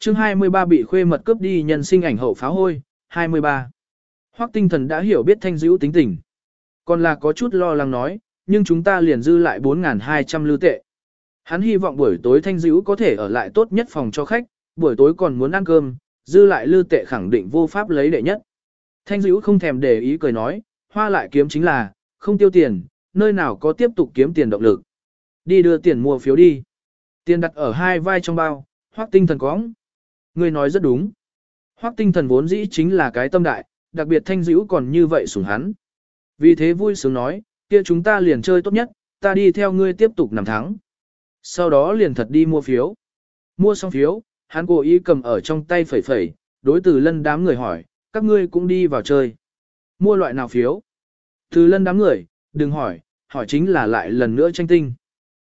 chương 23 bị khuê mật cướp đi nhân sinh ảnh hậu pháo hôi, 23. Hoắc tinh thần đã hiểu biết thanh dữ tính tình. Còn là có chút lo lắng nói, nhưng chúng ta liền dư lại 4.200 lưu tệ. Hắn hy vọng buổi tối thanh dữ có thể ở lại tốt nhất phòng cho khách, buổi tối còn muốn ăn cơm, dư lại lưu tệ khẳng định vô pháp lấy đệ nhất. Thanh dữ không thèm để ý cười nói, hoa lại kiếm chính là, không tiêu tiền, nơi nào có tiếp tục kiếm tiền động lực. Đi đưa tiền mua phiếu đi. Tiền đặt ở hai vai trong bao, hoác tinh thần cóng ngươi nói rất đúng. Hoắc tinh thần vốn dĩ chính là cái tâm đại, đặc biệt thanh dữ còn như vậy sủng hắn. Vì thế vui sướng nói, kia chúng ta liền chơi tốt nhất, ta đi theo ngươi tiếp tục nằm thắng. Sau đó liền thật đi mua phiếu. Mua xong phiếu, hắn cố ý cầm ở trong tay phẩy phẩy, đối từ lân đám người hỏi, các ngươi cũng đi vào chơi. Mua loại nào phiếu? Từ lân đám người, đừng hỏi, hỏi chính là lại lần nữa tranh tinh.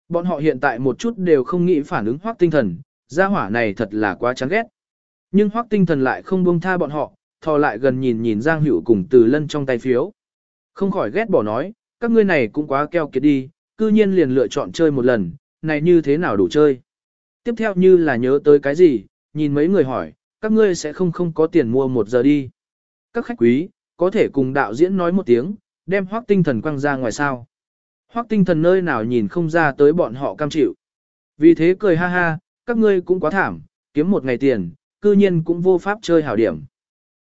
Bọn họ hiện tại một chút đều không nghĩ phản ứng hoác tinh thần, gia hỏa này thật là quá chán ghét. Nhưng hoác tinh thần lại không buông tha bọn họ, thò lại gần nhìn nhìn Giang Hữu cùng từ lân trong tay phiếu. Không khỏi ghét bỏ nói, các ngươi này cũng quá keo kiệt đi, cư nhiên liền lựa chọn chơi một lần, này như thế nào đủ chơi. Tiếp theo như là nhớ tới cái gì, nhìn mấy người hỏi, các ngươi sẽ không không có tiền mua một giờ đi. Các khách quý, có thể cùng đạo diễn nói một tiếng, đem hoác tinh thần quăng ra ngoài sao. Hoác tinh thần nơi nào nhìn không ra tới bọn họ cam chịu. Vì thế cười ha ha, các ngươi cũng quá thảm, kiếm một ngày tiền, cư nhiên cũng vô pháp chơi hảo điểm.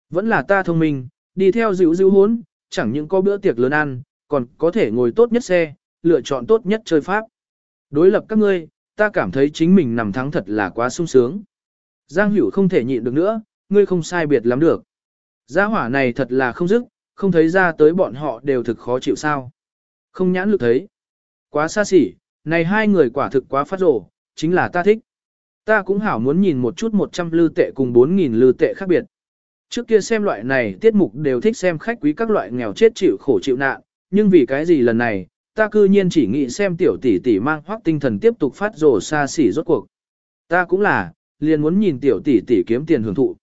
Vẫn là ta thông minh, đi theo dịu dịu hốn, chẳng những có bữa tiệc lớn ăn, còn có thể ngồi tốt nhất xe, lựa chọn tốt nhất chơi pháp. Đối lập các ngươi, ta cảm thấy chính mình nằm thắng thật là quá sung sướng. Giang Hữu không thể nhịn được nữa, ngươi không sai biệt lắm được. Gia hỏa này thật là không dứt, không thấy ra tới bọn họ đều thực khó chịu sao. Không nhãn lực thấy. Quá xa xỉ, này hai người quả thực quá phát rổ, chính là ta thích. Ta cũng hảo muốn nhìn một chút 100 lư tệ cùng 4.000 lư tệ khác biệt. Trước kia xem loại này tiết mục đều thích xem khách quý các loại nghèo chết chịu khổ chịu nạn, nhưng vì cái gì lần này, ta cư nhiên chỉ nghĩ xem tiểu tỷ tỷ mang hoác tinh thần tiếp tục phát rồ xa xỉ rốt cuộc. Ta cũng là, liền muốn nhìn tiểu tỷ tỷ kiếm tiền hưởng thụ.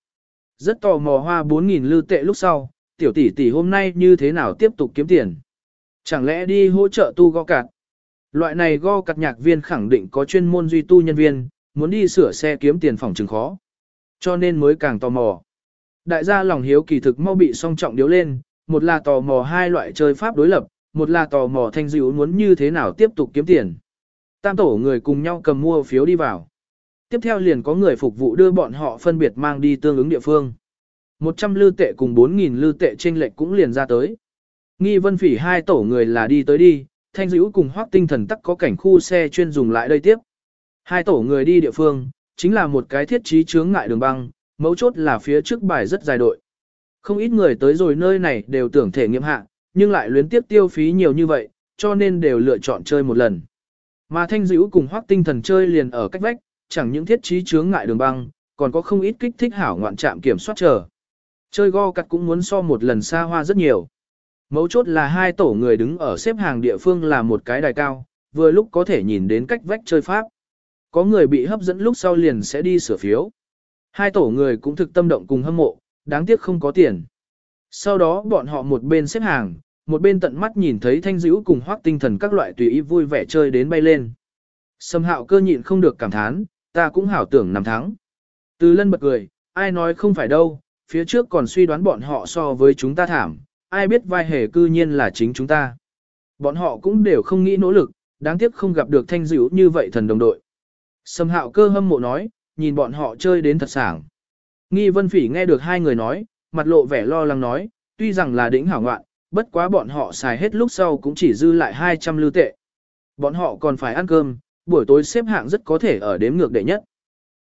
Rất tò mò hoa 4.000 lư tệ lúc sau, tiểu tỷ tỷ hôm nay như thế nào tiếp tục kiếm tiền. Chẳng lẽ đi hỗ trợ tu go cạt? Loại này go cạt nhạc viên khẳng định có chuyên môn duy tu nhân viên, muốn đi sửa xe kiếm tiền phòng trừng khó. Cho nên mới càng tò mò. Đại gia lòng hiếu kỳ thực mau bị song trọng điếu lên, một là tò mò hai loại chơi pháp đối lập, một là tò mò thanh dữ muốn như thế nào tiếp tục kiếm tiền. Tam tổ người cùng nhau cầm mua phiếu đi vào. Tiếp theo liền có người phục vụ đưa bọn họ phân biệt mang đi tương ứng địa phương. 100 lư tệ cùng 4.000 lư tệ trên lệch cũng liền ra tới. Nghi vân phỉ hai tổ người là đi tới đi, thanh dữ cùng hoác tinh thần tắc có cảnh khu xe chuyên dùng lại đây tiếp. Hai tổ người đi địa phương, chính là một cái thiết trí chướng ngại đường băng, mấu chốt là phía trước bài rất dài đội. Không ít người tới rồi nơi này đều tưởng thể nghiệm hạ, nhưng lại luyến tiếp tiêu phí nhiều như vậy, cho nên đều lựa chọn chơi một lần. Mà thanh dữ cùng hoác tinh thần chơi liền ở cách vách, chẳng những thiết trí chướng ngại đường băng, còn có không ít kích thích hảo ngoạn trạm kiểm soát chờ. Chơi go cắt cũng muốn so một lần xa hoa rất nhiều. Mấu chốt là hai tổ người đứng ở xếp hàng địa phương là một cái đài cao, vừa lúc có thể nhìn đến cách vách chơi pháp. Có người bị hấp dẫn lúc sau liền sẽ đi sửa phiếu. Hai tổ người cũng thực tâm động cùng hâm mộ, đáng tiếc không có tiền. Sau đó bọn họ một bên xếp hàng, một bên tận mắt nhìn thấy thanh dữ cùng hoác tinh thần các loại tùy ý vui vẻ chơi đến bay lên. Sâm hạo cơ nhịn không được cảm thán, ta cũng hảo tưởng nằm thắng. Từ lân bật cười, ai nói không phải đâu, phía trước còn suy đoán bọn họ so với chúng ta thảm, ai biết vai hề cư nhiên là chính chúng ta. Bọn họ cũng đều không nghĩ nỗ lực, đáng tiếc không gặp được thanh dữ như vậy thần đồng đội. Sâm hạo cơ hâm mộ nói, nhìn bọn họ chơi đến thật sảng. Nghi vân phỉ nghe được hai người nói, mặt lộ vẻ lo lắng nói, tuy rằng là đỉnh hảo ngoạn, bất quá bọn họ xài hết lúc sau cũng chỉ dư lại 200 lưu tệ. Bọn họ còn phải ăn cơm, buổi tối xếp hạng rất có thể ở đếm ngược đệ nhất.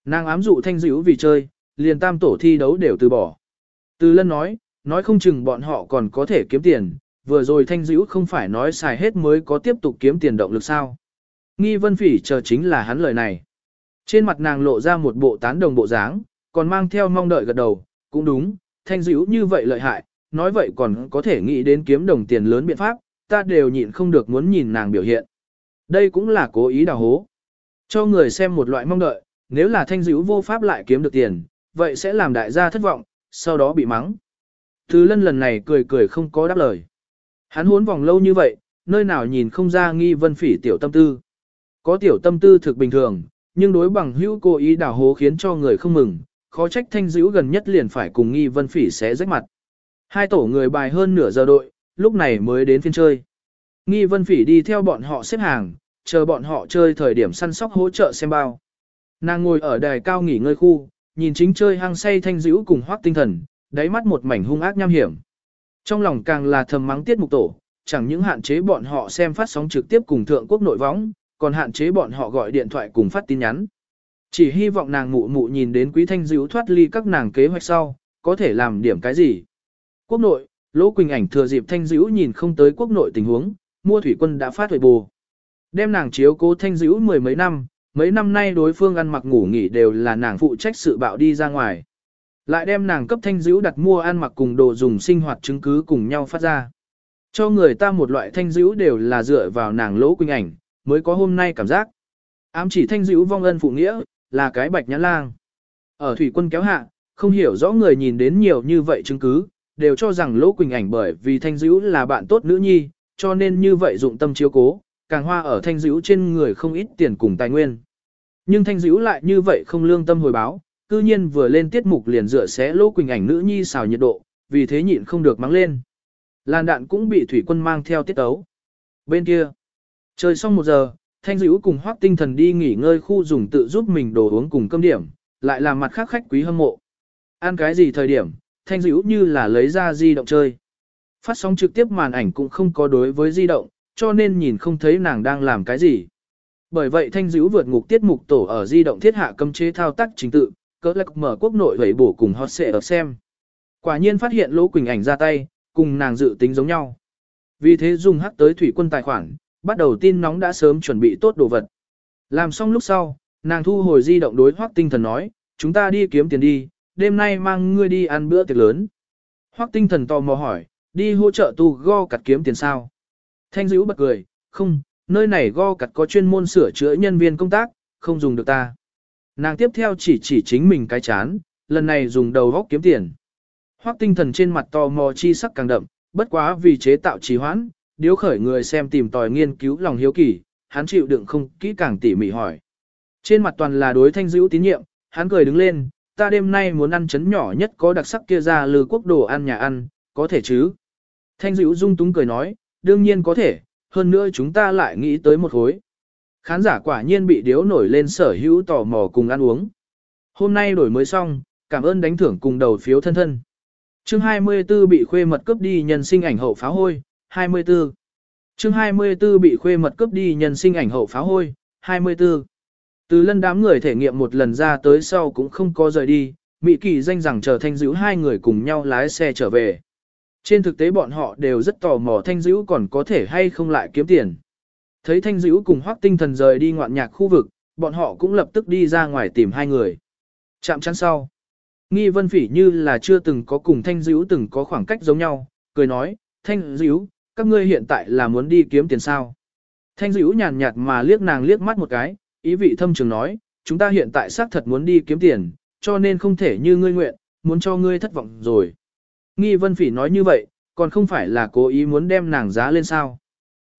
Nàng ám dụ thanh dữ vì chơi, liền tam tổ thi đấu đều từ bỏ. Từ lân nói, nói không chừng bọn họ còn có thể kiếm tiền, vừa rồi thanh dữ không phải nói xài hết mới có tiếp tục kiếm tiền động lực sao. Nghi vân phỉ chờ chính là hắn lời này. Trên mặt nàng lộ ra một bộ tán đồng bộ dáng, còn mang theo mong đợi gật đầu, cũng đúng, thanh dữ như vậy lợi hại, nói vậy còn có thể nghĩ đến kiếm đồng tiền lớn biện pháp, ta đều nhịn không được muốn nhìn nàng biểu hiện. Đây cũng là cố ý đào hố. Cho người xem một loại mong đợi, nếu là thanh dữ vô pháp lại kiếm được tiền, vậy sẽ làm đại gia thất vọng, sau đó bị mắng. Thứ lân lần này cười cười không có đáp lời. Hắn huấn vòng lâu như vậy, nơi nào nhìn không ra nghi vân phỉ tiểu tâm tư. Có tiểu tâm tư thực bình thường, nhưng đối bằng hữu cố ý đào hố khiến cho người không mừng, khó trách thanh dữ gần nhất liền phải cùng nghi vân phỉ xé rách mặt. Hai tổ người bài hơn nửa giờ đội, lúc này mới đến phiên chơi. Nghi vân phỉ đi theo bọn họ xếp hàng, chờ bọn họ chơi thời điểm săn sóc hỗ trợ xem bao. Nàng ngồi ở đài cao nghỉ ngơi khu, nhìn chính chơi hang say thanh dữ cùng hoác tinh thần, đáy mắt một mảnh hung ác nham hiểm. Trong lòng càng là thầm mắng tiết mục tổ, chẳng những hạn chế bọn họ xem phát sóng trực tiếp cùng thượng quốc nội võng, còn hạn chế bọn họ gọi điện thoại cùng phát tin nhắn. Chỉ hy vọng nàng mụ mụ nhìn đến quý thanh dữ thoát ly các nàng kế hoạch sau, có thể làm điểm cái gì. Quốc nội, Lỗ Quỳnh ảnh thừa dịp thanh dữ nhìn không tới quốc nội tình huống, mua thủy quân đã phát huệ bù. Đem nàng chiếu cố thanh dữ mười mấy năm, mấy năm nay đối phương ăn mặc ngủ nghỉ đều là nàng phụ trách sự bạo đi ra ngoài. Lại đem nàng cấp thanh dữ đặt mua ăn mặc cùng đồ dùng sinh hoạt chứng cứ cùng nhau phát ra. Cho người ta một loại thanh dữ đều là dựa vào nàng lỗ quỳnh ảnh, mới có hôm nay cảm giác. Ám chỉ thanh dữ vong ân phụ nghĩa, là cái bạch nhãn lang. Ở thủy quân kéo hạ, không hiểu rõ người nhìn đến nhiều như vậy chứng cứ, đều cho rằng lỗ quỳnh ảnh bởi vì thanh dữ là bạn tốt nữ nhi, cho nên như vậy dụng tâm chiếu cố, càng hoa ở thanh dữ trên người không ít tiền cùng tài nguyên. Nhưng thanh dữ lại như vậy không lương tâm hồi báo, cư nhiên vừa lên tiết mục liền dựa xé lỗ quỳnh ảnh nữ nhi xào nhiệt độ, vì thế nhịn không được mắng lên. Làn đạn cũng bị thủy quân mang theo tiết tấu. Bên kia, chơi xong một giờ, thanh dữ cùng hoác tinh thần đi nghỉ ngơi khu dùng tự giúp mình đồ uống cùng cơm điểm, lại làm mặt khác khách quý hâm mộ. Ăn cái gì thời điểm, thanh dữ như là lấy ra di động chơi. Phát sóng trực tiếp màn ảnh cũng không có đối với di động, cho nên nhìn không thấy nàng đang làm cái gì. Bởi vậy thanh dữ vượt ngục tiết mục tổ ở di động thiết hạ cấm chế thao tác chính tự, cỡ lạc mở quốc nội vậy bổ cùng hot sẽ ở xem. Quả nhiên phát hiện Lỗ Quỳnh ảnh ra tay, cùng nàng dự tính giống nhau. Vì thế dùng hắc tới thủy quân tài khoản, bắt đầu tin nóng đã sớm chuẩn bị tốt đồ vật. Làm xong lúc sau, nàng thu hồi di động đối Hoắc tinh thần nói, chúng ta đi kiếm tiền đi, đêm nay mang ngươi đi ăn bữa tiệc lớn. hoắc tinh thần tò mò hỏi, đi hỗ trợ tu go cặt kiếm tiền sao? Thanh Dữu bật cười, không, nơi này go cặt có chuyên môn sửa chữa nhân viên công tác, không dùng được ta. Nàng tiếp theo chỉ chỉ chính mình cái chán, lần này dùng đầu góc kiếm tiền. Hoắc tinh thần trên mặt tò mò chi sắc càng đậm, bất quá vì chế tạo trì hoãn, điếu khởi người xem tìm tòi nghiên cứu lòng hiếu kỳ, hắn chịu đựng không kỹ càng tỉ mỉ hỏi. Trên mặt toàn là đối thanh dữ tín nhiệm, hắn cười đứng lên, ta đêm nay muốn ăn chấn nhỏ nhất có đặc sắc kia ra lư quốc đồ ăn nhà ăn, có thể chứ? Thanh dữ dung túng cười nói, đương nhiên có thể, hơn nữa chúng ta lại nghĩ tới một hối. Khán giả quả nhiên bị điếu nổi lên sở hữu tò mò cùng ăn uống. Hôm nay đổi mới xong, cảm ơn đánh thưởng cùng đầu phiếu thân thân. Chương 24 bị khuê mật cướp đi nhân sinh ảnh hậu phá hôi, 24. Chương 24 bị khuê mật cướp đi nhân sinh ảnh hậu pháo hôi, 24. Từ lân đám người thể nghiệm một lần ra tới sau cũng không có rời đi, Mỹ Kỳ danh rằng chờ thanh dữ hai người cùng nhau lái xe trở về. Trên thực tế bọn họ đều rất tò mò thanh dữ còn có thể hay không lại kiếm tiền. Thấy thanh dữ cùng hoác tinh thần rời đi ngoạn nhạc khu vực, bọn họ cũng lập tức đi ra ngoài tìm hai người. Chạm chắn sau. Nghi vân phỉ như là chưa từng có cùng thanh dữ từng có khoảng cách giống nhau, cười nói, thanh dữ, các ngươi hiện tại là muốn đi kiếm tiền sao. Thanh dữ nhàn nhạt mà liếc nàng liếc mắt một cái, ý vị thâm trường nói, chúng ta hiện tại xác thật muốn đi kiếm tiền, cho nên không thể như ngươi nguyện, muốn cho ngươi thất vọng rồi. Nghi vân phỉ nói như vậy, còn không phải là cố ý muốn đem nàng giá lên sao.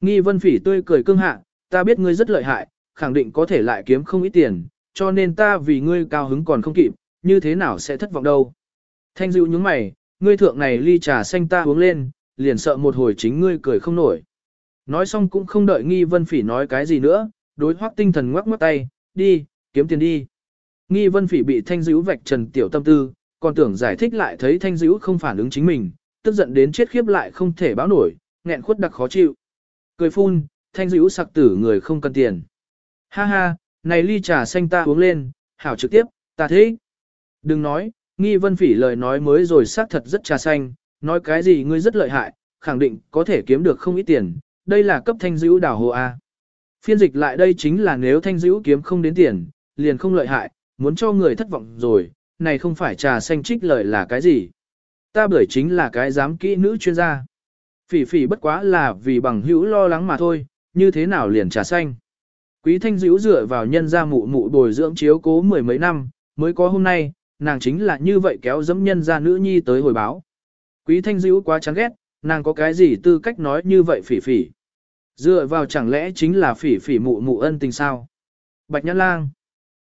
Nghi vân phỉ tươi cười cương hạ, ta biết ngươi rất lợi hại, khẳng định có thể lại kiếm không ít tiền, cho nên ta vì ngươi cao hứng còn không kịp, như thế nào sẽ thất vọng đâu. Thanh dịu nhướng mày, ngươi thượng này ly trà xanh ta uống lên, liền sợ một hồi chính ngươi cười không nổi. Nói xong cũng không đợi nghi vân phỉ nói cái gì nữa, đối hoác tinh thần ngoắc ngoắc tay, đi, kiếm tiền đi. Nghi vân phỉ bị thanh dữ vạch trần tiểu tâm tư, còn tưởng giải thích lại thấy thanh dữ không phản ứng chính mình, tức giận đến chết khiếp lại không thể báo nổi, nghẹn khuất đặc khó chịu. Cười phun, thanh dữ sặc tử người không cần tiền. Ha ha, này ly trà xanh ta uống lên, hảo trực tiếp, ta thế. Đừng nói, nghi vân phỉ lời nói mới rồi xác thật rất trà xanh, nói cái gì ngươi rất lợi hại, khẳng định có thể kiếm được không ít tiền, đây là cấp thanh dữ đảo hồ A. Phiên dịch lại đây chính là nếu thanh dữ kiếm không đến tiền, liền không lợi hại, muốn cho người thất vọng rồi, này không phải trà xanh trích lợi là cái gì. Ta bởi chính là cái giám kỹ nữ chuyên gia. Phỉ phỉ bất quá là vì bằng hữu lo lắng mà thôi, như thế nào liền trà xanh. Quý thanh dữ dựa vào nhân gia mụ mụ bồi dưỡng chiếu cố mười mấy năm, mới có hôm nay, nàng chính là như vậy kéo dẫm nhân gia nữ nhi tới hồi báo. Quý thanh dữ quá chán ghét, nàng có cái gì tư cách nói như vậy phỉ phỉ. Dựa vào chẳng lẽ chính là phỉ phỉ mụ mụ ân tình sao? Bạch Nhã Lang.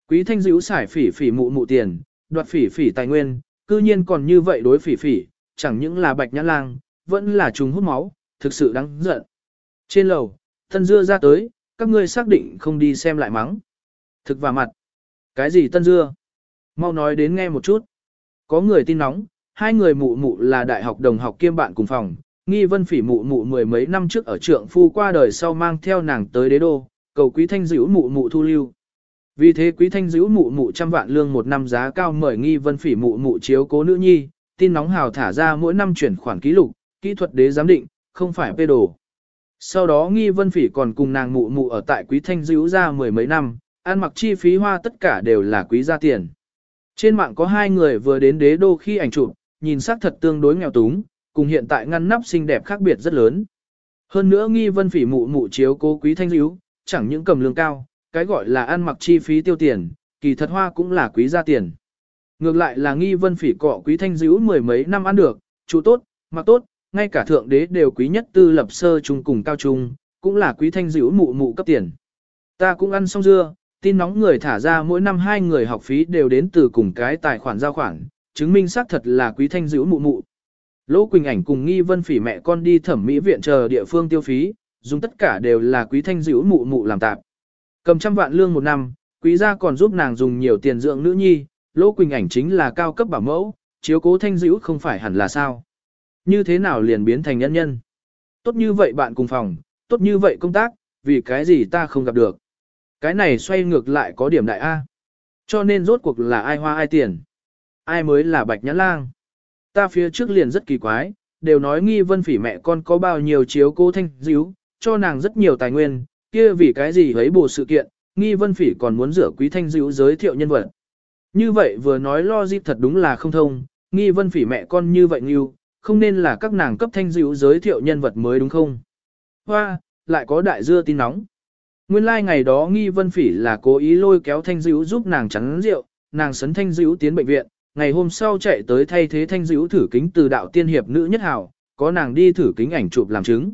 Quý thanh dữ xài phỉ phỉ mụ mụ tiền, đoạt phỉ phỉ tài nguyên, cư nhiên còn như vậy đối phỉ phỉ, chẳng những là bạch Nhã lang, vẫn là trùng hút máu, thực sự đáng giận. Trên lầu, tân dưa ra tới, các ngươi xác định không đi xem lại mắng. Thực và mặt. Cái gì tân dưa? Mau nói đến nghe một chút. Có người tin nóng, hai người mụ mụ là đại học đồng học kiêm bạn cùng phòng, nghi vân phỉ mụ mụ mười mấy năm trước ở trượng phu qua đời sau mang theo nàng tới đế đô, cầu quý thanh dữ mụ mụ thu lưu. Vì thế quý thanh dữ mụ mụ trăm vạn lương một năm giá cao mời nghi vân phỉ mụ mụ chiếu cố nữ nhi, tin nóng hào thả ra mỗi năm chuyển khoản ký lục, kỹ thuật đế giám định, không phải bê đồ. Sau đó nghi vân phỉ còn cùng nàng mụ mụ ở tại quý thanh dữ ra mười mấy năm, ăn mặc chi phí hoa tất cả đều là quý gia tiền. Trên mạng có hai người vừa đến đế đô khi ảnh chụp, nhìn sắc thật tương đối nghèo túng, cùng hiện tại ngăn nắp xinh đẹp khác biệt rất lớn. Hơn nữa nghi vân phỉ mụ mụ chiếu cố quý thanh dữ, chẳng những cầm lương cao, cái gọi là ăn mặc chi phí tiêu tiền, kỳ thật hoa cũng là quý gia tiền. Ngược lại là nghi vân phỉ cọ quý thanh dữ mười mấy năm ăn được, chủ tốt, mặc tốt, ngay cả thượng đế đều quý nhất tư lập sơ trung cùng cao trung, cũng là quý thanh dữ mụ mụ cấp tiền. Ta cũng ăn xong dưa, tin nóng người thả ra mỗi năm hai người học phí đều đến từ cùng cái tài khoản giao khoản, chứng minh xác thật là quý thanh dữ mụ mụ. Lỗ Quỳnh Ảnh cùng nghi vân phỉ mẹ con đi thẩm mỹ viện chờ địa phương tiêu phí, dùng tất cả đều là quý thanh dữ mụ mụ làm tạp. Cầm trăm vạn lương một năm, quý gia còn giúp nàng dùng nhiều tiền dưỡng nữ nhi, Lỗ Quỳnh Ảnh chính là cao cấp bảo mẫu, chiếu cố thanh dữ không phải hẳn là sao. Như thế nào liền biến thành nhân nhân? Tốt như vậy bạn cùng phòng, tốt như vậy công tác, vì cái gì ta không gặp được? Cái này xoay ngược lại có điểm đại A. Cho nên rốt cuộc là ai hoa ai tiền? Ai mới là bạch nhãn lang? Ta phía trước liền rất kỳ quái, đều nói nghi vân phỉ mẹ con có bao nhiêu chiếu cô thanh díu, cho nàng rất nhiều tài nguyên, kia vì cái gì ấy bổ sự kiện, nghi vân phỉ còn muốn rửa quý thanh díu giới thiệu nhân vật. Như vậy vừa nói lo dịp thật đúng là không thông, nghi vân phỉ mẹ con như vậy nghiêu, không nên là các nàng cấp thanh díu giới thiệu nhân vật mới đúng không? Hoa, lại có đại dưa tin nóng. Nguyên lai like ngày đó nghi vân phỉ là cố ý lôi kéo thanh díu giúp nàng chắn rượu, nàng sấn thanh díu tiến bệnh viện, ngày hôm sau chạy tới thay thế thanh dữ thử kính từ đạo tiên hiệp nữ nhất hảo, có nàng đi thử kính ảnh chụp làm chứng.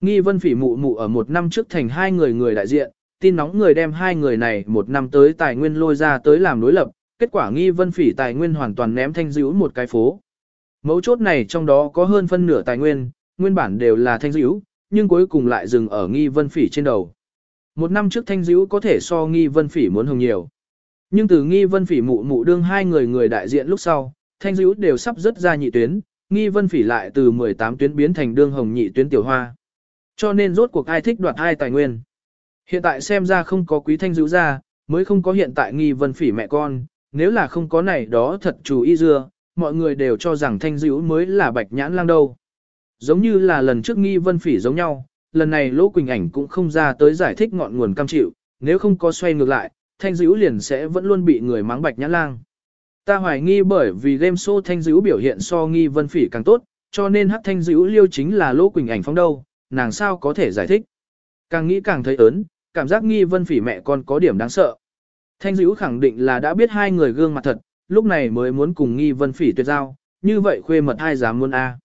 Nghi vân phỉ mụ mụ ở một năm trước thành hai người người đại diện, tin nóng người đem hai người này một năm tới tài nguyên lôi ra tới làm đối lập, kết quả nghi vân phỉ tài nguyên hoàn toàn ném thanh dữ một cái phố. Mấu chốt này trong đó có hơn phân nửa tài nguyên, nguyên bản đều là thanh dữ, nhưng cuối cùng lại dừng ở nghi vân phỉ trên đầu. Một năm trước thanh dữ có thể so nghi vân phỉ muốn hồng nhiều. Nhưng từ nghi vân phỉ mụ mụ đương hai người người đại diện lúc sau, thanh dữ đều sắp rất ra nhị tuyến, nghi vân phỉ lại từ 18 tuyến biến thành đương hồng nhị tuyến tiểu hoa. Cho nên rốt cuộc ai thích đoạt hai tài nguyên. Hiện tại xem ra không có quý thanh dữ ra, mới không có hiện tại nghi vân phỉ mẹ con, nếu là không có này đó thật chủ y dưa, mọi người đều cho rằng thanh dữ mới là bạch nhãn lang đâu. Giống như là lần trước nghi vân phỉ giống nhau, lần này Lỗ Quỳnh Ảnh cũng không ra tới giải thích ngọn nguồn cam chịu, nếu không có xoay ngược lại, thanh dữ liền sẽ vẫn luôn bị người mắng bạch nhãn lang. Ta hoài nghi bởi vì game show thanh dữ biểu hiện so nghi vân phỉ càng tốt, cho nên hát thanh dữ liêu chính là Lỗ Quỳnh Ảnh phóng đâu, nàng sao có thể giải thích. Càng nghĩ càng thấy ớn, cảm giác nghi vân phỉ mẹ con có điểm đáng sợ. Thanh dữ khẳng định là đã biết hai người gương mặt thật, lúc này mới muốn cùng nghi vân phỉ tuyệt giao, như vậy khuê mật hai dám muốn a.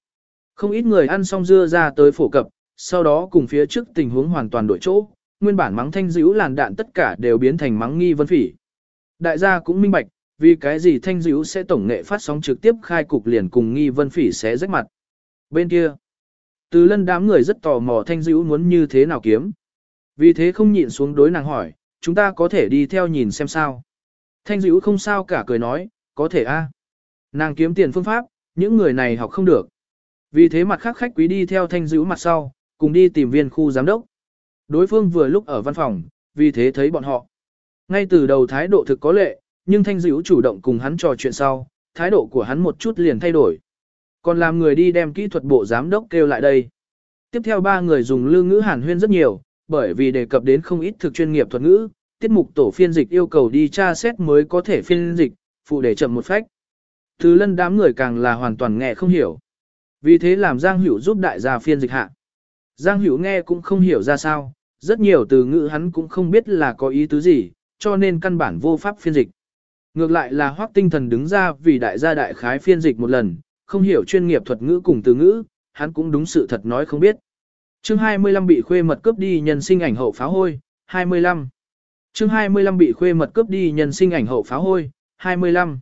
Không ít người ăn xong dưa ra tới phổ cập, sau đó cùng phía trước tình huống hoàn toàn đổi chỗ, nguyên bản mắng thanh dữ làn đạn tất cả đều biến thành mắng nghi vân phỉ. Đại gia cũng minh bạch, vì cái gì thanh dữ sẽ tổng nghệ phát sóng trực tiếp khai cục liền cùng nghi vân phỉ sẽ rách mặt. Bên kia, từ lân đám người rất tò mò thanh dữ muốn như thế nào kiếm. Vì thế không nhịn xuống đối nàng hỏi, chúng ta có thể đi theo nhìn xem sao. Thanh dữ không sao cả cười nói, có thể a. Nàng kiếm tiền phương pháp, những người này học không được. Vì thế mặt khác khách quý đi theo thanh dữ mặt sau, cùng đi tìm viên khu giám đốc. Đối phương vừa lúc ở văn phòng, vì thế thấy bọn họ. Ngay từ đầu thái độ thực có lệ, nhưng thanh dữ chủ động cùng hắn trò chuyện sau, thái độ của hắn một chút liền thay đổi. Còn làm người đi đem kỹ thuật bộ giám đốc kêu lại đây. Tiếp theo ba người dùng lương ngữ hàn huyên rất nhiều, bởi vì đề cập đến không ít thực chuyên nghiệp thuật ngữ, tiết mục tổ phiên dịch yêu cầu đi tra xét mới có thể phiên dịch, phụ để chậm một phách. Từ lân đám người càng là hoàn toàn nghe không hiểu. Vì thế làm Giang Hữu giúp đại gia phiên dịch hạ. Giang Hữu nghe cũng không hiểu ra sao, rất nhiều từ ngữ hắn cũng không biết là có ý tứ gì, cho nên căn bản vô pháp phiên dịch. Ngược lại là hoác tinh thần đứng ra vì đại gia đại khái phiên dịch một lần, không hiểu chuyên nghiệp thuật ngữ cùng từ ngữ, hắn cũng đúng sự thật nói không biết. Chương 25 bị khuê mật cướp đi nhân sinh ảnh hậu pháo hôi, 25. Chương 25 bị khuê mật cướp đi nhân sinh ảnh hậu pháo hôi, 25.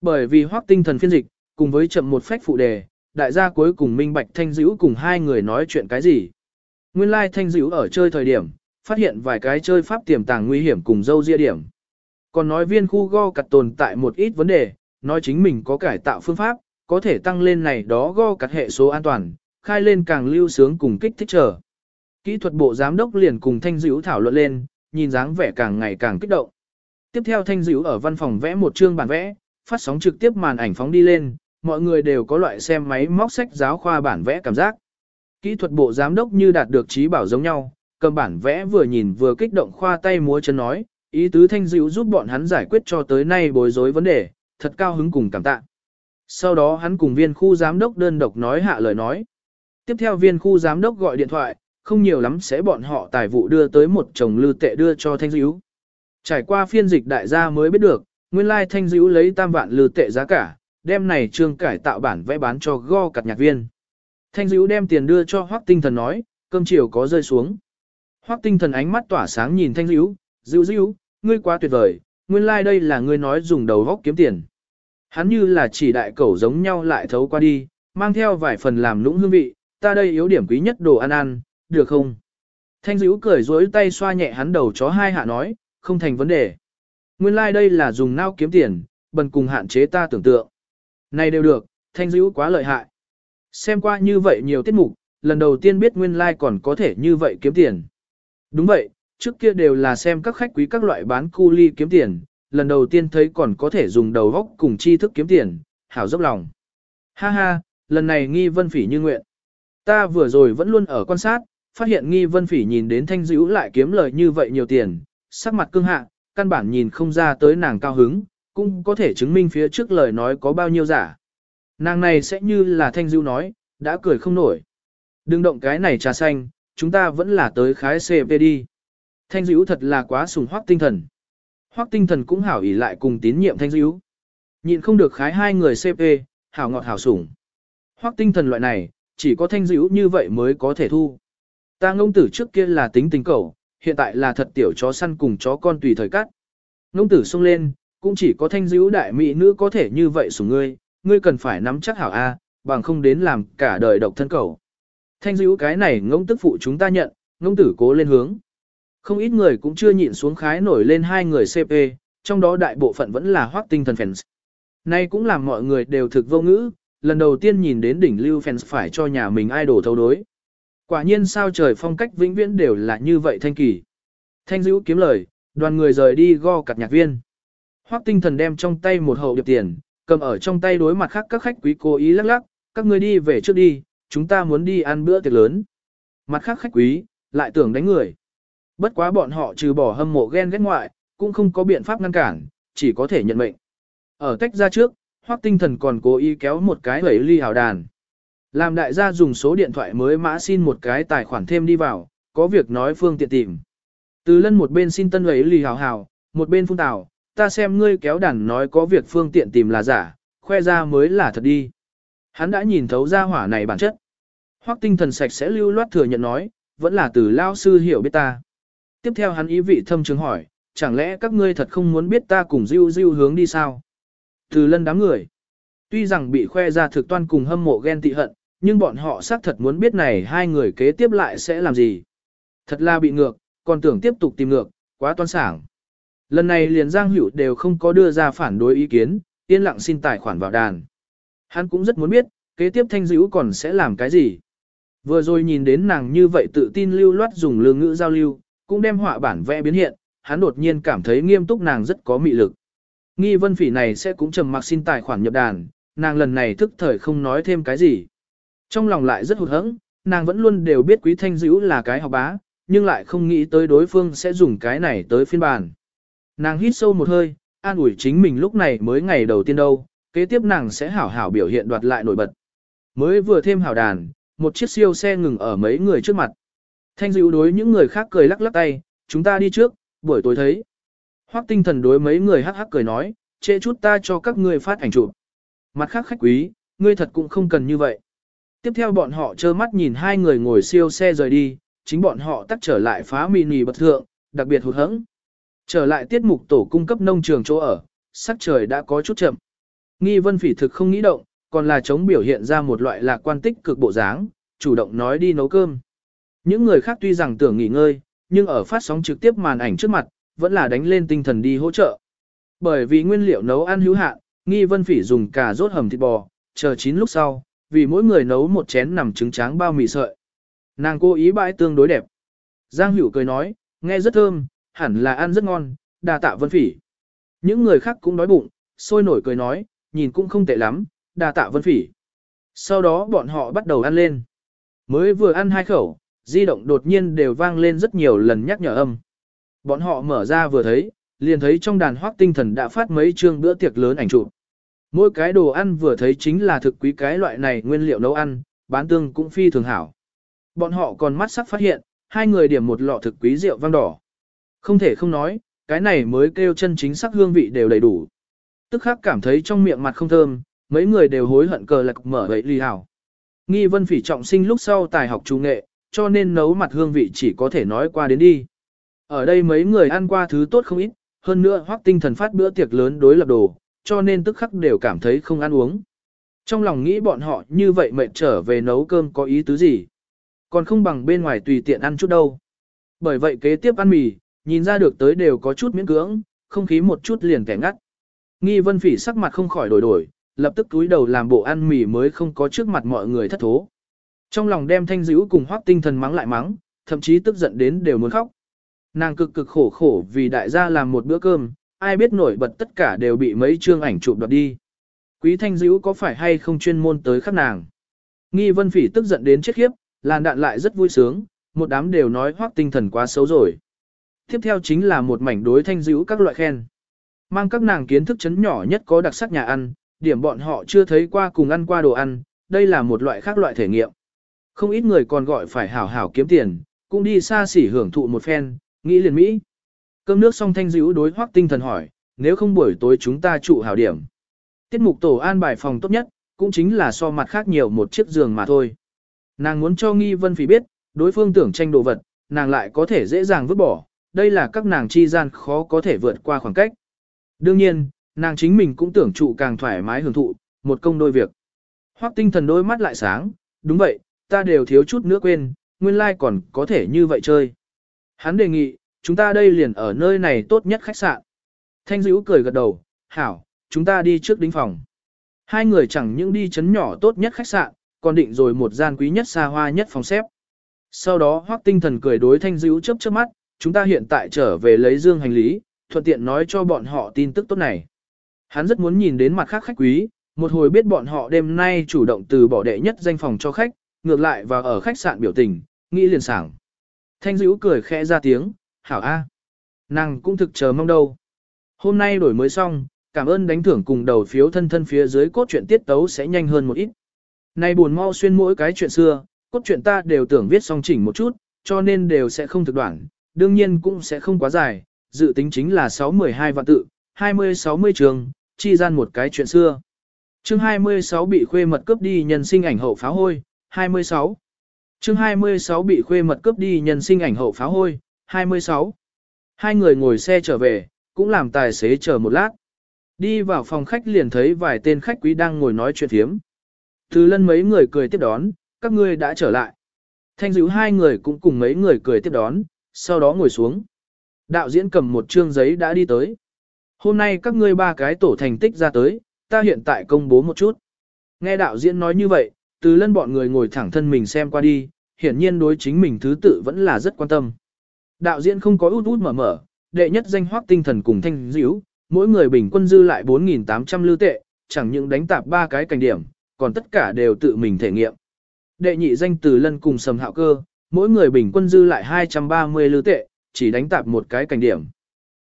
Bởi vì hoác tinh thần phiên dịch, cùng với chậm một phách phụ đề, đại gia cuối cùng minh bạch thanh dữ cùng hai người nói chuyện cái gì. Nguyên lai like thanh dữ ở chơi thời điểm, phát hiện vài cái chơi pháp tiềm tàng nguy hiểm cùng dâu ria điểm. Còn nói viên khu go cặt tồn tại một ít vấn đề, nói chính mình có cải tạo phương pháp, có thể tăng lên này đó go cặt hệ số an toàn, khai lên càng lưu sướng cùng kích thích trở. Kỹ thuật bộ giám đốc liền cùng thanh dữ thảo luận lên, nhìn dáng vẻ càng ngày càng kích động. Tiếp theo thanh dữ ở văn phòng vẽ một chương bản vẽ, phát sóng trực tiếp màn ảnh phóng đi lên, mọi người đều có loại xem máy móc sách giáo khoa bản vẽ cảm giác. Kỹ thuật bộ giám đốc như đạt được trí bảo giống nhau, cầm bản vẽ vừa nhìn vừa kích động khoa tay múa chân nói, ý tứ thanh dịu giúp bọn hắn giải quyết cho tới nay bối rối vấn đề, thật cao hứng cùng cảm tạ. Sau đó hắn cùng viên khu giám đốc đơn độc nói hạ lời nói. Tiếp theo viên khu giám đốc gọi điện thoại, không nhiều lắm sẽ bọn họ tài vụ đưa tới một chồng lư tệ đưa cho thanh dữ. Trải qua phiên dịch đại gia mới biết được, nguyên lai thanh dữ lấy tam vạn lư tệ giá cả, đem này trương cải tạo bản vẽ bán cho go cặt nhạc viên. Thanh dữ đem tiền đưa cho hoác tinh thần nói, cơm chiều có rơi xuống. Hoắc tinh thần ánh mắt tỏa sáng nhìn thanh dữ, dữ dữ, ngươi quá tuyệt vời, nguyên lai like đây là ngươi nói dùng đầu góc kiếm tiền. Hắn như là chỉ đại cẩu giống nhau lại thấu qua đi, mang theo vài phần làm nũng hương vị, ta đây yếu điểm quý nhất đồ ăn ăn, được không? Thanh dữ cười dối tay xoa nhẹ hắn đầu chó hai hạ nói, không thành vấn đề. Nguyên lai like đây là dùng nao kiếm tiền, bần cùng hạn chế ta tưởng tượng. Này đều được, thanh dữ quá lợi hại. Xem qua như vậy nhiều tiết mục, lần đầu tiên biết nguyên lai like còn có thể như vậy kiếm tiền. Đúng vậy, trước kia đều là xem các khách quý các loại bán cu ly kiếm tiền, lần đầu tiên thấy còn có thể dùng đầu góc cùng tri thức kiếm tiền, hảo dốc lòng. Ha ha, lần này nghi vân phỉ như nguyện. Ta vừa rồi vẫn luôn ở quan sát, phát hiện nghi vân phỉ nhìn đến thanh dữ lại kiếm lời như vậy nhiều tiền, sắc mặt cương hạ, căn bản nhìn không ra tới nàng cao hứng, cũng có thể chứng minh phía trước lời nói có bao nhiêu giả. Nàng này sẽ như là thanh dữ nói, đã cười không nổi. Đừng động cái này trà xanh, chúng ta vẫn là tới khái CP đi. Thanh dữ thật là quá sùng hoác tinh thần. Hoác tinh thần cũng hảo ỉ lại cùng tín nhiệm thanh dữ. Nhịn không được khái hai người CP, hảo ngọt hảo sủng. Hoác tinh thần loại này, chỉ có thanh dữ như vậy mới có thể thu. Ta ngông tử trước kia là tính tình cầu, hiện tại là thật tiểu chó săn cùng chó con tùy thời cắt. Ngông tử xông lên, cũng chỉ có thanh dữ đại mỹ nữ có thể như vậy sủng ngươi, ngươi cần phải nắm chắc hảo A, bằng không đến làm cả đời độc thân cầu. Thanh dữ cái này ngông tức phụ chúng ta nhận, ngông tử cố lên hướng. Không ít người cũng chưa nhịn xuống khái nổi lên hai người CP, trong đó đại bộ phận vẫn là hoác tinh thần fans. Nay cũng làm mọi người đều thực vô ngữ, lần đầu tiên nhìn đến đỉnh lưu fans phải cho nhà mình idol thấu đối. Quả nhiên sao trời phong cách vĩnh viễn đều là như vậy thanh kỳ. Thanh dữ kiếm lời, đoàn người rời đi go cặt nhạc viên. Hoắc tinh thần đem trong tay một hậu điệp tiền, cầm ở trong tay đối mặt khác các khách quý cố ý lắc lắc, các ngươi đi về trước đi, chúng ta muốn đi ăn bữa tiệc lớn. Mặt khác khách quý, lại tưởng đánh người. Bất quá bọn họ trừ bỏ hâm mộ ghen ghét ngoại, cũng không có biện pháp ngăn cản, chỉ có thể nhận mệnh. Ở tách ra trước, Hoắc Tinh Thần còn cố ý kéo một cái hẩy ly hào đàn. Làm đại gia dùng số điện thoại mới mã xin một cái tài khoản thêm đi vào, có việc nói phương tiện tìm. Từ lân một bên xin tân hẩy lì hào hào, một bên phun tào, ta xem ngươi kéo đàn nói có việc phương tiện tìm là giả, khoe ra mới là thật đi. Hắn đã nhìn thấu ra hỏa này bản chất. Hoắc tinh thần sạch sẽ lưu loát thừa nhận nói, vẫn là từ lao sư hiểu biết ta. Tiếp theo hắn ý vị thâm trường hỏi, chẳng lẽ các ngươi thật không muốn biết ta cùng Diêu Diêu hướng đi sao? Từ lân đám người. Tuy rằng bị khoe ra thực toan cùng hâm mộ ghen tị hận, nhưng bọn họ xác thật muốn biết này hai người kế tiếp lại sẽ làm gì. Thật là bị ngược, còn tưởng tiếp tục tìm ngược, quá toan sảng. Lần này liền Giang Hữu đều không có đưa ra phản đối ý kiến, yên lặng xin tài khoản vào đàn. Hắn cũng rất muốn biết, kế tiếp thanh dữ còn sẽ làm cái gì. Vừa rồi nhìn đến nàng như vậy tự tin lưu loát dùng lương ngữ giao lưu, cũng đem họa bản vẽ biến hiện, hắn đột nhiên cảm thấy nghiêm túc nàng rất có mị lực. Nghi vân phỉ này sẽ cũng trầm mặc xin tài khoản nhập đàn, nàng lần này thức thời không nói thêm cái gì. Trong lòng lại rất hụt hẫng, nàng vẫn luôn đều biết quý thanh dữ là cái học bá, nhưng lại không nghĩ tới đối phương sẽ dùng cái này tới phiên bản. Nàng hít sâu một hơi, an ủi chính mình lúc này mới ngày đầu tiên đâu, kế tiếp nàng sẽ hảo hảo biểu hiện đoạt lại nổi bật. Mới vừa thêm hảo đàn, một chiếc siêu xe ngừng ở mấy người trước mặt. Thanh dịu đối những người khác cười lắc lắc tay, chúng ta đi trước, buổi tối thấy. Hoắc tinh thần đối mấy người hắc hắc cười nói, trễ chút ta cho các ngươi phát ảnh chụp. Mặt khác khách quý, ngươi thật cũng không cần như vậy. Tiếp theo bọn họ trơ mắt nhìn hai người ngồi siêu xe rời đi, chính bọn họ tắt trở lại phá mini bật thượng, đặc biệt hụt hẫng. Trở lại tiết mục tổ cung cấp nông trường chỗ ở, sắc trời đã có chút chậm. Nghi vân phỉ thực không nghĩ động, còn là chống biểu hiện ra một loại lạc quan tích cực bộ dáng, chủ động nói đi nấu cơm. Những người khác tuy rằng tưởng nghỉ ngơi, nhưng ở phát sóng trực tiếp màn ảnh trước mặt, vẫn là đánh lên tinh thần đi hỗ trợ. Bởi vì nguyên liệu nấu ăn hữu hạn, nghi vân phỉ dùng cà rốt hầm thịt bò, chờ chín lúc sau, vì mỗi người nấu một chén nằm trứng tráng bao mì sợi. Nàng cố ý bãi tương đối đẹp. Giang Hữu cười nói, nghe rất thơm, hẳn là ăn rất ngon, đa tạ vân phỉ. Những người khác cũng đói bụng, sôi nổi cười nói, nhìn cũng không tệ lắm, đa tạ vân phỉ. Sau đó bọn họ bắt đầu ăn lên. Mới vừa ăn hai khẩu, di động đột nhiên đều vang lên rất nhiều lần nhắc nhở âm. Bọn họ mở ra vừa thấy, liền thấy trong đàn hoác tinh thần đã phát mấy chương bữa tiệc lớn ảnh chụp. Mỗi cái đồ ăn vừa thấy chính là thực quý cái loại này nguyên liệu nấu ăn, bán tương cũng phi thường hảo. Bọn họ còn mắt sắc phát hiện, hai người điểm một lọ thực quý rượu vang đỏ. Không thể không nói, cái này mới kêu chân chính sắc hương vị đều đầy đủ. Tức khắc cảm thấy trong miệng mặt không thơm, mấy người đều hối hận cờ lạc mở vậy ly hảo. Nghi vân phỉ trọng sinh lúc sau tài học trung nghệ, cho nên nấu mặt hương vị chỉ có thể nói qua đến đi. Ở đây mấy người ăn qua thứ tốt không ít, hơn nữa hoác tinh thần phát bữa tiệc lớn đối lập đồ, cho nên tức khắc đều cảm thấy không ăn uống. Trong lòng nghĩ bọn họ như vậy mệt trở về nấu cơm có ý tứ gì. Còn không bằng bên ngoài tùy tiện ăn chút đâu. Bởi vậy kế tiếp ăn mì, nhìn ra được tới đều có chút miễn cưỡng, không khí một chút liền kẻ ngắt. Nghi vân phỉ sắc mặt không khỏi đổi đổi, lập tức túi đầu làm bộ ăn mì mới không có trước mặt mọi người thất thố. Trong lòng đem thanh dữ cùng hoác tinh thần mắng lại mắng, thậm chí tức giận đến đều muốn khóc. Nàng cực cực khổ khổ vì đại gia làm một bữa cơm, ai biết nổi bật tất cả đều bị mấy chương ảnh chụp đoạt đi. Quý thanh dữ có phải hay không chuyên môn tới khắp nàng. Nghi vân phỉ tức giận đến chết khiếp, làn đạn lại rất vui sướng, một đám đều nói hoác tinh thần quá xấu rồi. Tiếp theo chính là một mảnh đối thanh dữ các loại khen. Mang các nàng kiến thức chấn nhỏ nhất có đặc sắc nhà ăn, điểm bọn họ chưa thấy qua cùng ăn qua đồ ăn, đây là một loại khác loại thể nghiệm. Không ít người còn gọi phải hảo hảo kiếm tiền, cũng đi xa xỉ hưởng thụ một phen, nghĩ liền Mỹ. Cơm nước xong thanh dữ đối hoác tinh thần hỏi, nếu không buổi tối chúng ta trụ hảo điểm. Tiết mục tổ an bài phòng tốt nhất, cũng chính là so mặt khác nhiều một chiếc giường mà thôi. Nàng muốn cho nghi vân phỉ biết, đối phương tưởng tranh đồ vật, nàng lại có thể dễ dàng vứt bỏ, đây là các nàng chi gian khó có thể vượt qua khoảng cách. Đương nhiên, nàng chính mình cũng tưởng trụ càng thoải mái hưởng thụ, một công đôi việc. Hoắc tinh thần đôi mắt lại sáng, đúng vậy, ta đều thiếu chút nữa quên, nguyên lai like còn có thể như vậy chơi. Hắn đề nghị, chúng ta đây liền ở nơi này tốt nhất khách sạn. Thanh dữ cười gật đầu, hảo, chúng ta đi trước đính phòng. Hai người chẳng những đi chấn nhỏ tốt nhất khách sạn, còn định rồi một gian quý nhất xa hoa nhất phòng xếp. Sau đó hoác tinh thần cười đối thanh dữ chớp chớp mắt, chúng ta hiện tại trở về lấy dương hành lý, thuận tiện nói cho bọn họ tin tức tốt này. Hắn rất muốn nhìn đến mặt khác khách quý, một hồi biết bọn họ đêm nay chủ động từ bỏ đệ nhất danh phòng cho khách, ngược lại và ở khách sạn biểu tình, nghĩ liền sảng. Thanh dữ cười khẽ ra tiếng, hảo a, Nàng cũng thực chờ mong đâu. Hôm nay đổi mới xong, cảm ơn đánh thưởng cùng đầu phiếu thân thân phía dưới cốt truyện tiết tấu sẽ nhanh hơn một ít. Nay buồn mau xuyên mỗi cái chuyện xưa, cốt truyện ta đều tưởng viết xong chỉnh một chút, cho nên đều sẽ không thực đoạn, đương nhiên cũng sẽ không quá dài, dự tính chính là 6-12 vạn tự, 20-60 trường, chi gian một cái chuyện xưa. Chương 26 bị khuê mật cướp đi nhân sinh ảnh hậu pháo hôi, 26. Chương 26 bị khuê mật cướp đi nhân sinh ảnh hậu pháo hôi, 26. Hai người ngồi xe trở về, cũng làm tài xế chờ một lát. Đi vào phòng khách liền thấy vài tên khách quý đang ngồi nói chuyện thiếm. Từ lân mấy người cười tiếp đón, các ngươi đã trở lại. Thanh dữ hai người cũng cùng mấy người cười tiếp đón, sau đó ngồi xuống. Đạo diễn cầm một chương giấy đã đi tới. Hôm nay các ngươi ba cái tổ thành tích ra tới, ta hiện tại công bố một chút. Nghe đạo diễn nói như vậy, từ lân bọn người ngồi thẳng thân mình xem qua đi, hiển nhiên đối chính mình thứ tự vẫn là rất quan tâm. Đạo diễn không có út út mở mở, đệ nhất danh hoác tinh thần cùng thanh dữ, mỗi người bình quân dư lại 4.800 lưu tệ, chẳng những đánh tạp ba cái cảnh điểm, còn tất cả đều tự mình thể nghiệm. Đệ nhị danh từ lân cùng sầm hạo cơ, mỗi người bình quân dư lại 230 lưu tệ, chỉ đánh tạp một cái cảnh điểm.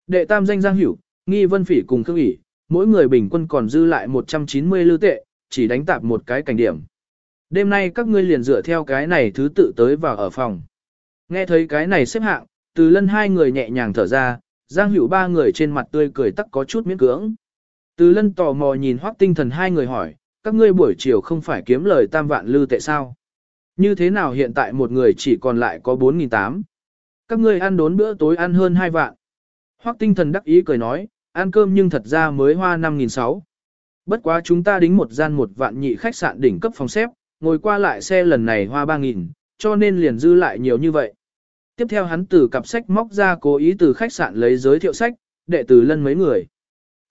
Đệ tam danh giang hữu, nghi vân phỉ cùng khương ỉ, mỗi người bình quân còn dư lại 190 lưu tệ, chỉ đánh tạp một cái cảnh điểm. Đêm nay các ngươi liền dựa theo cái này thứ tự tới vào ở phòng. Nghe thấy cái này xếp hạng, từ lân hai người nhẹ nhàng thở ra, giang hữu ba người trên mặt tươi cười tắc có chút miễn cưỡng. Từ lân tò mò nhìn hoác tinh thần hai người hỏi, các ngươi buổi chiều không phải kiếm lời tam vạn lư tệ sao? Như thế nào hiện tại một người chỉ còn lại có 4.800? Các ngươi ăn đốn bữa tối ăn hơn 2 vạn. Hoắc tinh thần đắc ý cười nói, ăn cơm nhưng thật ra mới hoa 5.600. Bất quá chúng ta đính một gian một vạn nhị khách sạn đỉnh cấp phòng xếp, ngồi qua lại xe lần này hoa 3.000, cho nên liền dư lại nhiều như vậy. Tiếp theo hắn từ cặp sách móc ra cố ý từ khách sạn lấy giới thiệu sách, đệ tử lân mấy người.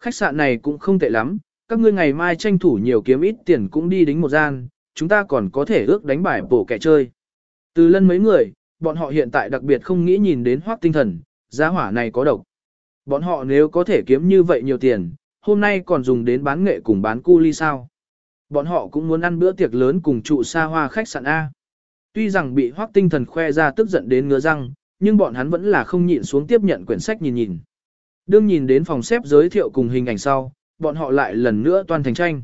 Khách sạn này cũng không tệ lắm, các ngươi ngày mai tranh thủ nhiều kiếm ít tiền cũng đi đính một gian, chúng ta còn có thể ước đánh bài bổ kẻ chơi. Từ lân mấy người, bọn họ hiện tại đặc biệt không nghĩ nhìn đến hoác tinh thần, giá hỏa này có độc. Bọn họ nếu có thể kiếm như vậy nhiều tiền, hôm nay còn dùng đến bán nghệ cùng bán cu ly sao. Bọn họ cũng muốn ăn bữa tiệc lớn cùng trụ xa hoa khách sạn A. Tuy rằng bị hoác tinh thần khoe ra tức giận đến ngứa răng, nhưng bọn hắn vẫn là không nhịn xuống tiếp nhận quyển sách nhìn nhìn. Đương nhìn đến phòng xếp giới thiệu cùng hình ảnh sau, bọn họ lại lần nữa toàn thành tranh.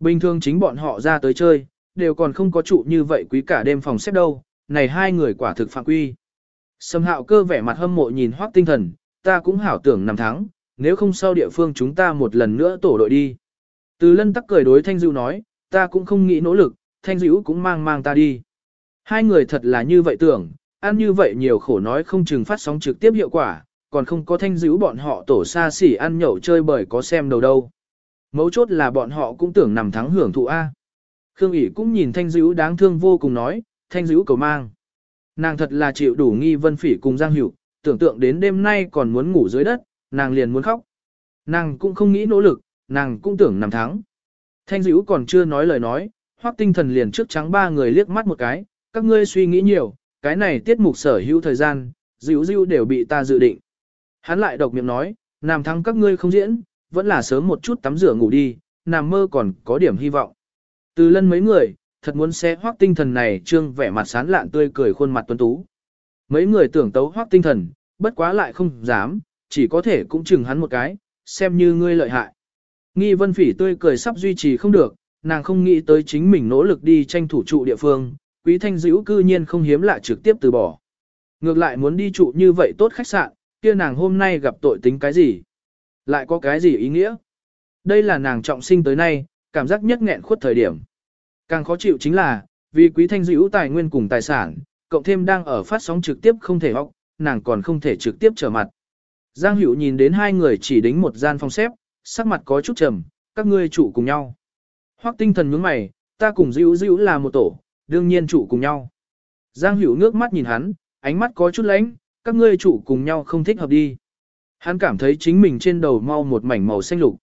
Bình thường chính bọn họ ra tới chơi, đều còn không có trụ như vậy quý cả đêm phòng xếp đâu, này hai người quả thực phạm quy. Sâm hạo cơ vẻ mặt hâm mộ nhìn hoác tinh thần, ta cũng hảo tưởng nằm thắng, nếu không sau địa phương chúng ta một lần nữa tổ đội đi. Từ lân tắc cười đối Thanh Dữ nói, ta cũng không nghĩ nỗ lực, Thanh Dữ cũng mang mang ta đi. Hai người thật là như vậy tưởng, ăn như vậy nhiều khổ nói không chừng phát sóng trực tiếp hiệu quả, còn không có Thanh Dữ bọn họ tổ xa xỉ ăn nhậu chơi bởi có xem đầu đâu. Mấu chốt là bọn họ cũng tưởng nằm thắng hưởng thụ A. Khương ỉ cũng nhìn Thanh Dữ đáng thương vô cùng nói, Thanh Dữ cầu mang. Nàng thật là chịu đủ nghi vân phỉ cùng Giang Hữu, tưởng tượng đến đêm nay còn muốn ngủ dưới đất, nàng liền muốn khóc. Nàng cũng không nghĩ nỗ lực, nàng cũng tưởng nằm thắng. Thanh dữ còn chưa nói lời nói, hoác tinh thần liền trước trắng ba người liếc mắt một cái, các ngươi suy nghĩ nhiều, cái này tiết mục sở hữu thời gian, dữ dữ đều bị ta dự định. Hắn lại độc miệng nói, nằm thắng các ngươi không diễn, vẫn là sớm một chút tắm rửa ngủ đi, nằm mơ còn có điểm hy vọng. Từ lân mấy người, thật muốn xé hoác tinh thần này trương vẻ mặt sán lạn tươi cười khuôn mặt tuấn tú. Mấy người tưởng tấu hoác tinh thần, bất quá lại không dám, chỉ có thể cũng chừng hắn một cái, xem như ngươi lợi hại. Nghi vân phỉ tươi cười sắp duy trì không được, nàng không nghĩ tới chính mình nỗ lực đi tranh thủ trụ địa phương, quý thanh dữ cư nhiên không hiếm lạ trực tiếp từ bỏ. Ngược lại muốn đi trụ như vậy tốt khách sạn, kia nàng hôm nay gặp tội tính cái gì? Lại có cái gì ý nghĩa? Đây là nàng trọng sinh tới nay, cảm giác nhất nghẹn khuất thời điểm. Càng khó chịu chính là, vì quý thanh dữ tài nguyên cùng tài sản, cộng thêm đang ở phát sóng trực tiếp không thể học, nàng còn không thể trực tiếp trở mặt. Giang Hữu nhìn đến hai người chỉ đính một gian phòng xếp, sắc mặt có chút trầm, các ngươi trụ cùng nhau. Hoắc tinh thần nhướng mày, ta cùng dữ dữ là một tổ, đương nhiên trụ cùng nhau. Giang Hữu nước mắt nhìn hắn, ánh mắt có chút lánh, các ngươi trụ cùng nhau không thích hợp đi. Hắn cảm thấy chính mình trên đầu mau một mảnh màu xanh lục.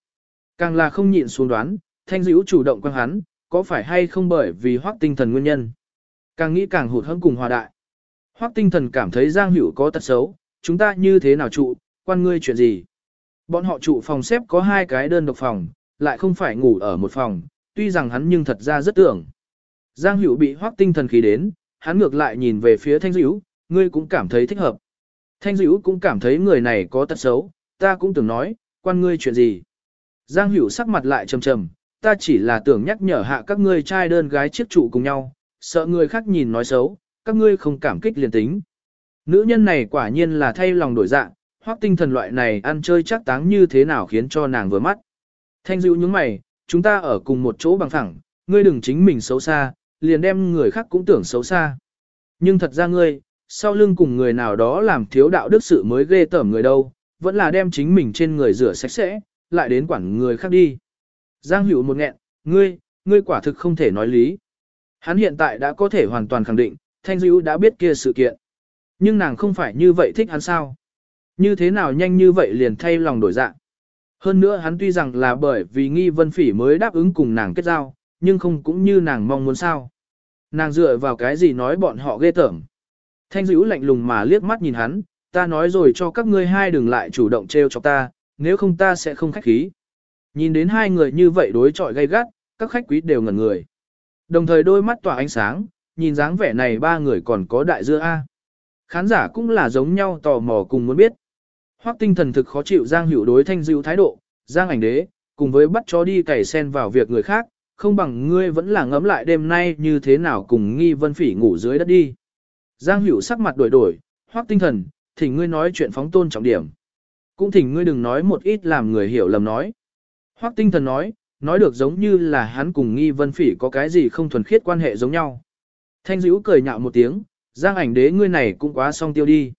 Càng là không nhịn xuống đoán, thanh dữ chủ động quăng hắn, có phải hay không bởi vì hoác tinh thần nguyên nhân. Càng nghĩ càng hụt hẫng cùng hòa đại. Hoác tinh thần cảm thấy Giang Hữu có tật xấu, chúng ta như thế nào trụ, quan ngươi chuyện gì. Bọn họ trụ phòng xếp có hai cái đơn độc phòng, lại không phải ngủ ở một phòng, tuy rằng hắn nhưng thật ra rất tưởng. Giang Hữu bị hoác tinh thần khí đến, hắn ngược lại nhìn về phía Thanh Dữ, ngươi cũng cảm thấy thích hợp. Thanh Dữ cũng cảm thấy người này có tật xấu, ta cũng tưởng nói, quan ngươi chuyện gì. Giang Hữu sắc mặt lại trầm trầm, ta chỉ là tưởng nhắc nhở hạ các ngươi trai đơn gái chiếc trụ cùng nhau, sợ người khác nhìn nói xấu, các ngươi không cảm kích liền tính. Nữ nhân này quả nhiên là thay lòng đổi dạng, hoặc tinh thần loại này ăn chơi chắc táng như thế nào khiến cho nàng vừa mắt. Thanh dịu những mày, chúng ta ở cùng một chỗ bằng phẳng, ngươi đừng chính mình xấu xa, liền đem người khác cũng tưởng xấu xa. Nhưng thật ra ngươi, sau lưng cùng người nào đó làm thiếu đạo đức sự mới ghê tởm người đâu, vẫn là đem chính mình trên người rửa sạch sẽ, lại đến quản người khác đi. Giang hữu một nghẹn, ngươi, ngươi quả thực không thể nói lý. Hắn hiện tại đã có thể hoàn toàn khẳng định, Thanh Dữ đã biết kia sự kiện. Nhưng nàng không phải như vậy thích hắn sao? Như thế nào nhanh như vậy liền thay lòng đổi dạng? Hơn nữa hắn tuy rằng là bởi vì nghi vân phỉ mới đáp ứng cùng nàng kết giao, nhưng không cũng như nàng mong muốn sao. Nàng dựa vào cái gì nói bọn họ ghê tởm. Thanh dữ lạnh lùng mà liếc mắt nhìn hắn, ta nói rồi cho các ngươi hai đừng lại chủ động trêu chọc ta, nếu không ta sẽ không khách khí. Nhìn đến hai người như vậy đối chọi gay gắt, các khách quý đều ngẩn người. Đồng thời đôi mắt tỏa ánh sáng, nhìn dáng vẻ này ba người còn có đại dưa A. Khán giả cũng là giống nhau tò mò cùng muốn biết. Hoắc tinh thần thực khó chịu Giang Hữu đối thanh dịu thái độ, Giang ảnh đế, cùng với bắt chó đi cày sen vào việc người khác, không bằng ngươi vẫn là ngấm lại đêm nay như thế nào cùng nghi vân phỉ ngủ dưới đất đi. Giang Hữu sắc mặt đổi đổi, Hoắc tinh thần, thỉnh ngươi nói chuyện phóng tôn trọng điểm. Cũng thỉnh ngươi đừng nói một ít làm người hiểu lầm nói. Hoắc tinh thần nói, nói được giống như là hắn cùng nghi vân phỉ có cái gì không thuần khiết quan hệ giống nhau. Thanh dữ cười nhạo một tiếng, giang ảnh đế ngươi này cũng quá song tiêu đi.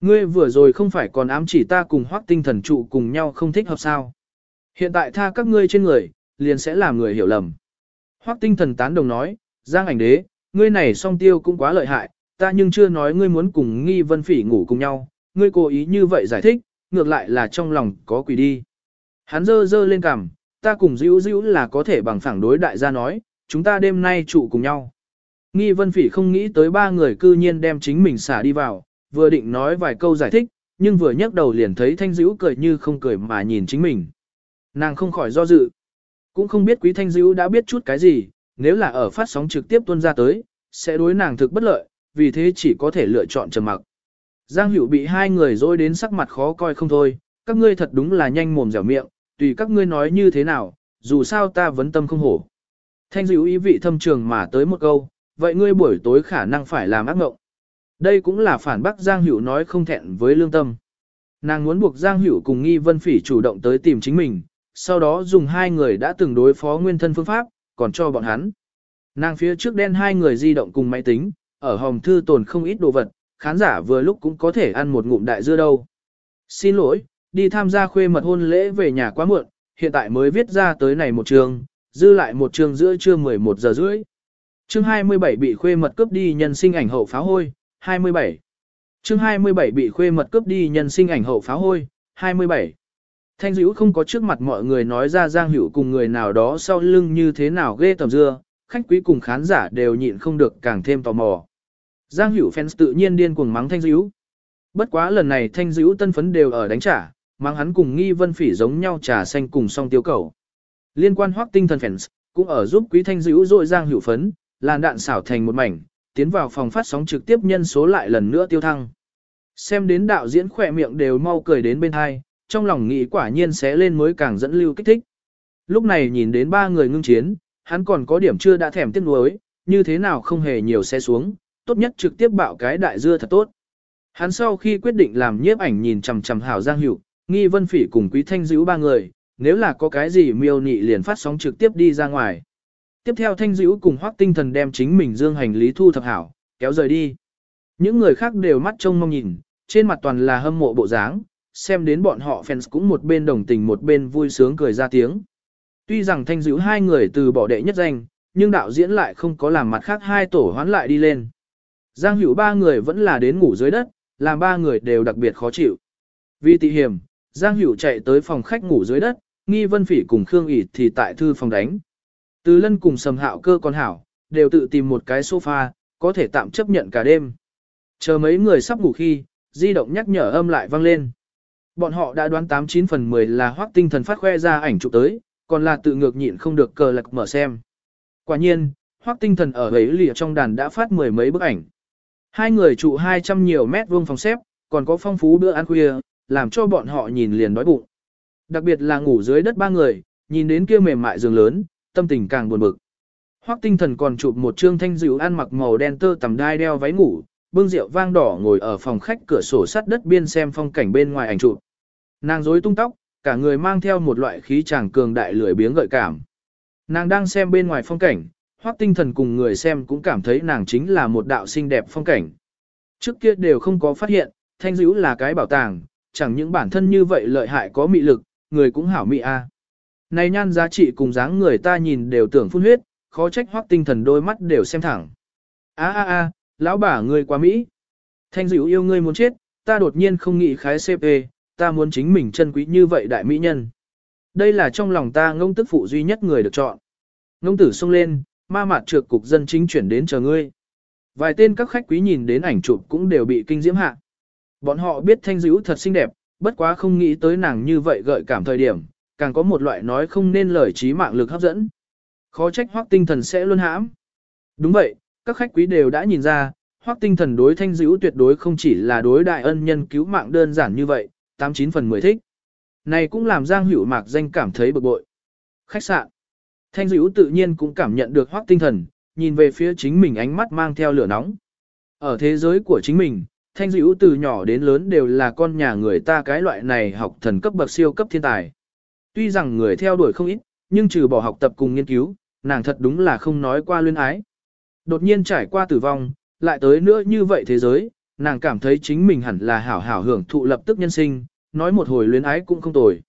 Ngươi vừa rồi không phải còn ám chỉ ta cùng Hoắc tinh thần trụ cùng nhau không thích hợp sao. Hiện tại tha các ngươi trên người, liền sẽ làm người hiểu lầm. Hoắc tinh thần tán đồng nói, Giang ảnh đế, ngươi này song tiêu cũng quá lợi hại, ta nhưng chưa nói ngươi muốn cùng nghi vân phỉ ngủ cùng nhau, ngươi cố ý như vậy giải thích, ngược lại là trong lòng có quỷ đi. Hắn dơ dơ lên cằm, ta cùng dữ dữ là có thể bằng phẳng đối đại gia nói, chúng ta đêm nay trụ cùng nhau. Nghi vân phỉ không nghĩ tới ba người cư nhiên đem chính mình xả đi vào, vừa định nói vài câu giải thích, nhưng vừa nhấc đầu liền thấy thanh dữ cười như không cười mà nhìn chính mình. Nàng không khỏi do dự. Cũng không biết quý thanh dữ đã biết chút cái gì, nếu là ở phát sóng trực tiếp tuân ra tới, sẽ đối nàng thực bất lợi, vì thế chỉ có thể lựa chọn trầm mặc. Giang Hữu bị hai người dối đến sắc mặt khó coi không thôi, các ngươi thật đúng là nhanh mồm dẻo miệng, tùy các ngươi nói như thế nào, dù sao ta vấn tâm không hổ. Thanh dữ ý vị thâm trường mà tới một câu, vậy ngươi buổi tối khả năng phải làm ác mộng. Đây cũng là phản bác Giang Hữu nói không thẹn với lương tâm. Nàng muốn buộc Giang Hữu cùng Nghi Vân Phỉ chủ động tới tìm chính mình, sau đó dùng hai người đã từng đối phó nguyên thân phương pháp, còn cho bọn hắn. Nàng phía trước đen hai người di động cùng máy tính, ở hòm thư tồn không ít đồ vật, khán giả vừa lúc cũng có thể ăn một ngụm đại dưa đâu. Xin lỗi, đi tham gia khuê mật hôn lễ về nhà quá muộn, hiện tại mới viết ra tới này một trường, dư lại một trường giữa trưa 11 giờ rưỡi. Chương 27 bị khuê mật cướp đi nhân sinh ảnh hậu pháo hôi, 27. Chương 27 bị khuê mật cướp đi nhân sinh ảnh hậu pháo hôi, 27. Thanh dữ không có trước mặt mọi người nói ra Giang Hữu cùng người nào đó sau lưng như thế nào ghê tầm dưa, khách quý cùng khán giả đều nhịn không được càng thêm tò mò. Giang Hữu fans tự nhiên điên cuồng mắng Thanh dữ. Bất quá lần này Thanh dữ tân phấn đều ở đánh trả, mang hắn cùng nghi vân phỉ giống nhau trà xanh cùng song tiêu cầu. Liên quan hoác tinh thần fans, cũng ở giúp quý Thanh dữ dội Giang Hữu phấn, làn đạn xảo thành một mảnh, tiến vào phòng phát sóng trực tiếp nhân số lại lần nữa tiêu thăng. Xem đến đạo diễn khỏe miệng đều mau cười đến bên hai, trong lòng nghĩ quả nhiên sẽ lên mới càng dẫn lưu kích thích. Lúc này nhìn đến ba người ngưng chiến, hắn còn có điểm chưa đã thèm tiếc nuối, như thế nào không hề nhiều xe xuống, tốt nhất trực tiếp bạo cái đại dưa thật tốt. Hắn sau khi quyết định làm nhiếp ảnh nhìn chằm chằm hảo Giang Hữu, nghi vân phỉ cùng quý thanh dữ ba người, nếu là có cái gì miêu nị liền phát sóng trực tiếp đi ra ngoài. Tiếp theo thanh dữ cùng hoác tinh thần đem chính mình dương hành lý thu thập hảo, kéo rời đi. Những người khác đều mắt trông mong nhìn, trên mặt toàn là hâm mộ bộ dáng, xem đến bọn họ fans cũng một bên đồng tình một bên vui sướng cười ra tiếng. Tuy rằng thanh dữ hai người từ bỏ đệ nhất danh, nhưng đạo diễn lại không có làm mặt khác hai tổ hoán lại đi lên. Giang hữu ba người vẫn là đến ngủ dưới đất, làm ba người đều đặc biệt khó chịu. Vì tị hiểm, Giang hữu chạy tới phòng khách ngủ dưới đất, nghi vân phỉ cùng Khương ỉ thì tại thư phòng đánh. Từ lân cùng sầm hạo cơ con hảo, đều tự tìm một cái sofa, có thể tạm chấp nhận cả đêm. Chờ mấy người sắp ngủ khi, di động nhắc nhở âm lại vang lên. Bọn họ đã đoán 89 phần 10 là hoác tinh thần phát khoe ra ảnh chụp tới, còn là tự ngược nhịn không được cờ lạc mở xem. Quả nhiên, hoác tinh thần ở ấy lìa trong đàn đã phát mười mấy bức ảnh. Hai người trụ 200 nhiều mét vuông phòng xếp, còn có phong phú bữa ăn khuya, làm cho bọn họ nhìn liền đói bụng. Đặc biệt là ngủ dưới đất ba người, nhìn đến kia mềm mại giường lớn, tâm tình càng buồn bực. Hoắc tinh thần còn chụp một trương thanh dịu ăn mặc màu đen tơ tằm đai đeo váy ngủ, bưng rượu vang đỏ ngồi ở phòng khách cửa sổ sắt đất biên xem phong cảnh bên ngoài ảnh chụp. Nàng rối tung tóc, cả người mang theo một loại khí chàng cường đại lười biếng gợi cảm. Nàng đang xem bên ngoài phong cảnh, Hoắc tinh thần cùng người xem cũng cảm thấy nàng chính là một đạo xinh đẹp phong cảnh. Trước kia đều không có phát hiện, thanh dữ là cái bảo tàng, chẳng những bản thân như vậy lợi hại có mị lực, người cũng hảo mị a. Này nhan giá trị cùng dáng người ta nhìn đều tưởng phun huyết, khó trách hoác tinh thần đôi mắt đều xem thẳng. a a a lão bà ngươi quá Mỹ. Thanh dịu yêu ngươi muốn chết, ta đột nhiên không nghĩ khái CP, ta muốn chính mình chân quý như vậy đại mỹ nhân. Đây là trong lòng ta ngông tức phụ duy nhất người được chọn. Ngông tử xông lên, ma mạt trượt cục dân chính chuyển đến chờ ngươi. Vài tên các khách quý nhìn đến ảnh chụp cũng đều bị kinh diễm hạ. Bọn họ biết thanh dữ thật xinh đẹp, bất quá không nghĩ tới nàng như vậy gợi cảm thời điểm, càng có một loại nói không nên lời trí mạng lực hấp dẫn. Khó trách hoác tinh thần sẽ luôn hãm. Đúng vậy, các khách quý đều đã nhìn ra, hoác tinh thần đối thanh dữ tuyệt đối không chỉ là đối đại ân nhân cứu mạng đơn giản như vậy, 89 phần 10 thích. Này cũng làm Giang Hữu Mạc danh cảm thấy bực bội. Khách sạn. Thanh dữ tự nhiên cũng cảm nhận được hoác tinh thần, nhìn về phía chính mình ánh mắt mang theo lửa nóng. Ở thế giới của chính mình, thanh dữ từ nhỏ đến lớn đều là con nhà người ta cái loại này học thần cấp bậc siêu cấp thiên tài. Tuy rằng người theo đuổi không ít, nhưng trừ bỏ học tập cùng nghiên cứu, nàng thật đúng là không nói qua luyến ái. Đột nhiên trải qua tử vong, lại tới nữa như vậy thế giới, nàng cảm thấy chính mình hẳn là hảo hảo hưởng thụ lập tức nhân sinh, nói một hồi luyến ái cũng không tồi.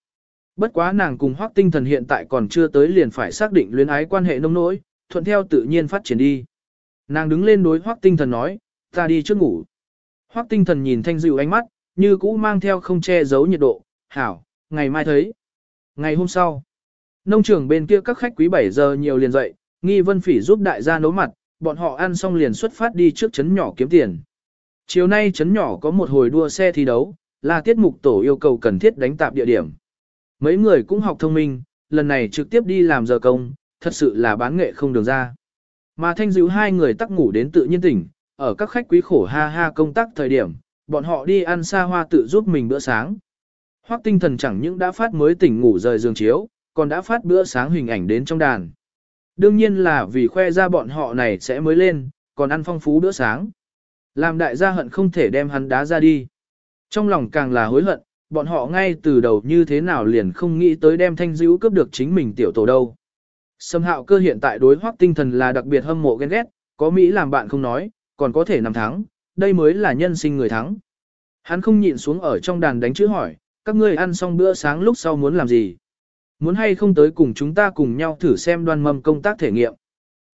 Bất quá nàng cùng Hoắc Tinh Thần hiện tại còn chưa tới liền phải xác định luyến ái quan hệ nông nỗi, thuận theo tự nhiên phát triển đi. Nàng đứng lên đối Hoắc Tinh Thần nói, ta đi trước ngủ. Hoắc Tinh Thần nhìn Thanh Dịu ánh mắt, như cũ mang theo không che giấu nhiệt độ, hảo, ngày mai thấy. Ngày hôm sau, nông trường bên kia các khách quý 7 giờ nhiều liền dậy, nghi vân phỉ giúp đại gia nấu mặt, bọn họ ăn xong liền xuất phát đi trước chấn nhỏ kiếm tiền. Chiều nay chấn nhỏ có một hồi đua xe thi đấu, là tiết mục tổ yêu cầu cần thiết đánh tạp địa điểm. Mấy người cũng học thông minh, lần này trực tiếp đi làm giờ công, thật sự là bán nghệ không đường ra. Mà thanh dữ hai người tắc ngủ đến tự nhiên tỉnh, ở các khách quý khổ ha ha công tác thời điểm, bọn họ đi ăn xa hoa tự giúp mình bữa sáng. Hoắc tinh thần chẳng những đã phát mới tỉnh ngủ rời giường chiếu, còn đã phát bữa sáng hình ảnh đến trong đàn. Đương nhiên là vì khoe ra bọn họ này sẽ mới lên, còn ăn phong phú bữa sáng. Làm đại gia hận không thể đem hắn đá ra đi. Trong lòng càng là hối hận, bọn họ ngay từ đầu như thế nào liền không nghĩ tới đem thanh dữ cướp được chính mình tiểu tổ đâu. Sâm hạo cơ hiện tại đối hoắc tinh thần là đặc biệt hâm mộ ghen ghét, có Mỹ làm bạn không nói, còn có thể nằm thắng, đây mới là nhân sinh người thắng. Hắn không nhịn xuống ở trong đàn đánh chữ hỏi, các ngươi ăn xong bữa sáng lúc sau muốn làm gì? Muốn hay không tới cùng chúng ta cùng nhau thử xem đoan mâm công tác thể nghiệm.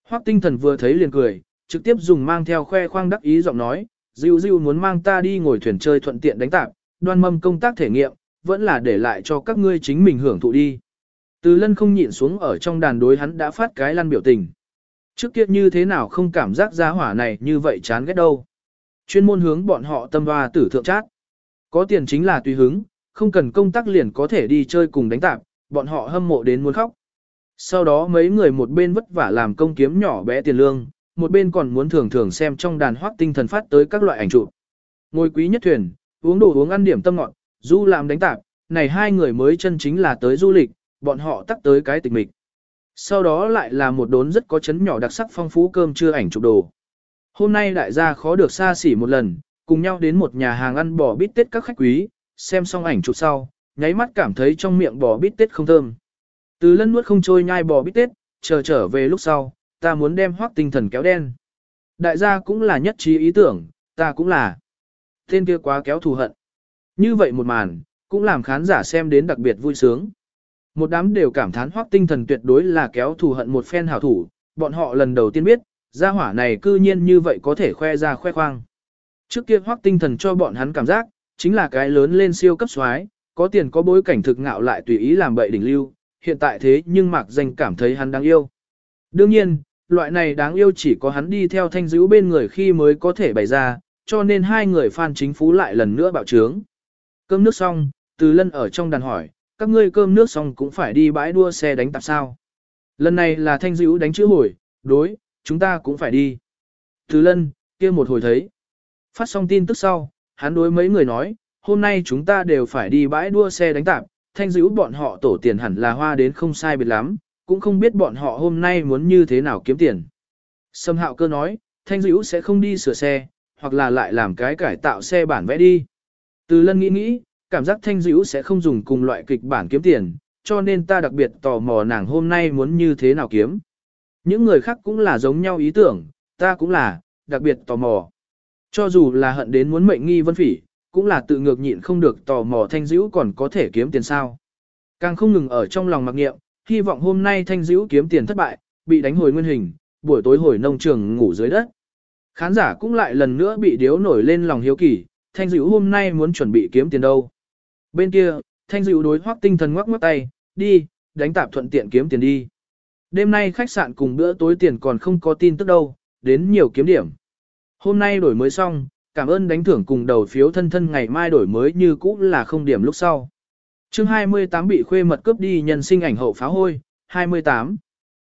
Hoắc tinh thần vừa thấy liền cười, trực tiếp dùng mang theo khoe khoang đắc ý giọng nói, Diêu Diêu muốn mang ta đi ngồi thuyền chơi thuận tiện đánh tạp, đoan mâm công tác thể nghiệm, vẫn là để lại cho các ngươi chính mình hưởng thụ đi. Từ lân không nhịn xuống ở trong đàn đối hắn đã phát cái lăn biểu tình. Trước kia như thế nào không cảm giác giá hỏa này như vậy chán ghét đâu. Chuyên môn hướng bọn họ tâm hoa tử thượng chát. Có tiền chính là tùy hứng, không cần công tác liền có thể đi chơi cùng đánh tạp, bọn họ hâm mộ đến muốn khóc. Sau đó mấy người một bên vất vả làm công kiếm nhỏ bé tiền lương, một bên còn muốn thường thường xem trong đàn hoác tinh thần phát tới các loại ảnh chụp. Ngồi quý nhất thuyền, uống đồ uống ăn điểm tâm ngọt, du làm đánh tạp, này hai người mới chân chính là tới du lịch, bọn họ tắt tới cái tịch mịch. Sau đó lại là một đốn rất có chấn nhỏ đặc sắc phong phú cơm trưa ảnh chụp đồ. Hôm nay đại gia khó được xa xỉ một lần, cùng nhau đến một nhà hàng ăn bò bít tết các khách quý, xem xong ảnh chụp sau, nháy mắt cảm thấy trong miệng bò bít tết không thơm. Từ lân nuốt không trôi nhai bò bít tết, chờ trở về lúc sau, ta muốn đem hoác tinh thần kéo đen. Đại gia cũng là nhất trí ý tưởng, ta cũng là. Tên kia quá kéo thù hận. Như vậy một màn, cũng làm khán giả xem đến đặc biệt vui sướng. Một đám đều cảm thán hoắc tinh thần tuyệt đối là kéo thù hận một phen hảo thủ, bọn họ lần đầu tiên biết, gia hỏa này cư nhiên như vậy có thể khoe ra khoe khoang. Trước kia hoắc tinh thần cho bọn hắn cảm giác, chính là cái lớn lên siêu cấp xoái, có tiền có bối cảnh thực ngạo lại tùy ý làm bậy đỉnh lưu, hiện tại thế nhưng mạc danh cảm thấy hắn đáng yêu. Đương nhiên, loại này đáng yêu chỉ có hắn đi theo thanh dữ bên người khi mới có thể bày ra, cho nên hai người phan chính phú lại lần nữa bạo trướng. Cơm nước xong, từ lân ở trong đàn hỏi, các ngươi cơm nước xong cũng phải đi bãi đua xe đánh tạp sao. Lần này là thanh dữ đánh chữ hồi, đối, chúng ta cũng phải đi. Từ lân, kia một hồi thấy. Phát xong tin tức sau, hắn đối mấy người nói, hôm nay chúng ta đều phải đi bãi đua xe đánh tạp, thanh dữ bọn họ tổ tiền hẳn là hoa đến không sai biệt lắm, cũng không biết bọn họ hôm nay muốn như thế nào kiếm tiền. Sâm hạo cơ nói, thanh dữ sẽ không đi sửa xe, hoặc là lại làm cái cải tạo xe bản vẽ đi. Từ lân nghĩ nghĩ, cảm giác thanh dữ sẽ không dùng cùng loại kịch bản kiếm tiền, cho nên ta đặc biệt tò mò nàng hôm nay muốn như thế nào kiếm. Những người khác cũng là giống nhau ý tưởng, ta cũng là, đặc biệt tò mò. Cho dù là hận đến muốn mệnh nghi vân phỉ, cũng là tự ngược nhịn không được tò mò thanh dữ còn có thể kiếm tiền sao. Càng không ngừng ở trong lòng mặc nghiệm, hy vọng hôm nay thanh dữ kiếm tiền thất bại, bị đánh hồi nguyên hình, buổi tối hồi nông trường ngủ dưới đất. Khán giả cũng lại lần nữa bị điếu nổi lên lòng hiếu kỳ, thanh dữ hôm nay muốn chuẩn bị kiếm tiền đâu. Bên kia, thanh dịu đối hoác tinh thần ngoắc ngoắc tay, đi, đánh tạp thuận tiện kiếm tiền đi. Đêm nay khách sạn cùng bữa tối tiền còn không có tin tức đâu, đến nhiều kiếm điểm. Hôm nay đổi mới xong, cảm ơn đánh thưởng cùng đầu phiếu thân thân ngày mai đổi mới như cũ là không điểm lúc sau. Chương 28 bị khuê mật cướp đi nhân sinh ảnh hậu pháo hôi, 28.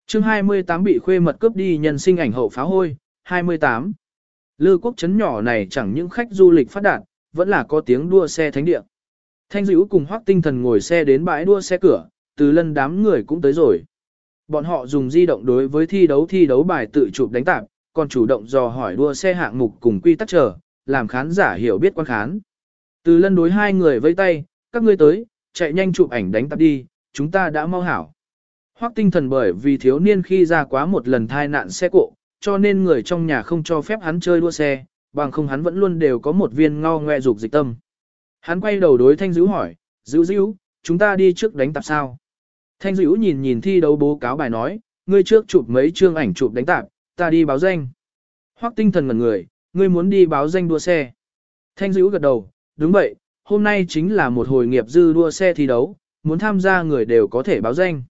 Chương 28 bị khuê mật cướp đi nhân sinh ảnh hậu pháo hôi, 28. Lư quốc trấn nhỏ này chẳng những khách du lịch phát đạt, vẫn là có tiếng đua xe thánh địa. Thanh dữ cùng hoác tinh thần ngồi xe đến bãi đua xe cửa, từ lân đám người cũng tới rồi. Bọn họ dùng di động đối với thi đấu thi đấu bài tự chụp đánh tạp, còn chủ động dò hỏi đua xe hạng mục cùng quy tắc chờ, làm khán giả hiểu biết quan khán. Từ lân đối hai người vây tay, các ngươi tới, chạy nhanh chụp ảnh đánh tạp đi, chúng ta đã mau hảo. Hoắc tinh thần bởi vì thiếu niên khi ra quá một lần thai nạn xe cộ, cho nên người trong nhà không cho phép hắn chơi đua xe, bằng không hắn vẫn luôn đều có một viên ngao ngoe dục dịch tâm. Hắn quay đầu đối thanh dữ hỏi, dữ dữ, chúng ta đi trước đánh tạp sao. Thanh dữ nhìn nhìn thi đấu bố cáo bài nói, ngươi trước chụp mấy chương ảnh chụp đánh tạp, ta đi báo danh. Hoắc tinh thần ngẩn người, ngươi muốn đi báo danh đua xe. Thanh dữ gật đầu, đúng vậy, hôm nay chính là một hồi nghiệp dư đua xe thi đấu, muốn tham gia người đều có thể báo danh.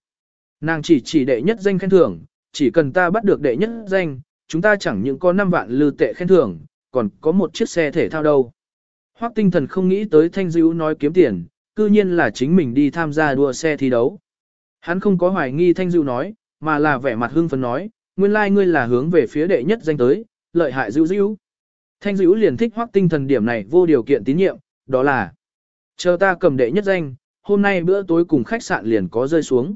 Nàng chỉ chỉ đệ nhất danh khen thưởng, chỉ cần ta bắt được đệ nhất danh, chúng ta chẳng những có 5 vạn lư tệ khen thưởng, còn có một chiếc xe thể thao đâu. Hoắc tinh thần không nghĩ tới thanh dữ nói kiếm tiền, cư nhiên là chính mình đi tham gia đua xe thi đấu. Hắn không có hoài nghi thanh dữ nói, mà là vẻ mặt hưng phấn nói, nguyên lai like ngươi là hướng về phía đệ nhất danh tới, lợi hại dữ dữ. Thanh dữ liền thích hoắc tinh thần điểm này vô điều kiện tín nhiệm, đó là chờ ta cầm đệ nhất danh, hôm nay bữa tối cùng khách sạn liền có rơi xuống.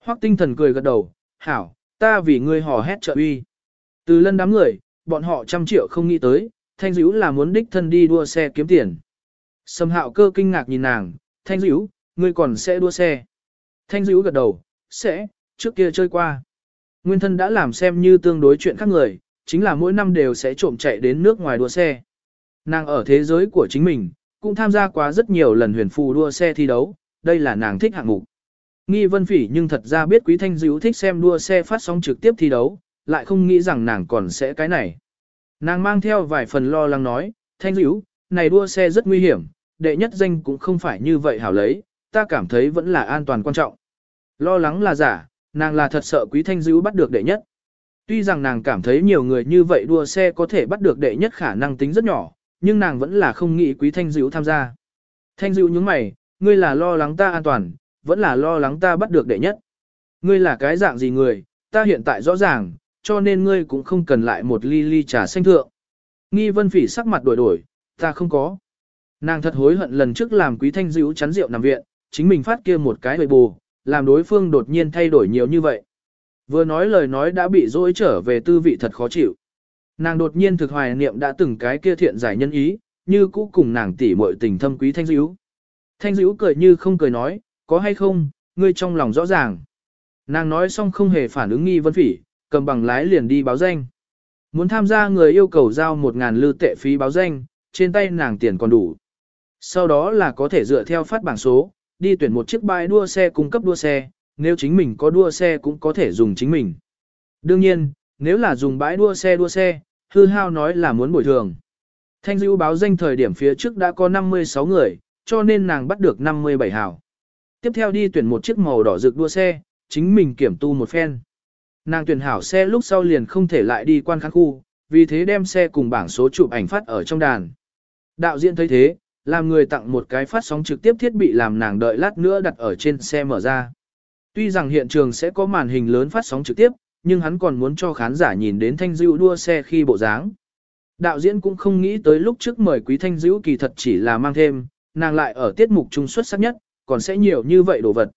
Hoắc tinh thần cười gật đầu, hảo, ta vì ngươi hò hét trợ uy. Từ lân đám người, bọn họ trăm triệu không nghĩ tới, thanh dữ là muốn đích thân đi đua xe kiếm tiền. Sầm hạo cơ kinh ngạc nhìn nàng, thanh dữ, ngươi còn sẽ đua xe. Thanh dữ gật đầu, sẽ, trước kia chơi qua. Nguyên thân đã làm xem như tương đối chuyện khác người, chính là mỗi năm đều sẽ trộm chạy đến nước ngoài đua xe. Nàng ở thế giới của chính mình, cũng tham gia quá rất nhiều lần huyền phù đua xe thi đấu, đây là nàng thích hạng mục. Nghi vân phỉ nhưng thật ra biết quý thanh dữ thích xem đua xe phát sóng trực tiếp thi đấu, lại không nghĩ rằng nàng còn sẽ cái này. Nàng mang theo vài phần lo lắng nói, thanh dữ, này đua xe rất nguy hiểm, đệ nhất danh cũng không phải như vậy hảo lấy, ta cảm thấy vẫn là an toàn quan trọng. Lo lắng là giả, nàng là thật sợ quý thanh dữ bắt được đệ nhất. Tuy rằng nàng cảm thấy nhiều người như vậy đua xe có thể bắt được đệ nhất khả năng tính rất nhỏ, nhưng nàng vẫn là không nghĩ quý thanh dữ tham gia. Thanh dữ nhướng mày, ngươi là lo lắng ta an toàn, vẫn là lo lắng ta bắt được đệ nhất. Ngươi là cái dạng gì người, ta hiện tại rõ ràng, cho nên ngươi cũng không cần lại một ly ly trà xanh thượng. Nghi vân phỉ sắc mặt đổi đổi, ta không có. Nàng thật hối hận lần trước làm quý thanh dữ chắn rượu nằm viện, chính mình phát kia một cái bề bù, làm đối phương đột nhiên thay đổi nhiều như vậy. Vừa nói lời nói đã bị dỗi trở về tư vị thật khó chịu. Nàng đột nhiên thực hoài niệm đã từng cái kia thiện giải nhân ý, như cũ cùng nàng tỉ muội tình thâm quý thanh dữ. Thanh dữ cười như không cười nói, có hay không, ngươi trong lòng rõ ràng. Nàng nói xong không hề phản ứng nghi vân phỉ, cầm bằng lái liền đi báo danh. Muốn tham gia người yêu cầu giao 1.000 lư tệ phí báo danh, trên tay nàng tiền còn đủ. Sau đó là có thể dựa theo phát bảng số, đi tuyển một chiếc bãi đua xe cung cấp đua xe, nếu chính mình có đua xe cũng có thể dùng chính mình. Đương nhiên, nếu là dùng bãi đua xe đua xe, hư hao nói là muốn bồi thường. Thanh dữ báo danh thời điểm phía trước đã có 56 người, cho nên nàng bắt được 57 hào. Tiếp theo đi tuyển một chiếc màu đỏ rực đua xe, chính mình kiểm tu một phen. Nàng tuyển hảo xe lúc sau liền không thể lại đi quan kháng khu, vì thế đem xe cùng bảng số chụp ảnh phát ở trong đàn. Đạo diễn thấy thế, làm người tặng một cái phát sóng trực tiếp thiết bị làm nàng đợi lát nữa đặt ở trên xe mở ra. Tuy rằng hiện trường sẽ có màn hình lớn phát sóng trực tiếp, nhưng hắn còn muốn cho khán giả nhìn đến thanh dữ đua xe khi bộ dáng. Đạo diễn cũng không nghĩ tới lúc trước mời quý thanh dữ kỳ thật chỉ là mang thêm, nàng lại ở tiết mục trung xuất sắc nhất, còn sẽ nhiều như vậy đồ vật.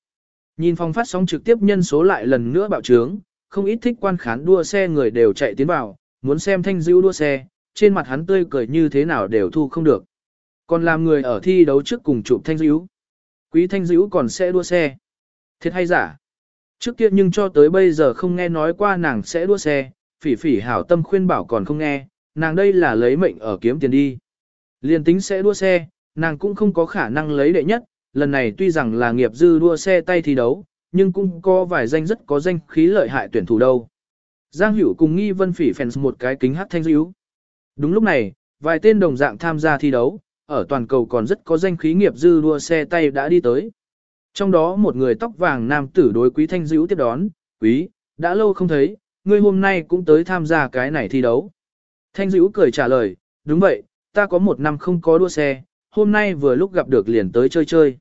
Nhìn phong phát sóng trực tiếp nhân số lại lần nữa bạo trướng, không ít thích quan khán đua xe người đều chạy tiến vào, muốn xem thanh dữ đua xe, trên mặt hắn tươi cười như thế nào đều thu không được. Còn làm người ở thi đấu trước cùng chụp thanh dữ. Quý thanh dữ còn sẽ đua xe. Thiệt hay giả? Trước kia nhưng cho tới bây giờ không nghe nói qua nàng sẽ đua xe, phỉ phỉ hảo tâm khuyên bảo còn không nghe, nàng đây là lấy mệnh ở kiếm tiền đi. Liên tính sẽ đua xe, nàng cũng không có khả năng lấy đệ nhất, lần này tuy rằng là nghiệp dư đua xe tay thi đấu, nhưng cũng có vài danh rất có danh khí lợi hại tuyển thủ đâu. Giang Hữu cùng Nghi Vân Phỉ fans một cái kính hát thanh dữ. Đúng lúc này, vài tên đồng dạng tham gia thi đấu, ở toàn cầu còn rất có danh khí nghiệp dư đua xe tay đã đi tới. Trong đó một người tóc vàng nam tử đối quý thanh dữ tiếp đón, quý, đã lâu không thấy, ngươi hôm nay cũng tới tham gia cái này thi đấu. Thanh dữ cười trả lời, đúng vậy, ta có một năm không có đua xe, hôm nay vừa lúc gặp được liền tới chơi chơi.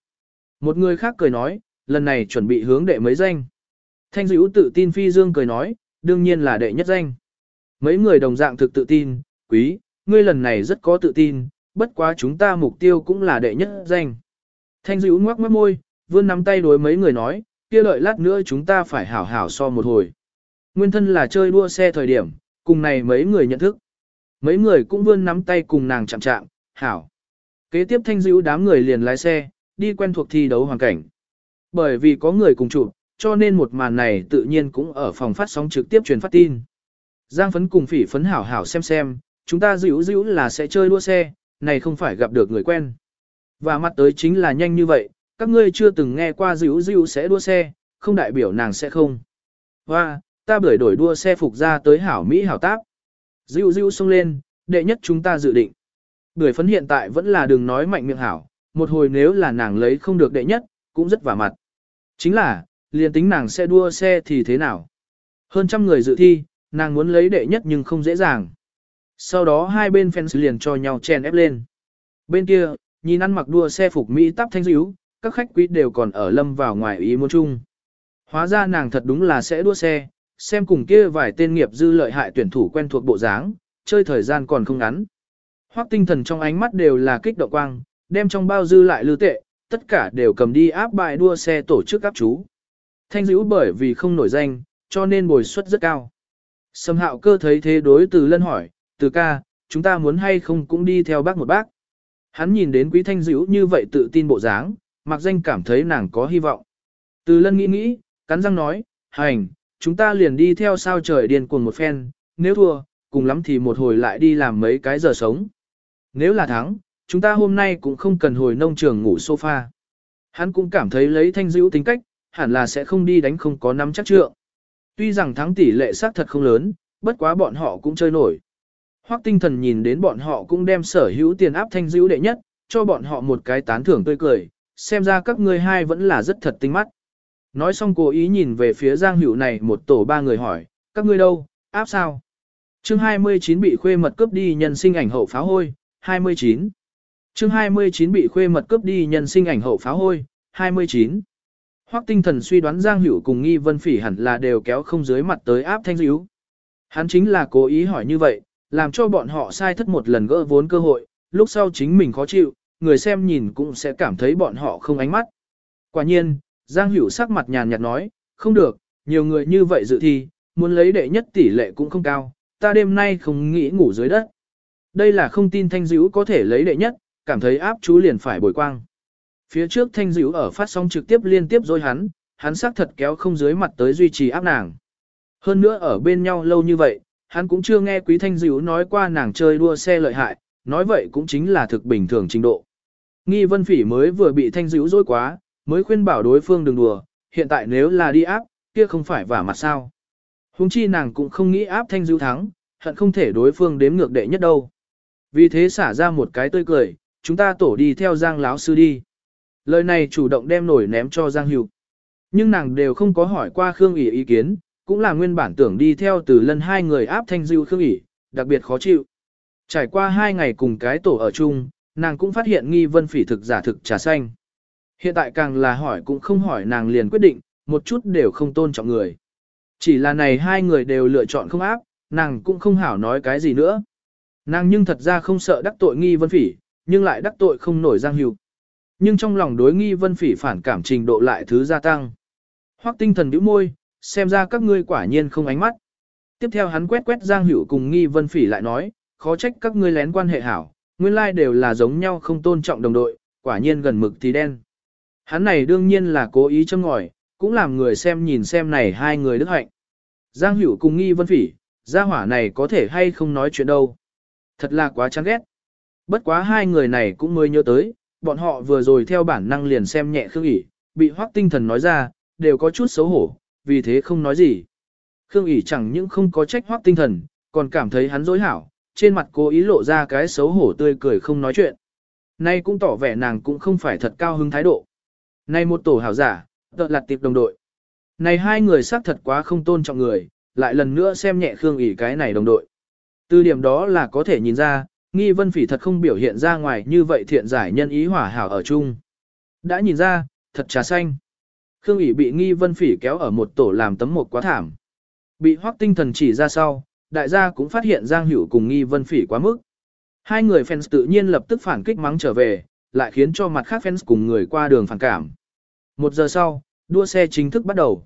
Một người khác cười nói, lần này chuẩn bị hướng đệ mấy danh. Thanh dữ tự tin phi dương cười nói, đương nhiên là đệ nhất danh. Mấy người đồng dạng thực tự tin, quý, ngươi lần này rất có tự tin, bất quá chúng ta mục tiêu cũng là đệ nhất danh. Thanh dữ ngoác mất môi, vươn nắm tay đối mấy người nói, kia lợi lát nữa chúng ta phải hảo hảo so một hồi. Nguyên thân là chơi đua xe thời điểm, cùng này mấy người nhận thức. Mấy người cũng vươn nắm tay cùng nàng chạm chạm, hảo. Kế tiếp thanh dữ đám người liền lái xe, đi quen thuộc thi đấu hoàn cảnh. Bởi vì có người cùng chụp, cho nên một màn này tự nhiên cũng ở phòng phát sóng trực tiếp truyền phát tin. Giang phấn cùng phỉ phấn hảo hảo xem xem, chúng ta dữ dữ là sẽ chơi đua xe, này không phải gặp được người quen. Và mặt tới chính là nhanh như vậy, các ngươi chưa từng nghe qua dữ dữ sẽ đua xe, không đại biểu nàng sẽ không. Và, ta bởi đổi đua xe phục ra tới hảo Mỹ hảo táp. Dữ dữ xông lên, đệ nhất chúng ta dự định. Bưởi phấn hiện tại vẫn là đừng nói mạnh miệng hảo, một hồi nếu là nàng lấy không được đệ nhất, cũng rất vả mặt. Chính là, liền tính nàng sẽ đua xe thì thế nào? Hơn trăm người dự thi, nàng muốn lấy đệ nhất nhưng không dễ dàng. Sau đó hai bên fans liền cho nhau chen ép lên. Bên kia, nhìn ăn mặc đua xe phục Mỹ tắp thanh dữ, các khách quý đều còn ở lâm vào ngoài ý muốn chung. Hóa ra nàng thật đúng là sẽ đua xe, xem cùng kia vài tên nghiệp dư lợi hại tuyển thủ quen thuộc bộ dáng, chơi thời gian còn không ngắn. Hoắc tinh thần trong ánh mắt đều là kích động quang, đem trong bao dư lại lưu tệ, tất cả đều cầm đi áp bại đua xe tổ chức áp chú. Thanh dữ bởi vì không nổi danh, cho nên bồi suất rất cao. Sầm hạo cơ thấy thế đối từ lân hỏi, từ ca, chúng ta muốn hay không cũng đi theo bác một bác. Hắn nhìn đến quý thanh dữ như vậy tự tin bộ dáng, mặc danh cảm thấy nàng có hy vọng. Từ lân nghĩ nghĩ, cắn răng nói, hành, chúng ta liền đi theo sao trời điên cuồng một phen, nếu thua, cùng lắm thì một hồi lại đi làm mấy cái giờ sống. Nếu là thắng, chúng ta hôm nay cũng không cần hồi nông trường ngủ sofa. Hắn cũng cảm thấy lấy thanh dữ tính cách, hẳn là sẽ không đi đánh không có nắm chắc trượng. Tuy rằng thắng tỷ lệ xác thật không lớn, bất quá bọn họ cũng chơi nổi. Hoắc tinh thần nhìn đến bọn họ cũng đem sở hữu tiền áp thanh dữ đệ nhất, cho bọn họ một cái tán thưởng tươi cười, xem ra các ngươi hai vẫn là rất thật tinh mắt. Nói xong cố ý nhìn về phía Giang Hữu này một tổ ba người hỏi, các ngươi đâu, áp sao? Chương 29 bị khuê mật cướp đi nhân sinh ảnh hậu pháo hôi, 29. Chương 29 bị khuê mật cướp đi nhân sinh ảnh hậu pháo hôi, 29. Hoắc tinh thần suy đoán Giang Hữu cùng Nghi Vân Phỉ hẳn là đều kéo không dưới mặt tới áp thanh dữ. Hắn chính là cố ý hỏi như vậy, làm cho bọn họ sai thất một lần gỡ vốn cơ hội, lúc sau chính mình khó chịu, người xem nhìn cũng sẽ cảm thấy bọn họ không ánh mắt. Quả nhiên, Giang Hữu sắc mặt nhàn nhạt nói, không được, nhiều người như vậy dự thi, muốn lấy đệ nhất tỷ lệ cũng không cao, ta đêm nay không nghĩ ngủ dưới đất. Đây là không tin thanh dữ có thể lấy đệ nhất, cảm thấy áp chú liền phải bồi quang. Phía trước thanh dữ ở phát sóng trực tiếp liên tiếp dối hắn, hắn xác thật kéo không dưới mặt tới duy trì áp nàng. Hơn nữa ở bên nhau lâu như vậy, hắn cũng chưa nghe quý thanh dữ nói qua nàng chơi đua xe lợi hại, nói vậy cũng chính là thực bình thường trình độ. Nghi vân phỉ mới vừa bị thanh dữ dối quá, mới khuyên bảo đối phương đừng đùa, hiện tại nếu là đi áp, kia không phải vả mặt sao. Hùng chi nàng cũng không nghĩ áp thanh dữ thắng, hận không thể đối phương đếm ngược đệ nhất đâu. Vì thế xả ra một cái tươi cười, chúng ta tổ đi theo Giang lão sư đi. Lời này chủ động đem nổi ném cho Giang Hữu. Nhưng nàng đều không có hỏi qua Khương ỉ ý kiến, cũng là nguyên bản tưởng đi theo từ lần hai người áp thanh dư Khương ỉ, đặc biệt khó chịu. Trải qua hai ngày cùng cái tổ ở chung, nàng cũng phát hiện nghi vân phỉ thực giả thực trà xanh. Hiện tại càng là hỏi cũng không hỏi nàng liền quyết định, một chút đều không tôn trọng người. Chỉ là này hai người đều lựa chọn không áp, nàng cũng không hảo nói cái gì nữa. Nàng nhưng thật ra không sợ đắc tội nghi vân phỉ, nhưng lại đắc tội không nổi giang hữu. Nhưng trong lòng đối nghi vân phỉ phản cảm trình độ lại thứ gia tăng. Hoắc tinh thần bĩu môi, xem ra các ngươi quả nhiên không ánh mắt. Tiếp theo hắn quét quét giang hữu cùng nghi vân phỉ lại nói, khó trách các ngươi lén quan hệ hảo, nguyên lai đều là giống nhau không tôn trọng đồng đội, quả nhiên gần mực thì đen. Hắn này đương nhiên là cố ý châm ngòi, cũng làm người xem nhìn xem này hai người đức hạnh. Giang Hữu cùng nghi vân phỉ, gia hỏa này có thể hay không nói chuyện đâu. Thật là quá chán ghét. Bất quá hai người này cũng mới nhớ tới, bọn họ vừa rồi theo bản năng liền xem nhẹ Khương ỉ, bị hoác tinh thần nói ra, đều có chút xấu hổ, vì thế không nói gì. Khương ỉ chẳng những không có trách hoác tinh thần, còn cảm thấy hắn dối hảo, trên mặt cố ý lộ ra cái xấu hổ tươi cười không nói chuyện. Nay cũng tỏ vẻ nàng cũng không phải thật cao hứng thái độ. Nay một tổ hảo giả, tợ lặt tiệp đồng đội. Này hai người xác thật quá không tôn trọng người, lại lần nữa xem nhẹ Khương ỉ cái này đồng đội. Từ điểm đó là có thể nhìn ra, nghi vân phỉ thật không biểu hiện ra ngoài như vậy thiện giải nhân ý hỏa hảo ở chung. Đã nhìn ra, thật trà xanh. Khương ỉ bị nghi vân phỉ kéo ở một tổ làm tấm một quá thảm. Bị hoác tinh thần chỉ ra sau, đại gia cũng phát hiện Giang Hữu cùng nghi vân phỉ quá mức. Hai người fans tự nhiên lập tức phản kích mắng trở về, lại khiến cho mặt khác fans cùng người qua đường phản cảm. Một giờ sau, đua xe chính thức bắt đầu.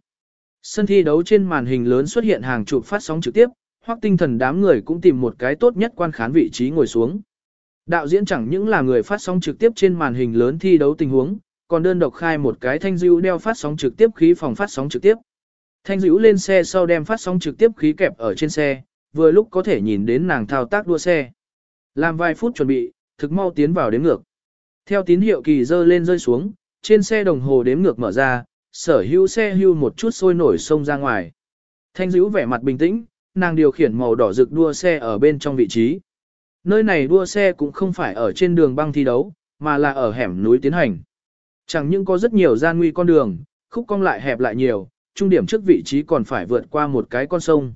Sân thi đấu trên màn hình lớn xuất hiện hàng chục phát sóng trực tiếp, hoặc tinh thần đám người cũng tìm một cái tốt nhất quan khán vị trí ngồi xuống. Đạo diễn chẳng những là người phát sóng trực tiếp trên màn hình lớn thi đấu tình huống, còn đơn độc khai một cái thanh dữ đeo phát sóng trực tiếp khí phòng phát sóng trực tiếp. Thanh dữ lên xe sau đem phát sóng trực tiếp khí kẹp ở trên xe, vừa lúc có thể nhìn đến nàng thao tác đua xe. Làm vài phút chuẩn bị, thực mau tiến vào đến ngược. Theo tín hiệu kỳ dơ lên rơi xuống, trên xe đồng hồ đếm ngược mở ra, sở hữu xe hưu một chút sôi nổi sông ra ngoài. Thanh dữ vẻ mặt bình tĩnh, nàng điều khiển màu đỏ rực đua xe ở bên trong vị trí. Nơi này đua xe cũng không phải ở trên đường băng thi đấu, mà là ở hẻm núi tiến hành. Chẳng những có rất nhiều gian nguy con đường, khúc cong lại hẹp lại nhiều, trung điểm trước vị trí còn phải vượt qua một cái con sông.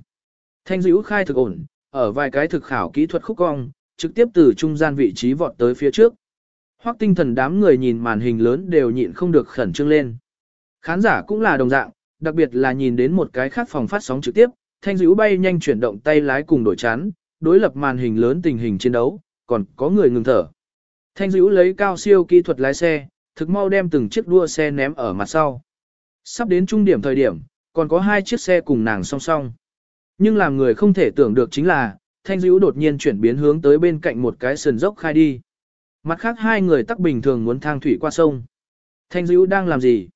Thanh dữ khai thực ổn, ở vài cái thực khảo kỹ thuật khúc cong, trực tiếp từ trung gian vị trí vọt tới phía trước. Hoắc tinh thần đám người nhìn màn hình lớn đều nhịn không được khẩn trương lên. Khán giả cũng là đồng dạng, đặc biệt là nhìn đến một cái khác phòng phát sóng trực tiếp, thanh dữ bay nhanh chuyển động tay lái cùng đổi chán, đối lập màn hình lớn tình hình chiến đấu, còn có người ngừng thở. Thanh dữ lấy cao siêu kỹ thuật lái xe, thực mau đem từng chiếc đua xe ném ở mặt sau. Sắp đến trung điểm thời điểm, còn có hai chiếc xe cùng nàng song song. Nhưng làm người không thể tưởng được chính là, thanh dữ đột nhiên chuyển biến hướng tới bên cạnh một cái sườn dốc khai đi. Mặt khác hai người tắc bình thường muốn thang thủy qua sông. Thanh dữ đang làm gì?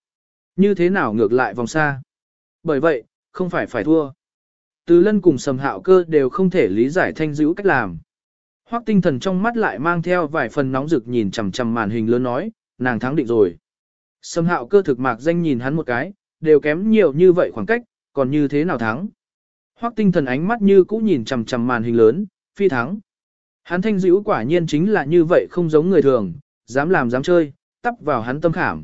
Như thế nào ngược lại vòng xa? Bởi vậy, không phải phải thua. Từ lân cùng sầm hạo cơ đều không thể lý giải thanh dữ cách làm. Hoắc tinh thần trong mắt lại mang theo vài phần nóng rực nhìn chằm chằm màn hình lớn nói, nàng thắng định rồi. Sầm hạo cơ thực mạc danh nhìn hắn một cái, đều kém nhiều như vậy khoảng cách, còn như thế nào thắng. Hoắc tinh thần ánh mắt như cũ nhìn chằm chằm màn hình lớn, phi thắng. Hắn thanh dữ quả nhiên chính là như vậy không giống người thường, dám làm dám chơi, tắp vào hắn tâm khảm.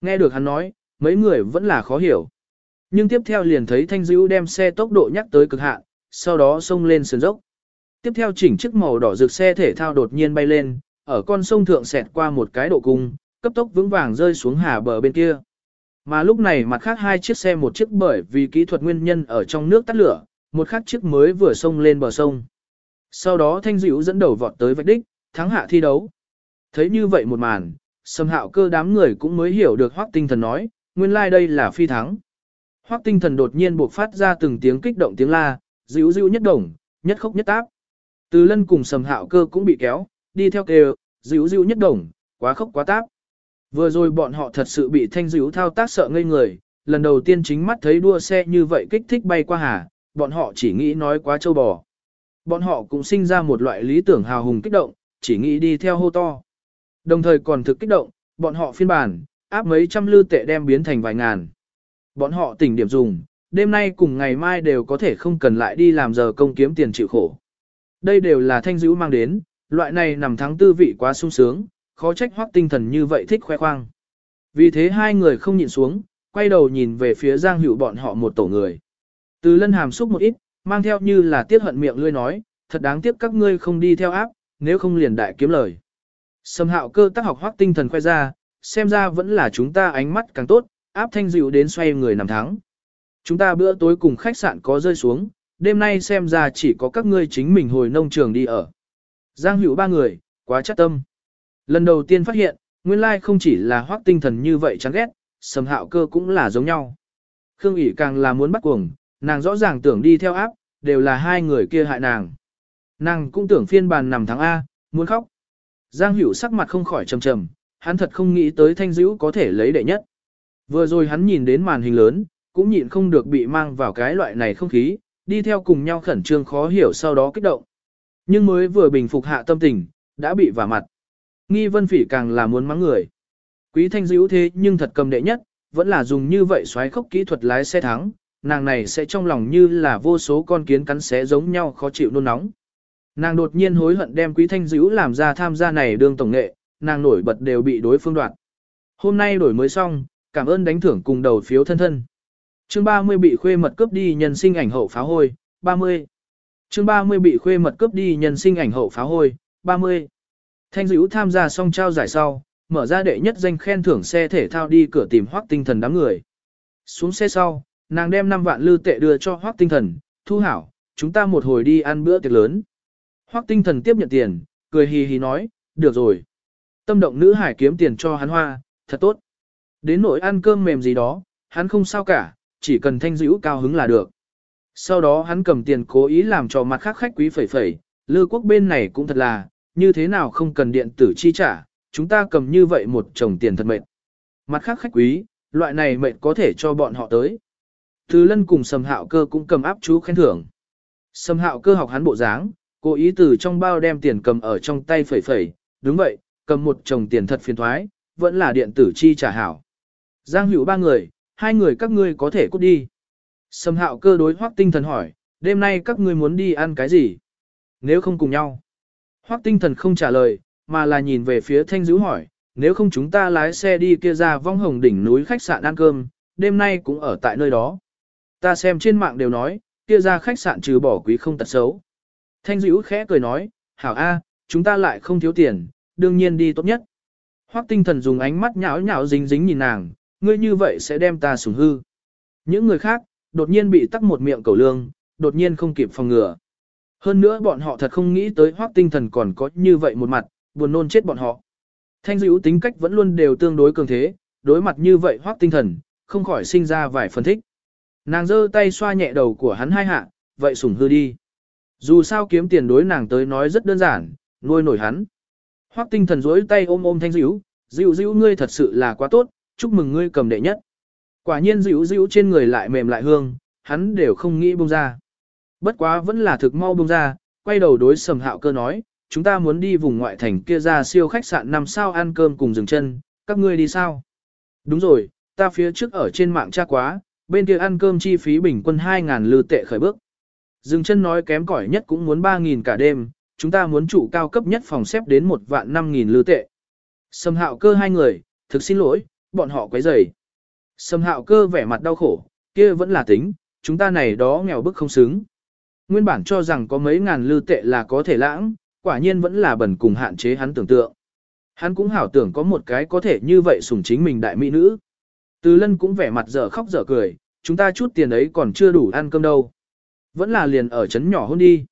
Nghe được hắn nói, mấy người vẫn là khó hiểu. Nhưng tiếp theo liền thấy thanh dữ đem xe tốc độ nhắc tới cực hạn, sau đó xông lên sườn dốc. Tiếp theo chỉnh chiếc màu đỏ rực xe thể thao đột nhiên bay lên, ở con sông thượng xẹt qua một cái độ cung, cấp tốc vững vàng rơi xuống hà bờ bên kia. Mà lúc này mặt khác hai chiếc xe một chiếc bởi vì kỹ thuật nguyên nhân ở trong nước tắt lửa, một khác chiếc mới vừa xông lên bờ sông. Sau đó thanh Dữ dẫn đầu vọt tới vạch đích, thắng hạ thi đấu. Thấy như vậy một màn, sầm hạo cơ đám người cũng mới hiểu được hoác tinh thần nói, nguyên lai like đây là phi thắng. Hoác tinh thần đột nhiên buộc phát ra từng tiếng kích động tiếng la, dịu dịu nhất đồng, nhất khốc nhất táp. Từ lân cùng sầm hạo cơ cũng bị kéo, đi theo kêu, dịu dịu nhất đồng, quá khốc quá táp. Vừa rồi bọn họ thật sự bị thanh dịu thao tác sợ ngây người, lần đầu tiên chính mắt thấy đua xe như vậy kích thích bay qua hà, bọn họ chỉ nghĩ nói quá trâu bò. Bọn họ cũng sinh ra một loại lý tưởng hào hùng kích động, chỉ nghĩ đi theo hô to. Đồng thời còn thực kích động, bọn họ phiên bản, áp mấy trăm lư tệ đem biến thành vài ngàn. Bọn họ tỉnh điểm dùng, đêm nay cùng ngày mai đều có thể không cần lại đi làm giờ công kiếm tiền chịu khổ. Đây đều là thanh dữ mang đến, loại này nằm thắng tư vị quá sung sướng, khó trách hoác tinh thần như vậy thích khoe khoang. Vì thế hai người không nhìn xuống, quay đầu nhìn về phía giang hữu bọn họ một tổ người. Từ lân hàm xúc một ít, mang theo như là tiết hận miệng lươi nói, thật đáng tiếc các ngươi không đi theo áp, nếu không liền đại kiếm lời. Sầm hạo cơ tác học hoác tinh thần khoe ra, xem ra vẫn là chúng ta ánh mắt càng tốt, áp thanh dịu đến xoay người nằm thắng. Chúng ta bữa tối cùng khách sạn có rơi xuống, đêm nay xem ra chỉ có các ngươi chính mình hồi nông trường đi ở. Giang hữu ba người, quá chắc tâm. Lần đầu tiên phát hiện, nguyên lai không chỉ là hoác tinh thần như vậy chán ghét, sầm hạo cơ cũng là giống nhau. Khương ỉ càng là muốn bắt cuồng, nàng rõ ràng tưởng đi theo áp, đều là hai người kia hại nàng. Nàng cũng tưởng phiên bàn nằm thắng A, muốn khóc. Giang Hữu sắc mặt không khỏi trầm trầm, hắn thật không nghĩ tới thanh dữ có thể lấy đệ nhất. Vừa rồi hắn nhìn đến màn hình lớn, cũng nhịn không được bị mang vào cái loại này không khí, đi theo cùng nhau khẩn trương khó hiểu sau đó kích động. Nhưng mới vừa bình phục hạ tâm tình, đã bị vả mặt. Nghi vân phỉ càng là muốn mắng người. Quý thanh dữ thế nhưng thật cầm đệ nhất, vẫn là dùng như vậy xoáy khốc kỹ thuật lái xe thắng, nàng này sẽ trong lòng như là vô số con kiến cắn xé giống nhau khó chịu nôn nóng. Nàng đột nhiên hối hận đem quý thanh dữ làm ra tham gia này đương tổng nghệ, nàng nổi bật đều bị đối phương đoạt. Hôm nay đổi mới xong, cảm ơn đánh thưởng cùng đầu phiếu thân thân. Chương 30 bị khuê mật cướp đi nhân sinh ảnh hậu phá hôi, 30. Chương 30 bị khuê mật cướp đi nhân sinh ảnh hậu phá hôi, 30. Thanh dữ tham gia xong trao giải sau, mở ra đệ nhất danh khen thưởng xe thể thao đi cửa tìm hoác tinh thần đám người. Xuống xe sau, nàng đem 5 vạn lư tệ đưa cho hoác tinh thần, thu hảo, chúng ta một hồi đi ăn bữa tiệc lớn. Hoắc tinh thần tiếp nhận tiền, cười hì hì nói, được rồi. Tâm động nữ hải kiếm tiền cho hắn hoa, thật tốt. Đến nỗi ăn cơm mềm gì đó, hắn không sao cả, chỉ cần thanh dữ cao hứng là được. Sau đó hắn cầm tiền cố ý làm cho mặt khác khách quý phẩy phẩy, lư quốc bên này cũng thật là, như thế nào không cần điện tử chi trả, chúng ta cầm như vậy một chồng tiền thật mệt. Mặt khác khách quý, loại này mệt có thể cho bọn họ tới. Thứ lân cùng sầm hạo cơ cũng cầm áp chú khen thưởng. Sầm hạo cơ học hắn bộ dáng, cố ý từ trong bao đem tiền cầm ở trong tay phẩy phẩy, đúng vậy, cầm một chồng tiền thật phiền thoái, vẫn là điện tử chi trả hảo. Giang hữu ba người, hai người các ngươi có thể cút đi. Sầm hạo cơ đối hoác tinh thần hỏi, đêm nay các ngươi muốn đi ăn cái gì? Nếu không cùng nhau. Hoác tinh thần không trả lời, mà là nhìn về phía thanh dữ hỏi, nếu không chúng ta lái xe đi kia ra vong hồng đỉnh núi khách sạn ăn cơm, đêm nay cũng ở tại nơi đó. Ta xem trên mạng đều nói, kia ra khách sạn trừ bỏ quý không tật xấu. Thanh dữ khẽ cười nói, hảo A, chúng ta lại không thiếu tiền, đương nhiên đi tốt nhất. Hoắc tinh thần dùng ánh mắt nhão nhão dính dính nhìn nàng, ngươi như vậy sẽ đem ta sủng hư. Những người khác, đột nhiên bị tắc một miệng cầu lương, đột nhiên không kịp phòng ngừa. Hơn nữa bọn họ thật không nghĩ tới Hoắc tinh thần còn có như vậy một mặt, buồn nôn chết bọn họ. Thanh dữ tính cách vẫn luôn đều tương đối cường thế, đối mặt như vậy Hoắc tinh thần, không khỏi sinh ra vài phân thích. Nàng giơ tay xoa nhẹ đầu của hắn hai hạ, vậy sủng hư đi. Dù sao kiếm tiền đối nàng tới nói rất đơn giản, nuôi nổi hắn. Hoắc tinh thần dối tay ôm ôm thanh dữ, dữ dữ ngươi thật sự là quá tốt, chúc mừng ngươi cầm đệ nhất. Quả nhiên dữ dữ trên người lại mềm lại hương, hắn đều không nghĩ buông ra. Bất quá vẫn là thực mau buông ra, quay đầu đối sầm hạo cơ nói, chúng ta muốn đi vùng ngoại thành kia ra siêu khách sạn năm sao ăn cơm cùng dừng chân, các ngươi đi sao? Đúng rồi, ta phía trước ở trên mạng tra quá, bên kia ăn cơm chi phí bình quân 2.000 lư tệ khởi bước. Dừng chân nói kém cỏi nhất cũng muốn 3.000 cả đêm, chúng ta muốn trụ cao cấp nhất phòng xếp đến một vạn 5.000 lư tệ. Sầm hạo cơ hai người, thực xin lỗi, bọn họ quấy rầy. Sầm hạo cơ vẻ mặt đau khổ, kia vẫn là tính, chúng ta này đó nghèo bức không xứng. Nguyên bản cho rằng có mấy ngàn lư tệ là có thể lãng, quả nhiên vẫn là bẩn cùng hạn chế hắn tưởng tượng. Hắn cũng hảo tưởng có một cái có thể như vậy sủng chính mình đại mỹ nữ. Từ lân cũng vẻ mặt dở khóc dở cười, chúng ta chút tiền ấy còn chưa đủ ăn cơm đâu. Vẫn là liền ở chấn nhỏ hôn đi.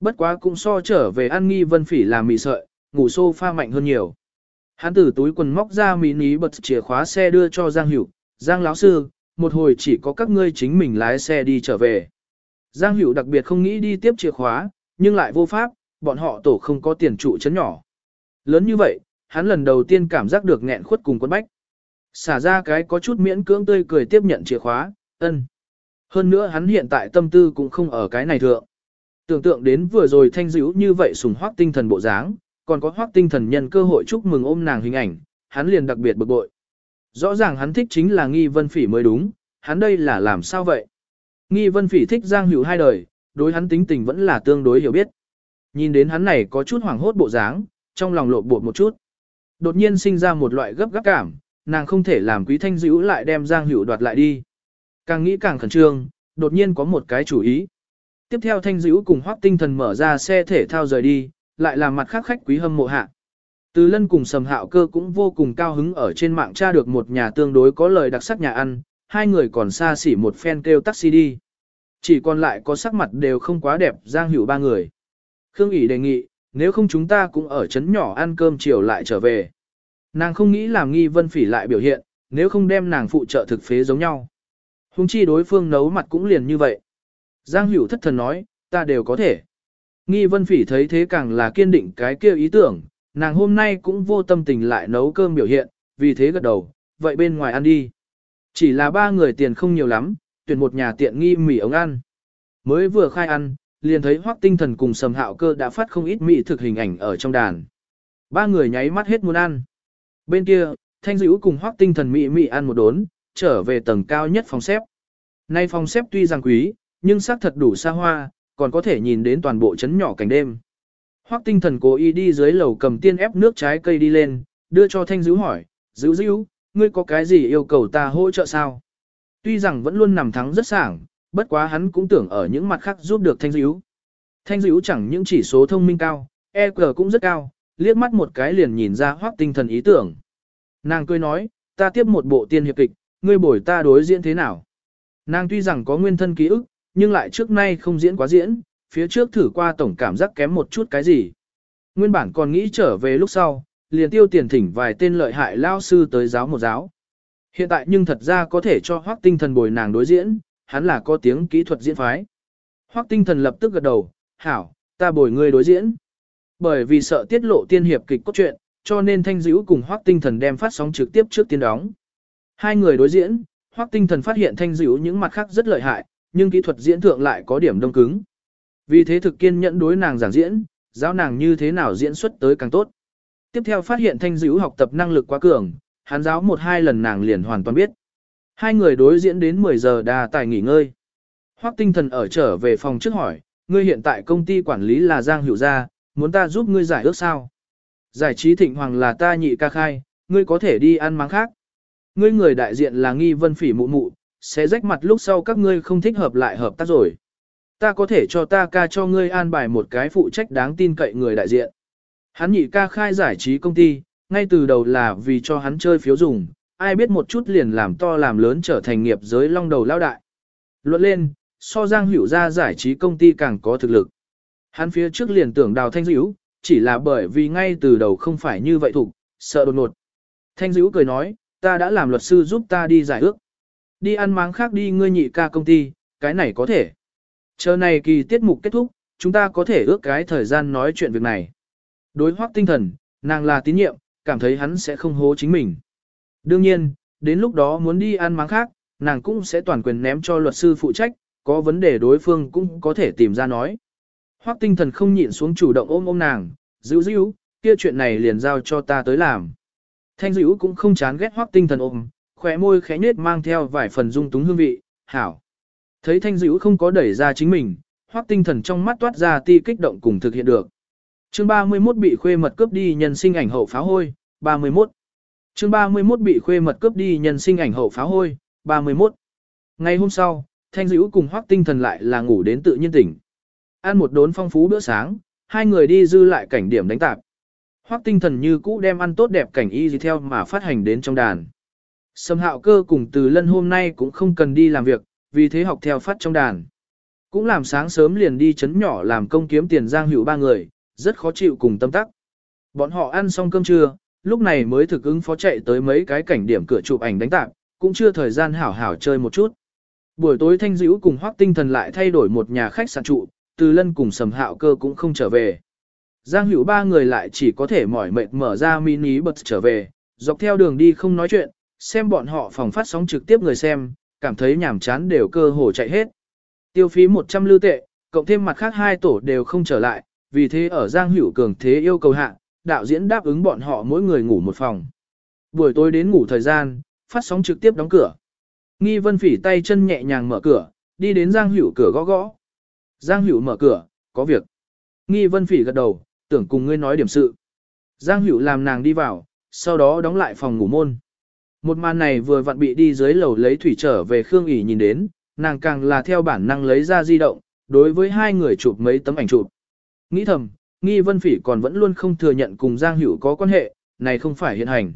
Bất quá cũng so trở về ăn nghi vân phỉ làm mì sợi, ngủ sofa mạnh hơn nhiều. Hắn từ túi quần móc ra mini bật chìa khóa xe đưa cho Giang Hữu, Giang lão sư, một hồi chỉ có các ngươi chính mình lái xe đi trở về. Giang Hữu đặc biệt không nghĩ đi tiếp chìa khóa, nhưng lại vô pháp, bọn họ tổ không có tiền trụ chấn nhỏ. Lớn như vậy, hắn lần đầu tiên cảm giác được nghẹn khuất cùng quân bách. Xả ra cái có chút miễn cưỡng tươi cười tiếp nhận chìa khóa, ân. Hơn nữa hắn hiện tại tâm tư cũng không ở cái này thượng. Tưởng tượng đến vừa rồi thanh dữ như vậy sùng hoác tinh thần bộ dáng, còn có hoác tinh thần nhân cơ hội chúc mừng ôm nàng hình ảnh, hắn liền đặc biệt bực bội. Rõ ràng hắn thích chính là nghi vân phỉ mới đúng, hắn đây là làm sao vậy? Nghi vân phỉ thích Giang Hữu hai đời, đối hắn tính tình vẫn là tương đối hiểu biết. Nhìn đến hắn này có chút hoảng hốt bộ dáng, trong lòng lộ bột một chút. Đột nhiên sinh ra một loại gấp gáp cảm, nàng không thể làm quý thanh dữ lại đem Giang Hữu đoạt lại đi. Càng nghĩ càng khẩn trương, đột nhiên có một cái chủ ý. Tiếp theo thanh dữ cùng hoác tinh thần mở ra xe thể thao rời đi, lại là mặt khác khách quý hâm mộ hạ. Từ lân cùng sầm hạo cơ cũng vô cùng cao hứng ở trên mạng tra được một nhà tương đối có lời đặc sắc nhà ăn, hai người còn xa xỉ một phen kêu taxi đi. Chỉ còn lại có sắc mặt đều không quá đẹp Giang Hữu ba người. Khương ỉ đề nghị, nếu không chúng ta cũng ở chấn nhỏ ăn cơm chiều lại trở về. Nàng không nghĩ làm nghi vân phỉ lại biểu hiện, nếu không đem nàng phụ trợ thực phế giống nhau. Hùng chi đối phương nấu mặt cũng liền như vậy. Giang Hữu thất thần nói, ta đều có thể. Nghi vân phỉ thấy thế càng là kiên định cái kia ý tưởng, nàng hôm nay cũng vô tâm tình lại nấu cơm biểu hiện, vì thế gật đầu, vậy bên ngoài ăn đi. Chỉ là ba người tiền không nhiều lắm, tuyển một nhà tiện nghi mì ống ăn. Mới vừa khai ăn, liền thấy hoác tinh thần cùng sầm hạo cơ đã phát không ít mỹ thực hình ảnh ở trong đàn. Ba người nháy mắt hết muốn ăn. Bên kia, thanh dữ cùng hoác tinh thần mỹ mỹ ăn một đốn, trở về tầng cao nhất phòng xếp. Nay phòng xếp tuy rằng quý, nhưng xác thật đủ xa hoa, còn có thể nhìn đến toàn bộ chấn nhỏ cảnh đêm. Hoắc tinh thần cố ý đi dưới lầu cầm tiên ép nước trái cây đi lên, đưa cho thanh dữ hỏi, dữ dữ, ngươi có cái gì yêu cầu ta hỗ trợ sao? Tuy rằng vẫn luôn nằm thắng rất sảng, bất quá hắn cũng tưởng ở những mặt khác giúp được thanh dữ. Thanh dữ chẳng những chỉ số thông minh cao, EQ cũng rất cao, liếc mắt một cái liền nhìn ra hoắc tinh thần ý tưởng. Nàng cười nói, ta tiếp một bộ tiên hiệp kịch, ngươi bồi ta đối diễn thế nào? Nàng tuy rằng có nguyên thân ký ức, nhưng lại trước nay không diễn quá diễn, phía trước thử qua tổng cảm giác kém một chút cái gì. Nguyên bản còn nghĩ trở về lúc sau, liền tiêu tiền thỉnh vài tên lợi hại lao sư tới giáo một giáo. Hiện tại nhưng thật ra có thể cho hoác tinh thần bồi nàng đối diễn, hắn là có tiếng kỹ thuật diễn phái. Hoác tinh thần lập tức gật đầu, hảo, ta bồi ngươi đối diễn. Bởi vì sợ tiết lộ tiên hiệp kịch cốt truyện, cho nên thanh dữ cùng hoác tinh thần đem phát sóng trực tiếp trước tiên đóng. Hai người đối diễn, hoác tinh thần phát hiện thanh dữ những mặt khác rất lợi hại, nhưng kỹ thuật diễn thượng lại có điểm đông cứng. Vì thế thực kiên nhẫn đối nàng giảng diễn, giáo nàng như thế nào diễn xuất tới càng tốt. Tiếp theo phát hiện thanh dữ học tập năng lực quá cường, hắn giáo một hai lần nàng liền hoàn toàn biết. Hai người đối diễn đến 10 giờ đà tài nghỉ ngơi. Hoắc tinh thần ở trở về phòng trước hỏi, ngươi hiện tại công ty quản lý là Giang Hữu Gia, muốn ta giúp ngươi giải ước sao? Giải trí thịnh hoàng là ta nhị ca khai, ngươi có thể đi ăn máng khác. Ngươi người đại diện là nghi vân phỉ mụ mụ, sẽ rách mặt lúc sau các ngươi không thích hợp lại hợp tác rồi. Ta có thể cho ta ca cho ngươi an bài một cái phụ trách đáng tin cậy người đại diện. Hắn nhị ca khai giải trí công ty, ngay từ đầu là vì cho hắn chơi phiếu dùng, ai biết một chút liền làm to làm lớn trở thành nghiệp giới long đầu lao đại. Luận lên, so Giang Hữu ra giải trí công ty càng có thực lực. Hắn phía trước liền tưởng đào thanh dữ, chỉ là bởi vì ngay từ đầu không phải như vậy thủ, sợ đột ngột. Thanh dữ cười nói, ta đã làm luật sư giúp ta đi giải ước. Đi ăn máng khác đi ngươi nhị ca công ty, cái này có thể. Chờ này kỳ tiết mục kết thúc, chúng ta có thể ước cái thời gian nói chuyện việc này. Đối hoác tinh thần, nàng là tín nhiệm, cảm thấy hắn sẽ không hố chính mình. Đương nhiên, đến lúc đó muốn đi ăn máng khác, nàng cũng sẽ toàn quyền ném cho luật sư phụ trách, có vấn đề đối phương cũng có thể tìm ra nói. Hoắc tinh thần không nhịn xuống chủ động ôm ôm nàng, dữ dữ, kia chuyện này liền giao cho ta tới làm. Thanh dữ cũng không chán ghét Hoắc tinh thần ôm, khỏe môi khẽ nết mang theo vài phần dung túng hương vị, hảo. Thấy thanh dữ không có đẩy ra chính mình, Hoắc tinh thần trong mắt toát ra ti kích động cùng thực hiện được. Chương 31 bị khuê mật cướp đi nhân sinh ảnh hậu pháo hôi, 31. Chương 31 bị khuê mật cướp đi nhân sinh ảnh hậu pháo hôi, 31. Ngày hôm sau, Thanh Dữ cùng Hoắc Tinh Thần lại là ngủ đến tự nhiên tỉnh. Ăn một đốn phong phú bữa sáng, hai người đi dư lại cảnh điểm đánh tạp. Hoắc Tinh Thần như cũ đem ăn tốt đẹp cảnh y gì theo mà phát hành đến trong đàn. Sâm Hạo Cơ cùng Từ Lân hôm nay cũng không cần đi làm việc, vì thế học theo phát trong đàn. Cũng làm sáng sớm liền đi chấn nhỏ làm công kiếm tiền giang hữu ba người, rất khó chịu cùng tâm tắc. Bọn họ ăn xong cơm trưa, lúc này mới thực ứng phó chạy tới mấy cái cảnh điểm cửa chụp ảnh đánh tạp, cũng chưa thời gian hảo hảo chơi một chút. Buổi tối Thanh Dữ cùng Hoắc Tinh Thần lại thay đổi một nhà khách sạn trụ, Từ Lân cùng Sầm Hạo Cơ cũng không trở về. Giang Hữu ba người lại chỉ có thể mỏi mệt mở ra mini bật trở về, dọc theo đường đi không nói chuyện, xem bọn họ phòng phát sóng trực tiếp người xem, cảm thấy nhàm chán đều cơ hồ chạy hết. Tiêu phí 100 lưu tệ, cộng thêm mặt khác hai tổ đều không trở lại, vì thế ở Giang Hữu cường thế yêu cầu hạ, đạo diễn đáp ứng bọn họ mỗi người ngủ một phòng. Buổi tối đến ngủ thời gian, phát sóng trực tiếp đóng cửa. Nghi Vân Phỉ tay chân nhẹ nhàng mở cửa, đi đến Giang Hữu cửa gõ gõ. Giang Hữu mở cửa, có việc. Nghi Vân Phỉ gật đầu, tưởng cùng ngươi nói điểm sự. Giang Hữu làm nàng đi vào, sau đó đóng lại phòng ngủ môn. Một màn này vừa vặn bị đi dưới lầu lấy thủy trở về Khương ỉ nhìn đến, nàng càng là theo bản năng lấy ra di động, đối với hai người chụp mấy tấm ảnh chụp. Nghĩ thầm, Nghi Vân Phỉ còn vẫn luôn không thừa nhận cùng Giang Hữu có quan hệ, này không phải hiện hành.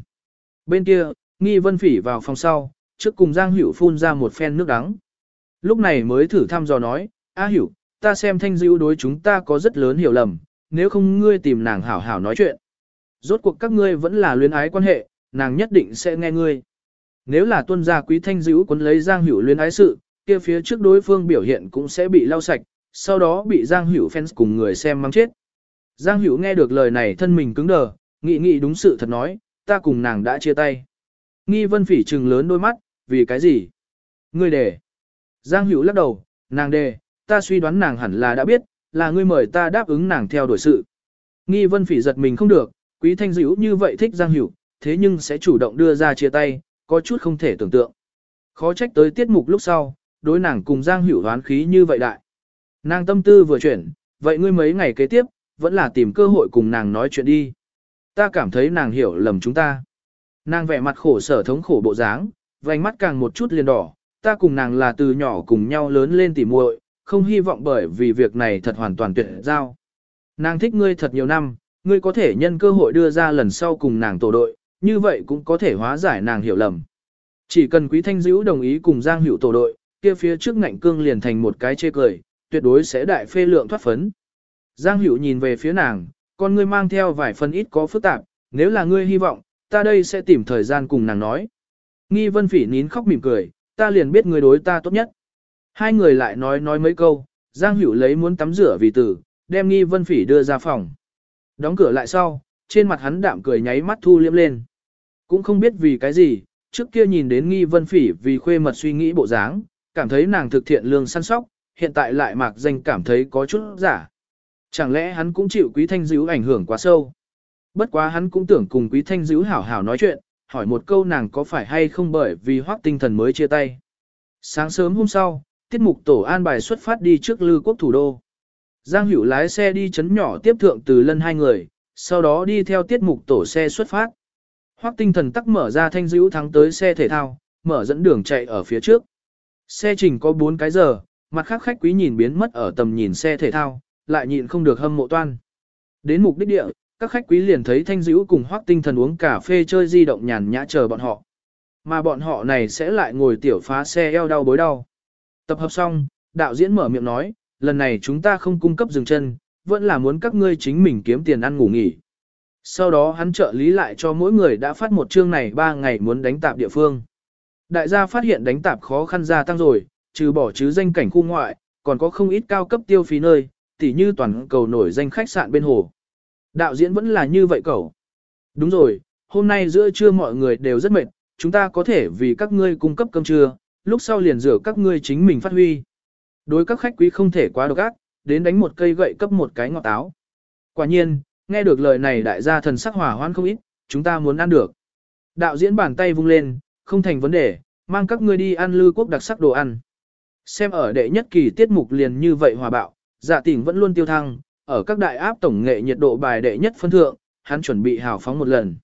Bên kia, Nghi Vân Phỉ vào phòng sau, trước cùng Giang Hữu phun ra một phen nước đắng. Lúc này mới thử thăm dò nói, A Hữu, ta xem thanh dữ đối chúng ta có rất lớn hiểu lầm, nếu không ngươi tìm nàng hảo hảo nói chuyện. Rốt cuộc các ngươi vẫn là luyến ái quan hệ, nàng nhất định sẽ nghe ngươi. Nếu là tuân gia quý thanh dữ quấn lấy Giang Hữu luyến ái sự, kia phía trước đối phương biểu hiện cũng sẽ bị lau sạch, sau đó bị Giang Hữu fans cùng người xem mắng chết. Giang Hữu nghe được lời này thân mình cứng đờ, nghĩ nghĩ đúng sự thật nói, ta cùng nàng đã chia tay. Nghi vân phỉ trừng lớn đôi mắt, vì cái gì? Ngươi đề. Giang Hữu lắc đầu, nàng đề, ta suy đoán nàng hẳn là đã biết, là ngươi mời ta đáp ứng nàng theo đuổi sự. Nghi vân phỉ giật mình không được, quý thanh dữ như vậy thích Giang Hữu, thế nhưng sẽ chủ động đưa ra chia tay, có chút không thể tưởng tượng. Khó trách tới tiết mục lúc sau, đối nàng cùng Giang Hữu hoán khí như vậy đại. Nàng tâm tư vừa chuyển, vậy ngươi mấy ngày kế tiếp, vẫn là tìm cơ hội cùng nàng nói chuyện đi. Ta cảm thấy nàng hiểu lầm chúng ta. Nàng vẻ mặt khổ sở thống khổ bộ dáng, vành mắt càng một chút liền đỏ, ta cùng nàng là từ nhỏ cùng nhau lớn lên tỉ muội, không hy vọng bởi vì việc này thật hoàn toàn tuyệt giao. Nàng thích ngươi thật nhiều năm, ngươi có thể nhân cơ hội đưa ra lần sau cùng nàng tổ đội, như vậy cũng có thể hóa giải nàng hiểu lầm. Chỉ cần Quý Thanh Dữ đồng ý cùng Giang Hữu tổ đội, kia phía trước ngạnh cương liền thành một cái chê cười, tuyệt đối sẽ đại phê lượng thoát phấn. Giang Hữu nhìn về phía nàng, con ngươi mang theo vài phần ít có phức tạp, nếu là ngươi hy vọng, ta đây sẽ tìm thời gian cùng nàng nói. Nghi Vân Phỉ nín khóc mỉm cười, ta liền biết ngươi đối ta tốt nhất. Hai người lại nói nói mấy câu, Giang Hữu lấy muốn tắm rửa vì tử, đem Nghi Vân Phỉ đưa ra phòng. Đóng cửa lại sau, trên mặt hắn đạm cười nháy mắt thu liễm lên. Cũng không biết vì cái gì, trước kia nhìn đến Nghi Vân Phỉ vì khuê mật suy nghĩ bộ dáng, cảm thấy nàng thực thiện lương săn sóc, hiện tại lại mạc danh cảm thấy có chút giả. Chẳng lẽ hắn cũng chịu quý thanh dữ ảnh hưởng quá sâu? Bất quá hắn cũng tưởng cùng Quý Thanh Dữ hảo hảo nói chuyện, hỏi một câu nàng có phải hay không bởi vì hoác tinh thần mới chia tay. Sáng sớm hôm sau, tiết mục tổ an bài xuất phát đi trước lư quốc thủ đô. Giang Hữu lái xe đi chấn nhỏ tiếp thượng từ lân hai người, sau đó đi theo tiết mục tổ xe xuất phát. Hoắc tinh thần tắc mở ra thanh dữ thắng tới xe thể thao, mở dẫn đường chạy ở phía trước. Xe trình có 4 cái giờ, mặt khác khách quý nhìn biến mất ở tầm nhìn xe thể thao, lại nhịn không được hâm mộ toan. Đến mục đích địa, các khách quý liền thấy thanh dữ cùng Hoắc tinh thần uống cà phê chơi di động nhàn nhã chờ bọn họ. Mà bọn họ này sẽ lại ngồi tiểu phá xe eo đau bối đau. Tập hợp xong, đạo diễn mở miệng nói, lần này chúng ta không cung cấp dừng chân, vẫn là muốn các ngươi chính mình kiếm tiền ăn ngủ nghỉ. Sau đó hắn trợ lý lại cho mỗi người đã phát một chương này 3 ngày muốn đánh tạp địa phương. Đại gia phát hiện đánh tạp khó khăn gia tăng rồi, trừ bỏ chứ danh cảnh khu ngoại, còn có không ít cao cấp tiêu phí nơi, tỉ như toàn cầu nổi danh khách sạn bên hồ. Đạo diễn vẫn là như vậy cậu. Đúng rồi, hôm nay giữa trưa mọi người đều rất mệt, chúng ta có thể vì các ngươi cung cấp cơm trưa, lúc sau liền rửa các ngươi chính mình phát huy. Đối các khách quý không thể quá độc ác, đến đánh một cây gậy cấp một cái ngọt táo. Quả nhiên, nghe được lời này đại gia thần sắc hỏa hoan không ít, chúng ta muốn ăn được. Đạo diễn bàn tay vung lên, không thành vấn đề, mang các ngươi đi ăn lư quốc đặc sắc đồ ăn. Xem ở đệ nhất kỳ tiết mục liền như vậy hòa bạo, dạ tỉnh vẫn luôn tiêu thăng, ở các đại áp tổng nghệ nhiệt độ bài đệ nhất phân thượng, hắn chuẩn bị hào phóng một lần.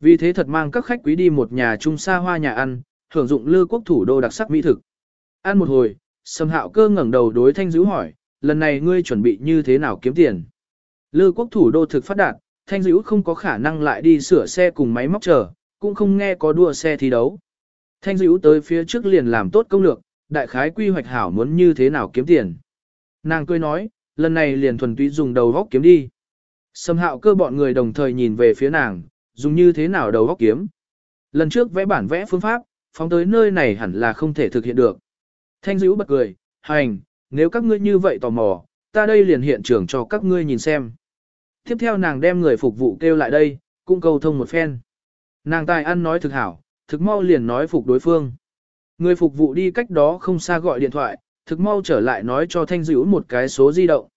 Vì thế thật mang các khách quý đi một nhà trung xa hoa nhà ăn, hưởng dụng lư quốc thủ đô đặc sắc mỹ thực. Ăn một hồi, Sầm Hạo Cơ ngẩng đầu đối Thanh Dữ hỏi, lần này ngươi chuẩn bị như thế nào kiếm tiền? Lư quốc thủ đô thực phát đạt, Thanh Dữ không có khả năng lại đi sửa xe cùng máy móc chờ, cũng không nghe có đua xe thi đấu. Thanh Dữ tới phía trước liền làm tốt công lược, đại khái quy hoạch hảo muốn như thế nào kiếm tiền. Nàng cười nói, lần này liền thuần túy dùng đầu góc kiếm đi. Sầm hạo cơ bọn người đồng thời nhìn về phía nàng, dùng như thế nào đầu góc kiếm. Lần trước vẽ bản vẽ phương pháp, phóng tới nơi này hẳn là không thể thực hiện được. Thanh dữ bật cười, hành, nếu các ngươi như vậy tò mò, ta đây liền hiện trường cho các ngươi nhìn xem. Tiếp theo nàng đem người phục vụ kêu lại đây, cũng câu thông một phen. Nàng tài ăn nói thực hảo, thực mau liền nói phục đối phương. Người phục vụ đi cách đó không xa gọi điện thoại, thực mau trở lại nói cho Thanh Dữ một cái số di động.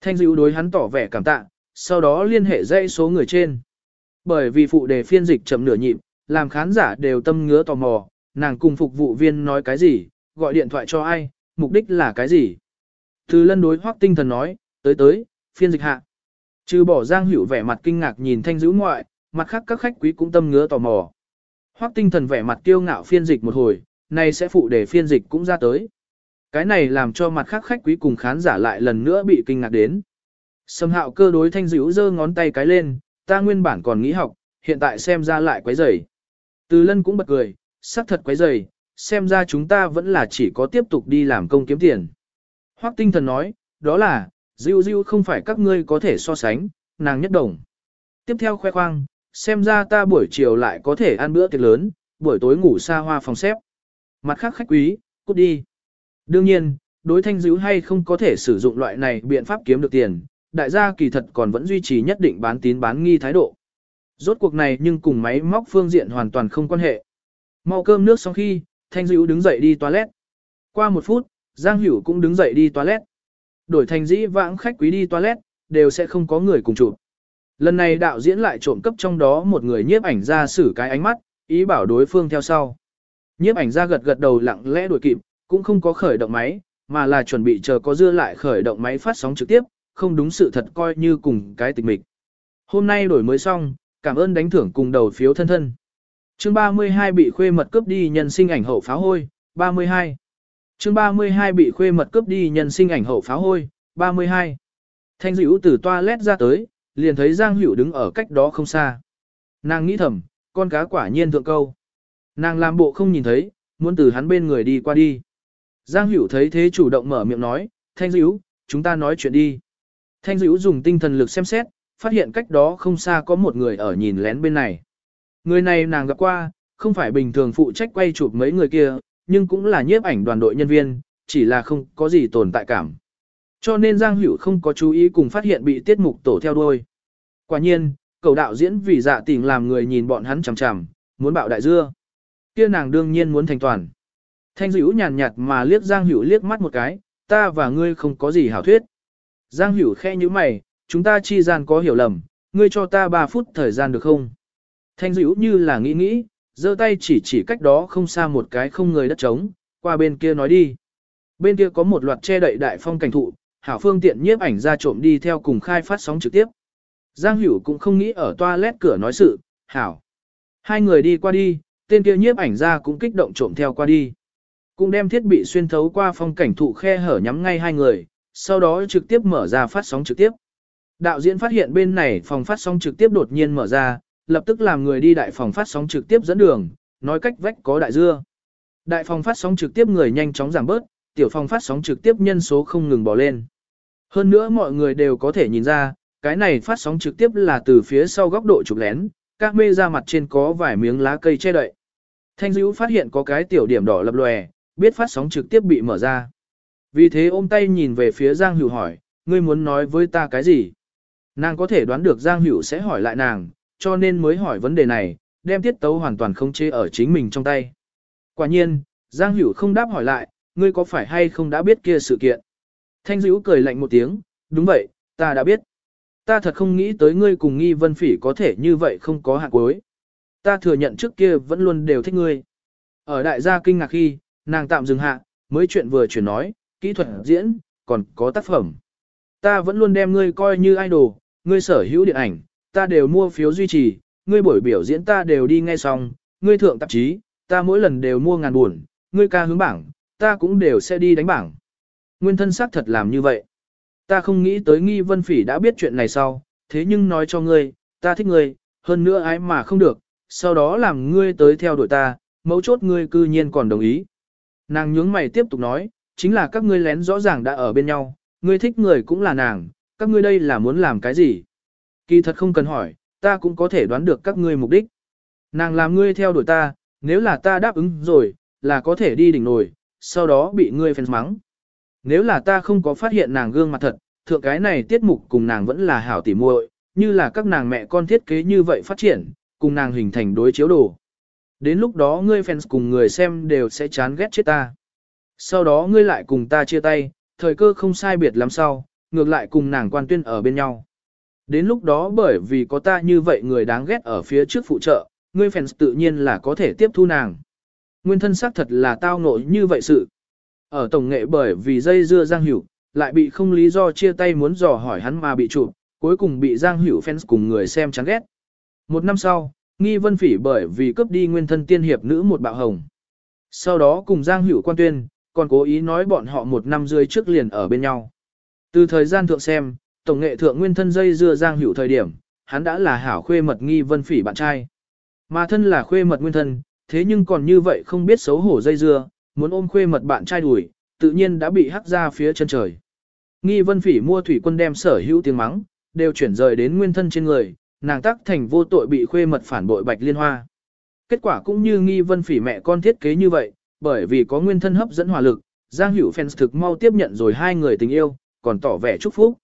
Thanh Dữ đối hắn tỏ vẻ cảm tạ, sau đó liên hệ dây số người trên. Bởi vì phụ đề phiên dịch chậm nửa nhịp, làm khán giả đều tâm ngứa tò mò, nàng cùng phục vụ viên nói cái gì, gọi điện thoại cho ai, mục đích là cái gì. Từ lân đối hoác tinh thần nói, tới tới, phiên dịch hạ. Trừ bỏ giang hữu vẻ mặt kinh ngạc nhìn thanh dữ ngoại, mặt khác các khách quý cũng tâm ngứa tò mò. Hoác tinh thần vẻ mặt kiêu ngạo phiên dịch một hồi, nay sẽ phụ để phiên dịch cũng ra tới. Cái này làm cho mặt khác khách quý cùng khán giả lại lần nữa bị kinh ngạc đến. Sâm hạo cơ đối thanh dữ giơ ngón tay cái lên, ta nguyên bản còn nghĩ học, hiện tại xem ra lại quấy rầy. Từ lân cũng bật cười, sắc thật quấy rầy, xem ra chúng ta vẫn là chỉ có tiếp tục đi làm công kiếm tiền. Hoắc tinh thần nói, đó là, Diêu Diêu không phải các ngươi có thể so sánh, nàng nhất đồng. Tiếp theo khoe khoang, xem ra ta buổi chiều lại có thể ăn bữa tiệc lớn, buổi tối ngủ xa hoa phòng xếp. Mặt khác khách quý, cút đi. Đương nhiên, đối thanh dữ hay không có thể sử dụng loại này biện pháp kiếm được tiền, đại gia kỳ thật còn vẫn duy trì nhất định bán tín bán nghi thái độ. Rốt cuộc này nhưng cùng máy móc phương diện hoàn toàn không quan hệ. Mau cơm nước xong khi, Thanh Dữ đứng dậy đi toilet. Qua một phút, Giang Hữu cũng đứng dậy đi toilet. Đổi thành dĩ vãng khách quý đi toilet, đều sẽ không có người cùng chụp. Lần này đạo diễn lại trộm cấp trong đó một người nhiếp ảnh ra xử cái ánh mắt, ý bảo đối phương theo sau. Nhiếp ảnh ra gật gật đầu lặng lẽ đuổi kịp, cũng không có khởi động máy, mà là chuẩn bị chờ có dưa lại khởi động máy phát sóng trực tiếp, không đúng sự thật coi như cùng cái tịch mịch. Hôm nay đổi mới xong, cảm ơn đánh thưởng cùng đầu phiếu thân thân. Chương 32 bị khuê mật cướp đi nhân sinh ảnh hậu pháo hôi, 32. Chương 32 bị khuê mật cướp đi nhân sinh ảnh hậu pháo hôi, 32. Thanh dữ từ toilet ra tới, liền thấy Giang Hữu đứng ở cách đó không xa. Nàng nghĩ thầm, con cá quả nhiên thượng câu. Nàng làm bộ không nhìn thấy, muốn từ hắn bên người đi qua đi. Giang Hữu thấy thế chủ động mở miệng nói, Thanh dữ, chúng ta nói chuyện đi. Thanh dữ dùng tinh thần lực xem xét, phát hiện cách đó không xa có một người ở nhìn lén bên này. Người này nàng gặp qua, không phải bình thường phụ trách quay chụp mấy người kia, nhưng cũng là nhiếp ảnh đoàn đội nhân viên, chỉ là không có gì tồn tại cảm. Cho nên Giang Hữu không có chú ý cùng phát hiện bị tiết mục tổ theo đuôi. Quả nhiên, cầu đạo diễn vì dạ tình làm người nhìn bọn hắn chằm chằm, muốn bạo đại dưa. Kia nàng đương nhiên muốn thành toàn. Thanh Dữu nhàn nhạt mà liếc Giang Hữu liếc mắt một cái, ta và ngươi không có gì hảo thuyết. Giang Hữu khe như mày, chúng ta chi gian có hiểu lầm, ngươi cho ta 3 phút thời gian được không? Thanh dữ như là nghĩ nghĩ, giơ tay chỉ chỉ cách đó không xa một cái không người đất trống, qua bên kia nói đi. Bên kia có một loạt che đậy đại phong cảnh thụ, hảo phương tiện nhiếp ảnh ra trộm đi theo cùng khai phát sóng trực tiếp. Giang Hữu cũng không nghĩ ở toilet cửa nói sự, hảo. Hai người đi qua đi, tên kia nhiếp ảnh ra cũng kích động trộm theo qua đi. Cũng đem thiết bị xuyên thấu qua phong cảnh thụ khe hở nhắm ngay hai người, sau đó trực tiếp mở ra phát sóng trực tiếp. Đạo diễn phát hiện bên này phòng phát sóng trực tiếp đột nhiên mở ra, lập tức làm người đi đại phòng phát sóng trực tiếp dẫn đường, nói cách vách có đại dưa. Đại phòng phát sóng trực tiếp người nhanh chóng giảm bớt, tiểu phòng phát sóng trực tiếp nhân số không ngừng bỏ lên. Hơn nữa mọi người đều có thể nhìn ra, cái này phát sóng trực tiếp là từ phía sau góc độ chụp lén, các mê ra mặt trên có vài miếng lá cây che đậy. Thanh dữ phát hiện có cái tiểu điểm đỏ lập lòe, biết phát sóng trực tiếp bị mở ra. Vì thế ôm tay nhìn về phía Giang Hữu hỏi, ngươi muốn nói với ta cái gì? Nàng có thể đoán được Giang Hữu sẽ hỏi lại nàng, cho nên mới hỏi vấn đề này, đem tiết tấu hoàn toàn không chế ở chính mình trong tay. Quả nhiên, Giang Hữu không đáp hỏi lại, ngươi có phải hay không đã biết kia sự kiện? Thanh dữ cười lạnh một tiếng, đúng vậy, ta đã biết. Ta thật không nghĩ tới ngươi cùng nghi vân phỉ có thể như vậy không có hạ cuối. Ta thừa nhận trước kia vẫn luôn đều thích ngươi. Ở đại gia kinh ngạc khi, nàng tạm dừng hạ, mới chuyện vừa chuyển nói, kỹ thuật diễn, còn có tác phẩm. Ta vẫn luôn đem ngươi coi như idol, ngươi sở hữu điện ảnh, ta đều mua phiếu duy trì, ngươi buổi biểu diễn ta đều đi nghe xong, ngươi thượng tạp chí, ta mỗi lần đều mua ngàn buồn, ngươi ca hướng bảng, ta cũng đều sẽ đi đánh bảng. Nguyên thân xác thật làm như vậy. Ta không nghĩ tới nghi vân phỉ đã biết chuyện này sau, thế nhưng nói cho ngươi, ta thích ngươi, hơn nữa ai mà không được, sau đó làm ngươi tới theo đuổi ta, mấu chốt ngươi cư nhiên còn đồng ý. Nàng nhướng mày tiếp tục nói, chính là các ngươi lén rõ ràng đã ở bên nhau, ngươi thích người cũng là nàng, các ngươi đây là muốn làm cái gì? Kỳ thật không cần hỏi, ta cũng có thể đoán được các ngươi mục đích. Nàng làm ngươi theo đuổi ta, nếu là ta đáp ứng rồi, là có thể đi đỉnh nổi, sau đó bị ngươi phèn mắng. Nếu là ta không có phát hiện nàng gương mặt thật, thượng cái này tiết mục cùng nàng vẫn là hảo tỉ muội, như là các nàng mẹ con thiết kế như vậy phát triển, cùng nàng hình thành đối chiếu đồ. Đến lúc đó ngươi fans cùng người xem đều sẽ chán ghét chết ta. Sau đó ngươi lại cùng ta chia tay, thời cơ không sai biệt lắm sau, ngược lại cùng nàng quan tuyên ở bên nhau. Đến lúc đó bởi vì có ta như vậy người đáng ghét ở phía trước phụ trợ, ngươi fans tự nhiên là có thể tiếp thu nàng. Nguyên thân xác thật là tao nội như vậy sự. Ở tổng nghệ bởi vì dây dưa Giang Hữu, lại bị không lý do chia tay muốn dò hỏi hắn mà bị chụp, cuối cùng bị Giang Hữu fans cùng người xem chán ghét. Một năm sau, Nghi Vân Phỉ bởi vì cướp đi nguyên thân tiên hiệp nữ một bạo hồng. Sau đó cùng Giang Hữu quan tuyên, còn cố ý nói bọn họ một năm rưỡi trước liền ở bên nhau. Từ thời gian thượng xem, tổng nghệ thượng nguyên thân dây dưa Giang Hữu thời điểm, hắn đã là hảo khuê mật Nghi Vân Phỉ bạn trai. Mà thân là khuê mật nguyên thân, thế nhưng còn như vậy không biết xấu hổ dây dưa, muốn ôm khuê mật bạn trai đuổi, tự nhiên đã bị hắc ra phía chân trời. Nghi Vân Phỉ mua thủy quân đem sở hữu tiếng mắng, đều chuyển rời đến nguyên thân trên người, nàng tắc thành vô tội bị khuê mật phản bội Bạch Liên Hoa. Kết quả cũng như Nghi Vân Phỉ mẹ con thiết kế như vậy, bởi vì có nguyên thân hấp dẫn hỏa lực, Giang Hữu fans thực mau tiếp nhận rồi hai người tình yêu, còn tỏ vẻ chúc phúc.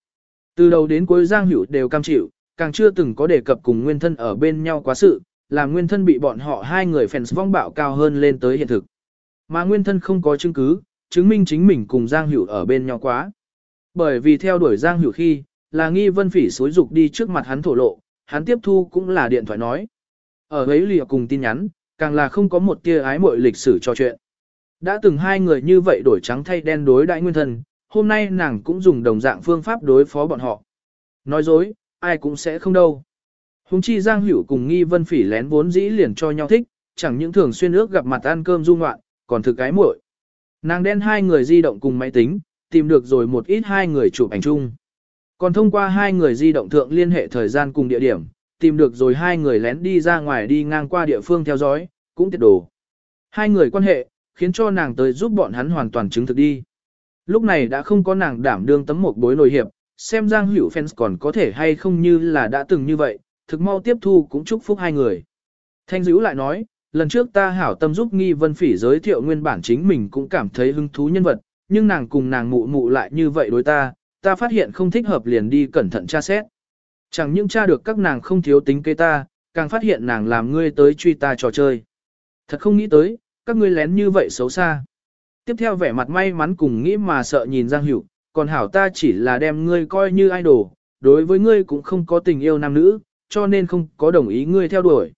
Từ đầu đến cuối Giang Hữu đều cam chịu, càng chưa từng có đề cập cùng nguyên thân ở bên nhau quá sự, làm nguyên thân bị bọn họ hai người fans vong bạo cao hơn lên tới hiện thực. Mà nguyên thân không có chứng cứ, chứng minh chính mình cùng Giang Hữu ở bên nhau quá. Bởi vì theo đuổi Giang Hữu khi, là nghi vân phỉ xối dục đi trước mặt hắn thổ lộ, hắn tiếp thu cũng là điện thoại nói. Ở ấy lìa cùng tin nhắn, càng là không có một tia ái mội lịch sử cho chuyện. Đã từng hai người như vậy đổi trắng thay đen đối đại nguyên thân, hôm nay nàng cũng dùng đồng dạng phương pháp đối phó bọn họ. Nói dối, ai cũng sẽ không đâu. Hùng chi Giang Hữu cùng Nghi Vân Phỉ lén vốn dĩ liền cho nhau thích, chẳng những thường xuyên ước gặp mặt ăn cơm du ngoạn, còn thực cái muội. Nàng đen hai người di động cùng máy tính, tìm được rồi một ít hai người chụp ảnh chung. Còn thông qua hai người di động thượng liên hệ thời gian cùng địa điểm, tìm được rồi hai người lén đi ra ngoài đi ngang qua địa phương theo dõi, cũng tiệt đồ. Hai người quan hệ, khiến cho nàng tới giúp bọn hắn hoàn toàn chứng thực đi. Lúc này đã không có nàng đảm đương tấm một bối nội hiệp, xem Giang Hữu fans còn có thể hay không như là đã từng như vậy, thực mau tiếp thu cũng chúc phúc hai người. Thanh dữ lại nói, lần trước ta hảo tâm giúp nghi vân phỉ giới thiệu nguyên bản chính mình cũng cảm thấy hứng thú nhân vật, nhưng nàng cùng nàng mụ mụ lại như vậy đối ta, ta phát hiện không thích hợp liền đi cẩn thận tra xét. Chẳng những tra được các nàng không thiếu tính kế ta, càng phát hiện nàng làm ngươi tới truy ta trò chơi. Thật không nghĩ tới, các ngươi lén như vậy xấu xa. Tiếp theo vẻ mặt may mắn cùng nghĩ mà sợ nhìn Giang Hữu, còn hảo ta chỉ là đem ngươi coi như idol, đối với ngươi cũng không có tình yêu nam nữ, cho nên không có đồng ý ngươi theo đuổi.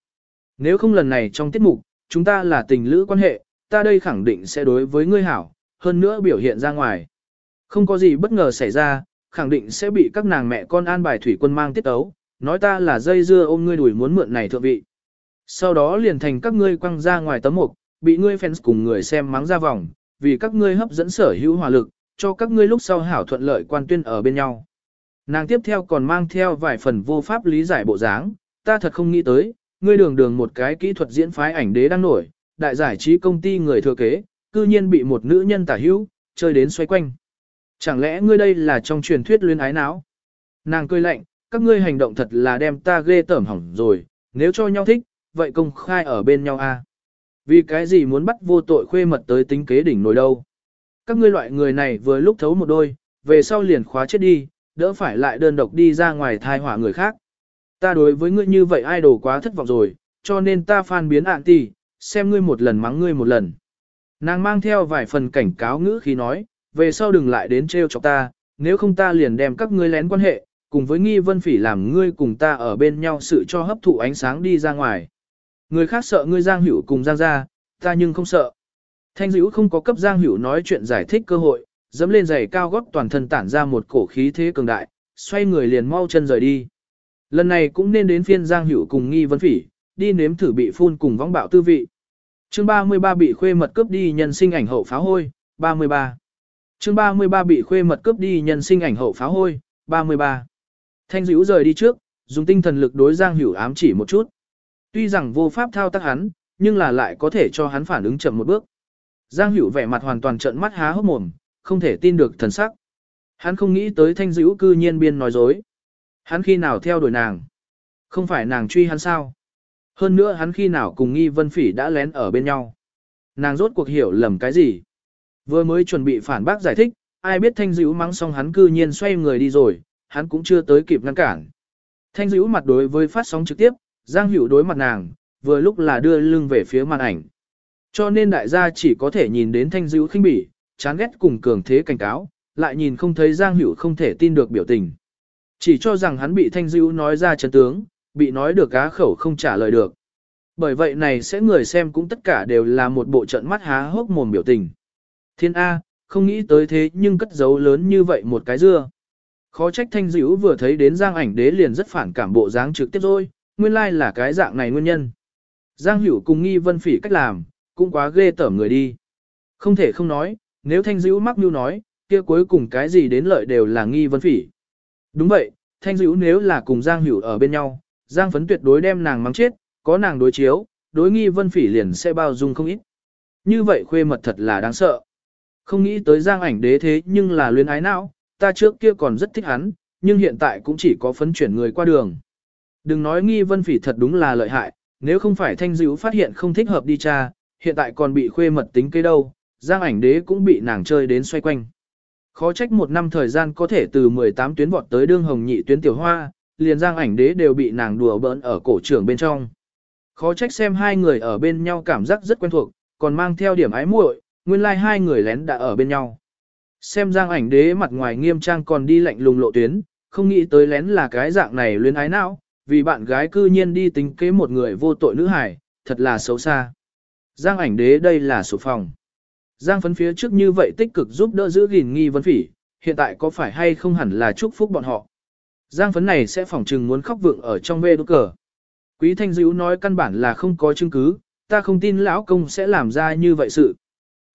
Nếu không lần này trong tiết mục, chúng ta là tình lữ quan hệ, ta đây khẳng định sẽ đối với ngươi hảo, hơn nữa biểu hiện ra ngoài. Không có gì bất ngờ xảy ra, khẳng định sẽ bị các nàng mẹ con an bài thủy quân mang tiết ấu, nói ta là dây dưa ôm ngươi đuổi muốn mượn này thượng vị. Sau đó liền thành các ngươi quăng ra ngoài tấm mục, bị ngươi fans cùng người xem mắng ra vòng, vì các ngươi hấp dẫn sở hữu hỏa lực, cho các ngươi lúc sau hảo thuận lợi quan tuyên ở bên nhau. Nàng tiếp theo còn mang theo vài phần vô pháp lý giải bộ dáng, ta thật không nghĩ tới, ngươi đường đường một cái kỹ thuật diễn phái ảnh đế đang nổi, đại giải trí công ty người thừa kế, cư nhiên bị một nữ nhân tả hữu, chơi đến xoay quanh. Chẳng lẽ ngươi đây là trong truyền thuyết luyến ái não? Nàng cười lạnh, các ngươi hành động thật là đem ta ghê tởm hỏng rồi, nếu cho nhau thích, vậy công khai ở bên nhau a. À? Vì cái gì muốn bắt vô tội khuê mật tới tính kế đỉnh nổi đâu? Các ngươi loại người này vừa lúc thấu một đôi, về sau liền khóa chết đi, đỡ phải lại đơn độc đi ra ngoài thai hỏa người khác. Ta đối với ngươi như vậy idol quá thất vọng rồi, cho nên ta phan biến ạn tỷ, xem ngươi một lần mắng ngươi một lần. Nàng mang theo vài phần cảnh cáo ngữ khi nói, về sau đừng lại đến trêu chọc ta, nếu không ta liền đem các ngươi lén quan hệ, cùng với nghi vân phỉ làm ngươi cùng ta ở bên nhau sự cho hấp thụ ánh sáng đi ra ngoài. Người khác sợ ngươi Giang Hữu cùng Giang ra, ta nhưng không sợ. Thanh dữ không có cấp Giang Hữu nói chuyện giải thích cơ hội, dẫm lên giày cao gót toàn thân tản ra một cổ khí thế cường đại, xoay người liền mau chân rời đi. Lần này cũng nên đến phiên Giang Hữu cùng nghi vân phỉ, đi nếm thử bị phun cùng vong bạo tư vị. Chương 33 bị khuê mật cướp đi nhân sinh ảnh hậu pháo hôi, 33. Chương 33 bị khuê mật cướp đi nhân sinh ảnh hậu pháo hôi, 33. Thanh dữ rời đi trước, dùng tinh thần lực đối Giang Hữu ám chỉ một chút. Tuy rằng vô pháp thao tác hắn, nhưng là lại có thể cho hắn phản ứng chậm một bước. Giang Hữu vẻ mặt hoàn toàn trợn mắt há hốc mồm, không thể tin được thần sắc. Hắn không nghĩ tới thanh dữ cư nhiên biên nói dối. Hắn khi nào theo đuổi nàng? Không phải nàng truy hắn sao? Hơn nữa hắn khi nào cùng nghi vân phỉ đã lén ở bên nhau? Nàng rốt cuộc hiểu lầm cái gì? Vừa mới chuẩn bị phản bác giải thích, ai biết thanh dữ mắng xong hắn cư nhiên xoay người đi rồi, hắn cũng chưa tới kịp ngăn cản. Thanh dữ mặt đối với phát sóng trực tiếp, Giang Hữu đối mặt nàng, vừa lúc là đưa lưng về phía màn ảnh. Cho nên đại gia chỉ có thể nhìn đến thanh dữ khinh bỉ, chán ghét cùng cường thế cảnh cáo, lại nhìn không thấy Giang Hữu không thể tin được biểu tình. Chỉ cho rằng hắn bị thanh dữ nói ra chân tướng, bị nói được cá khẩu không trả lời được. Bởi vậy này sẽ người xem cũng tất cả đều là một bộ trận mắt há hốc mồm biểu tình. Thiên A, không nghĩ tới thế nhưng cất giấu lớn như vậy một cái dưa. Khó trách thanh dữ vừa thấy đến Giang ảnh đế liền rất phản cảm bộ dáng trực tiếp rồi, nguyên lai like là cái dạng này nguyên nhân. Giang Hữu cùng nghi vân phỉ cách làm, cũng quá ghê tởm người đi. Không thể không nói, nếu thanh dữ mắc mưu nói, kia cuối cùng cái gì đến lợi đều là nghi vân phỉ. Đúng vậy, thanh dữ nếu là cùng Giang Hữu ở bên nhau, Giang phấn tuyệt đối đem nàng mắng chết, có nàng đối chiếu, đối nghi vân phỉ liền sẽ bao dung không ít. Như vậy khuê mật thật là đáng sợ. Không nghĩ tới Giang ảnh đế thế nhưng là luyến ái não, ta trước kia còn rất thích hắn, nhưng hiện tại cũng chỉ có phấn chuyển người qua đường. Đừng nói nghi vân phỉ thật đúng là lợi hại, nếu không phải thanh dữ phát hiện không thích hợp đi cha, hiện tại còn bị khuê mật tính cây đâu, giang ảnh đế cũng bị nàng chơi đến xoay quanh. Khó trách một năm thời gian có thể từ 18 tuyến vọt tới đương hồng nhị tuyến tiểu hoa, liền giang ảnh đế đều bị nàng đùa bỡn ở cổ trưởng bên trong. Khó trách xem hai người ở bên nhau cảm giác rất quen thuộc, còn mang theo điểm ái muội, nguyên lai like hai người lén đã ở bên nhau. Xem giang ảnh đế mặt ngoài nghiêm trang còn đi lạnh lùng lộ tuyến, không nghĩ tới lén là cái dạng này luyến ái não, vì bạn gái cư nhiên đi tính kế một người vô tội nữ hải, thật là xấu xa. Giang ảnh đế đây là sổ phòng. Giang phấn phía trước như vậy tích cực giúp đỡ giữ gìn nghi vấn phỉ, hiện tại có phải hay không hẳn là chúc phúc bọn họ. Giang phấn này sẽ phỏng trừng muốn khóc vượng ở trong bê đốt cờ. Quý thanh dữ nói căn bản là không có chứng cứ, ta không tin lão công sẽ làm ra như vậy sự.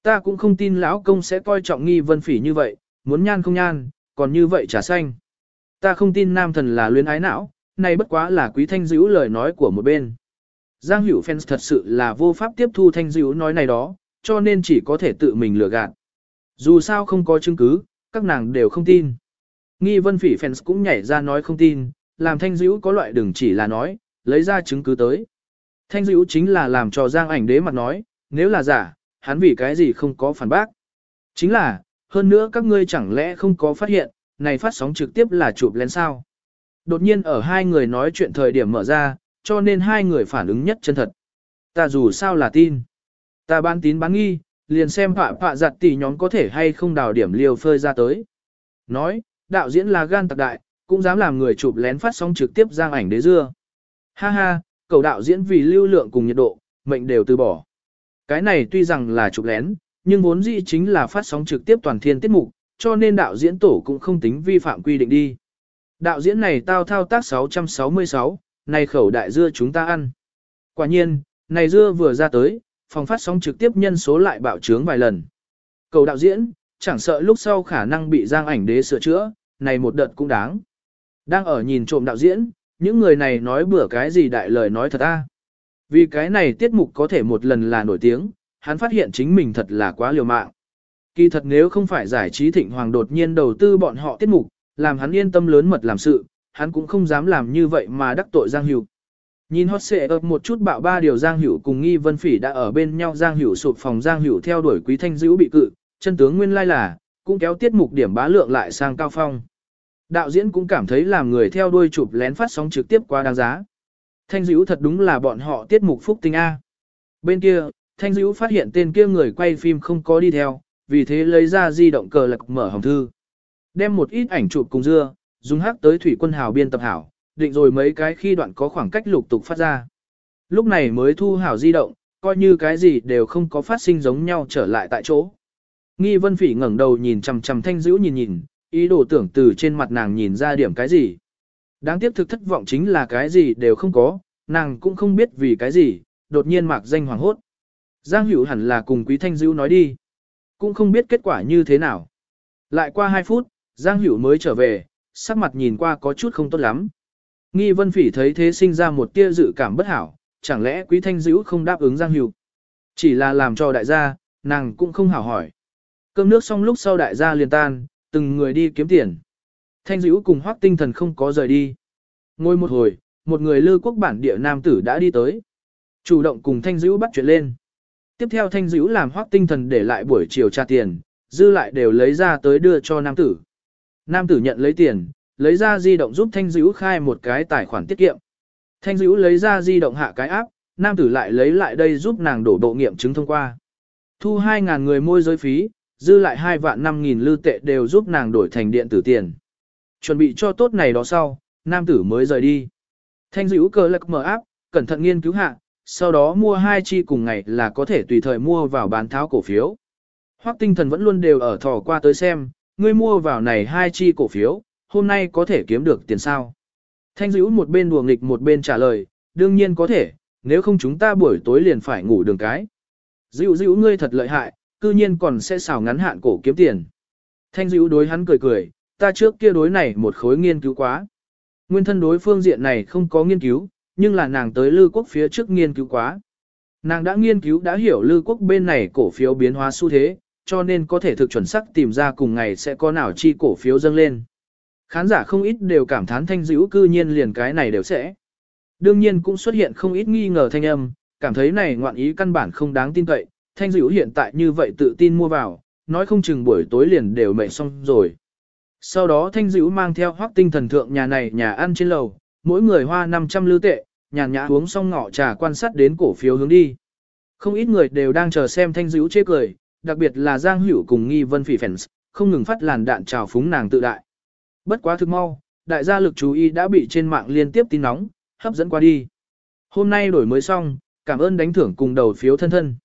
Ta cũng không tin lão công sẽ coi trọng nghi vân phỉ như vậy, muốn nhan không nhan, còn như vậy trả xanh. Ta không tin nam thần là luyến ái não, này bất quá là quý thanh dữ lời nói của một bên. Giang Hữu fans thật sự là vô pháp tiếp thu thanh dữ nói này đó, cho nên chỉ có thể tự mình lừa gạt. Dù sao không có chứng cứ, các nàng đều không tin. Nghi vân phỉ fans cũng nhảy ra nói không tin, làm thanh dữ có loại đừng chỉ là nói, lấy ra chứng cứ tới. Thanh dữ chính là làm cho Giang ảnh đế mặt nói, nếu là giả, hắn vì cái gì không có phản bác. Chính là, hơn nữa các ngươi chẳng lẽ không có phát hiện, này phát sóng trực tiếp là chụp lén sao. Đột nhiên ở hai người nói chuyện thời điểm mở ra, cho nên hai người phản ứng nhất chân thật. Ta dù sao là tin. Ta bán tín bán nghi, liền xem họa họa giặt tỷ nhóm có thể hay không đào điểm liều phơi ra tới. Nói, đạo diễn là gan tặc đại, cũng dám làm người chụp lén phát sóng trực tiếp giang ảnh đế dưa. Ha ha, cầu đạo diễn vì lưu lượng cùng nhiệt độ, mệnh đều từ bỏ. Cái này tuy rằng là chụp lén, nhưng vốn dĩ chính là phát sóng trực tiếp toàn thiên tiết mục, cho nên đạo diễn tổ cũng không tính vi phạm quy định đi. Đạo diễn này tao thao tác 666, này khẩu đại dưa chúng ta ăn. Quả nhiên, này dưa vừa ra tới, phòng phát sóng trực tiếp nhân số lại bạo trướng vài lần. Cầu đạo diễn, chẳng sợ lúc sau khả năng bị giang ảnh đế sửa chữa, này một đợt cũng đáng. Đang ở nhìn trộm đạo diễn, những người này nói bữa cái gì đại lời nói thật a. Vì cái này tiết mục có thể một lần là nổi tiếng, hắn phát hiện chính mình thật là quá liều mạng. Kỳ thật nếu không phải giải trí thịnh hoàng đột nhiên đầu tư bọn họ tiết mục, làm hắn yên tâm lớn mật làm sự, hắn cũng không dám làm như vậy mà đắc tội Giang Hữu. Nhìn hot xệ ập một chút bạo ba điều Giang Hữu cùng Nghi Vân Phỉ đã ở bên nhau Giang Hữu sụp phòng Giang Hữu theo đuổi Quý Thanh Dữ bị cự, chân tướng nguyên lai là, cũng kéo tiết mục điểm bá lượng lại sang cao phong. Đạo diễn cũng cảm thấy làm người theo đuôi chụp lén phát sóng trực tiếp quá đáng giá. Thanh Dữ thật đúng là bọn họ tiết mục phúc tinh A. Bên kia, Thanh Dữ phát hiện tên kia người quay phim không có đi theo, vì thế lấy ra di động cờ lạc mở hồng thư. Đem một ít ảnh chụp cùng dưa, dùng hắc tới thủy quân hào biên tập hảo, định rồi mấy cái khi đoạn có khoảng cách lục tục phát ra. Lúc này mới thu hảo di động, coi như cái gì đều không có phát sinh giống nhau trở lại tại chỗ. Nghi vân phỉ ngẩng đầu nhìn chằm chằm thanh dữ nhìn nhìn, ý đồ tưởng từ trên mặt nàng nhìn ra điểm cái gì. Đáng tiếc thực thất vọng chính là cái gì đều không có, nàng cũng không biết vì cái gì, đột nhiên mạc danh hoàng hốt. Giang Hữu hẳn là cùng Quý Thanh Dữ nói đi. Cũng không biết kết quả như thế nào. Lại qua 2 phút, Giang Hữu mới trở về, sắc mặt nhìn qua có chút không tốt lắm. Nghi Vân Phỉ thấy thế sinh ra một tia dự cảm bất hảo, chẳng lẽ Quý Thanh Dữ không đáp ứng Giang Hữu? Chỉ là làm cho đại gia, nàng cũng không hảo hỏi. Cơm nước xong lúc sau đại gia liền tan, từng người đi kiếm tiền. Thanh Dữ cùng Hoắc Tinh Thần không có rời đi. Ngồi một hồi, một người lư quốc bản địa nam tử đã đi tới. Chủ động cùng Thanh Dữ bắt chuyện lên. Tiếp theo Thanh Dữ làm Hoắc Tinh Thần để lại buổi chiều trả tiền, dư lại đều lấy ra tới đưa cho nam tử. Nam tử nhận lấy tiền, lấy ra di động giúp Thanh Dữ khai một cái tài khoản tiết kiệm. Thanh Dữ lấy ra di động hạ cái áp, nam tử lại lấy lại đây giúp nàng đổ bộ nghiệm chứng thông qua. Thu 2.000 người môi giới phí, dư lại 2 vạn 5.000 lưu tệ đều giúp nàng đổi thành điện tử tiền. Chuẩn bị cho tốt này đó sau, nam tử mới rời đi. Thanh dữ cơ lạc mở áp, cẩn thận nghiên cứu hạ, sau đó mua hai chi cùng ngày là có thể tùy thời mua vào bán tháo cổ phiếu. Hoắc tinh thần vẫn luôn đều ở thò qua tới xem, ngươi mua vào này hai chi cổ phiếu, hôm nay có thể kiếm được tiền sao. Thanh dữ một bên đùa nghịch một bên trả lời, đương nhiên có thể, nếu không chúng ta buổi tối liền phải ngủ đường cái. Dữ dữ ngươi thật lợi hại, cư nhiên còn sẽ xào ngắn hạn cổ kiếm tiền. Thanh dữ đối hắn cười cười, ta trước kia đối này một khối nghiên cứu quá. Nguyên thân đối phương diện này không có nghiên cứu, nhưng là nàng tới lư quốc phía trước nghiên cứu quá. Nàng đã nghiên cứu đã hiểu lư quốc bên này cổ phiếu biến hóa xu thế, cho nên có thể thực chuẩn xác tìm ra cùng ngày sẽ có nào chi cổ phiếu dâng lên. Khán giả không ít đều cảm thán thanh dữ cư nhiên liền cái này đều sẽ. Đương nhiên cũng xuất hiện không ít nghi ngờ thanh âm, cảm thấy này ngoạn ý căn bản không đáng tin cậy, thanh dữ hiện tại như vậy tự tin mua vào, nói không chừng buổi tối liền đều mệt xong rồi. Sau đó thanh dữ mang theo hoác tinh thần thượng nhà này nhà ăn trên lầu, mỗi người hoa 500 lưu tệ, nhàn nhã uống xong ngọ trà quan sát đến cổ phiếu hướng đi. Không ít người đều đang chờ xem thanh dữ chê cười, đặc biệt là Giang Hữu cùng Nghi Vân Phỉ Fans, không ngừng phát làn đạn trào phúng nàng tự đại. Bất quá thực mau, đại gia lực chú ý đã bị trên mạng liên tiếp tin nóng, hấp dẫn qua đi. Hôm nay đổi mới xong, cảm ơn đánh thưởng cùng đầu phiếu thân thân.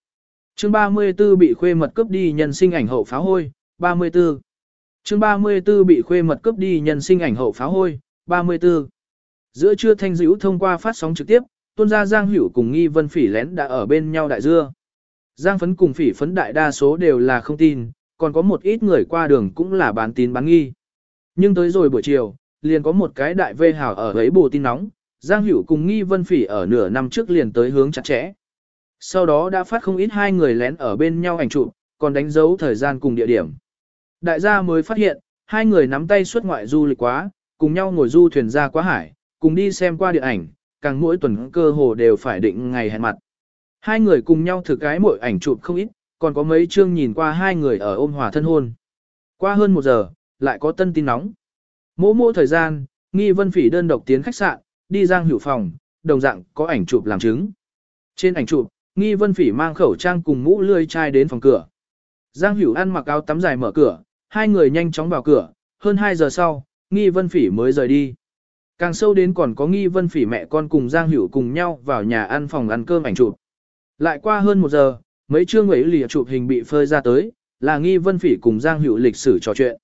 Chương 34 bị khuê mật cướp đi nhân sinh ảnh hậu pháo hôi, 34. Chương 34 bị khuê mật cướp đi nhân sinh ảnh hậu pháo hôi, 34. Giữa trưa thanh dữ thông qua phát sóng trực tiếp, tuôn ra Giang Hữu cùng Nghi Vân Phỉ lén đã ở bên nhau đại dưa. Giang phấn cùng phỉ phấn đại đa số đều là không tin, còn có một ít người qua đường cũng là bán tín bán nghi. Nhưng tới rồi buổi chiều, liền có một cái đại vê hào ở ấy bù tin nóng, Giang Hữu cùng Nghi Vân Phỉ ở nửa năm trước liền tới hướng chặt chẽ. Sau đó đã phát không ít hai người lén ở bên nhau ảnh chụp, còn đánh dấu thời gian cùng địa điểm. Đại gia mới phát hiện, hai người nắm tay xuất ngoại du lịch quá, cùng nhau ngồi du thuyền ra quá hải, cùng đi xem qua điện ảnh, càng mỗi tuần cơ hồ đều phải định ngày hẹn mặt. Hai người cùng nhau thực cái mỗi ảnh chụp không ít, còn có mấy chương nhìn qua hai người ở ôm hòa thân hôn. Qua hơn một giờ, lại có tân tin nóng. Mỗ mỗ thời gian, nghi vân phỉ đơn độc tiến khách sạn, đi giang hữu phòng, đồng dạng có ảnh chụp làm chứng. Trên ảnh chụp, nghi vân phỉ mang khẩu trang cùng mũ lươi chai đến phòng cửa. Giang hữu ăn mặc áo tắm dài mở cửa, hai người nhanh chóng vào cửa, hơn 2 giờ sau, Nghi Vân Phỉ mới rời đi. Càng sâu đến còn có Nghi Vân Phỉ mẹ con cùng Giang Hữu cùng nhau vào nhà ăn phòng ăn cơm ảnh chụp. Lại qua hơn một giờ, mấy chương ấy lìa chụp hình bị phơi ra tới, là Nghi Vân Phỉ cùng Giang Hữu lịch sử trò chuyện.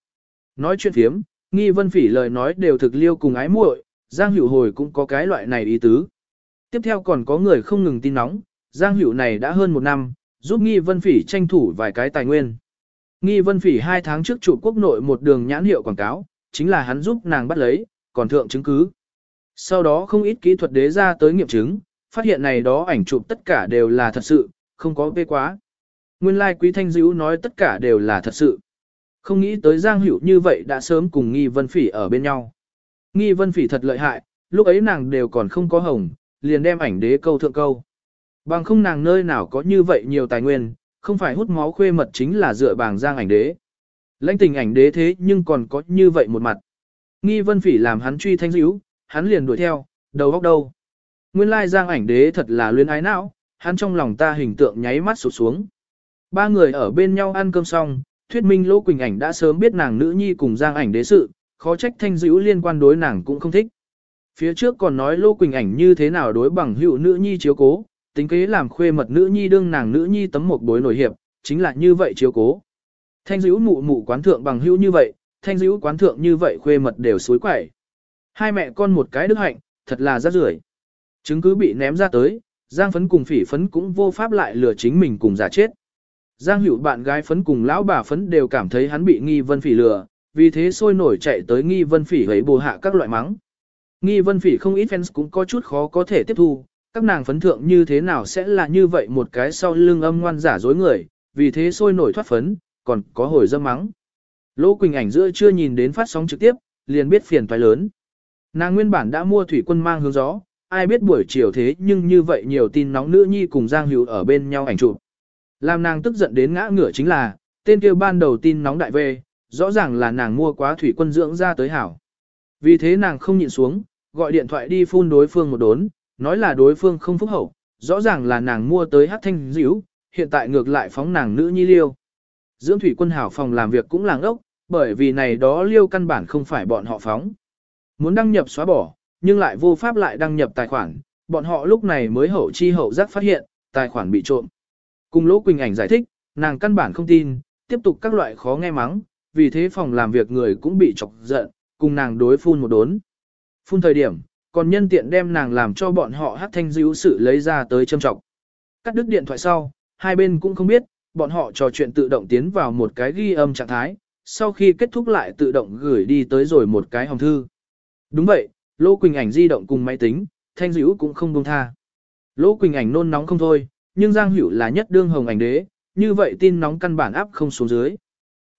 Nói chuyện thiếm, Nghi Vân Phỉ lời nói đều thực liêu cùng ái muội, Giang Hữu hồi cũng có cái loại này ý tứ. Tiếp theo còn có người không ngừng tin nóng, Giang Hữu này đã hơn một năm, giúp Nghi Vân Phỉ tranh thủ vài cái tài nguyên. Nghi Vân Phỉ hai tháng trước trụ quốc nội một đường nhãn hiệu quảng cáo, chính là hắn giúp nàng bắt lấy, còn thượng chứng cứ. Sau đó không ít kỹ thuật đế ra tới nghiệm chứng, phát hiện này đó ảnh chụp tất cả đều là thật sự, không có vê quá. Nguyên lai like quý thanh dữ nói tất cả đều là thật sự. Không nghĩ tới Giang Hữu như vậy đã sớm cùng Nghi Vân Phỉ ở bên nhau. Nghi Vân Phỉ thật lợi hại, lúc ấy nàng đều còn không có hồng, liền đem ảnh đế câu thượng câu. Bằng không nàng nơi nào có như vậy nhiều tài nguyên, không phải hút máu khuê mật chính là dựa bảng giang ảnh đế. Lãnh tình ảnh đế thế nhưng còn có như vậy một mặt. Nghi vân phỉ làm hắn truy thanh dữ, hắn liền đuổi theo, đầu góc đâu. Nguyên lai giang ảnh đế thật là luyến ái não, hắn trong lòng ta hình tượng nháy mắt sụt xuống. Ba người ở bên nhau ăn cơm xong, thuyết minh Lỗ Quỳnh ảnh đã sớm biết nàng nữ nhi cùng giang ảnh đế sự, khó trách thanh dữ liên quan đối nàng cũng không thích. Phía trước còn nói Lỗ Quỳnh ảnh như thế nào đối bằng hữu nữ nhi chiếu cố, tính kế làm khuê mật nữ nhi đương nàng nữ nhi tấm một bối nổi hiệp, chính là như vậy chiếu cố. Thanh dữ mụ mụ quán thượng bằng hữu như vậy, thanh dữ quán thượng như vậy khuê mật đều suối quẩy. Hai mẹ con một cái đức hạnh, thật là rất rưởi. Chứng cứ bị ném ra tới, Giang phấn cùng phỉ phấn cũng vô pháp lại lừa chính mình cùng giả chết. Giang hữu bạn gái phấn cùng lão bà phấn đều cảm thấy hắn bị nghi vân phỉ lừa, vì thế sôi nổi chạy tới nghi vân phỉ hấy bù hạ các loại mắng. Nghi vân phỉ không ít fans cũng có chút khó có thể tiếp thu, các nàng phấn thượng như thế nào sẽ là như vậy một cái sau lưng âm ngoan giả dối người, vì thế sôi nổi thoát phấn, còn có hồi dâm mắng. Lỗ Quỳnh ảnh giữa chưa nhìn đến phát sóng trực tiếp, liền biết phiền toái lớn. Nàng nguyên bản đã mua thủy quân mang hướng gió, ai biết buổi chiều thế nhưng như vậy nhiều tin nóng nữ nhi cùng Giang Hữu ở bên nhau ảnh chụp. Làm nàng tức giận đến ngã ngửa chính là, tên kia ban đầu tin nóng đại về, rõ ràng là nàng mua quá thủy quân dưỡng ra tới hảo. Vì thế nàng không nhịn xuống, gọi điện thoại đi phun đối phương một đốn, nói là đối phương không phúc hậu, rõ ràng là nàng mua tới hát thanh dữ, hiện tại ngược lại phóng nàng nữ nhi liêu. Dưỡng thủy quân hảo phòng làm việc cũng làng ốc, bởi vì này đó liêu căn bản không phải bọn họ phóng. Muốn đăng nhập xóa bỏ, nhưng lại vô pháp lại đăng nhập tài khoản, bọn họ lúc này mới hậu chi hậu giác phát hiện, tài khoản bị trộm. Cùng Lỗ Quỳnh Ảnh giải thích, nàng căn bản không tin, tiếp tục các loại khó nghe mắng, vì thế phòng làm việc người cũng bị chọc giận, cùng nàng đối phun một đốn. Phun thời điểm, còn nhân tiện đem nàng làm cho bọn họ hát thanh dữ sự lấy ra tới châm trọng. Cắt đứt điện thoại sau, hai bên cũng không biết, bọn họ trò chuyện tự động tiến vào một cái ghi âm trạng thái, sau khi kết thúc lại tự động gửi đi tới rồi một cái hồng thư. Đúng vậy, Lô Quỳnh ảnh di động cùng máy tính, thanh dữ cũng không buông tha. Lô Quỳnh ảnh nôn nóng không thôi, nhưng Giang Hữu là nhất đương hồng ảnh đế, như vậy tin nóng căn bản áp không xuống dưới.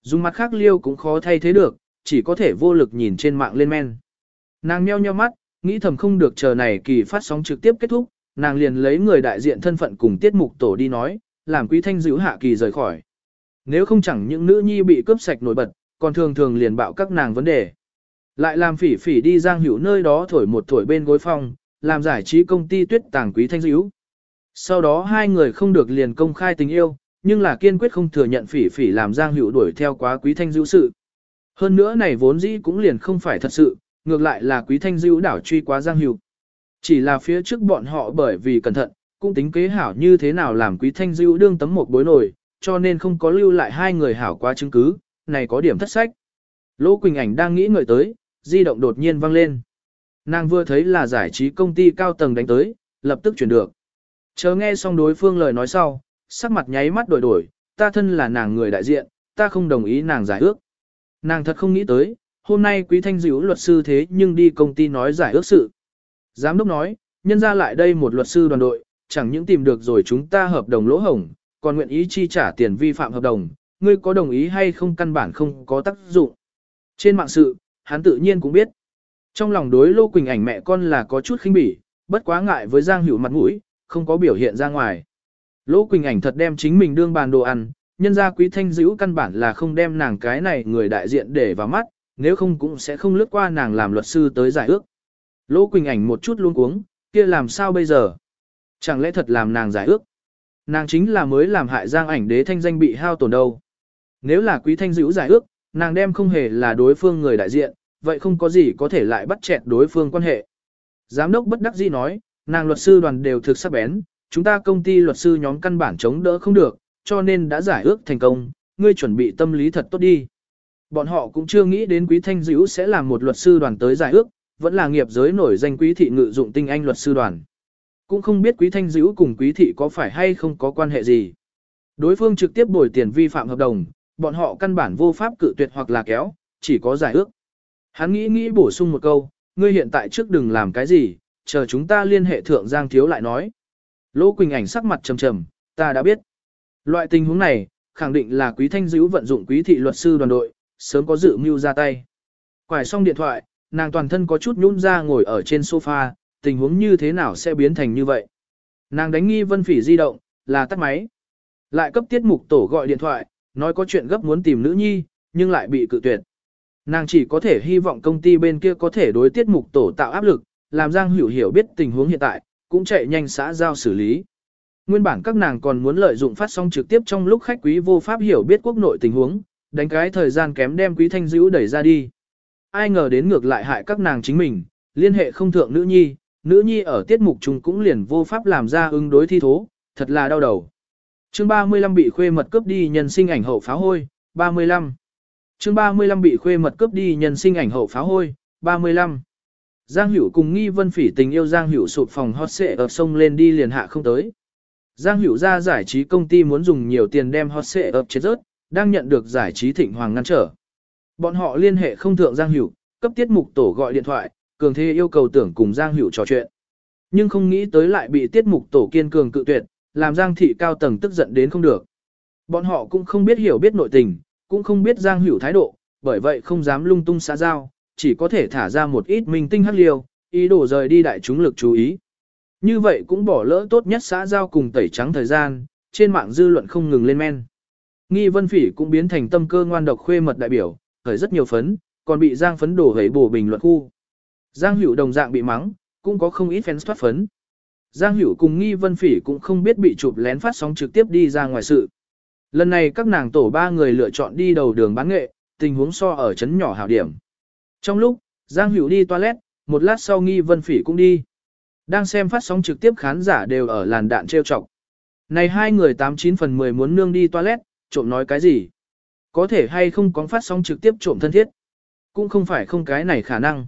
Dùng mặt khác liêu cũng khó thay thế được, chỉ có thể vô lực nhìn trên mạng lên men. Nàng meo nheo mắt, nghĩ thầm không được chờ này kỳ phát sóng trực tiếp kết thúc, nàng liền lấy người đại diện thân phận cùng tiết mục tổ đi nói, làm quý thanh giữ hạ kỳ rời khỏi. Nếu không chẳng những nữ nhi bị cướp sạch nổi bật, còn thường thường liền bạo các nàng vấn đề. Lại làm phỉ phỉ đi giang hữu nơi đó thổi một thổi bên gối phong, làm giải trí công ty tuyết tàng quý thanh dữ. Sau đó hai người không được liền công khai tình yêu, nhưng là kiên quyết không thừa nhận phỉ phỉ làm giang hữu đuổi theo quá quý thanh dữ sự. Hơn nữa này vốn dĩ cũng liền không phải thật sự, ngược lại là quý thanh dữ đảo truy quá giang hữu. Chỉ là phía trước bọn họ bởi vì cẩn thận, cũng tính kế hảo như thế nào làm quý thanh dữ đương tấm một bối nổi, cho nên không có lưu lại hai người hảo quá chứng cứ, này có điểm thất sách. Lỗ Quỳnh Ảnh đang nghĩ ngợi tới, di động đột nhiên vang lên. Nàng vừa thấy là giải trí công ty cao tầng đánh tới, lập tức chuyển được. Chờ nghe xong đối phương lời nói sau, sắc mặt nháy mắt đổi đổi, ta thân là nàng người đại diện, ta không đồng ý nàng giải ước. Nàng thật không nghĩ tới, hôm nay quý thanh dữ luật sư thế nhưng đi công ty nói giải ước sự. Giám đốc nói, nhân ra lại đây một luật sư đoàn đội, chẳng những tìm được rồi chúng ta hợp đồng lỗ hổng, còn nguyện ý chi trả tiền vi phạm hợp đồng, ngươi có đồng ý hay không căn bản không có tác dụng. Trên mạng sự, hắn tự nhiên cũng biết. Trong lòng đối Lô Quỳnh ảnh mẹ con là có chút khinh bỉ, bất quá ngại với Giang Hữu mặt mũi, không có biểu hiện ra ngoài. Lô Quỳnh ảnh thật đem chính mình đương bàn đồ ăn, nhân ra quý thanh dữ căn bản là không đem nàng cái này người đại diện để vào mắt, nếu không cũng sẽ không lướt qua nàng làm luật sư tới giải ước. Lô Quỳnh ảnh một chút luôn cuống, kia làm sao bây giờ? Chẳng lẽ thật làm nàng giải ước? Nàng chính là mới làm hại giang ảnh đế thanh danh bị hao tổn đâu. Nếu là quý thanh dữ giải ước, nàng đem không hề là đối phương người đại diện, vậy không có gì có thể lại bắt chẹt đối phương quan hệ. Giám đốc bất đắc dĩ nói, nàng luật sư đoàn đều thực sắc bén, chúng ta công ty luật sư nhóm căn bản chống đỡ không được, cho nên đã giải ước thành công, ngươi chuẩn bị tâm lý thật tốt đi. Bọn họ cũng chưa nghĩ đến Quý Thanh Dữ sẽ làm một luật sư đoàn tới giải ước, vẫn là nghiệp giới nổi danh Quý thị ngự dụng tinh anh luật sư đoàn. Cũng không biết Quý Thanh Dữ cùng Quý thị có phải hay không có quan hệ gì. Đối phương trực tiếp bồi tiền vi phạm hợp đồng, bọn họ căn bản vô pháp cự tuyệt hoặc là kéo, chỉ có giải ước. Hắn nghĩ nghĩ bổ sung một câu, ngươi hiện tại trước đừng làm cái gì, chờ chúng ta liên hệ thượng Giang Thiếu lại nói. Lỗ Quỳnh ảnh sắc mặt trầm trầm, ta đã biết. Loại tình huống này, khẳng định là quý thanh dữ vận dụng quý thị luật sư đoàn đội, sớm có dự mưu ra tay. Quải xong điện thoại, nàng toàn thân có chút nhún ra ngồi ở trên sofa, tình huống như thế nào sẽ biến thành như vậy. Nàng đánh nghi vân phỉ di động, là tắt máy. Lại cấp tiết mục tổ gọi điện thoại, nói có chuyện gấp muốn tìm nữ nhi, nhưng lại bị cự tuyệt. Nàng chỉ có thể hy vọng công ty bên kia có thể đối tiết mục tổ tạo áp lực, làm Giang Hiểu hiểu biết tình huống hiện tại, cũng chạy nhanh xã giao xử lý. Nguyên bản các nàng còn muốn lợi dụng phát sóng trực tiếp trong lúc khách quý vô pháp hiểu biết quốc nội tình huống, đánh cái thời gian kém đem quý thanh dữ đẩy ra đi. Ai ngờ đến ngược lại hại các nàng chính mình, liên hệ không thượng nữ nhi, nữ nhi ở tiết mục chung cũng liền vô pháp làm ra ứng đối thi thố, thật là đau đầu. Chương 35 bị khuê mật cướp đi nhân sinh ảnh hậu pháo hôi, 35. Chương 35 bị khuê mật cướp đi nhân sinh ảnh hậu pháo hôi, 35. Giang Hữu cùng Nghi Vân Phỉ tình yêu Giang Hữu sụp phòng hot xệ ở sông lên đi liền hạ không tới. Giang Hữu ra giải trí công ty muốn dùng nhiều tiền đem hot xệ ập chết rớt, đang nhận được giải trí thịnh hoàng ngăn trở. Bọn họ liên hệ không thượng Giang Hữu, cấp tiết mục tổ gọi điện thoại, cường thế yêu cầu tưởng cùng Giang Hữu trò chuyện. Nhưng không nghĩ tới lại bị tiết mục tổ kiên cường cự tuyệt, làm Giang thị cao tầng tức giận đến không được. Bọn họ cũng không biết hiểu biết nội tình, cũng không biết Giang Hữu thái độ, bởi vậy không dám lung tung xã giao, chỉ có thể thả ra một ít minh tinh hắc liêu, ý đồ rời đi đại chúng lực chú ý. Như vậy cũng bỏ lỡ tốt nhất xã giao cùng tẩy trắng thời gian, trên mạng dư luận không ngừng lên men. Nghi Vân Phỉ cũng biến thành tâm cơ ngoan độc khuê mật đại biểu, khởi rất nhiều phấn, còn bị Giang phấn đổ hấy bổ bình luận khu. Giang Hữu đồng dạng bị mắng, cũng có không ít fans thoát phấn. Giang Hữu cùng Nghi Vân Phỉ cũng không biết bị chụp lén phát sóng trực tiếp đi ra ngoài sự. Lần này các nàng tổ ba người lựa chọn đi đầu đường bán nghệ, tình huống so ở chấn nhỏ hảo điểm. Trong lúc, Giang Hữu đi toilet, một lát sau Nghi Vân Phỉ cũng đi. Đang xem phát sóng trực tiếp khán giả đều ở làn đạn trêu chọc. Này hai người 89 phần 10 muốn nương đi toilet, trộm nói cái gì? Có thể hay không có phát sóng trực tiếp trộm thân thiết? Cũng không phải không cái này khả năng.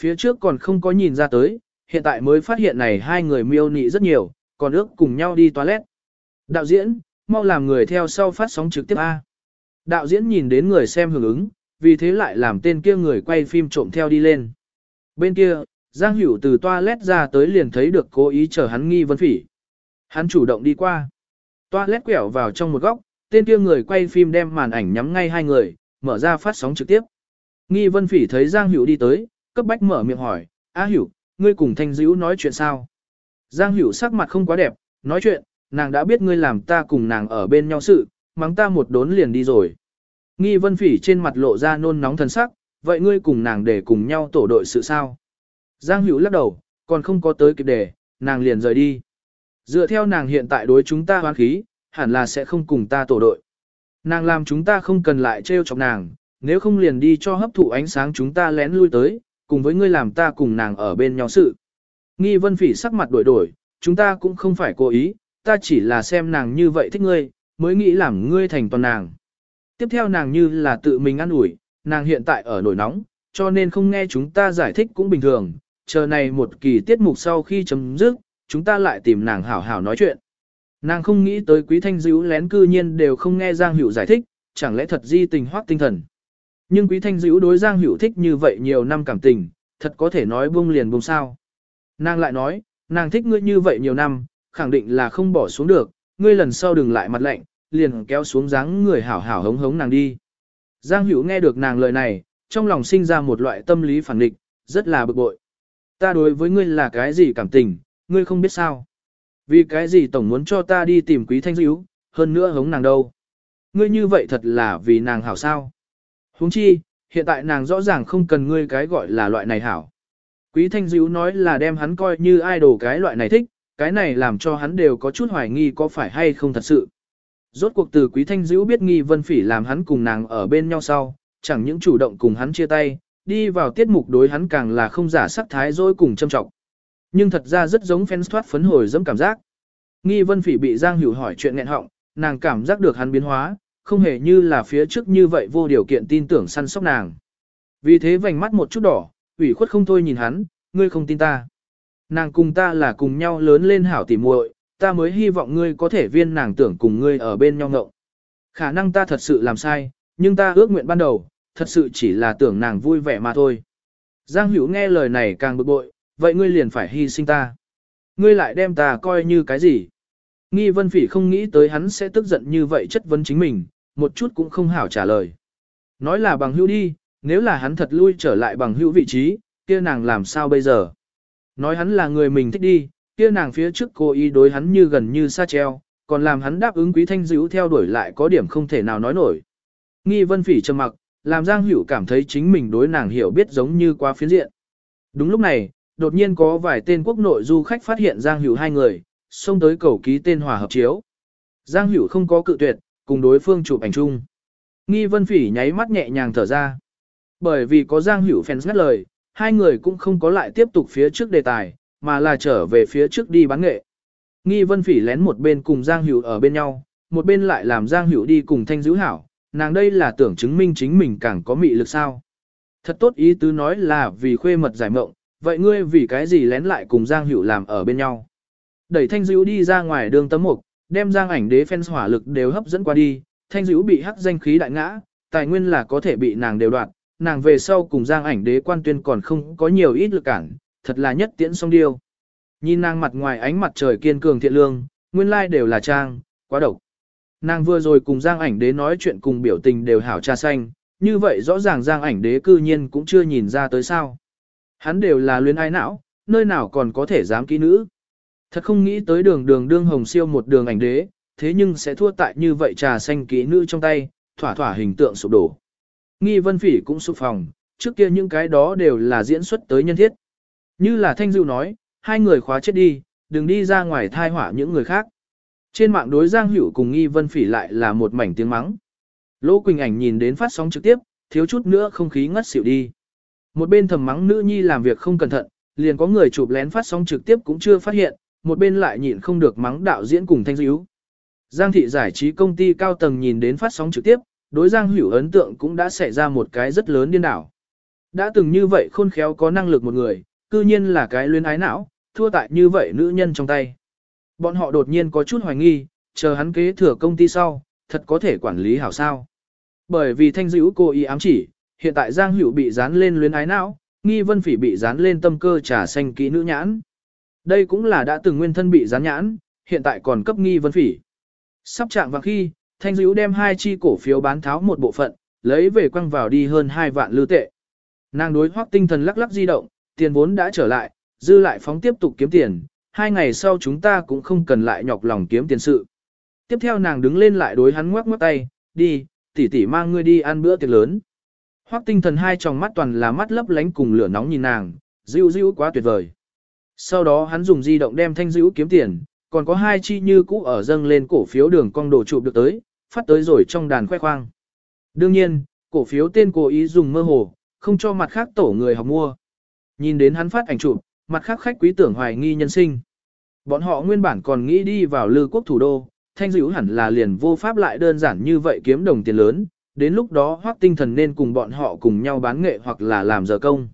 Phía trước còn không có nhìn ra tới, hiện tại mới phát hiện này hai người miêu nị rất nhiều, còn ước cùng nhau đi toilet. Đạo diễn, mau làm người theo sau phát sóng trực tiếp A. Đạo diễn nhìn đến người xem hưởng ứng, vì thế lại làm tên kia người quay phim trộm theo đi lên. Bên kia, Giang Hữu từ toilet ra tới liền thấy được cố ý chờ hắn nghi vân phỉ. Hắn chủ động đi qua. Toilet quẹo vào trong một góc, tên kia người quay phim đem màn ảnh nhắm ngay hai người, mở ra phát sóng trực tiếp. Nghi vân phỉ thấy Giang Hữu đi tới, cấp bách mở miệng hỏi, A Hữu, ngươi cùng Thanh Dữ nói chuyện sao? Giang Hữu sắc mặt không quá đẹp, nói chuyện, nàng đã biết ngươi làm ta cùng nàng ở bên nhau sự, mắng ta một đốn liền đi rồi. Nghi vân phỉ trên mặt lộ ra nôn nóng thần sắc, vậy ngươi cùng nàng để cùng nhau tổ đội sự sao? Giang Hữu lắc đầu, còn không có tới kịp đề, nàng liền rời đi. Dựa theo nàng hiện tại đối chúng ta hoán khí, hẳn là sẽ không cùng ta tổ đội. Nàng làm chúng ta không cần lại trêu chọc nàng, nếu không liền đi cho hấp thụ ánh sáng chúng ta lén lui tới, cùng với ngươi làm ta cùng nàng ở bên nhau sự. Nghi vân phỉ sắc mặt đổi đổi, chúng ta cũng không phải cố ý, ta chỉ là xem nàng như vậy thích ngươi, mới nghĩ làm ngươi thành toàn nàng. Tiếp theo nàng như là tự mình ăn ủi, nàng hiện tại ở nổi nóng, cho nên không nghe chúng ta giải thích cũng bình thường, chờ này một kỳ tiết mục sau khi chấm dứt, chúng ta lại tìm nàng hảo hảo nói chuyện. Nàng không nghĩ tới quý thanh dữ lén cư nhiên đều không nghe Giang Hữu giải thích, chẳng lẽ thật di tình hoác tinh thần. Nhưng quý thanh dữ đối Giang Hữu thích như vậy nhiều năm cảm tình, thật có thể nói buông liền buông sao. Nàng lại nói, nàng thích ngươi như vậy nhiều năm, khẳng định là không bỏ xuống được, ngươi lần sau đừng lại mặt lạnh, liền kéo xuống dáng người hảo hảo hống hống nàng đi. Giang Hữu nghe được nàng lời này, trong lòng sinh ra một loại tâm lý phản định, rất là bực bội. Ta đối với ngươi là cái gì cảm tình, ngươi không biết sao. Vì cái gì tổng muốn cho ta đi tìm quý thanh dữ, hơn nữa hống nàng đâu. Ngươi như vậy thật là vì nàng hảo sao. Huống chi, hiện tại nàng rõ ràng không cần ngươi cái gọi là loại này hảo. Quý thanh dữ nói là đem hắn coi như idol cái loại này thích, cái này làm cho hắn đều có chút hoài nghi có phải hay không thật sự. Rốt cuộc từ quý thanh dữ biết nghi vân phỉ làm hắn cùng nàng ở bên nhau sau, chẳng những chủ động cùng hắn chia tay, đi vào tiết mục đối hắn càng là không giả sắc thái dối cùng châm trọng. Nhưng thật ra rất giống fans thoát phấn hồi dẫm cảm giác. Nghi Vân Phỉ bị Giang Hữu hỏi chuyện nghẹn họng, nàng cảm giác được hắn biến hóa, không hề như là phía trước như vậy vô điều kiện tin tưởng săn sóc nàng. Vì thế vành mắt một chút đỏ, ủy khuất không thôi nhìn hắn, ngươi không tin ta. Nàng cùng ta là cùng nhau lớn lên hảo tỉ muội, ta mới hy vọng ngươi có thể viên nàng tưởng cùng ngươi ở bên nhau ngậu. Khả năng ta thật sự làm sai, nhưng ta ước nguyện ban đầu, thật sự chỉ là tưởng nàng vui vẻ mà thôi. Giang Hữu nghe lời này càng bực bội, vậy ngươi liền phải hy sinh ta. Ngươi lại đem ta coi như cái gì? Nghi Vân Phỉ không nghĩ tới hắn sẽ tức giận như vậy chất vấn chính mình, một chút cũng không hảo trả lời. Nói là bằng hữu đi, nếu là hắn thật lui trở lại bằng hữu vị trí, kia nàng làm sao bây giờ? Nói hắn là người mình thích đi, kia nàng phía trước cô ý đối hắn như gần như xa treo, còn làm hắn đáp ứng quý thanh dữ theo đuổi lại có điểm không thể nào nói nổi. Nghi Vân Phỉ trầm mặc, làm Giang Hữu cảm thấy chính mình đối nàng hiểu biết giống như quá phiến diện. Đúng lúc này, đột nhiên có vài tên quốc nội du khách phát hiện Giang Hữu hai người, xông tới cầu ký tên hòa hợp chiếu. Giang Hữu không có cự tuyệt, cùng đối phương chụp ảnh chung. Nghi Vân Phỉ nháy mắt nhẹ nhàng thở ra. Bởi vì có Giang Hữu fans ngắt lời, hai người cũng không có lại tiếp tục phía trước đề tài, mà là trở về phía trước đi bán nghệ. Nghi Vân Phỉ lén một bên cùng Giang Hữu ở bên nhau, một bên lại làm Giang Hữu đi cùng Thanh Dữ Hảo, nàng đây là tưởng chứng minh chính mình càng có mị lực sao. Thật tốt ý tứ nói là vì khuê mật giải mộng, vậy ngươi vì cái gì lén lại cùng Giang Hữu làm ở bên nhau. Đẩy Thanh Dữ đi ra ngoài đường tấm mục, đem Giang ảnh đế fans hỏa lực đều hấp dẫn qua đi, Thanh Dữ bị hắc danh khí đại ngã, tài nguyên là có thể bị nàng đều đoạt, nàng về sau cùng Giang ảnh đế quan tuyên còn không có nhiều ít lực cản, thật là nhất tiễn song điêu. Nhìn nàng mặt ngoài ánh mặt trời kiên cường thiện lương, nguyên lai đều là trang, quá độc. Nàng vừa rồi cùng Giang ảnh đế nói chuyện cùng biểu tình đều hảo cha xanh, như vậy rõ ràng Giang ảnh đế cư nhiên cũng chưa nhìn ra tới sao. Hắn đều là luyến ai não, nơi nào còn có thể dám kỹ nữ. Thật không nghĩ tới đường đường đương hồng siêu một đường ảnh đế, thế nhưng sẽ thua tại như vậy trà xanh kỹ nữ trong tay, thỏa thỏa hình tượng sụp đổ. Nghi vân phỉ cũng sụp phòng, trước kia những cái đó đều là diễn xuất tới nhân thiết. Như là Thanh Dưu nói, hai người khóa chết đi, đừng đi ra ngoài thai hỏa những người khác. Trên mạng đối Giang Hữu cùng Nghi Vân Phỉ lại là một mảnh tiếng mắng. Lỗ Quỳnh Ảnh nhìn đến phát sóng trực tiếp, thiếu chút nữa không khí ngất xỉu đi. Một bên thầm mắng nữ nhi làm việc không cẩn thận, liền có người chụp lén phát sóng trực tiếp cũng chưa phát hiện, một bên lại nhịn không được mắng đạo diễn cùng thanh dữ. Giang thị giải trí công ty cao tầng nhìn đến phát sóng trực tiếp, đối Giang Hữu ấn tượng cũng đã xảy ra một cái rất lớn điên đảo. Đã từng như vậy khôn khéo có năng lực một người, cư nhiên là cái luyến ái não, thua tại như vậy nữ nhân trong tay. Bọn họ đột nhiên có chút hoài nghi, chờ hắn kế thừa công ty sau, thật có thể quản lý hảo sao. Bởi vì thanh dữ cô ý ám chỉ, hiện tại Giang Hữu bị dán lên luyến ái não, nghi vân phỉ bị dán lên tâm cơ trà xanh kỹ nữ nhãn. Đây cũng là đã từng nguyên thân bị gián nhãn, hiện tại còn cấp nghi vân phỉ. Sắp chạm vào khi, thanh dữ đem hai chi cổ phiếu bán tháo một bộ phận, lấy về quăng vào đi hơn 2 vạn lưu tệ. Nàng đối hoác tinh thần lắc lắc di động, tiền vốn đã trở lại, dư lại phóng tiếp tục kiếm tiền, hai ngày sau chúng ta cũng không cần lại nhọc lòng kiếm tiền sự. Tiếp theo nàng đứng lên lại đối hắn ngoắc ngoắc tay, đi, tỷ tỷ mang ngươi đi ăn bữa tiệc lớn. Hoắc tinh thần hai tròng mắt toàn là mắt lấp lánh cùng lửa nóng nhìn nàng, dịu dịu quá tuyệt vời. Sau đó hắn dùng di động đem thanh dữ kiếm tiền, còn có hai chi như cũ ở dâng lên cổ phiếu đường cong đồ chụp được tới, phát tới rồi trong đàn khoe khoang. Đương nhiên, cổ phiếu tên cố ý dùng mơ hồ, không cho mặt khác tổ người học mua. Nhìn đến hắn phát ảnh chụp, mặt khác khách quý tưởng hoài nghi nhân sinh. Bọn họ nguyên bản còn nghĩ đi vào lư quốc thủ đô, thanh dữ hẳn là liền vô pháp lại đơn giản như vậy kiếm đồng tiền lớn, đến lúc đó hoác tinh thần nên cùng bọn họ cùng nhau bán nghệ hoặc là làm giờ công.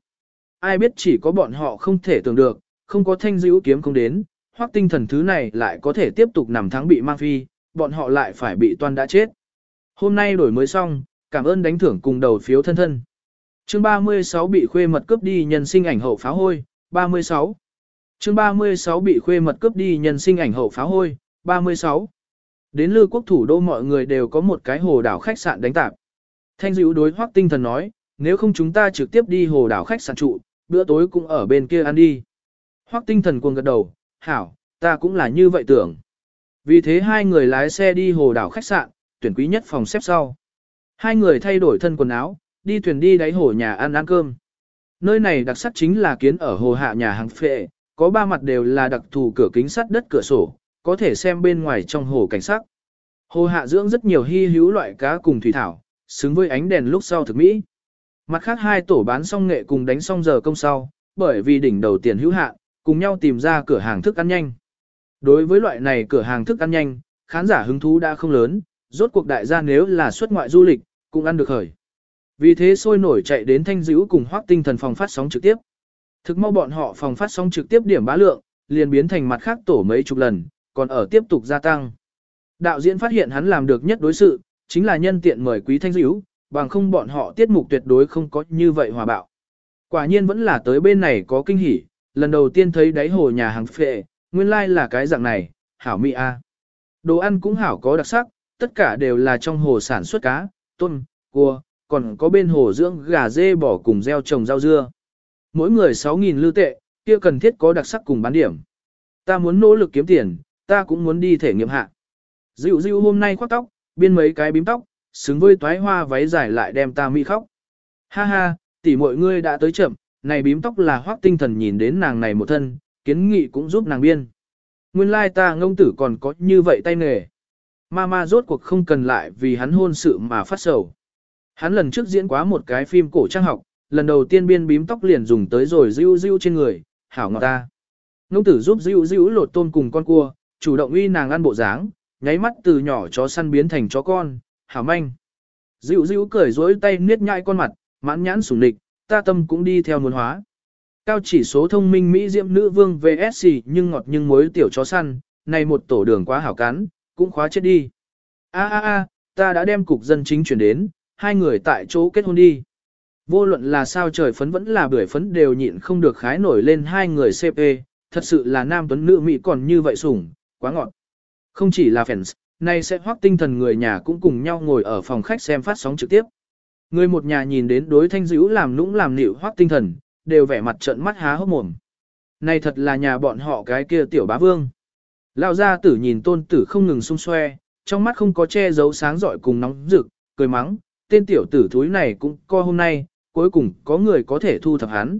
Ai biết chỉ có bọn họ không thể tưởng được, không có thanh dữ kiếm không đến, hoác tinh thần thứ này lại có thể tiếp tục nằm thắng bị mang phi, bọn họ lại phải bị toan đã chết. Hôm nay đổi mới xong, cảm ơn đánh thưởng cùng đầu phiếu thân thân. Chương 36 bị khuê mật cướp đi nhân sinh ảnh hậu phá hôi, 36. Chương 36 bị khuê mật cướp đi nhân sinh ảnh hậu phá hôi, 36. Đến lư quốc thủ đô mọi người đều có một cái hồ đảo khách sạn đánh tạp. Thanh dữ đối hoác tinh thần nói, nếu không chúng ta trực tiếp đi hồ đảo khách sạn trụ, bữa tối cũng ở bên kia ăn đi. Hoắc tinh thần cuồng gật đầu, hảo, ta cũng là như vậy tưởng. Vì thế hai người lái xe đi hồ đảo khách sạn, tuyển quý nhất phòng xếp sau. Hai người thay đổi thân quần áo, đi thuyền đi đáy hồ nhà ăn ăn cơm. Nơi này đặc sắc chính là kiến ở hồ hạ nhà hàng phệ, có ba mặt đều là đặc thù cửa kính sắt đất cửa sổ, có thể xem bên ngoài trong hồ cảnh sắc. Hồ hạ dưỡng rất nhiều hy hữu loại cá cùng thủy thảo, xứng với ánh đèn lúc sau thực mỹ. Mặt khác hai tổ bán xong nghệ cùng đánh xong giờ công sau, bởi vì đỉnh đầu tiền hữu hạn, cùng nhau tìm ra cửa hàng thức ăn nhanh. Đối với loại này cửa hàng thức ăn nhanh, khán giả hứng thú đã không lớn, rốt cuộc đại gia nếu là xuất ngoại du lịch, cũng ăn được khởi. Vì thế sôi nổi chạy đến thanh dữ cùng hoác tinh thần phòng phát sóng trực tiếp. Thực mau bọn họ phòng phát sóng trực tiếp điểm bá lượng, liền biến thành mặt khác tổ mấy chục lần, còn ở tiếp tục gia tăng. Đạo diễn phát hiện hắn làm được nhất đối sự, chính là nhân tiện mời quý thanh dữ, bằng không bọn họ tiết mục tuyệt đối không có như vậy hòa bạo. Quả nhiên vẫn là tới bên này có kinh hỉ, lần đầu tiên thấy đáy hồ nhà hàng phệ, nguyên lai like là cái dạng này, hảo mỹ a. Đồ ăn cũng hảo có đặc sắc, tất cả đều là trong hồ sản xuất cá, tôm, cua, còn có bên hồ dưỡng gà dê bò cùng gieo trồng rau dưa. Mỗi người 6.000 lưu tệ, kia cần thiết có đặc sắc cùng bán điểm. Ta muốn nỗ lực kiếm tiền, ta cũng muốn đi thể nghiệm hạ. Dịu dịu hôm nay khoác tóc, biên mấy cái bím tóc, xứng với toái hoa váy dài lại đem ta mỹ khóc. Ha ha, tỷ mọi ngươi đã tới chậm, này bím tóc là hoác tinh thần nhìn đến nàng này một thân, kiến nghị cũng giúp nàng biên. Nguyên lai ta ngông tử còn có như vậy tay nghề. Mama rốt cuộc không cần lại vì hắn hôn sự mà phát sầu. Hắn lần trước diễn quá một cái phim cổ trang học, lần đầu tiên biên bím tóc liền dùng tới rồi riu riu trên người, hảo ngọt ta. Ngông tử giúp riu riu lột tôm cùng con cua, chủ động uy nàng ăn bộ dáng, nháy mắt từ nhỏ chó săn biến thành chó con, hảo manh. riu riu cười dối tay niết nhai con mặt, mãn nhãn sủng địch, ta tâm cũng đi theo muốn hóa. Cao chỉ số thông minh Mỹ diệm nữ vương VSC nhưng ngọt nhưng muối tiểu chó săn, này một tổ đường quá hảo cắn, cũng khóa chết đi. A a a, ta đã đem cục dân chính chuyển đến, hai người tại chỗ kết hôn đi. Vô luận là sao trời phấn vẫn là bưởi phấn đều nhịn không được khái nổi lên hai người CP, thật sự là nam tuấn nữ Mỹ còn như vậy sủng, quá ngọt. Không chỉ là fans, nay sẽ hoác tinh thần người nhà cũng cùng nhau ngồi ở phòng khách xem phát sóng trực tiếp. Người một nhà nhìn đến đối thanh dữ làm nũng làm nịu hoác tinh thần, đều vẻ mặt trợn mắt há hốc mồm. Này thật là nhà bọn họ cái kia tiểu bá vương. Lão gia tử nhìn tôn tử không ngừng xung xoe, trong mắt không có che giấu sáng giỏi cùng nóng rực, cười mắng, tên tiểu tử thúi này cũng co hôm nay, cuối cùng có người có thể thu thập hắn.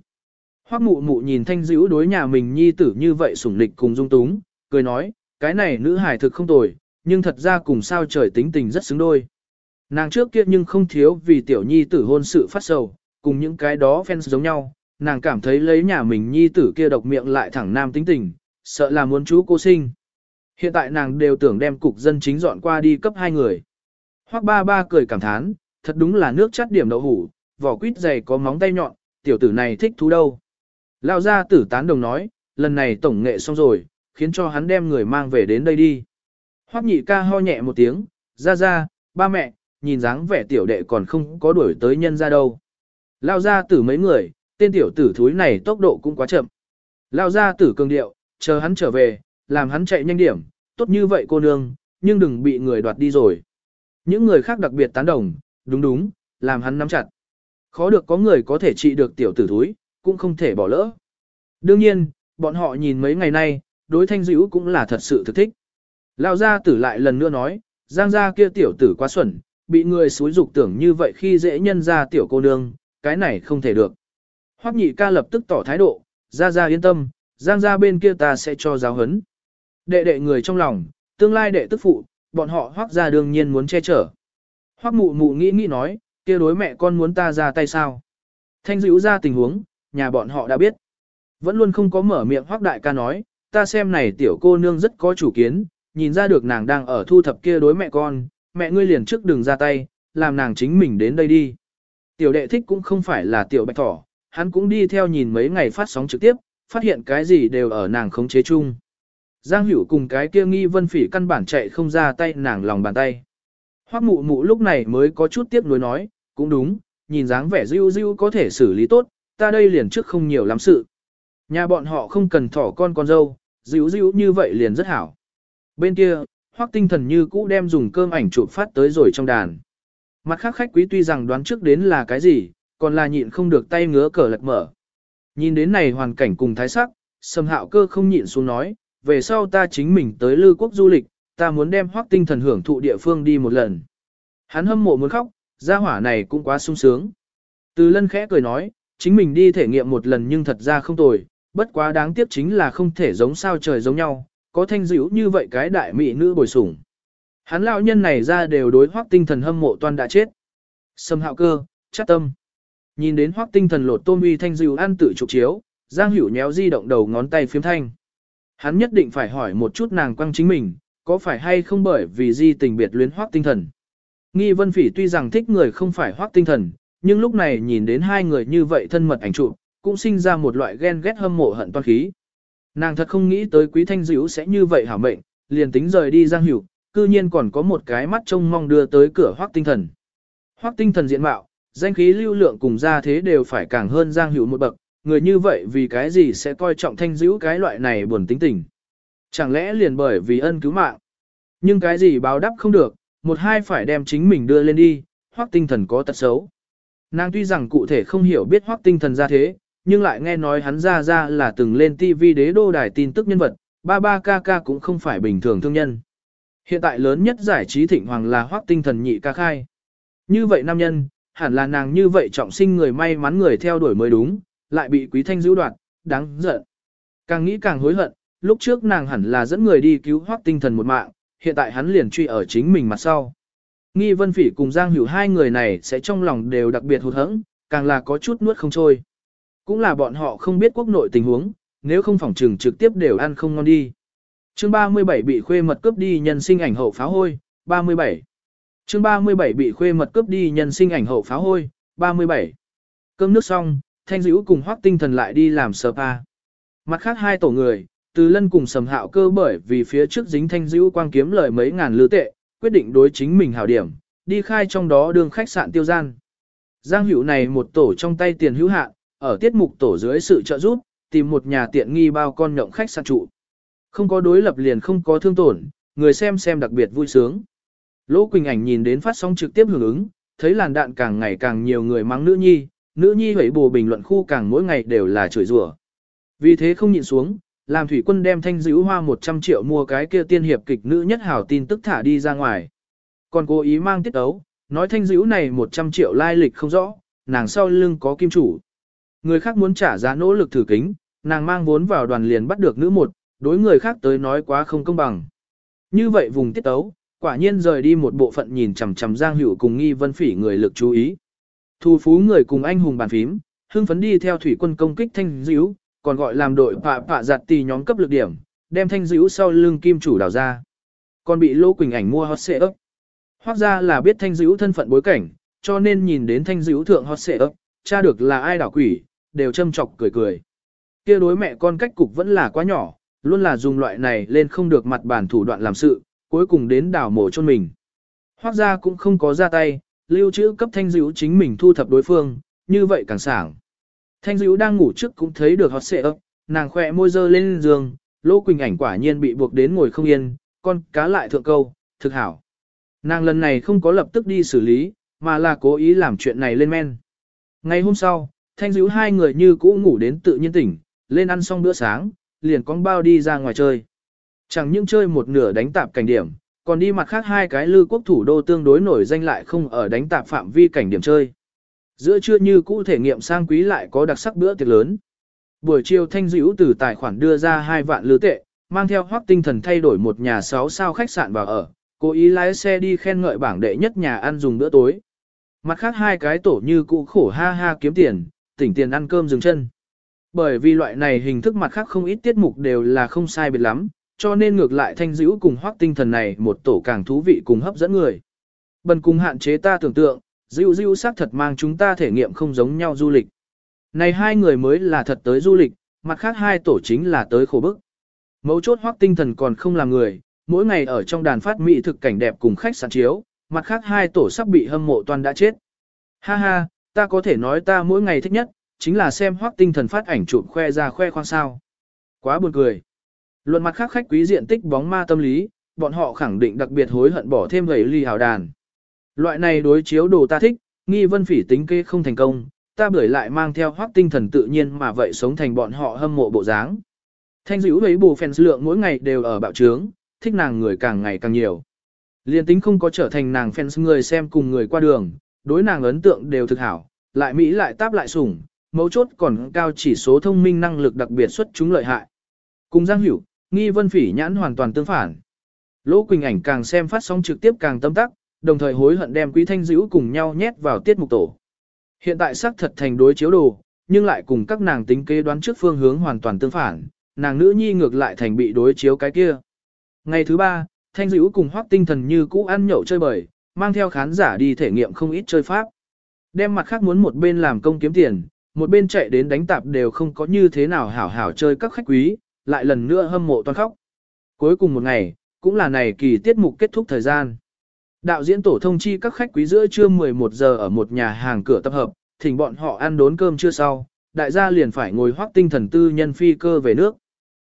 Hoắc mụ mụ nhìn thanh dữ đối nhà mình nhi tử như vậy sủng lịch cùng dung túng, cười nói, cái này nữ hải thực không tồi, nhưng thật ra cùng sao trời tính tình rất xứng đôi. Nàng trước kia nhưng không thiếu vì tiểu nhi tử hôn sự phát sầu, cùng những cái đó fans giống nhau, nàng cảm thấy lấy nhà mình nhi tử kia độc miệng lại thẳng nam tính tình, sợ là muốn chú cô sinh. Hiện tại nàng đều tưởng đem cục dân chính dọn qua đi cấp hai người. Hoắc ba ba cười cảm thán, thật đúng là nước chắt điểm đậu hủ, vỏ quýt dày có móng tay nhọn, tiểu tử này thích thú đâu. Lao ra tử tán đồng nói, lần này tổng nghệ xong rồi, khiến cho hắn đem người mang về đến đây đi. Hoắc nhị ca ho nhẹ một tiếng, ra ra, ba mẹ, nhìn dáng vẻ tiểu đệ còn không có đuổi tới nhân ra đâu. Lao ra tử mấy người, tên tiểu tử thúi này tốc độ cũng quá chậm. Lao ra tử cường điệu, chờ hắn trở về, làm hắn chạy nhanh điểm, tốt như vậy cô nương, nhưng đừng bị người đoạt đi rồi. Những người khác đặc biệt tán đồng, đúng đúng, làm hắn nắm chặt. Khó được có người có thể trị được tiểu tử thúi, cũng không thể bỏ lỡ. Đương nhiên, bọn họ nhìn mấy ngày nay, đối thanh dữ cũng là thật sự thực thích. Lao gia tử lại lần nữa nói, giang gia kia tiểu tử quá xuẩn, bị người xúi dục tưởng như vậy khi dễ nhân ra tiểu cô nương, cái này không thể được. Hoắc nhị ca lập tức tỏ thái độ, ra ra yên tâm, giang gia bên kia ta sẽ cho giáo hấn. Đệ đệ người trong lòng, tương lai đệ tức phụ, bọn họ hoắc gia đương nhiên muốn che chở. Hoắc mụ mụ nghĩ nghĩ nói, kia đối mẹ con muốn ta ra tay sao. Thanh dữ ra tình huống, nhà bọn họ đã biết. Vẫn luôn không có mở miệng hoắc đại ca nói, ta xem này tiểu cô nương rất có chủ kiến, nhìn ra được nàng đang ở thu thập kia đối mẹ con, mẹ ngươi liền trước đừng ra tay, làm nàng chính mình đến đây đi. Tiểu đệ thích cũng không phải là tiểu bạch thỏ, hắn cũng đi theo nhìn mấy ngày phát sóng trực tiếp, phát hiện cái gì đều ở nàng khống chế chung. Giang Hữu cùng cái kia nghi vân phỉ căn bản chạy không ra tay nàng lòng bàn tay. Hoắc mụ mụ lúc này mới có chút tiếc nuối nói, cũng đúng, nhìn dáng vẻ diu diu có thể xử lý tốt, ta đây liền trước không nhiều lắm sự. Nhà bọn họ không cần thỏ con con dâu, diu diu như vậy liền rất hảo. Bên kia, Hoắc tinh thần như cũ đem dùng cơm ảnh chụp phát tới rồi trong đàn. Mặt khác khách quý tuy rằng đoán trước đến là cái gì, còn là nhịn không được tay ngứa cờ lật mở. Nhìn đến này hoàn cảnh cùng thái sắc, sầm hạo cơ không nhịn xuống nói, về sau ta chính mình tới lư quốc du lịch, ta muốn đem hoác tinh thần hưởng thụ địa phương đi một lần. Hắn hâm mộ muốn khóc, gia hỏa này cũng quá sung sướng. Từ lân khẽ cười nói, chính mình đi thể nghiệm một lần nhưng thật ra không tồi, bất quá đáng tiếc chính là không thể giống sao trời giống nhau, có thanh dữ như vậy cái đại mỹ nữ bồi sủng. Hắn lão nhân này ra đều đối hoác tinh thần hâm mộ toan đã chết. Sâm hạo cơ, chắc tâm. Nhìn đến Hoắc Tinh Thần lột tôm uy thanh dữ ăn tự chụp chiếu, Giang Hữu nhéo di động đầu ngón tay phiếm thanh. Hắn nhất định phải hỏi một chút nàng quăng chính mình, có phải hay không bởi vì di tình biệt luyến Hoắc Tinh Thần. Nghi Vân Phỉ tuy rằng thích người không phải Hoắc Tinh Thần, nhưng lúc này nhìn đến hai người như vậy thân mật ảnh trụ cũng sinh ra một loại ghen ghét hâm mộ hận toan khí. Nàng thật không nghĩ tới Quý Thanh dữ sẽ như vậy hả mệnh, liền tính rời đi Giang Hữu, cư nhiên còn có một cái mắt trông mong đưa tới cửa Hoắc Tinh Thần. Hoắc Tinh Thần diện mạo, danh khí lưu lượng cùng gia thế đều phải càng hơn Giang Hữu một bậc, người như vậy vì cái gì sẽ coi trọng Thanh dữ cái loại này buồn tính tình. Chẳng lẽ liền bởi vì ân cứu mạng. Nhưng cái gì báo đáp không được, một hai phải đem chính mình đưa lên đi, Hoắc Tinh Thần có tật xấu. Nàng tuy rằng cụ thể không hiểu biết Hoắc Tinh Thần ra thế, nhưng lại nghe nói hắn ra ra là từng lên TV đế đô đài tin tức nhân vật, ba ba ca ca cũng không phải bình thường thương nhân. Hiện tại lớn nhất giải trí thịnh hoàng là hoác tinh thần nhị ca khai. Như vậy nam nhân, hẳn là nàng như vậy trọng sinh người may mắn người theo đuổi mới đúng, lại bị quý thanh giữ đoạt, đáng giận. Càng nghĩ càng hối hận, lúc trước nàng hẳn là dẫn người đi cứu hoác tinh thần một mạng, hiện tại hắn liền truy ở chính mình mặt sau. Nghi Vân Phỉ cùng Giang Hữu hai người này sẽ trong lòng đều đặc biệt hụt hẫng, càng là có chút nuốt không trôi. Cũng là bọn họ không biết quốc nội tình huống, nếu không phòng trừng trực tiếp đều ăn không ngon đi. Chương 37 bị khuê mật cướp đi nhân sinh ảnh hậu pháo hôi, 37. Chương 37 bị khuê mật cướp đi nhân sinh ảnh hậu pháo hôi, 37. Cơm nước xong, Thanh Dữ cùng Hoắc Tinh Thần lại đi làm spa. Mặt khác hai tổ người, Từ Lân cùng Sầm Hạo cơ bởi vì phía trước dính Thanh Dữ quang kiếm lời mấy ngàn lư tệ, quyết định đối chính mình hảo điểm, đi khai trong đó đường khách sạn tiêu gian. Giang Hữu này một tổ trong tay tiền hữu hạn, ở tiết mục tổ dưới sự trợ giúp, tìm một nhà tiện nghi bao con nhộng khách sạn trụ. Không có đối lập liền không có thương tổn, người xem xem đặc biệt vui sướng. Lỗ Quỳnh ảnh nhìn đến phát sóng trực tiếp hưởng ứng, thấy làn đạn càng ngày càng nhiều người mắng nữ nhi, nữ nhi hủy bù bình luận khu càng mỗi ngày đều là chửi rủa. Vì thế không nhịn xuống, làm thủy quân đem thanh dữ hoa 100 triệu mua cái kia tiên hiệp kịch nữ nhất hảo tin tức thả đi ra ngoài. Còn cố ý mang tiết ấu, nói thanh dữ này 100 triệu lai lịch không rõ, nàng sau lưng có kim chủ. Người khác muốn trả giá nỗ lực thử kính, nàng mang vốn vào đoàn liền bắt được nữ một, đối người khác tới nói quá không công bằng. Như vậy vùng tiết tấu, quả nhiên rời đi một bộ phận nhìn chằm chằm Giang Hữu cùng Nghi Vân Phỉ người lực chú ý. Thu phú người cùng anh hùng bàn phím, hưng phấn đi theo thủy quân công kích thanh dữ, còn gọi làm đội phạ phạ giặt tì nhóm cấp lực điểm, đem thanh dữ sau lưng kim chủ đào ra. Còn bị Lô Quỳnh ảnh mua hot xệ ấp. Hóa ra là biết thanh dữ thân phận bối cảnh, cho nên nhìn đến thanh dữ thượng hot xệ ấp, tra được là ai đảo quỷ, đều châm chọc cười cười. Kia đối mẹ con cách cục vẫn là quá nhỏ, luôn là dùng loại này lên không được mặt bản thủ đoạn làm sự, cuối cùng đến đảo mổ chôn mình. Hoác ra cũng không có ra tay, lưu trữ cấp thanh dữ chính mình thu thập đối phương, như vậy càng sảng. Thanh dữ đang ngủ trước cũng thấy được hót xệ ấp, nàng khỏe môi dơ lên giường, Lỗ quỳnh ảnh quả nhiên bị buộc đến ngồi không yên, con cá lại thượng câu, thực hảo. Nàng lần này không có lập tức đi xử lý, mà là cố ý làm chuyện này lên men. Ngày hôm sau, thanh dữ hai người như cũ ngủ đến tự nhiên tỉnh, lên ăn xong bữa sáng, liền con bao đi ra ngoài chơi. Chẳng những chơi một nửa đánh tạp cảnh điểm, còn đi mặt khác hai cái lư quốc thủ đô tương đối nổi danh lại không ở đánh tạp phạm vi cảnh điểm chơi. Giữa trưa như cũ thể nghiệm sang quý lại có đặc sắc bữa tiệc lớn. Buổi chiều thanh dữ từ tài khoản đưa ra hai vạn lư tệ, mang theo hoác tinh thần thay đổi một nhà 6 sao khách sạn vào ở, cố ý lái xe đi khen ngợi bảng đệ nhất nhà ăn dùng bữa tối. Mặt khác hai cái tổ như cũ khổ ha ha kiếm tiền, tỉnh tiền ăn cơm dừng chân. Bởi vì loại này hình thức mặt khác không ít tiết mục đều là không sai biệt lắm, cho nên ngược lại thanh dữ cùng hoác tinh thần này một tổ càng thú vị cùng hấp dẫn người. Bần cùng hạn chế ta tưởng tượng, dữ dữ xác thật mang chúng ta thể nghiệm không giống nhau du lịch. Này hai người mới là thật tới du lịch, mặt khác hai tổ chính là tới khổ bức. Mấu chốt hoác tinh thần còn không là người, mỗi ngày ở trong đàn phát mỹ thực cảnh đẹp cùng khách sạn chiếu, mặt khác hai tổ sắp bị hâm mộ toàn đã chết. Ha ha, ta có thể nói ta mỗi ngày thích nhất, chính là xem hoác tinh thần phát ảnh chụp khoe ra khoe khoang sao. Quá buồn cười. Luận mặt khác khách quý diện tích bóng ma tâm lý, bọn họ khẳng định đặc biệt hối hận bỏ thêm gầy ly hào đàn. Loại này đối chiếu đồ ta thích, nghi vân phỉ tính kê không thành công, ta bưởi lại mang theo hoác tinh thần tự nhiên mà vậy sống thành bọn họ hâm mộ bộ dáng. Thanh dữ với bù fans lượng mỗi ngày đều ở bạo trướng, thích nàng người càng ngày càng nhiều. Liên tính không có trở thành nàng fans người xem cùng người qua đường, đối nàng ấn tượng đều thực hảo, lại Mỹ lại táp lại sủng, mấu chốt còn cao chỉ số thông minh năng lực đặc biệt xuất chúng lợi hại. Cùng Giang Hiểu, nghi vân phỉ nhãn hoàn toàn tương phản. Lỗ Quỳnh ảnh càng xem phát sóng trực tiếp càng tâm tắc, đồng thời hối hận đem Quý Thanh Dữ cùng nhau nhét vào tiết mục tổ. Hiện tại xác thật thành đối chiếu đồ, nhưng lại cùng các nàng tính kế đoán trước phương hướng hoàn toàn tương phản, nàng nữ nhi ngược lại thành bị đối chiếu cái kia. Ngày thứ ba, Thanh Dữ cùng Hoắc Tinh Thần như cũ ăn nhậu chơi bời, mang theo khán giả đi thể nghiệm không ít chơi pháp. Đem mặt khác muốn một bên làm công kiếm tiền, một bên chạy đến đánh tạp đều không có như thế nào hảo hảo chơi các khách quý, lại lần nữa hâm mộ toàn khóc. Cuối cùng một ngày, cũng là này kỳ tiết mục kết thúc thời gian. Đạo diễn tổ thông chi các khách quý giữa trưa 11 giờ ở một nhà hàng cửa tập hợp, thỉnh bọn họ ăn đốn cơm trưa sau, đại gia liền phải ngồi hoác tinh thần tư nhân phi cơ về nước.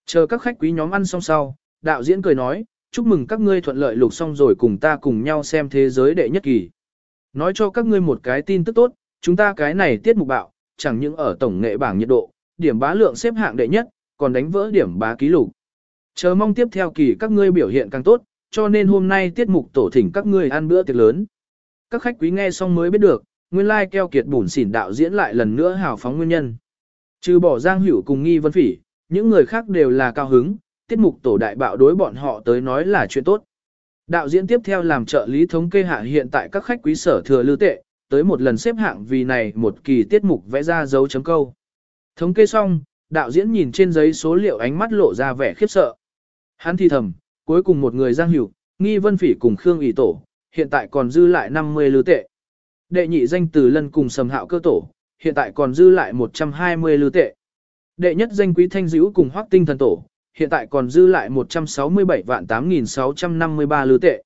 Chờ các khách quý nhóm ăn xong sau, đạo diễn cười nói, chúc mừng các ngươi thuận lợi lục xong rồi cùng ta cùng nhau xem thế giới đệ nhất kỳ. Nói cho các ngươi một cái tin tức tốt, chúng ta cái này tiết mục bạo, chẳng những ở tổng nghệ bảng nhiệt độ, điểm bá lượng xếp hạng đệ nhất, còn đánh vỡ điểm bá ký lục. Chờ mong tiếp theo kỳ các ngươi biểu hiện càng tốt, cho nên hôm nay tiết mục tổ thỉnh các ngươi ăn bữa tiệc lớn. Các khách quý nghe xong mới biết được, nguyên lai like keo kiệt bùn xỉn đạo diễn lại lần nữa hào phóng nguyên nhân. Trừ bỏ Giang Hữu cùng Nghi Vân Phỉ, những người khác đều là cao hứng, tiết mục tổ đại bạo đối bọn họ tới nói là chuyện tốt. Đạo diễn tiếp theo làm trợ lý thống kê hạ hiện tại các khách quý sở thừa lưu tệ, tới một lần xếp hạng vì này một kỳ tiết mục vẽ ra dấu chấm câu. Thống kê xong, đạo diễn nhìn trên giấy số liệu ánh mắt lộ ra vẻ khiếp sợ. Hắn thì thầm, cuối cùng một người Giang hiểu Nghi Vân Phỉ cùng Khương ỷ tổ, hiện tại còn dư lại 50 lưu tệ. Đệ nhị danh từ lân cùng sầm hạo cơ tổ, hiện tại còn dư lại 120 lưu tệ. Đệ nhất danh quý thanh dữ cùng hoác tinh thần tổ, hiện tại còn dư lại 167 vạn 8.653 lưu tệ.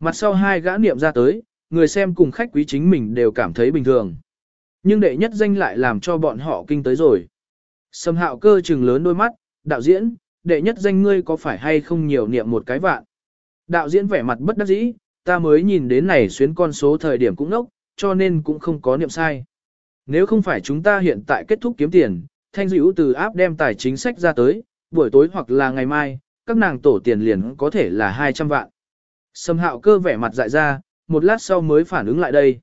Mặt sau hai gã niệm ra tới, người xem cùng khách quý chính mình đều cảm thấy bình thường. Nhưng đệ nhất danh lại làm cho bọn họ kinh tới rồi. Sầm hạo cơ trừng lớn đôi mắt, đạo diễn, đệ nhất danh ngươi có phải hay không nhiều niệm một cái vạn. Đạo diễn vẻ mặt bất đắc dĩ, ta mới nhìn đến này xuyến con số thời điểm cũng nốc, cho nên cũng không có niệm sai. Nếu không phải chúng ta hiện tại kết thúc kiếm tiền, thanh dữ từ áp đem tài chính sách ra tới, buổi tối hoặc là ngày mai, các nàng tổ tiền liền có thể là 200 vạn. Sầm hạo cơ vẻ mặt dại ra, một lát sau mới phản ứng lại đây.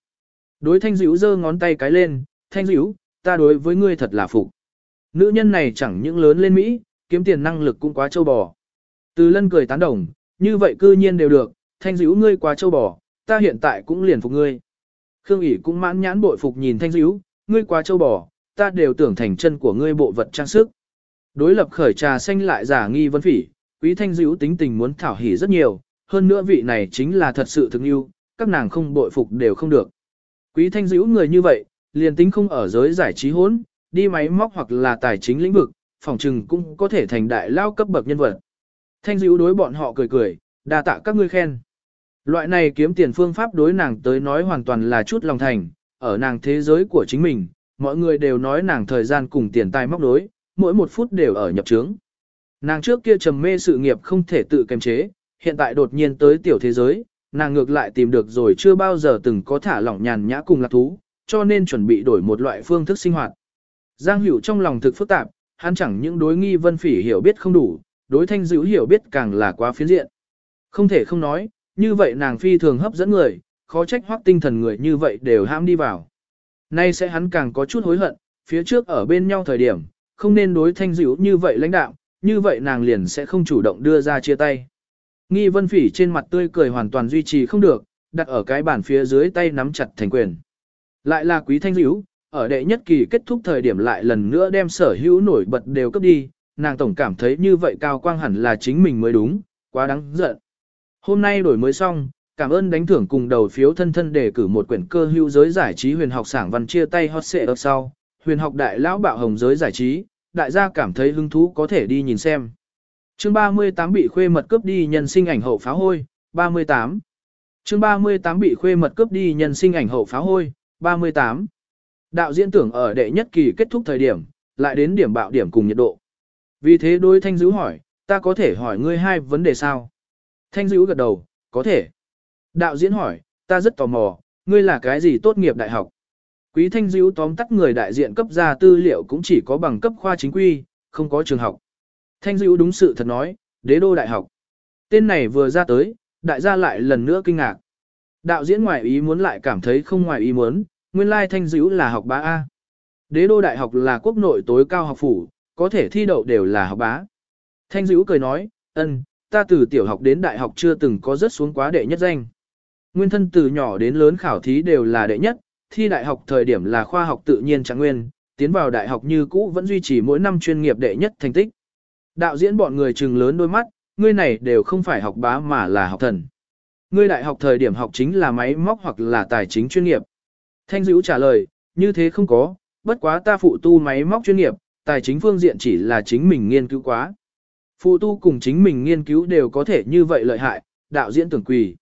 Đối thanh dữ giơ ngón tay cái lên, thanh dữ, ta đối với ngươi thật là phục. Nữ nhân này chẳng những lớn lên Mỹ, kiếm tiền năng lực cũng quá châu bò. Từ lân cười tán đồng, như vậy cư nhiên đều được, thanh dữ ngươi quá châu bò, ta hiện tại cũng liền phục ngươi. Khương ỉ cũng mãn nhãn bội phục nhìn thanh dữ, ngươi quá châu bò, ta đều tưởng thành chân của ngươi bộ vật trang sức. Đối lập khởi trà xanh lại giả nghi vân phỉ, quý thanh dữ tính tình muốn thảo hỉ rất nhiều, hơn nữa vị này chính là thật sự thực yêu, các nàng không bội phục đều không được. Quý thanh dữ người như vậy, liền tính không ở giới giải trí hỗn, đi máy móc hoặc là tài chính lĩnh vực, phòng trừng cũng có thể thành đại lao cấp bậc nhân vật. Thanh dữ đối bọn họ cười cười, đa tạ các ngươi khen. Loại này kiếm tiền phương pháp đối nàng tới nói hoàn toàn là chút lòng thành, ở nàng thế giới của chính mình, mọi người đều nói nàng thời gian cùng tiền tài móc đối, mỗi một phút đều ở nhập trướng. Nàng trước kia trầm mê sự nghiệp không thể tự kiềm chế, hiện tại đột nhiên tới tiểu thế giới, nàng ngược lại tìm được rồi chưa bao giờ từng có thả lỏng nhàn nhã cùng lạc thú, cho nên chuẩn bị đổi một loại phương thức sinh hoạt. Giang Hữu trong lòng thực phức tạp, hắn chẳng những đối nghi vân phỉ hiểu biết không đủ, đối thanh dữ hiểu biết càng là quá phiến diện. Không thể không nói, như vậy nàng phi thường hấp dẫn người, khó trách hoác tinh thần người như vậy đều ham đi vào. Nay sẽ hắn càng có chút hối hận, phía trước ở bên nhau thời điểm, không nên đối thanh dữ như vậy lãnh đạo, như vậy nàng liền sẽ không chủ động đưa ra chia tay. Nghi vân phỉ trên mặt tươi cười hoàn toàn duy trì không được, đặt ở cái bàn phía dưới tay nắm chặt thành quyền. Lại là quý thanh dữ, ở đệ nhất kỳ kết thúc thời điểm lại lần nữa đem sở hữu nổi bật đều cấp đi, nàng tổng cảm thấy như vậy cao quang hẳn là chính mình mới đúng, quá đáng giận. Hôm nay đổi mới xong, cảm ơn đánh thưởng cùng đầu phiếu thân thân để cử một quyển cơ hữu giới giải trí huyền học sảng văn chia tay hot xệ ở sau, huyền học đại lão bạo hồng giới giải trí, đại gia cảm thấy hứng thú có thể đi nhìn xem. Chương 38 bị khuê mật cướp đi nhân sinh ảnh hậu pháo hôi, 38. Chương 38 bị khuê mật cướp đi nhân sinh ảnh hậu pháo hôi, 38. Đạo diễn tưởng ở đệ nhất kỳ kết thúc thời điểm, lại đến điểm bạo điểm cùng nhiệt độ. Vì thế đối thanh dữ hỏi, ta có thể hỏi ngươi hai vấn đề sao? Thanh dữ gật đầu, có thể. Đạo diễn hỏi, ta rất tò mò, ngươi là cái gì tốt nghiệp đại học? Quý thanh dữ tóm tắt người đại diện cấp ra tư liệu cũng chỉ có bằng cấp khoa chính quy, không có trường học. Thanh dữ đúng sự thật nói, đế đô đại học. Tên này vừa ra tới, đại gia lại lần nữa kinh ngạc. Đạo diễn ngoài ý muốn lại cảm thấy không ngoài ý muốn, nguyên lai thanh dữ là học bá A. Đế đô đại học là quốc nội tối cao học phủ, có thể thi đậu đều là học bá. Thanh dữ cười nói, ân, ta từ tiểu học đến đại học chưa từng có rớt xuống quá đệ nhất danh. Nguyên thân từ nhỏ đến lớn khảo thí đều là đệ nhất, thi đại học thời điểm là khoa học tự nhiên trạng nguyên, tiến vào đại học như cũ vẫn duy trì mỗi năm chuyên nghiệp đệ nhất thành tích. Đạo diễn bọn người trừng lớn đôi mắt, ngươi này đều không phải học bá mà là học thần. Ngươi đại học thời điểm học chính là máy móc hoặc là tài chính chuyên nghiệp. Thanh dữ trả lời, như thế không có, bất quá ta phụ tu máy móc chuyên nghiệp, tài chính phương diện chỉ là chính mình nghiên cứu quá. Phụ tu cùng chính mình nghiên cứu đều có thể như vậy lợi hại, đạo diễn tưởng quỳ.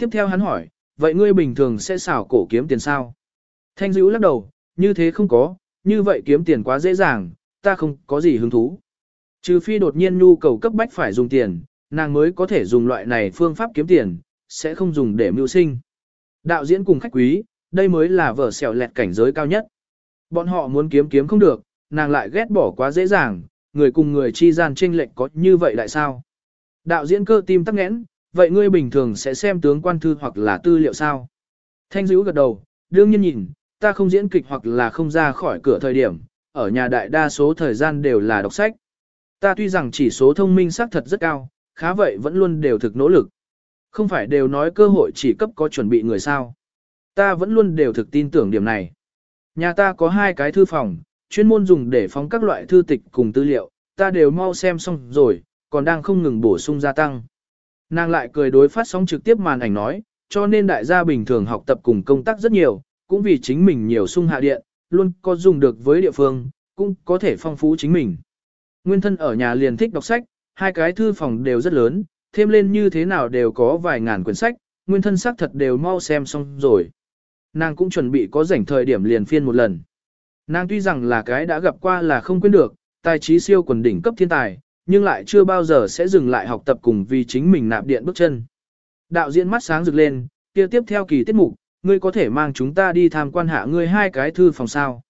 Tiếp theo hắn hỏi, vậy ngươi bình thường sẽ xảo cổ kiếm tiền sao? Thanh dữ lắc đầu, như thế không có, như vậy kiếm tiền quá dễ dàng, ta không có gì hứng thú. Trừ phi đột nhiên nhu cầu cấp bách phải dùng tiền, nàng mới có thể dùng loại này phương pháp kiếm tiền, sẽ không dùng để mưu sinh. Đạo diễn cùng khách quý, đây mới là vở xẻo lẹt cảnh giới cao nhất. Bọn họ muốn kiếm kiếm không được, nàng lại ghét bỏ quá dễ dàng, người cùng người chi gian tranh lệch có như vậy lại sao? Đạo diễn cơ tim tắc nghẽn, vậy ngươi bình thường sẽ xem tướng quan thư hoặc là tư liệu sao? Thanh dữ gật đầu, đương nhiên nhìn, ta không diễn kịch hoặc là không ra khỏi cửa thời điểm, ở nhà đại đa số thời gian đều là đọc sách. Ta tuy rằng chỉ số thông minh xác thật rất cao, khá vậy vẫn luôn đều thực nỗ lực. Không phải đều nói cơ hội chỉ cấp có chuẩn bị người sao. Ta vẫn luôn đều thực tin tưởng điểm này. Nhà ta có hai cái thư phòng, chuyên môn dùng để phóng các loại thư tịch cùng tư liệu, ta đều mau xem xong rồi, còn đang không ngừng bổ sung gia tăng. Nàng lại cười đối phát sóng trực tiếp màn ảnh nói, cho nên đại gia bình thường học tập cùng công tác rất nhiều, cũng vì chính mình nhiều sung hạ điện, luôn có dùng được với địa phương, cũng có thể phong phú chính mình. Nguyên thân ở nhà liền thích đọc sách, hai cái thư phòng đều rất lớn, thêm lên như thế nào đều có vài ngàn quyển sách, nguyên thân xác thật đều mau xem xong rồi. Nàng cũng chuẩn bị có rảnh thời điểm liền phiên một lần. Nàng tuy rằng là cái đã gặp qua là không quên được, tài trí siêu quần đỉnh cấp thiên tài, nhưng lại chưa bao giờ sẽ dừng lại học tập cùng vì chính mình nạp điện bước chân. Đạo diễn mắt sáng rực lên, kia tiếp theo kỳ tiết mục, ngươi có thể mang chúng ta đi tham quan hạ ngươi hai cái thư phòng sao.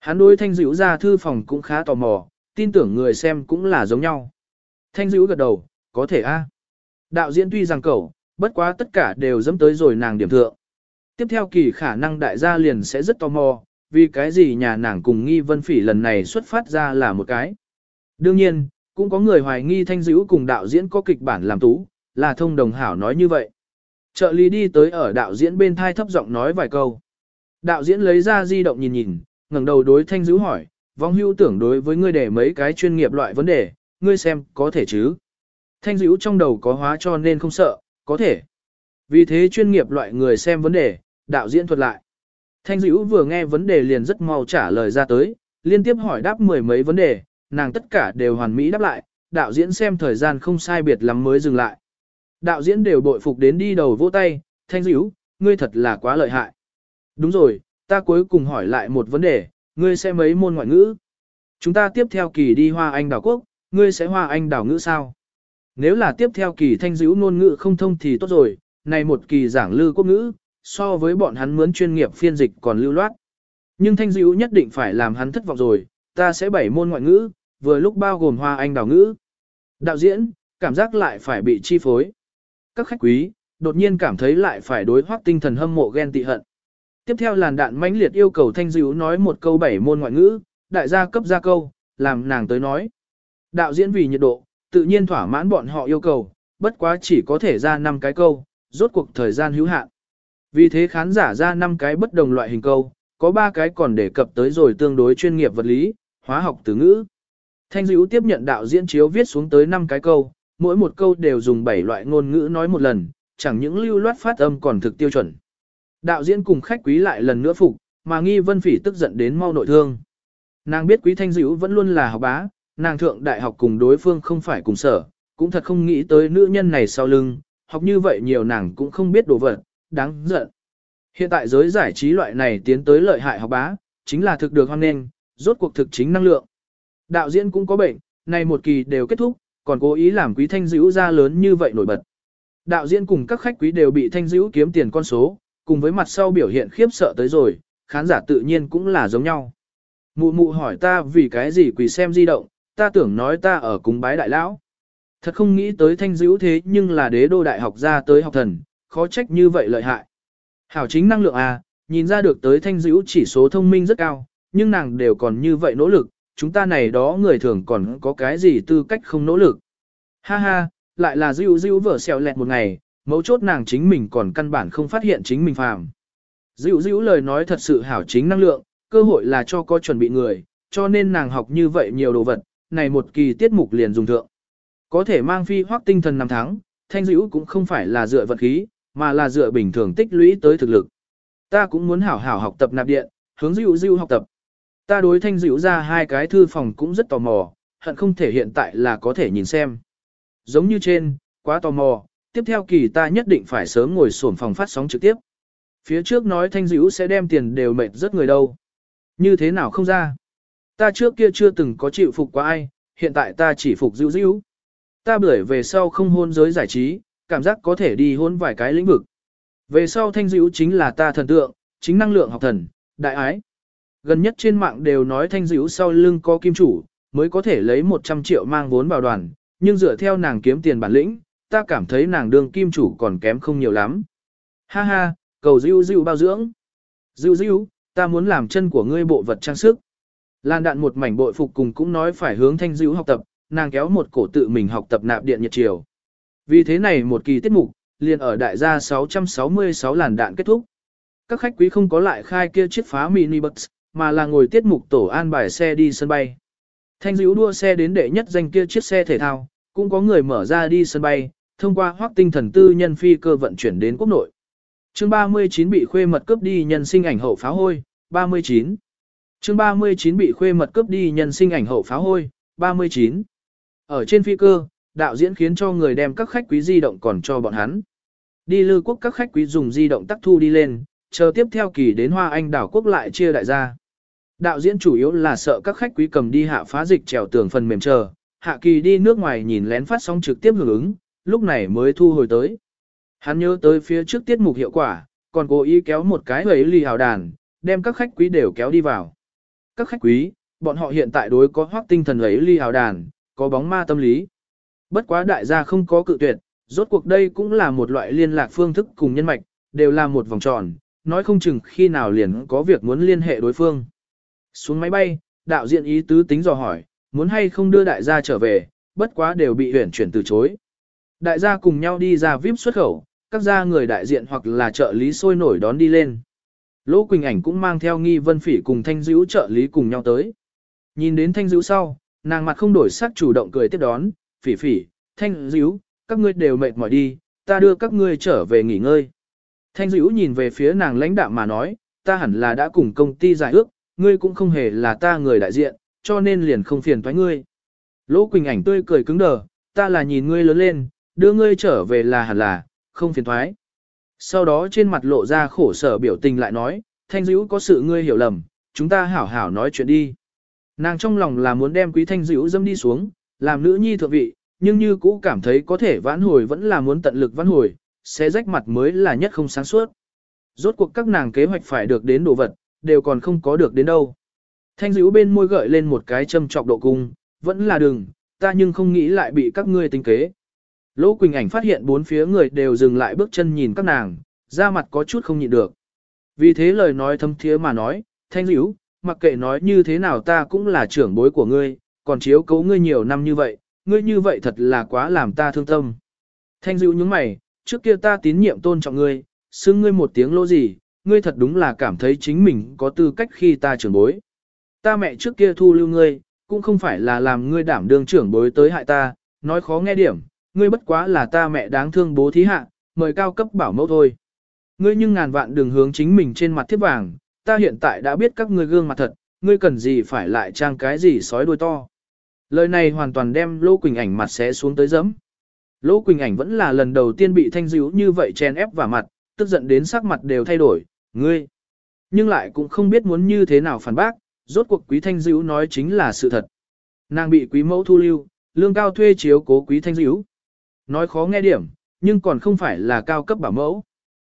Hắn đối thanh dữ ra thư phòng cũng khá tò mò, tin tưởng người xem cũng là giống nhau. Thanh dữ gật đầu, có thể a. Đạo diễn tuy rằng cẩu, bất quá tất cả đều dẫm tới rồi nàng điểm thượng. Tiếp theo kỳ khả năng đại gia liền sẽ rất tò mò, vì cái gì nhà nàng cùng nghi vân phỉ lần này xuất phát ra là một cái. Đương nhiên, cũng có người hoài nghi thanh dữ cùng đạo diễn có kịch bản làm tú, là thông đồng hảo nói như vậy. Trợ lý đi tới ở đạo diễn bên thai thấp giọng nói vài câu. Đạo diễn lấy ra di động nhìn nhìn, ngẩng đầu đối thanh dữ hỏi, vong hưu tưởng đối với ngươi để mấy cái chuyên nghiệp loại vấn đề, ngươi xem có thể chứ. Thanh dữ trong đầu có hóa cho nên không sợ, có thể. Vì thế chuyên nghiệp loại người xem vấn đề, đạo diễn thuật lại. Thanh dữ vừa nghe vấn đề liền rất mau trả lời ra tới, liên tiếp hỏi đáp mười mấy vấn đề, nàng tất cả đều hoàn mỹ đáp lại, đạo diễn xem thời gian không sai biệt lắm mới dừng lại. Đạo diễn đều bội phục đến đi đầu vỗ tay, thanh dữ, ngươi thật là quá lợi hại. Đúng rồi, ta cuối cùng hỏi lại một vấn đề, ngươi sẽ mấy môn ngoại ngữ? Chúng ta tiếp theo kỳ đi Hoa Anh đảo quốc, ngươi sẽ Hoa Anh đảo ngữ sao? Nếu là tiếp theo kỳ thanh dữ ngôn ngữ không thông thì tốt rồi, này một kỳ giảng lư quốc ngữ, so với bọn hắn mướn chuyên nghiệp phiên dịch còn lưu loát. Nhưng thanh dữ nhất định phải làm hắn thất vọng rồi, ta sẽ bảy môn ngoại ngữ, vừa lúc bao gồm Hoa Anh đào ngữ. Đạo diễn, cảm giác lại phải bị chi phối. Các khách quý, đột nhiên cảm thấy lại phải đối hoác tinh thần hâm mộ ghen tị hận. Tiếp theo làn đạn mãnh liệt yêu cầu thanh dữ nói một câu bảy môn ngoại ngữ, đại gia cấp ra câu, làm nàng tới nói. Đạo diễn vì nhiệt độ, tự nhiên thỏa mãn bọn họ yêu cầu, bất quá chỉ có thể ra 5 cái câu, rốt cuộc thời gian hữu hạn. Vì thế khán giả ra 5 cái bất đồng loại hình câu, có 3 cái còn đề cập tới rồi tương đối chuyên nghiệp vật lý, hóa học từ ngữ. Thanh dữ tiếp nhận đạo diễn chiếu viết xuống tới 5 cái câu, mỗi một câu đều dùng 7 loại ngôn ngữ nói một lần, chẳng những lưu loát phát âm còn thực tiêu chuẩn. Đạo diễn cùng khách quý lại lần nữa phục, mà nghi vân phỉ tức giận đến mau nội thương. Nàng biết quý thanh dữ vẫn luôn là học bá, nàng thượng đại học cùng đối phương không phải cùng sở, cũng thật không nghĩ tới nữ nhân này sau lưng, học như vậy nhiều nàng cũng không biết đồ vật, đáng giận. Hiện tại giới giải trí loại này tiến tới lợi hại học bá, chính là thực được hoan nghênh, rốt cuộc thực chính năng lượng. Đạo diễn cũng có bệnh, này một kỳ đều kết thúc, còn cố ý làm quý thanh dữ ra lớn như vậy nổi bật. Đạo diễn cùng các khách quý đều bị thanh dữ kiếm tiền con số, cùng với mặt sau biểu hiện khiếp sợ tới rồi, khán giả tự nhiên cũng là giống nhau. Mụ mụ hỏi ta vì cái gì quỳ xem di động, ta tưởng nói ta ở cúng bái đại lão. Thật không nghĩ tới thanh dữ thế nhưng là đế đô đại học ra tới học thần, khó trách như vậy lợi hại. Hảo chính năng lượng à, nhìn ra được tới thanh dữ chỉ số thông minh rất cao, nhưng nàng đều còn như vậy nỗ lực, chúng ta này đó người thường còn có cái gì tư cách không nỗ lực. Ha ha, lại là dữ dữ vở xèo lẹt một ngày, mấu chốt nàng chính mình còn căn bản không phát hiện chính mình phàm. Dịu dịu lời nói thật sự hảo chính năng lượng, cơ hội là cho có chuẩn bị người, cho nên nàng học như vậy nhiều đồ vật, này một kỳ tiết mục liền dùng thượng. Có thể mang phi hoác tinh thần năm tháng, thanh dữ cũng không phải là dựa vật khí, mà là dựa bình thường tích lũy tới thực lực. Ta cũng muốn hảo hảo học tập nạp điện, hướng dịu dịu học tập. Ta đối thanh dịu ra hai cái thư phòng cũng rất tò mò, hận không thể hiện tại là có thể nhìn xem. Giống như trên, quá tò mò, tiếp theo kỳ ta nhất định phải sớm ngồi sổm phòng phát sóng trực tiếp. Phía trước nói thanh dữ sẽ đem tiền đều mệt rất người đâu. Như thế nào không ra? Ta trước kia chưa từng có chịu phục qua ai, hiện tại ta chỉ phục dữ dữ. Ta bởi về sau không hôn giới giải trí, cảm giác có thể đi hôn vài cái lĩnh vực. Về sau thanh dữ chính là ta thần tượng, chính năng lượng học thần, đại ái. Gần nhất trên mạng đều nói thanh dữ sau lưng có kim chủ, mới có thể lấy 100 triệu mang vốn vào đoàn, nhưng dựa theo nàng kiếm tiền bản lĩnh, ta cảm thấy nàng đương kim chủ còn kém không nhiều lắm. Ha ha, cầu dữ dữ bao dưỡng. Dữ dữ, ta muốn làm chân của ngươi bộ vật trang sức. Lan đạn một mảnh bội phục cùng cũng nói phải hướng thanh dữ học tập, nàng kéo một cổ tự mình học tập nạp điện nhiệt chiều. Vì thế này một kỳ tiết mục, liền ở đại gia 666 làn đạn kết thúc. Các khách quý không có lại khai kia chiếc phá mini bus, mà là ngồi tiết mục tổ an bài xe đi sân bay. Thanh dữ đua xe đến đệ nhất danh kia chiếc xe thể thao, cũng có người mở ra đi sân bay, thông qua hoác tinh thần tư nhân phi cơ vận chuyển đến quốc nội. chương 39 bị khuê mật cướp đi nhân sinh ảnh hậu pháo hôi, 39. chương 39 bị khuê mật cướp đi nhân sinh ảnh hậu pháo hôi, 39. Ở trên phi cơ, đạo diễn khiến cho người đem các khách quý di động còn cho bọn hắn. Đi lưu quốc các khách quý dùng di động tắc thu đi lên, chờ tiếp theo kỳ đến Hoa Anh đảo quốc lại chia đại gia. Đạo diễn chủ yếu là sợ các khách quý cầm đi hạ phá dịch trèo tường phần mềm chờ, hạ kỳ đi nước ngoài nhìn lén phát sóng trực tiếp hưởng ứng, lúc này mới thu hồi tới. Hắn nhớ tới phía trước tiết mục hiệu quả, còn cố ý kéo một cái ấy lì hào đàn, đem các khách quý đều kéo đi vào. Các khách quý, bọn họ hiện tại đối có hoác tinh thần ấy ly hào đàn, có bóng ma tâm lý. Bất quá đại gia không có cự tuyệt, rốt cuộc đây cũng là một loại liên lạc phương thức cùng nhân mạch, đều là một vòng tròn, nói không chừng khi nào liền có việc muốn liên hệ đối phương. Xuống máy bay, đạo diễn ý tứ tính dò hỏi, muốn hay không đưa đại gia trở về, bất quá đều bị huyển chuyển từ chối. Đại gia cùng nhau đi ra VIP xuất khẩu, các gia người đại diện hoặc là trợ lý sôi nổi đón đi lên. Lỗ Quỳnh Ảnh cũng mang theo nghi vân phỉ cùng thanh dữ trợ lý cùng nhau tới. Nhìn đến thanh dữ sau, nàng mặt không đổi sắc chủ động cười tiếp đón, phỉ phỉ, thanh dữ, các ngươi đều mệt mỏi đi, ta đưa các ngươi trở về nghỉ ngơi. Thanh dữ nhìn về phía nàng lãnh đạm mà nói, ta hẳn là đã cùng công ty giải ước, ngươi cũng không hề là ta người đại diện, cho nên liền không phiền thoái ngươi. Lỗ Quỳnh ảnh tươi cười cứng đờ, ta là nhìn ngươi lớn lên, đưa ngươi trở về là hẳn là, không phiền thoái. Sau đó trên mặt lộ ra khổ sở biểu tình lại nói, thanh dữ có sự ngươi hiểu lầm, chúng ta hảo hảo nói chuyện đi. Nàng trong lòng là muốn đem quý thanh dữ dâm đi xuống, làm nữ nhi thượng vị, nhưng như cũ cảm thấy có thể vãn hồi vẫn là muốn tận lực vãn hồi, sẽ rách mặt mới là nhất không sáng suốt. Rốt cuộc các nàng kế hoạch phải được đến đồ vật, đều còn không có được đến đâu. Thanh dữ bên môi gợi lên một cái châm trọc độ cung, vẫn là đừng, ta nhưng không nghĩ lại bị các ngươi tính kế. Lỗ Quỳnh ảnh phát hiện bốn phía người đều dừng lại bước chân nhìn các nàng, da mặt có chút không nhịn được. Vì thế lời nói thâm thiế mà nói, thanh dữ, mặc kệ nói như thế nào ta cũng là trưởng bối của ngươi, còn chiếu cấu ngươi nhiều năm như vậy, ngươi như vậy thật là quá làm ta thương tâm. Thanh dữ nhướng mày, trước kia ta tín nhiệm tôn trọng ngươi, xưng ngươi một tiếng lỗ gì, ngươi thật đúng là cảm thấy chính mình có tư cách khi ta trưởng bối. Ta mẹ trước kia thu lưu ngươi, cũng không phải là làm ngươi đảm đương trưởng bối tới hại ta, nói khó nghe điểm, ngươi bất quá là ta mẹ đáng thương bố thí hạ, mời cao cấp bảo mẫu thôi. Ngươi nhưng ngàn vạn đường hướng chính mình trên mặt thiết vàng, ta hiện tại đã biết các ngươi gương mặt thật, ngươi cần gì phải lại trang cái gì sói đuôi to. Lời này hoàn toàn đem Lô Quỳnh ảnh mặt xé xuống tới dẫm. Lô Quỳnh ảnh vẫn là lần đầu tiên bị thanh dữ như vậy chen ép vào mặt, tức giận đến sắc mặt đều thay đổi, ngươi. Nhưng lại cũng không biết muốn như thế nào phản bác, rốt cuộc quý thanh dữ nói chính là sự thật. Nàng bị quý mẫu thu lưu, lương cao thuê chiếu cố quý thanh dữ. Nói khó nghe điểm, nhưng còn không phải là cao cấp bảo mẫu.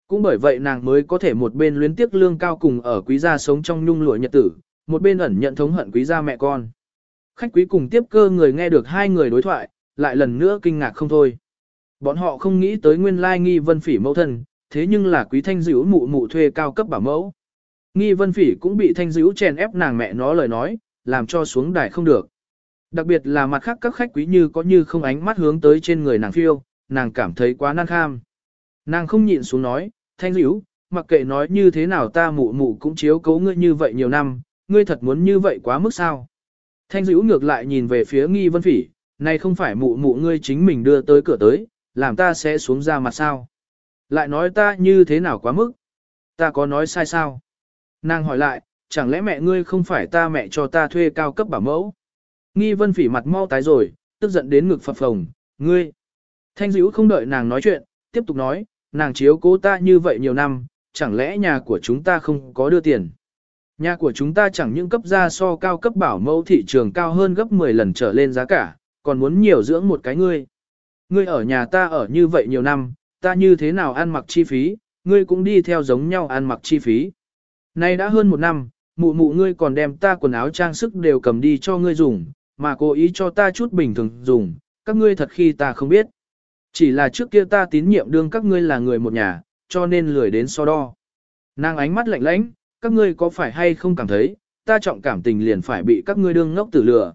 Cũng bởi vậy nàng mới có thể một bên luyến tiếc lương cao cùng ở quý gia sống trong nhung lụa nhật tử, một bên ẩn nhận thống hận quý gia mẹ con. Khách quý cùng tiếp cơ người nghe được hai người đối thoại, lại lần nữa kinh ngạc không thôi. Bọn họ không nghĩ tới nguyên lai nghi vân phỉ mẫu thân, thế nhưng là quý thanh dữ mụ mụ thuê cao cấp bảo mẫu. Nghi vân phỉ cũng bị thanh dữ chèn ép nàng mẹ nó lời nói, làm cho xuống đài không được. Đặc biệt là mặt khác các khách quý như có như không ánh mắt hướng tới trên người nàng phiêu, nàng cảm thấy quá nan kham. Nàng không nhịn xuống nói, thanh dữ, mặc kệ nói như thế nào ta mụ mụ cũng chiếu cố ngươi như vậy nhiều năm, ngươi thật muốn như vậy quá mức sao. Thanh dữ ngược lại nhìn về phía nghi vân phỉ, này không phải mụ mụ ngươi chính mình đưa tới cửa tới, làm ta sẽ xuống ra mặt sao. Lại nói ta như thế nào quá mức? Ta có nói sai sao? Nàng hỏi lại, chẳng lẽ mẹ ngươi không phải ta mẹ cho ta thuê cao cấp bảo mẫu? Nghi vân phỉ mặt mau tái rồi, tức giận đến ngực phập phồng, ngươi. Thanh dữ không đợi nàng nói chuyện, tiếp tục nói, nàng chiếu cố ta như vậy nhiều năm, chẳng lẽ nhà của chúng ta không có đưa tiền? Nhà của chúng ta chẳng những cấp ra so cao cấp bảo mẫu thị trường cao hơn gấp 10 lần trở lên giá cả, còn muốn nhiều dưỡng một cái ngươi. Ngươi ở nhà ta ở như vậy nhiều năm, ta như thế nào ăn mặc chi phí, ngươi cũng đi theo giống nhau ăn mặc chi phí. Nay đã hơn một năm, mụ mụ ngươi còn đem ta quần áo trang sức đều cầm đi cho ngươi dùng, mà cố ý cho ta chút bình thường dùng, các ngươi thật khi ta không biết. Chỉ là trước kia ta tín nhiệm đương các ngươi là người một nhà, cho nên lười đến so đo. Nàng ánh mắt lạnh lãnh, các ngươi có phải hay không cảm thấy, ta trọng cảm tình liền phải bị các ngươi đương ngốc tử lừa.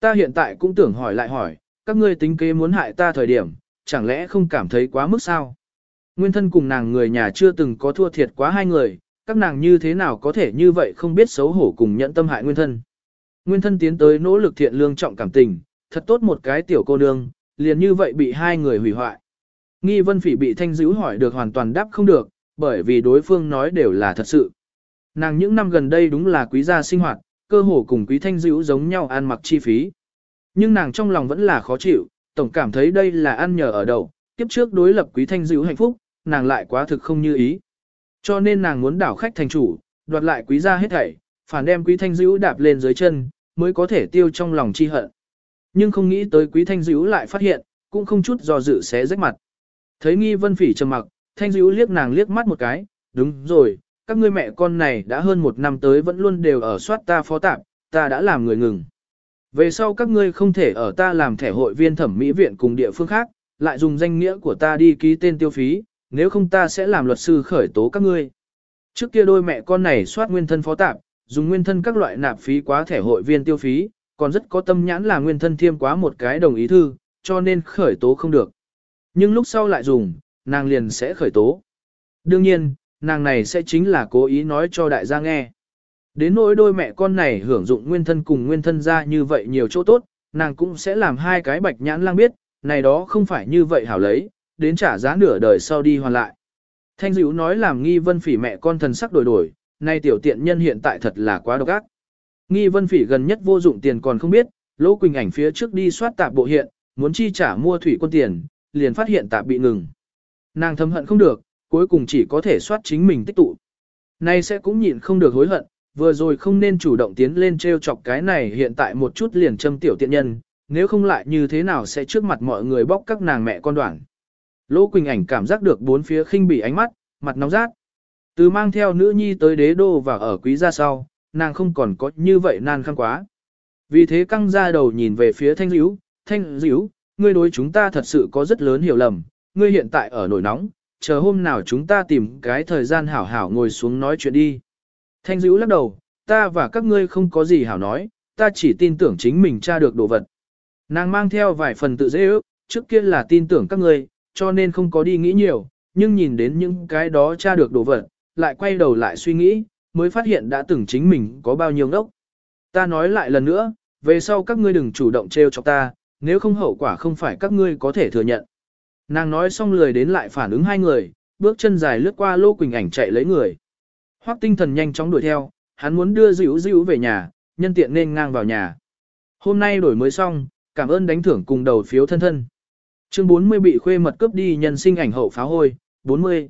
Ta hiện tại cũng tưởng hỏi lại hỏi, các ngươi tính kế muốn hại ta thời điểm, chẳng lẽ không cảm thấy quá mức sao? Nguyên thân cùng nàng người nhà chưa từng có thua thiệt quá hai người, các nàng như thế nào có thể như vậy không biết xấu hổ cùng nhận tâm hại nguyên thân. Nguyên thân tiến tới nỗ lực thiện lương trọng cảm tình, thật tốt một cái tiểu cô nương, liền như vậy bị hai người hủy hoại. Nghi vân phỉ bị thanh dữ hỏi được hoàn toàn đáp không được, bởi vì đối phương nói đều là thật sự. Nàng những năm gần đây đúng là quý gia sinh hoạt, cơ hồ cùng quý thanh dữ giống nhau ăn mặc chi phí. Nhưng nàng trong lòng vẫn là khó chịu, tổng cảm thấy đây là ăn nhờ ở đậu tiếp trước đối lập quý thanh dữ hạnh phúc, nàng lại quá thực không như ý. Cho nên nàng muốn đảo khách thành chủ, đoạt lại quý gia hết thảy, phản đem quý thanh dữ đạp lên dưới chân, mới có thể tiêu trong lòng chi hận. Nhưng không nghĩ tới quý thanh dữ lại phát hiện, cũng không chút do dự xé rách mặt. Thấy nghi vân phỉ trầm mặc, thanh dữ liếc nàng liếc mắt một cái, đúng rồi, các ngươi mẹ con này đã hơn một năm tới vẫn luôn đều ở soát ta phó tạp, ta đã làm người ngừng. Về sau các ngươi không thể ở ta làm thẻ hội viên thẩm mỹ viện cùng địa phương khác, lại dùng danh nghĩa của ta đi ký tên tiêu phí, nếu không ta sẽ làm luật sư khởi tố các ngươi. Trước kia đôi mẹ con này soát nguyên thân phó tạp, dùng nguyên thân các loại nạp phí quá thẻ hội viên tiêu phí, còn rất có tâm nhãn là nguyên thân thiêm quá một cái đồng ý thư, cho nên khởi tố không được. Nhưng lúc sau lại dùng, nàng liền sẽ khởi tố. Đương nhiên, nàng này sẽ chính là cố ý nói cho đại gia nghe. Đến nỗi đôi mẹ con này hưởng dụng nguyên thân cùng nguyên thân ra như vậy nhiều chỗ tốt, nàng cũng sẽ làm hai cái bạch nhãn lang biết, này đó không phải như vậy hảo lấy, đến trả giá nửa đời sau đi hoàn lại. Thanh dữ nói làm nghi vân phỉ mẹ con thần sắc đổi đổi, nay tiểu tiện nhân hiện tại thật là quá độc ác. Nghi vân phỉ gần nhất vô dụng tiền còn không biết, lỗ quỳnh ảnh phía trước đi soát tạp bộ hiện, muốn chi trả mua thủy quân tiền, liền phát hiện tạp bị ngừng. Nàng thâm hận không được, cuối cùng chỉ có thể soát chính mình tích tụ. Nay sẽ cũng nhịn không được hối hận, vừa rồi không nên chủ động tiến lên treo chọc cái này hiện tại một chút liền châm tiểu tiện nhân, nếu không lại như thế nào sẽ trước mặt mọi người bóc các nàng mẹ con đoạn. Lỗ Quỳnh ảnh cảm giác được bốn phía khinh bỉ ánh mắt, mặt nóng rát. Từ mang theo nữ nhi tới đế đô và ở quý gia sau, nàng không còn có như vậy nan khăn quá. Vì thế căng ra đầu nhìn về phía thanh dữ, thanh dữ, ngươi đối chúng ta thật sự có rất lớn hiểu lầm, ngươi hiện tại ở nổi nóng, chờ hôm nào chúng ta tìm cái thời gian hảo hảo ngồi xuống nói chuyện đi. Thanh dữ lắc đầu, ta và các ngươi không có gì hảo nói, ta chỉ tin tưởng chính mình tra được đồ vật. Nàng mang theo vài phần tự dễ ước, trước kia là tin tưởng các ngươi, cho nên không có đi nghĩ nhiều, nhưng nhìn đến những cái đó tra được đồ vật, lại quay đầu lại suy nghĩ, mới phát hiện đã từng chính mình có bao nhiêu ngốc. Ta nói lại lần nữa, về sau các ngươi đừng chủ động trêu chọc ta, nếu không hậu quả không phải các ngươi có thể thừa nhận. Nàng nói xong lười đến lại phản ứng hai người, bước chân dài lướt qua lô quỳnh ảnh chạy lấy người. Hoắc tinh thần nhanh chóng đuổi theo, hắn muốn đưa dữ dữ về nhà, nhân tiện nên ngang vào nhà. Hôm nay đổi mới xong, cảm ơn đánh thưởng cùng đầu phiếu thân thân. Chương 40 bị khuê mật cướp đi nhân sinh ảnh hậu pháo hôi, 40.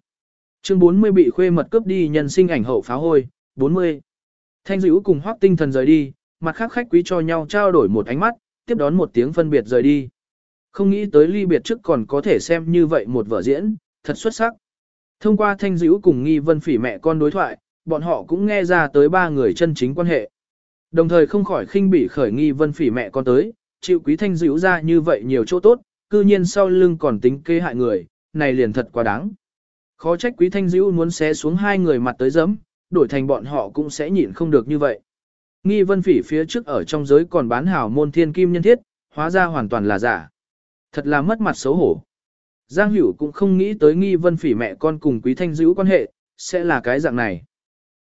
Chương 40 bị khuê mật cướp đi nhân sinh ảnh hậu pháo hôi, 40. Thanh dữ cùng Hoắc tinh thần rời đi, mặt khác khách quý cho nhau trao đổi một ánh mắt, tiếp đón một tiếng phân biệt rời đi. Không nghĩ tới ly biệt trước còn có thể xem như vậy một vở diễn, thật xuất sắc. Thông qua thanh dữ cùng nghi vân phỉ mẹ con đối thoại, bọn họ cũng nghe ra tới ba người chân chính quan hệ. Đồng thời không khỏi khinh bỉ khởi nghi vân phỉ mẹ con tới, chịu quý thanh dữ ra như vậy nhiều chỗ tốt, cư nhiên sau lưng còn tính kê hại người, này liền thật quá đáng. Khó trách quý thanh dữ muốn xé xuống hai người mặt tới giấm, đổi thành bọn họ cũng sẽ nhịn không được như vậy. Nghi vân phỉ phía trước ở trong giới còn bán hảo môn thiên kim nhân thiết, hóa ra hoàn toàn là giả. Thật là mất mặt xấu hổ. Giang Hữu cũng không nghĩ tới nghi vân phỉ mẹ con cùng quý thanh dữ quan hệ, sẽ là cái dạng này.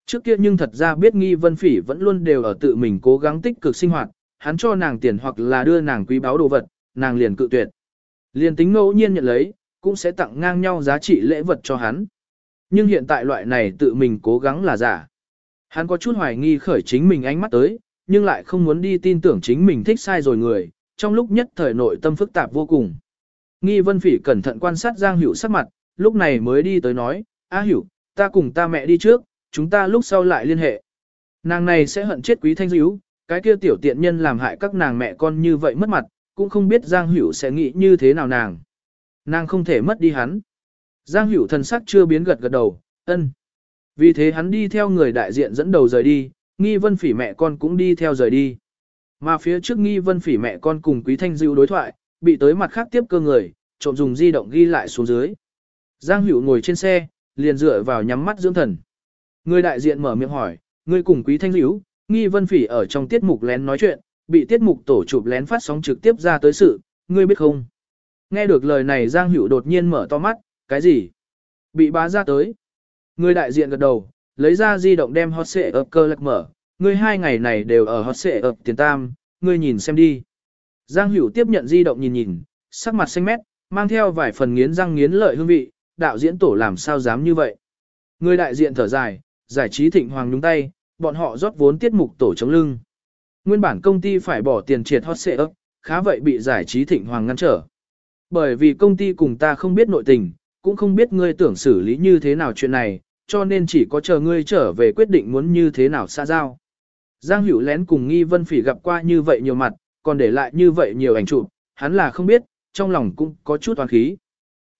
Trước kia nhưng thật ra biết nghi vân phỉ vẫn luôn đều ở tự mình cố gắng tích cực sinh hoạt, hắn cho nàng tiền hoặc là đưa nàng quý báu đồ vật, nàng liền cự tuyệt. Liền tính ngẫu nhiên nhận lấy, cũng sẽ tặng ngang nhau giá trị lễ vật cho hắn. Nhưng hiện tại loại này tự mình cố gắng là giả. Hắn có chút hoài nghi khởi chính mình ánh mắt tới, nhưng lại không muốn đi tin tưởng chính mình thích sai rồi người, trong lúc nhất thời nội tâm phức tạp vô cùng. Nghi Vân Phỉ cẩn thận quan sát Giang Hữu sắc mặt, lúc này mới đi tới nói, A Hữu, ta cùng ta mẹ đi trước, chúng ta lúc sau lại liên hệ. Nàng này sẽ hận chết quý thanh dữ, cái kia tiểu tiện nhân làm hại các nàng mẹ con như vậy mất mặt, cũng không biết Giang Hữu sẽ nghĩ như thế nào nàng. Nàng không thể mất đi hắn. Giang Hữu thần sắc chưa biến gật gật đầu, ân. Vì thế hắn đi theo người đại diện dẫn đầu rời đi, nghi vân phỉ mẹ con cũng đi theo rời đi. Mà phía trước nghi vân phỉ mẹ con cùng quý thanh dịu đối thoại, bị tới mặt khác tiếp cơ người, trộm dùng di động ghi lại xuống dưới. Giang Hữu ngồi trên xe, liền dựa vào nhắm mắt dưỡng thần. Người đại diện mở miệng hỏi, người cùng quý thanh Hữu, nghi vân phỉ ở trong tiết mục lén nói chuyện, bị tiết mục tổ chụp lén phát sóng trực tiếp ra tới sự, ngươi biết không? Nghe được lời này Giang Hữu đột nhiên mở to mắt, cái gì? Bị bá ra tới. Người đại diện gật đầu, lấy ra di động đem hot xệ ập cơ lạc mở, ngươi hai ngày này đều ở hot xệ ập tiền tam, ngươi nhìn xem đi. Giang Hữu tiếp nhận di động nhìn nhìn, sắc mặt xanh mét, mang theo vài phần nghiến răng nghiến lợi hương vị, đạo diễn tổ làm sao dám như vậy. Người đại diện thở dài, giải trí thịnh hoàng nhúng tay, bọn họ rót vốn tiết mục tổ chống lưng. Nguyên bản công ty phải bỏ tiền triệt hot xệ ấp, khá vậy bị giải trí thịnh hoàng ngăn trở. Bởi vì công ty cùng ta không biết nội tình, cũng không biết ngươi tưởng xử lý như thế nào chuyện này, cho nên chỉ có chờ ngươi trở về quyết định muốn như thế nào xa giao. Giang Hữu lén cùng Nghi Vân Phỉ gặp qua như vậy nhiều mặt, còn để lại như vậy nhiều ảnh chụp, hắn là không biết, trong lòng cũng có chút toán khí.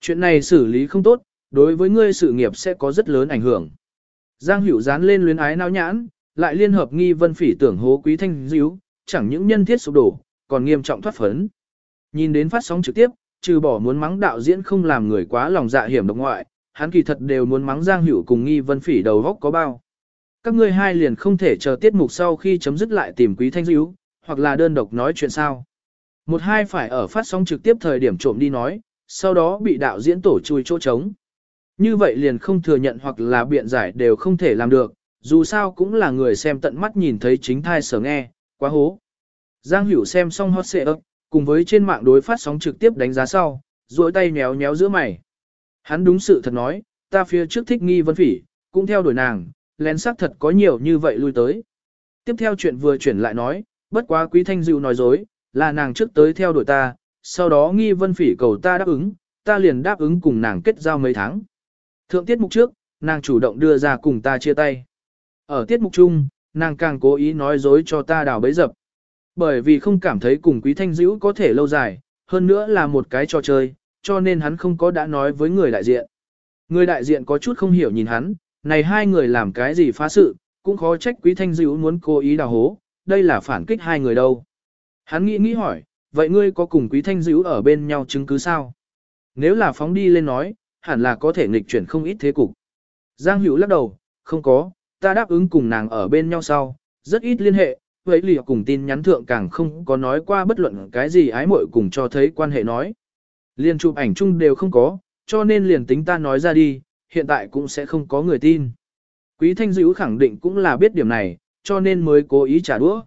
Chuyện này xử lý không tốt, đối với ngươi sự nghiệp sẽ có rất lớn ảnh hưởng. Giang Hữu dán lên luyến ái náo nhãn, lại liên hợp Nghi Vân Phỉ tưởng hố quý thanh díu, chẳng những nhân thiết sụp đổ, còn nghiêm trọng thoát phấn. Nhìn đến phát sóng trực tiếp, trừ bỏ muốn mắng đạo diễn không làm người quá lòng dạ hiểm độc ngoại, hắn kỳ thật đều muốn mắng Giang Hữu cùng Nghi Vân Phỉ đầu góc có bao. Các ngươi hai liền không thể chờ tiết mục sau khi chấm dứt lại tìm Quý Thanh díu, hoặc là đơn độc nói chuyện sao. Một hai phải ở phát sóng trực tiếp thời điểm trộm đi nói, sau đó bị đạo diễn tổ chui chỗ trống. Như vậy liền không thừa nhận hoặc là biện giải đều không thể làm được, dù sao cũng là người xem tận mắt nhìn thấy chính thai sở nghe, quá hố. Giang Hữu xem xong hot xệ ấp, cùng với trên mạng đối phát sóng trực tiếp đánh giá sau, duỗi tay nhéo nhéo giữa mày. Hắn đúng sự thật nói, ta phía trước thích nghi vân phỉ, cũng theo đuổi nàng, lén xác thật có nhiều như vậy lui tới. Tiếp theo chuyện vừa chuyển lại nói, bất quá quý thanh dịu nói dối, là nàng trước tới theo đuổi ta, sau đó nghi vân phỉ cầu ta đáp ứng, ta liền đáp ứng cùng nàng kết giao mấy tháng. Thượng tiết mục trước, nàng chủ động đưa ra cùng ta chia tay. Ở tiết mục chung, nàng càng cố ý nói dối cho ta đào bấy dập. Bởi vì không cảm thấy cùng quý thanh dữ có thể lâu dài, hơn nữa là một cái trò chơi, cho nên hắn không có đã nói với người đại diện. Người đại diện có chút không hiểu nhìn hắn, này hai người làm cái gì phá sự, cũng khó trách quý thanh dữ muốn cố ý đào hố, đây là phản kích hai người đâu. Hắn nghĩ nghĩ hỏi, vậy ngươi có cùng quý thanh dữ ở bên nhau chứng cứ sao? Nếu là phóng đi lên nói, hẳn là có thể nghịch chuyển không ít thế cục. Giang Hữu lắc đầu, không có, ta đáp ứng cùng nàng ở bên nhau sau, rất ít liên hệ, vậy lìa cùng tin nhắn thượng càng không có nói qua bất luận cái gì ái muội cùng cho thấy quan hệ nói. Liên chụp ảnh chung đều không có, cho nên liền tính ta nói ra đi, hiện tại cũng sẽ không có người tin. Quý Thanh Dữ khẳng định cũng là biết điểm này, cho nên mới cố ý trả đũa.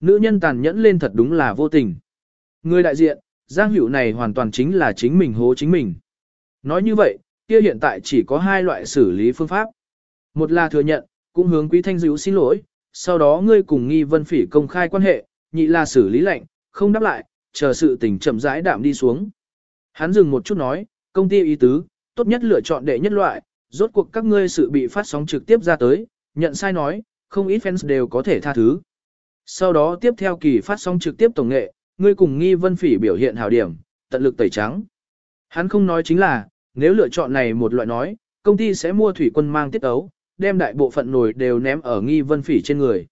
Nữ nhân tàn nhẫn lên thật đúng là vô tình. Người đại diện, Giang Hữu này hoàn toàn chính là chính mình hố chính mình. Nói như vậy, kia hiện tại chỉ có hai loại xử lý phương pháp. Một là thừa nhận, cũng hướng Quý Thanh Dữ xin lỗi, sau đó ngươi cùng nghi vân phỉ công khai quan hệ, nhị là xử lý lệnh, không đáp lại, chờ sự tình chậm rãi đạm đi xuống. Hắn dừng một chút nói, công ty ý tứ, tốt nhất lựa chọn đệ nhất loại, rốt cuộc các ngươi sự bị phát sóng trực tiếp ra tới, nhận sai nói, không ít fans đều có thể tha thứ. Sau đó tiếp theo kỳ phát sóng trực tiếp tổng nghệ, ngươi cùng nghi vân phỉ biểu hiện hảo điểm, tận lực tẩy trắng. Hắn không nói chính là, nếu lựa chọn này một loại nói, công ty sẽ mua thủy quân mang tiết ấu, đem đại bộ phận nồi đều ném ở nghi vân phỉ trên người.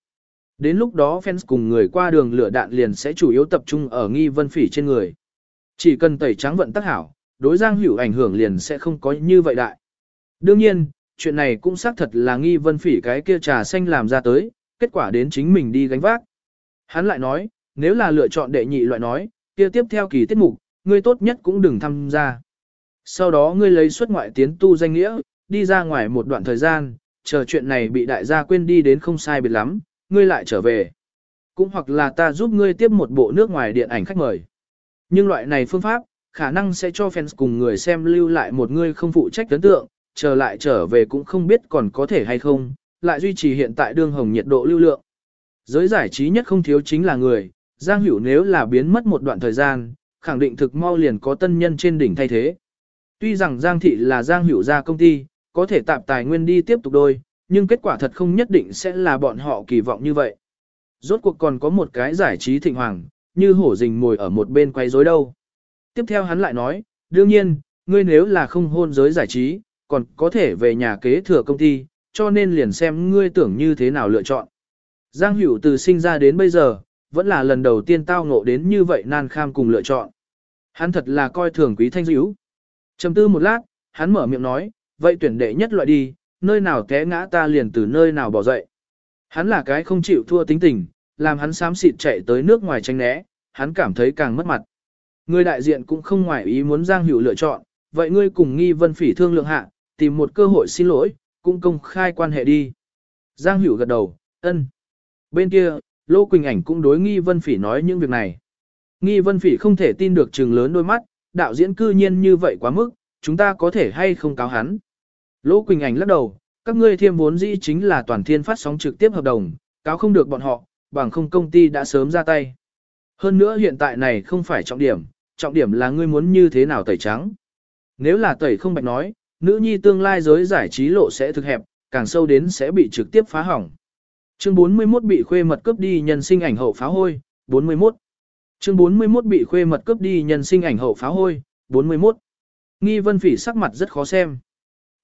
Đến lúc đó fans cùng người qua đường lửa đạn liền sẽ chủ yếu tập trung ở nghi vân phỉ trên người. Chỉ cần tẩy trắng vận tắc hảo, đối giang hữu ảnh hưởng liền sẽ không có như vậy đại. Đương nhiên, chuyện này cũng xác thật là nghi vân phỉ cái kia trà xanh làm ra tới, kết quả đến chính mình đi gánh vác. Hắn lại nói, nếu là lựa chọn đệ nhị loại nói, kia tiếp theo kỳ tiết mục, ngươi tốt nhất cũng đừng tham gia. Sau đó ngươi lấy xuất ngoại tiến tu danh nghĩa, đi ra ngoài một đoạn thời gian, chờ chuyện này bị đại gia quên đi đến không sai biệt lắm, ngươi lại trở về. Cũng hoặc là ta giúp ngươi tiếp một bộ nước ngoài điện ảnh khách mời. Nhưng loại này phương pháp, khả năng sẽ cho fans cùng người xem lưu lại một ngươi không phụ trách ấn tượng, chờ lại trở về cũng không biết còn có thể hay không, lại duy trì hiện tại đương hồng nhiệt độ lưu lượng. Giới giải trí nhất không thiếu chính là người, Giang Hữu nếu là biến mất một đoạn thời gian, khẳng định thực mau liền có tân nhân trên đỉnh thay thế. Tuy rằng Giang Thị là Giang Hữu ra công ty, có thể tạm tài nguyên đi tiếp tục đôi, nhưng kết quả thật không nhất định sẽ là bọn họ kỳ vọng như vậy. Rốt cuộc còn có một cái giải trí thịnh hoàng, như hổ rình ngồi ở một bên quay rối đâu. Tiếp theo hắn lại nói, đương nhiên, ngươi nếu là không hôn giới giải trí, còn có thể về nhà kế thừa công ty, cho nên liền xem ngươi tưởng như thế nào lựa chọn. Giang Hữu từ sinh ra đến bây giờ, vẫn là lần đầu tiên tao ngộ đến như vậy nan kham cùng lựa chọn. Hắn thật là coi thường quý thanh dữ. Trầm tư một lát, hắn mở miệng nói, vậy tuyển đệ nhất loại đi, nơi nào té ngã ta liền từ nơi nào bỏ dậy. Hắn là cái không chịu thua tính tình, làm hắn xám xịt chạy tới nước ngoài tranh né, hắn cảm thấy càng mất mặt. Người đại diện cũng không ngoài ý muốn Giang Hữu lựa chọn, vậy ngươi cùng nghi vân phỉ thương lượng hạ, tìm một cơ hội xin lỗi, cũng công khai quan hệ đi. Giang Hữu gật đầu, ân. Bên kia, Lô Quỳnh Ảnh cũng đối nghi vân phỉ nói những việc này. Nghi vân phỉ không thể tin được trừng lớn đôi mắt, đạo diễn cư nhiên như vậy quá mức, chúng ta có thể hay không cáo hắn. Lỗ Quỳnh Ảnh lắc đầu, các ngươi thiêm vốn dĩ chính là toàn thiên phát sóng trực tiếp hợp đồng, cáo không được bọn họ, bằng không công ty đã sớm ra tay. Hơn nữa hiện tại này không phải trọng điểm, trọng điểm là ngươi muốn như thế nào tẩy trắng. Nếu là tẩy không bạch nói, nữ nhi tương lai giới giải trí lộ sẽ thực hẹp, càng sâu đến sẽ bị trực tiếp phá hỏng. Chương 41 bị khuê mật cướp đi nhân sinh ảnh hậu phá hôi, 41. Chương 41 bị khuê mật cướp đi nhân sinh ảnh hậu phá hôi, 41. Nghi vân phỉ sắc mặt rất khó xem.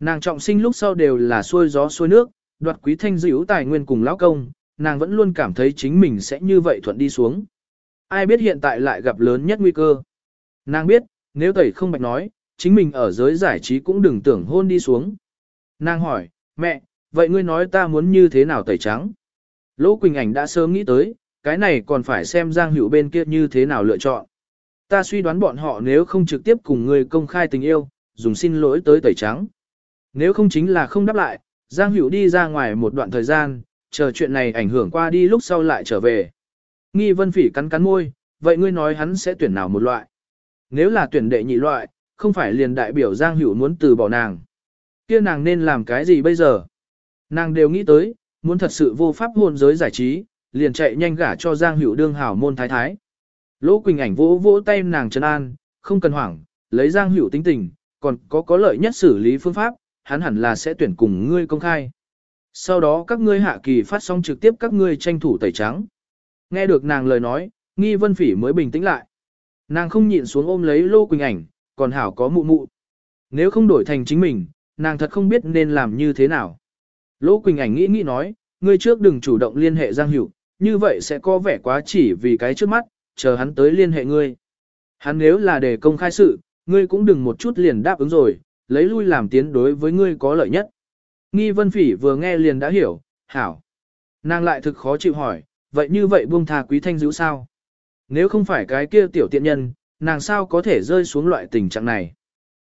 Nàng trọng sinh lúc sau đều là xuôi gió xuôi nước, đoạt quý thanh dữ tài nguyên cùng lão công, nàng vẫn luôn cảm thấy chính mình sẽ như vậy thuận đi xuống. Ai biết hiện tại lại gặp lớn nhất nguy cơ. Nàng biết, nếu tẩy không bạch nói, chính mình ở giới giải trí cũng đừng tưởng hôn đi xuống. Nàng hỏi, mẹ, vậy ngươi nói ta muốn như thế nào tẩy trắng? Lỗ Quỳnh Ảnh đã sớm nghĩ tới, cái này còn phải xem Giang Hữu bên kia như thế nào lựa chọn. Ta suy đoán bọn họ nếu không trực tiếp cùng người công khai tình yêu, dùng xin lỗi tới tẩy trắng. Nếu không chính là không đáp lại, Giang Hữu đi ra ngoài một đoạn thời gian, chờ chuyện này ảnh hưởng qua đi lúc sau lại trở về. Nghi Vân Phỉ cắn cắn môi, vậy ngươi nói hắn sẽ tuyển nào một loại? Nếu là tuyển đệ nhị loại, không phải liền đại biểu Giang Hữu muốn từ bỏ nàng. kia nàng nên làm cái gì bây giờ? Nàng đều nghĩ tới, muốn thật sự vô pháp hôn giới giải trí, liền chạy nhanh gả cho Giang Hữu đương hảo môn thái thái. Lỗ Quỳnh ảnh vỗ vỗ tay nàng trấn an, không cần hoảng, lấy Giang Hữu tính tình, còn có có lợi nhất xử lý phương pháp, hắn hẳn là sẽ tuyển cùng ngươi công khai. Sau đó các ngươi hạ kỳ phát sóng trực tiếp các ngươi tranh thủ tẩy trắng. Nghe được nàng lời nói, nghi vân phỉ mới bình tĩnh lại. Nàng không nhịn xuống ôm lấy Lô Quỳnh ảnh, còn hảo có mụ mụ. Nếu không đổi thành chính mình, nàng thật không biết nên làm như thế nào. lỗ Quỳnh ảnh nghĩ nghĩ nói, ngươi trước đừng chủ động liên hệ Giang Hữu, như vậy sẽ có vẻ quá chỉ vì cái trước mắt, chờ hắn tới liên hệ ngươi. Hắn nếu là để công khai sự, ngươi cũng đừng một chút liền đáp ứng rồi, lấy lui làm tiến đối với ngươi có lợi nhất. Nghi Vân Phỉ vừa nghe liền đã hiểu, hảo. Nàng lại thực khó chịu hỏi, vậy như vậy buông thà quý thanh dữ sao? Nếu không phải cái kia tiểu tiện nhân, nàng sao có thể rơi xuống loại tình trạng này?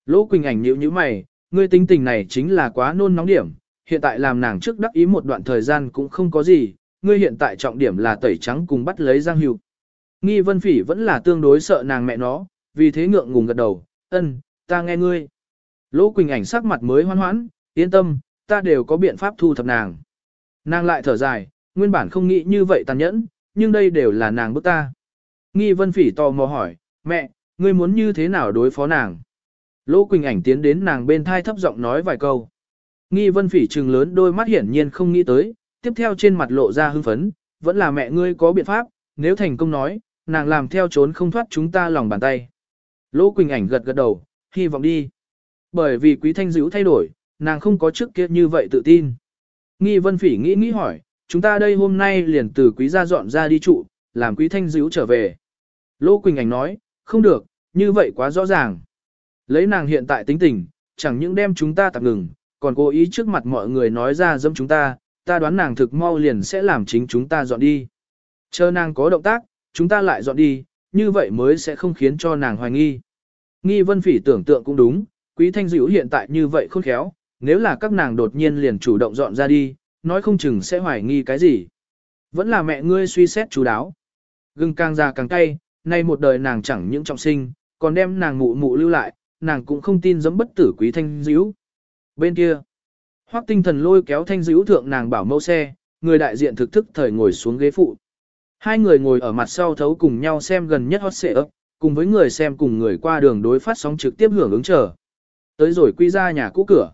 Lỗ Quỳnh ảnh nhíu nhíu mày, ngươi tính tình này chính là quá nôn nóng điểm, hiện tại làm nàng trước đắc ý một đoạn thời gian cũng không có gì, ngươi hiện tại trọng điểm là tẩy trắng cùng bắt lấy Giang Hữu. Nghi Vân Phỉ vẫn là tương đối sợ nàng mẹ nó, vì thế ngượng ngùng gật đầu, ân, ta nghe ngươi. Lỗ Quỳnh ảnh sắc mặt mới hoan hoãn, yên tâm, ta đều có biện pháp thu thập nàng. Nàng lại thở dài, nguyên bản không nghĩ như vậy tàn nhẫn, nhưng đây đều là nàng bức ta. Nghi Vân Phỉ tò mò hỏi, mẹ, ngươi muốn như thế nào đối phó nàng? Lỗ Quỳnh ảnh tiến đến nàng bên thai thấp giọng nói vài câu. Nghi Vân Phỉ trừng lớn đôi mắt hiển nhiên không nghĩ tới, tiếp theo trên mặt lộ ra hưng phấn, vẫn là mẹ ngươi có biện pháp, nếu thành công nói, nàng làm theo trốn không thoát chúng ta lòng bàn tay. Lỗ Quỳnh ảnh gật gật đầu, hy vọng đi. Bởi vì quý thanh dữ thay đổi, nàng không có trước kia như vậy tự tin. Nghi Vân Phỉ nghĩ nghĩ hỏi, chúng ta đây hôm nay liền từ quý gia dọn ra đi trụ, làm quý thanh dữ trở về. Lỗ Quỳnh ảnh nói, không được, như vậy quá rõ ràng. Lấy nàng hiện tại tính tình, chẳng những đem chúng ta tạm ngừng, còn cố ý trước mặt mọi người nói ra dâm chúng ta, ta đoán nàng thực mau liền sẽ làm chính chúng ta dọn đi. Chờ nàng có động tác, chúng ta lại dọn đi, như vậy mới sẽ không khiến cho nàng hoài nghi. Nghi vân phỉ tưởng tượng cũng đúng, quý thanh dữ hiện tại như vậy khôn khéo, nếu là các nàng đột nhiên liền chủ động dọn ra đi, nói không chừng sẽ hoài nghi cái gì. Vẫn là mẹ ngươi suy xét chú đáo. Gừng càng già càng cay, nay một đời nàng chẳng những trọng sinh, còn đem nàng mụ mụ lưu lại, nàng cũng không tin giấm bất tử quý thanh dữ. Bên kia, hoác tinh thần lôi kéo thanh dữ thượng nàng bảo mẫu xe, người đại diện thực thức thời ngồi xuống ghế phụ. Hai người ngồi ở mặt sau thấu cùng nhau xem gần nhất hot xệ ấp, cùng với người xem cùng người qua đường đối phát sóng trực tiếp hưởng ứng chờ. Tới rồi quy ra nhà cũ cửa.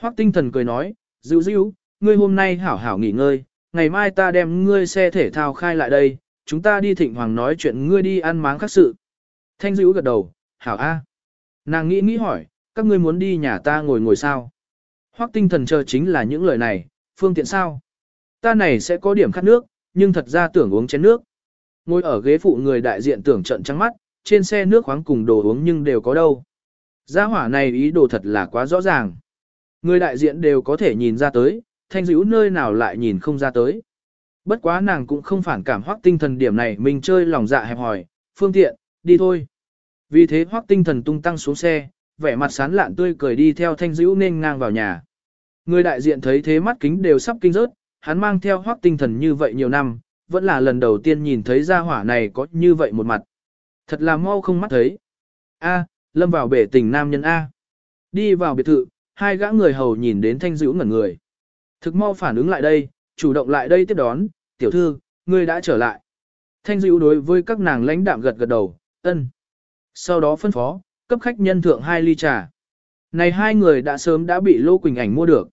Hoắc tinh thần cười nói, dữ dữ, ngươi hôm nay hảo hảo nghỉ ngơi, ngày mai ta đem ngươi xe thể thao khai lại đây, chúng ta đi thịnh hoàng nói chuyện ngươi đi ăn máng khác sự. Thanh dữ gật đầu, hảo a. Nàng nghĩ nghĩ hỏi, các ngươi muốn đi nhà ta ngồi ngồi sao? Hoắc tinh thần chờ chính là những lời này, phương tiện sao? Ta này sẽ có điểm khát nước, nhưng thật ra tưởng uống chén nước. Ngồi ở ghế phụ người đại diện tưởng trận trắng mắt, trên xe nước khoáng cùng đồ uống nhưng đều có đâu. Gia hỏa này ý đồ thật là quá rõ ràng. Người đại diện đều có thể nhìn ra tới, thanh dữ nơi nào lại nhìn không ra tới. Bất quá nàng cũng không phản cảm hoắc tinh thần điểm này mình chơi lòng dạ hẹp hỏi, phương tiện, đi thôi. Vì thế hoắc tinh thần tung tăng xuống xe, vẻ mặt sán lạn tươi cười đi theo thanh dữ nên ngang vào nhà. Người đại diện thấy thế mắt kính đều sắp kinh rớt, hắn mang theo hoắc tinh thần như vậy nhiều năm, vẫn là lần đầu tiên nhìn thấy gia hỏa này có như vậy một mặt. Thật là mau không mắt thấy. A, lâm vào bể tình nam nhân A. Đi vào biệt thự, hai gã người hầu nhìn đến thanh dữ ngẩn người. Thực mau phản ứng lại đây, chủ động lại đây tiếp đón, tiểu thư, ngươi đã trở lại. Thanh dữ đối với các nàng lãnh đạm gật gật đầu, ân. Sau đó phân phó, cấp khách nhân thượng hai ly trà. Này hai người đã sớm đã bị Lô Quỳnh Ảnh mua được.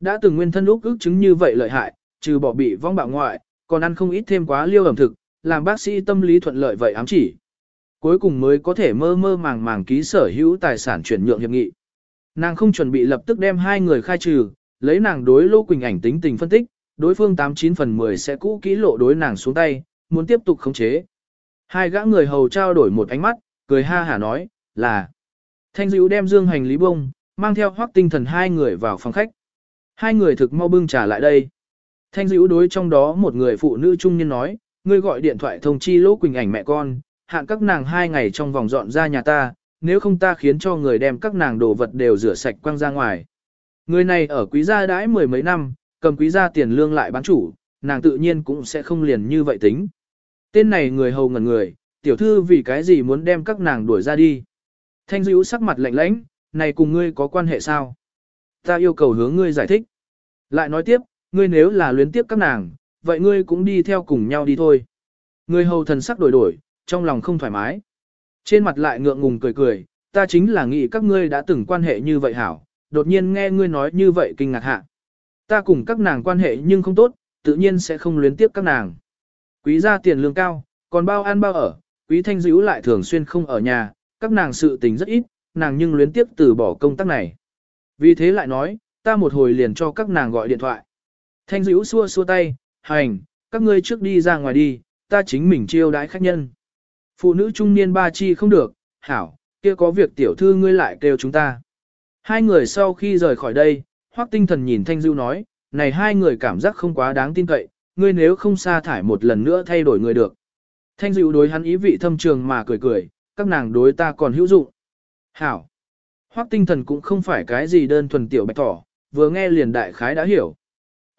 Đã từng nguyên thân úc ức chứng như vậy lợi hại, trừ bỏ bị vong bạo ngoại, còn ăn không ít thêm quá liêu ẩm thực, làm bác sĩ tâm lý thuận lợi vậy ám chỉ. Cuối cùng mới có thể mơ mơ màng màng ký sở hữu tài sản chuyển nhượng hiệp nghị. Nàng không chuẩn bị lập tức đem hai người khai trừ, lấy nàng đối Lô Quỳnh ảnh tính tình phân tích, đối phương 89 phần 10 sẽ cũ kỹ lộ đối nàng xuống tay, muốn tiếp tục khống chế. Hai gã người hầu trao đổi một ánh mắt, cười ha hả nói, là. Thanh dữ đem dương hành lý bông, mang theo hoác tinh thần hai người vào phòng khách. Hai người thực mau bưng trả lại đây. Thanh dữ đối trong đó một người phụ nữ trung niên nói, ngươi gọi điện thoại thông chi Lỗ Quỳnh ảnh mẹ con, hạn các nàng hai ngày trong vòng dọn ra nhà ta, nếu không ta khiến cho người đem các nàng đồ vật đều rửa sạch quăng ra ngoài. Người này ở quý gia đãi mười mấy năm, cầm quý gia tiền lương lại bán chủ, nàng tự nhiên cũng sẽ không liền như vậy tính. Tên này người hầu ngẩn người, tiểu thư vì cái gì muốn đem các nàng đuổi ra đi. Thanh dữ sắc mặt lạnh lãnh, này cùng ngươi có quan hệ sao? Ta yêu cầu hướng ngươi giải thích. Lại nói tiếp, ngươi nếu là luyến tiếp các nàng, vậy ngươi cũng đi theo cùng nhau đi thôi. Người hầu thần sắc đổi đổi, trong lòng không thoải mái. Trên mặt lại ngượng ngùng cười cười, ta chính là nghĩ các ngươi đã từng quan hệ như vậy hảo, đột nhiên nghe ngươi nói như vậy kinh ngạc hạ. Ta cùng các nàng quan hệ nhưng không tốt, tự nhiên sẽ không luyến tiếp các nàng. Quý gia tiền lương cao, còn bao ăn bao ở, quý thanh dữ lại thường xuyên không ở nhà, các nàng sự tình rất ít, nàng nhưng luyến tiếp từ bỏ công tác này. Vì thế lại nói, ta một hồi liền cho các nàng gọi điện thoại. Thanh dữ xua xua tay, hành, các ngươi trước đi ra ngoài đi, ta chính mình chiêu đãi khách nhân. Phụ nữ trung niên ba chi không được, hảo, kia có việc tiểu thư ngươi lại kêu chúng ta. Hai người sau khi rời khỏi đây, Hoắc tinh thần nhìn Thanh Dưu nói, này hai người cảm giác không quá đáng tin cậy, ngươi nếu không sa thải một lần nữa thay đổi người được. Thanh Dưu đối hắn ý vị thâm trường mà cười cười, các nàng đối ta còn hữu dụng. Hảo. Hoắc tinh thần cũng không phải cái gì đơn thuần tiểu bạch tỏ, vừa nghe liền đại khái đã hiểu.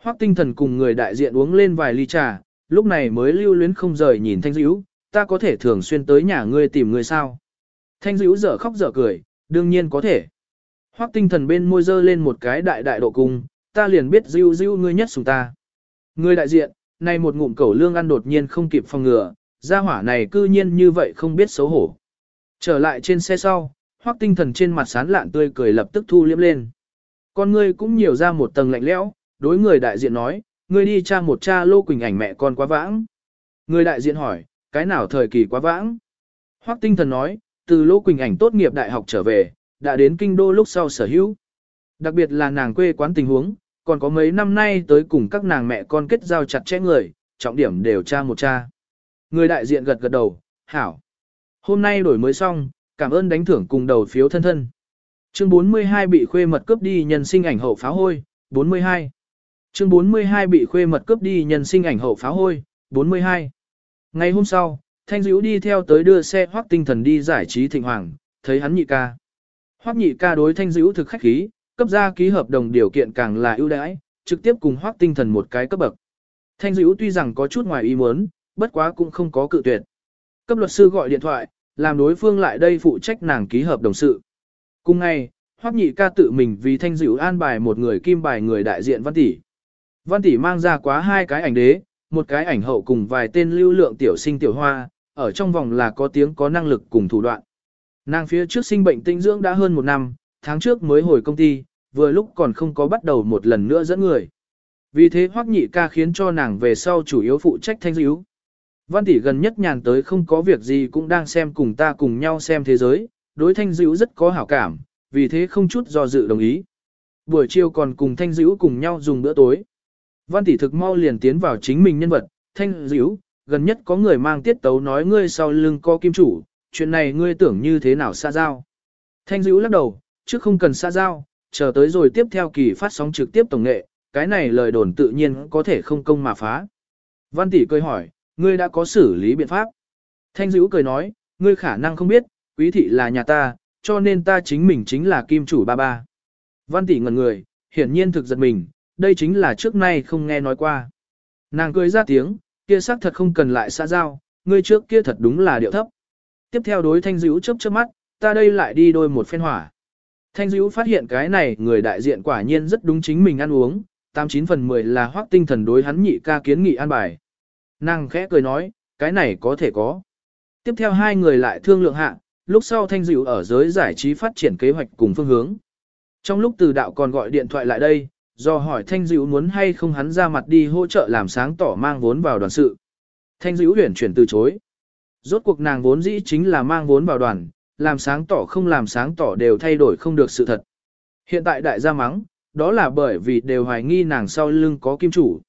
Hoắc tinh thần cùng người đại diện uống lên vài ly trà, lúc này mới lưu luyến không rời nhìn Thanh Dữ, ta có thể thường xuyên tới nhà ngươi tìm ngươi sao. Thanh dữ dở khóc dở cười, đương nhiên có thể. Hoắc tinh thần bên môi dơ lên một cái đại đại độ cung, ta liền biết dữ dữ ngươi nhất sùng ta. Ngươi đại diện, này một ngụm cẩu lương ăn đột nhiên không kịp phòng ngừa, gia hỏa này cư nhiên như vậy không biết xấu hổ. Trở lại trên xe sau, Hoắc tinh thần trên mặt sán lạn tươi cười lập tức thu liếm lên. Con ngươi cũng nhiều ra một tầng lạnh lẽo, đối người đại diện nói, ngươi đi tra một cha lô quỳnh ảnh mẹ con quá vãng. Người đại diện hỏi, cái nào thời kỳ quá vãng. Hoắc tinh thần nói, từ Lô Quỳnh ảnh tốt nghiệp đại học trở về, đã đến kinh đô lúc sau sở hữu. Đặc biệt là nàng quê quán tình huống, còn có mấy năm nay tới cùng các nàng mẹ con kết giao chặt chẽ người, trọng điểm đều cha một cha. Người đại diện gật gật đầu, hảo. Hôm nay đổi mới xong, cảm ơn đánh thưởng cùng đầu phiếu thân thân. Chương 42 bị khuê mật cướp đi nhân sinh ảnh hậu phá hôi, 42. Chương 42 bị khuê mật cướp đi nhân sinh ảnh hậu phá hôi, 42. Ngày hôm sau, Thanh Dữ đi theo tới đưa xe Hoắc Tinh Thần đi giải trí thịnh hoàng, thấy hắn nhị ca. Hoắc nhị ca đối Thanh Dữ thực khách khí, cấp ra ký hợp đồng điều kiện càng là ưu đãi, trực tiếp cùng Hoắc tinh thần một cái cấp bậc. Thanh dữ tuy rằng có chút ngoài ý muốn, bất quá cũng không có cự tuyệt. Cấp luật sư gọi điện thoại, làm đối phương lại đây phụ trách nàng ký hợp đồng sự. Cùng ngày, Hoắc Nhị ca tự mình vì thanh dữ an bài một người kim bài người đại diện Văn Tỷ. Văn Tỷ mang ra quá hai cái ảnh đế, một cái ảnh hậu cùng vài tên lưu lượng tiểu sinh tiểu hoa, ở trong vòng là có tiếng có năng lực cùng thủ đoạn. Nàng phía trước sinh bệnh tinh dưỡng đã hơn một năm, tháng trước mới hồi công ty, vừa lúc còn không có bắt đầu một lần nữa dẫn người. Vì thế Hoắc Nhị ca khiến cho nàng về sau chủ yếu phụ trách thanh dữ. Văn tỷ gần nhất nhàn tới không có việc gì cũng đang xem cùng ta cùng nhau xem thế giới, đối thanh dữ rất có hảo cảm, vì thế không chút do dự đồng ý. Buổi chiều còn cùng thanh dữ cùng nhau dùng bữa tối. Văn tỷ thực mau liền tiến vào chính mình nhân vật, thanh dữ, gần nhất có người mang tiết tấu nói ngươi sau lưng có kim chủ, chuyện này ngươi tưởng như thế nào xa giao. Thanh dữ lắc đầu, trước không cần xa giao, chờ tới rồi tiếp theo kỳ phát sóng trực tiếp tổng nghệ, cái này lời đồn tự nhiên có thể không công mà phá. Văn tỷ cười hỏi, ngươi đã có xử lý biện pháp. Thanh dữ cười nói, ngươi khả năng không biết, quý thị là nhà ta, cho nên ta chính mình chính là kim chủ ba ba. Văn tỷ ngẩn người, hiển nhiên thực giật mình, đây chính là trước nay không nghe nói qua. Nàng cười ra tiếng, kia xác thật không cần lại xã giao, ngươi trước kia thật đúng là điệu thấp. Tiếp theo đối thanh dữ chớp chớp mắt, ta đây lại đi đôi một phen hỏa. Thanh dữ phát hiện cái này người đại diện quả nhiên rất đúng chính mình ăn uống, 89 phần 10 là hoác tinh thần đối hắn nhị ca kiến nghị an bài. Nàng khẽ cười nói, cái này có thể có. Tiếp theo hai người lại thương lượng hạ, lúc sau thanh dữ ở giới giải trí phát triển kế hoạch cùng phương hướng. Trong lúc từ đạo còn gọi điện thoại lại đây, do hỏi thanh Dữ muốn hay không hắn ra mặt đi hỗ trợ làm sáng tỏ mang vốn vào đoàn sự. Thanh Dữ huyển chuyển từ chối. Rốt cuộc nàng vốn dĩ chính là mang vốn vào đoàn, làm sáng tỏ không làm sáng tỏ đều thay đổi không được sự thật. Hiện tại đại gia mắng, đó là bởi vì đều hoài nghi nàng sau lưng có kim chủ.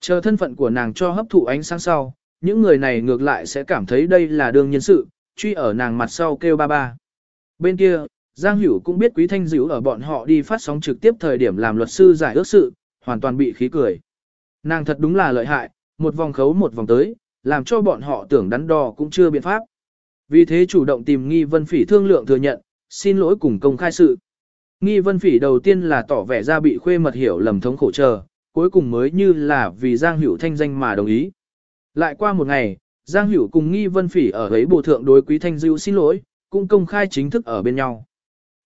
Chờ thân phận của nàng cho hấp thụ ánh sáng sau, những người này ngược lại sẽ cảm thấy đây là đương nhân sự, truy ở nàng mặt sau kêu ba ba. Bên kia, Giang Hữu cũng biết Quý Thanh Dữ ở bọn họ đi phát sóng trực tiếp thời điểm làm luật sư giải ước sự, hoàn toàn bị khí cười. Nàng thật đúng là lợi hại, một vòng khấu một vòng tới, làm cho bọn họ tưởng đắn đo cũng chưa biện pháp. Vì thế chủ động tìm Nghi Vân Phỉ thương lượng thừa nhận, xin lỗi cùng công khai sự. Nghi Vân Phỉ đầu tiên là tỏ vẻ ra bị khuê mật hiểu lầm thống khổ chờ, cuối cùng mới như là vì Giang Hữu thanh danh mà đồng ý. Lại qua một ngày, Giang Hữu cùng Nghi Vân Phỉ ở ấy bộ thượng đối Quý Thanh Dữu xin lỗi, cũng công khai chính thức ở bên nhau.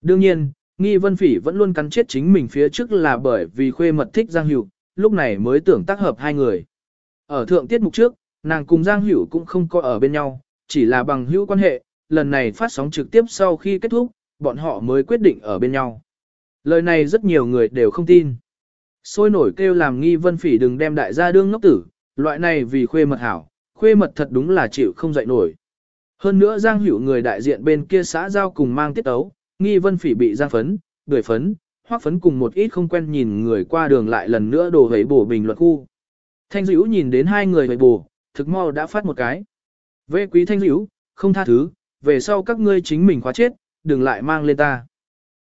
Đương nhiên, Nghi Vân Phỉ vẫn luôn cắn chết chính mình phía trước là bởi vì khuê mật thích Giang Hữu, lúc này mới tưởng tác hợp hai người. Ở thượng tiết mục trước, nàng cùng Giang Hữu cũng không có ở bên nhau, chỉ là bằng hữu quan hệ, lần này phát sóng trực tiếp sau khi kết thúc, bọn họ mới quyết định ở bên nhau. Lời này rất nhiều người đều không tin. Sôi nổi kêu làm nghi vân phỉ đừng đem đại gia đương ngốc tử, loại này vì khuê mật hảo, khuê mật thật đúng là chịu không dậy nổi. Hơn nữa Giang Hữu người đại diện bên kia xã giao cùng mang tiết tấu, nghi vân phỉ bị giang phấn, bưởi phấn, hoác phấn cùng một ít không quen nhìn người qua đường lại lần nữa đổ hấy bổ bình luận khu. Thanh Dữ nhìn đến hai người hấy bổ, thực mau đã phát một cái. Vệ quý Thanh hữu, không tha thứ, về sau các ngươi chính mình khóa chết, đừng lại mang lên ta.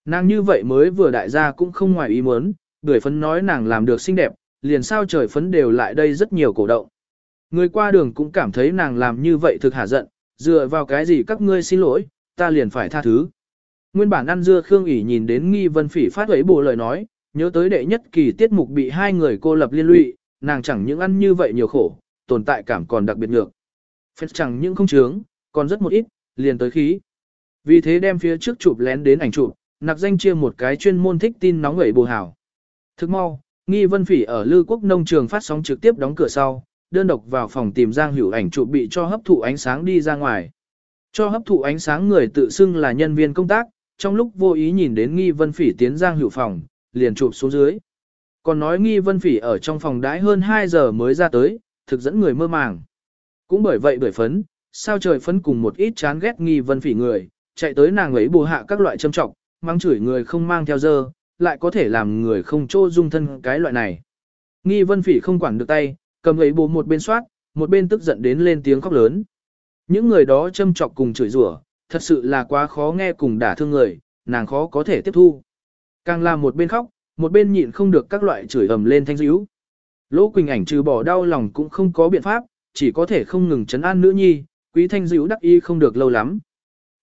Nàng như vậy mới vừa đại gia cũng không ngoài ý muốn, người phấn nói nàng làm được xinh đẹp, liền sao trời phấn đều lại đây rất nhiều cổ động. Người qua đường cũng cảm thấy nàng làm như vậy thực hả giận, dựa vào cái gì các ngươi xin lỗi, ta liền phải tha thứ. Nguyên bản ăn dưa Khương ỉ nhìn đến nghi vân phỉ phát ấy bộ lời nói, nhớ tới đệ nhất kỳ tiết mục bị hai người cô lập liên lụy, nàng chẳng những ăn như vậy nhiều khổ, tồn tại cảm còn đặc biệt ngược. Phết chẳng những không chướng, còn rất một ít, liền tới khí. Vì thế đem phía trước chụp lén đến ảnh chụp, nặc danh chia một cái chuyên môn thích tin nóng ngẩy bù hảo. Thức mau, Nghi Vân Phỉ ở Lư Quốc nông trường phát sóng trực tiếp đóng cửa sau, đơn độc vào phòng tìm Giang Hữu ảnh chụp bị cho hấp thụ ánh sáng đi ra ngoài. Cho hấp thụ ánh sáng người tự xưng là nhân viên công tác, trong lúc vô ý nhìn đến Nghi Vân Phỉ tiến Giang Hữu phòng, liền chụp xuống dưới. Còn nói Nghi Vân Phỉ ở trong phòng đãi hơn 2 giờ mới ra tới, thực dẫn người mơ màng. Cũng bởi vậy bởi phấn, sao trời phấn cùng một ít chán ghét Nghi Vân Phỉ người, chạy tới nàng ấy bù hạ các loại châm trọng, mang chửi người không mang theo dơ, lại có thể làm người không chỗ dung thân cái loại này. Nghi vân phỉ không quản được tay, cầm ấy bù một bên soát, một bên tức giận đến lên tiếng khóc lớn. Những người đó châm chọc cùng chửi rủa, thật sự là quá khó nghe cùng đả thương người, nàng khó có thể tiếp thu. Càng làm một bên khóc, một bên nhịn không được các loại chửi ầm lên thanh dữ. Lỗ Quỳnh ảnh trừ bỏ đau lòng cũng không có biện pháp, chỉ có thể không ngừng chấn an nữ nhi, quý thanh dữ đắc y không được lâu lắm.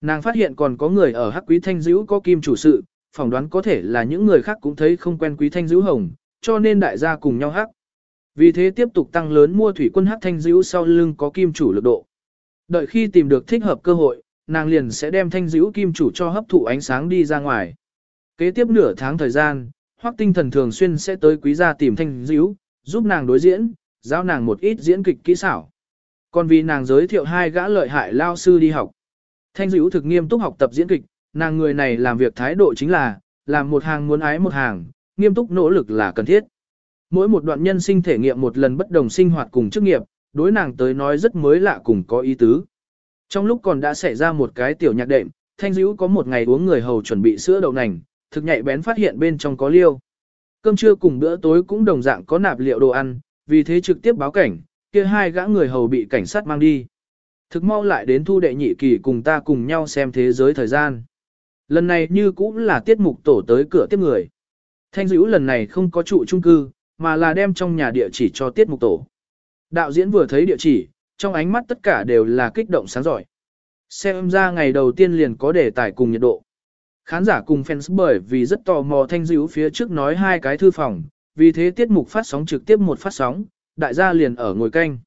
Nàng phát hiện còn có người ở hắc quý thanh dữ có kim chủ sự, phỏng đoán có thể là những người khác cũng thấy không quen quý thanh dữ hồng, cho nên đại gia cùng nhau hắc. Vì thế tiếp tục tăng lớn mua thủy quân hắc thanh dữ sau lưng có kim chủ lực độ. Đợi khi tìm được thích hợp cơ hội, nàng liền sẽ đem thanh dữ kim chủ cho hấp thụ ánh sáng đi ra ngoài. Kế tiếp nửa tháng thời gian, hoắc tinh thần thường xuyên sẽ tới quý gia tìm thanh dữ, giúp nàng đối diễn, giao nàng một ít diễn kịch kỹ xảo. Còn vì nàng giới thiệu hai gã lợi hại lao sư đi học. Thanh dữ thực nghiêm túc học tập diễn kịch, nàng người này làm việc thái độ chính là, làm một hàng muốn ái một hàng, nghiêm túc nỗ lực là cần thiết. Mỗi một đoạn nhân sinh thể nghiệm một lần bất đồng sinh hoạt cùng chức nghiệp, đối nàng tới nói rất mới lạ cùng có ý tứ. Trong lúc còn đã xảy ra một cái tiểu nhạc đệm, Thanh Dữ có một ngày uống người hầu chuẩn bị sữa đậu nành, thực nhạy bén phát hiện bên trong có liêu. Cơm trưa cùng bữa tối cũng đồng dạng có nạp liệu đồ ăn, vì thế trực tiếp báo cảnh, kia hai gã người hầu bị cảnh sát mang đi. Thực mau lại đến thu đệ nhị kỳ cùng ta cùng nhau xem thế giới thời gian. Lần này như cũng là tiết mục tổ tới cửa tiếp người. Thanh dữ lần này không có trụ trung cư, mà là đem trong nhà địa chỉ cho tiết mục tổ. Đạo diễn vừa thấy địa chỉ, trong ánh mắt tất cả đều là kích động sáng giỏi. Xem ra ngày đầu tiên liền có đề tài cùng nhiệt độ. Khán giả cùng fans bởi vì rất tò mò thanh dữ phía trước nói hai cái thư phòng, vì thế tiết mục phát sóng trực tiếp một phát sóng, đại gia liền ở ngồi canh.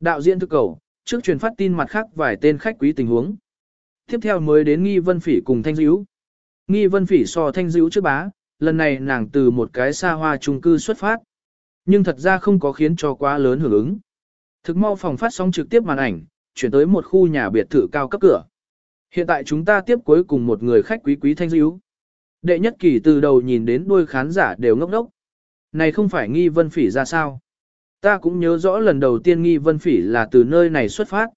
Đạo diễn thức cầu, trước truyền phát tin mặt khác vài tên khách quý tình huống. Tiếp theo mới đến Nghi Vân Phỉ cùng Thanh Dữ. Nghi Vân Phỉ so Thanh Dữ trước bá, lần này nàng từ một cái xa hoa trung cư xuất phát. Nhưng thật ra không có khiến cho quá lớn hưởng ứng. Thực mau phòng phát sóng trực tiếp màn ảnh, chuyển tới một khu nhà biệt thự cao cấp cửa. Hiện tại chúng ta tiếp cuối cùng một người khách quý quý Thanh Dữ. Đệ nhất kỳ từ đầu nhìn đến đôi khán giả đều ngốc đốc. Này không phải Nghi Vân Phỉ ra sao? Ta cũng nhớ rõ lần đầu tiên Nghi Vân Phỉ là từ nơi này xuất phát.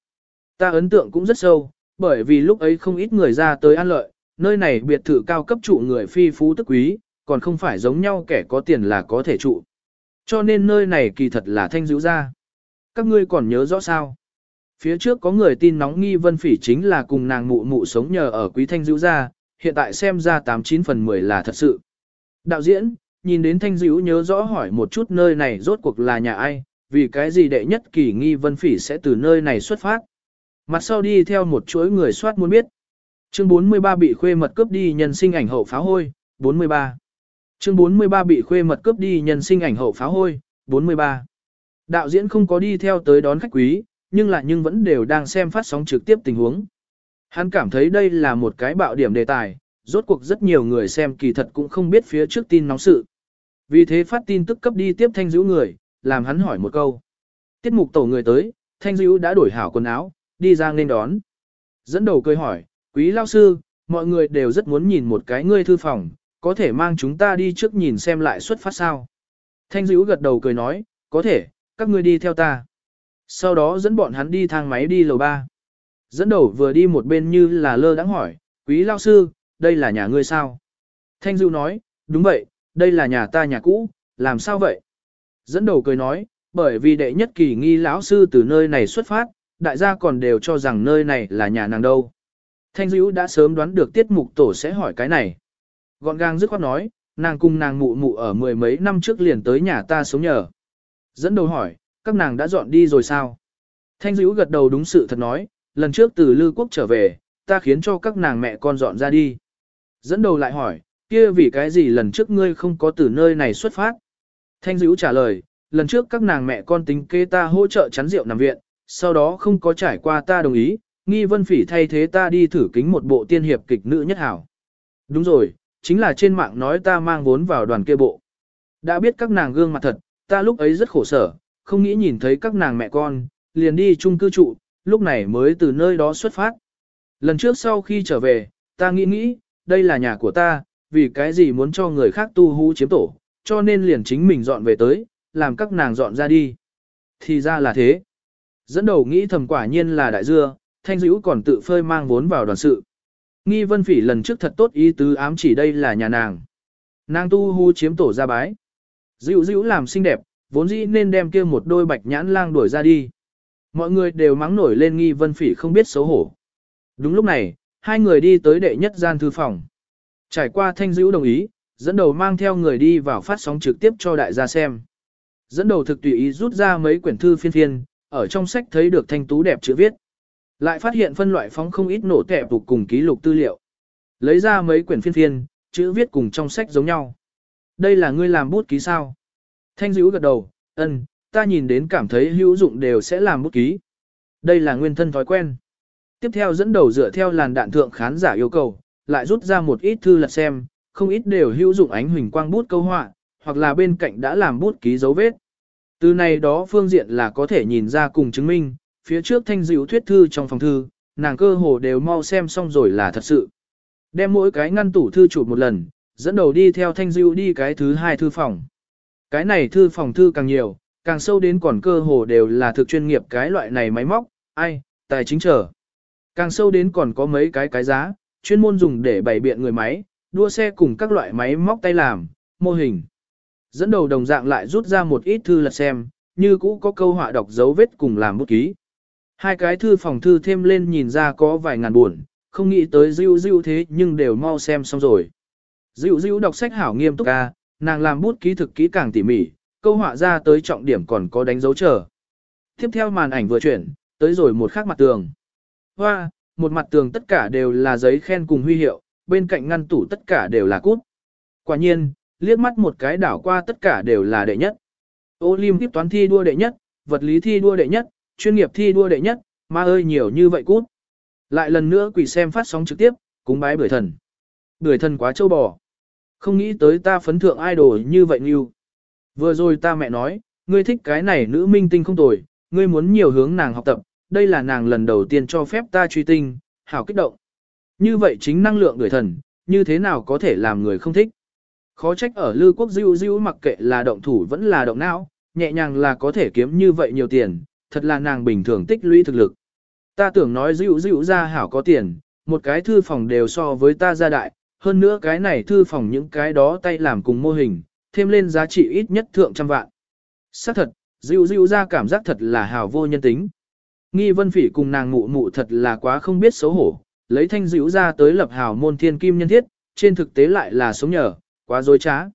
Ta ấn tượng cũng rất sâu, bởi vì lúc ấy không ít người ra tới an lợi, nơi này biệt thự cao cấp trụ người phi phú tức quý, còn không phải giống nhau kẻ có tiền là có thể trụ. Cho nên nơi này kỳ thật là thanh dữ ra. Các ngươi còn nhớ rõ sao? Phía trước có người tin nóng nghi vân phỉ chính là cùng nàng mụ mụ sống nhờ ở quý thanh dữ ra, hiện tại xem ra 89 phần 10 là thật sự. Đạo diễn, nhìn đến thanh dữ nhớ rõ hỏi một chút nơi này rốt cuộc là nhà ai, vì cái gì đệ nhất kỳ nghi vân phỉ sẽ từ nơi này xuất phát. Mặt sau đi theo một chuỗi người soát muốn biết. Chương 43 bị khuê mật cướp đi nhân sinh ảnh hậu pháo hôi, 43. Chương 43 bị khuê mật cướp đi nhân sinh ảnh hậu pháo hôi, 43. Đạo diễn không có đi theo tới đón khách quý, nhưng lại nhưng vẫn đều đang xem phát sóng trực tiếp tình huống. Hắn cảm thấy đây là một cái bạo điểm đề tài, rốt cuộc rất nhiều người xem kỳ thật cũng không biết phía trước tin nóng sự. Vì thế phát tin tức cấp đi tiếp thanh dữ người, làm hắn hỏi một câu. Tiết mục tổ người tới, thanh dữ đã đổi hảo quần áo, đi ra nên đón. Dẫn đầu cười hỏi, quý lao sư, mọi người đều rất muốn nhìn một cái ngươi thư phòng, có thể mang chúng ta đi trước nhìn xem lại xuất phát sao. Thanh dữ gật đầu cười nói, có thể, các ngươi đi theo ta. Sau đó dẫn bọn hắn đi thang máy đi lầu ba. Dẫn đầu vừa đi một bên như là lơ đãng hỏi, quý lao sư, đây là nhà ngươi sao? Thanh dữ nói, đúng vậy, đây là nhà ta nhà cũ, làm sao vậy? Dẫn đầu cười nói, bởi vì đệ nhất kỳ nghi lão sư từ nơi này xuất phát, đại gia còn đều cho rằng nơi này là nhà nàng đâu. Thanh dữ đã sớm đoán được tiết mục tổ sẽ hỏi cái này. Gọn gàng dứt khoát nói, nàng cùng nàng mụ mụ ở mười mấy năm trước liền tới nhà ta sống nhờ. Dẫn đầu hỏi, các nàng đã dọn đi rồi sao? Thanh dữ gật đầu đúng sự thật nói, lần trước từ Lư Quốc trở về, ta khiến cho các nàng mẹ con dọn ra đi. Dẫn đầu lại hỏi, kia vì cái gì lần trước ngươi không có từ nơi này xuất phát? Thanh dữ trả lời, lần trước các nàng mẹ con tính kế ta hỗ trợ chắn rượu nằm viện, sau đó không có trải qua ta đồng ý, nghi vân phỉ thay thế ta đi thử kính một bộ tiên hiệp kịch nữ nhất hảo. Đúng rồi, chính là trên mạng nói ta mang vốn vào đoàn kia bộ. Đã biết các nàng gương mặt thật, ta lúc ấy rất khổ sở, không nghĩ nhìn thấy các nàng mẹ con, liền đi chung cư trụ, lúc này mới từ nơi đó xuất phát. Lần trước sau khi trở về, ta nghĩ nghĩ, đây là nhà của ta, vì cái gì muốn cho người khác tu hú chiếm tổ, cho nên liền chính mình dọn về tới, làm các nàng dọn ra đi. Thì ra là thế. Dẫn đầu nghĩ thầm quả nhiên là đại dưa, thanh dữ còn tự phơi mang vốn vào đoàn sự. Nghi vân phỉ lần trước thật tốt ý tứ ám chỉ đây là nhà nàng. Nàng tu hú chiếm tổ ra bái. Dữ dữ làm xinh đẹp, vốn dĩ nên đem kia một đôi bạch nhãn lang đuổi ra đi. Mọi người đều mắng nổi lên nghi vân phỉ không biết xấu hổ. Đúng lúc này, hai người đi tới đệ nhất gian thư phòng. Trải qua thanh dữ đồng ý, dẫn đầu mang theo người đi vào phát sóng trực tiếp cho đại gia xem. Dẫn đầu thực tùy ý rút ra mấy quyển thư phiên phiên, ở trong sách thấy được thanh tú đẹp chữ viết. Lại phát hiện phân loại phóng không ít nổ tẹp tục cùng ký lục tư liệu. Lấy ra mấy quyển phiên phiên, chữ viết cùng trong sách giống nhau. Đây là ngươi làm bút ký sao? Thanh dữ gật đầu, ân, ta nhìn đến cảm thấy hữu dụng đều sẽ làm bút ký. Đây là nguyên thân thói quen. Tiếp theo dẫn đầu dựa theo làn đạn thượng khán giả yêu cầu, lại rút ra một ít thư lật xem, không ít đều hữu dụng ánh huỳnh quang bút câu họa, hoặc là bên cạnh đã làm bút ký dấu vết. Từ này đó phương diện là có thể nhìn ra cùng chứng minh, phía trước thanh dữ thuyết thư trong phòng thư, nàng cơ hồ đều mau xem xong rồi là thật sự. Đem mỗi cái ngăn tủ thư chụp một lần, dẫn đầu đi theo thanh dữ đi cái thứ hai thư phòng. Cái này thư phòng thư càng nhiều, càng sâu đến còn cơ hồ đều là thực chuyên nghiệp cái loại này máy móc, ai, tài chính trở. Càng sâu đến còn có mấy cái cái giá, chuyên môn dùng để bày biện người máy, đua xe cùng các loại máy móc tay làm, mô hình. Dẫn đầu đồng dạng lại rút ra một ít thư lật xem, như cũ có câu họa đọc dấu vết cùng làm bút ký. Hai cái thư phòng thư thêm lên nhìn ra có vài ngàn buồn, không nghĩ tới dịu dịu thế nhưng đều mau xem xong rồi. Dịu dịu đọc sách hảo nghiêm túc ca, nàng làm bút ký thực kỹ càng tỉ mỉ, câu họa ra tới trọng điểm còn có đánh dấu chờ. Tiếp theo màn ảnh vừa chuyển, tới rồi một khác mặt tường. Hoa, một mặt tường tất cả đều là giấy khen cùng huy hiệu, bên cạnh ngăn tủ tất cả đều là cút. Quả nhiên, liếc mắt một cái đảo qua tất cả đều là đệ nhất. Olympic toán thi đua đệ nhất, vật lý thi đua đệ nhất, chuyên nghiệp thi đua đệ nhất, ma ơi nhiều như vậy cút. Lại lần nữa quỷ xem phát sóng trực tiếp, cúng bái bưởi thần. Bưởi thần quá châu bò. Không nghĩ tới ta phấn thượng idol như vậy nhiêu. Vừa rồi ta mẹ nói, ngươi thích cái này nữ minh tinh không tồi, ngươi muốn nhiều hướng nàng học tập, đây là nàng lần đầu tiên cho phép ta truy tinh, hảo kích động. Như vậy chính năng lượng người thần, như thế nào có thể làm người không thích. Khó trách ở Lư Quốc Diêu Diêu mặc kệ là động thủ vẫn là động não, nhẹ nhàng là có thể kiếm như vậy nhiều tiền, thật là nàng bình thường tích lũy thực lực. Ta tưởng nói Diêu Diêu ra hảo có tiền, một cái thư phòng đều so với ta gia đại, hơn nữa cái này thư phòng những cái đó tay làm cùng mô hình, thêm lên giá trị ít nhất thượng trăm vạn. Xác thật, dịu dịu ra cảm giác thật là hào vô nhân tính. Nghi vân phỉ cùng nàng mụ mụ thật là quá không biết xấu hổ, lấy thanh dịu ra tới lập hào môn thiên kim nhân thiết, trên thực tế lại là sống nhờ, quá dối trá.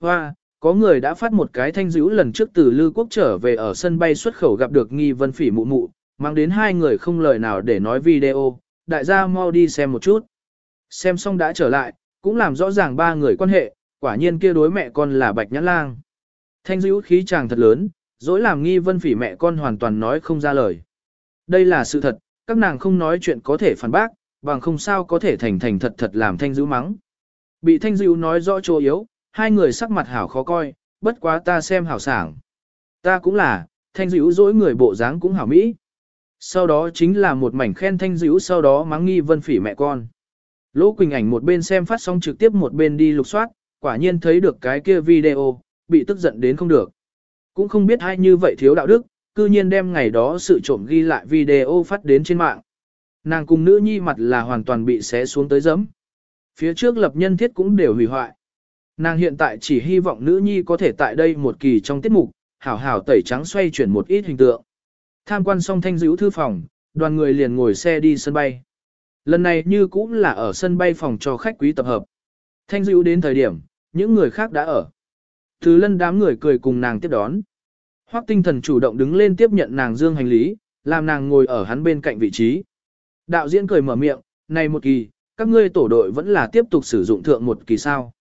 Hoa, có người đã phát một cái thanh dữ lần trước từ Lư Quốc trở về ở sân bay xuất khẩu gặp được nghi vân phỉ mụ mụ, mang đến hai người không lời nào để nói video, đại gia mau đi xem một chút. Xem xong đã trở lại, cũng làm rõ ràng ba người quan hệ, quả nhiên kia đối mẹ con là bạch nhãn lang. Thanh dữ khí chàng thật lớn, dối làm nghi vân phỉ mẹ con hoàn toàn nói không ra lời. Đây là sự thật, các nàng không nói chuyện có thể phản bác, bằng không sao có thể thành thành thật thật làm thanh dữ mắng. Bị thanh dữ nói rõ chỗ yếu, hai người sắc mặt hảo khó coi, bất quá ta xem hảo sảng. Ta cũng là, thanh dữ dỗi người bộ dáng cũng hảo mỹ. Sau đó chính là một mảnh khen thanh dữ sau đó mắng nghi vân phỉ mẹ con. Lỗ Quỳnh ảnh một bên xem phát sóng trực tiếp một bên đi lục soát, quả nhiên thấy được cái kia video, bị tức giận đến không được. Cũng không biết ai như vậy thiếu đạo đức, cư nhiên đem ngày đó sự trộm ghi lại video phát đến trên mạng. Nàng cùng nữ nhi mặt là hoàn toàn bị xé xuống tới giấm. Phía trước lập nhân thiết cũng đều hủy hoại. Nàng hiện tại chỉ hy vọng nữ nhi có thể tại đây một kỳ trong tiết mục, hảo hảo tẩy trắng xoay chuyển một ít hình tượng. Tham quan xong thanh dữ thư phòng, đoàn người liền ngồi xe đi sân bay. Lần này như cũng là ở sân bay phòng cho khách quý tập hợp. Thanh dữ đến thời điểm, những người khác đã ở. Từ lân đám người cười cùng nàng tiếp đón. Hoắc tinh thần chủ động đứng lên tiếp nhận nàng dương hành lý, làm nàng ngồi ở hắn bên cạnh vị trí. Đạo diễn cười mở miệng, này một kỳ, các ngươi tổ đội vẫn là tiếp tục sử dụng thượng một kỳ sao.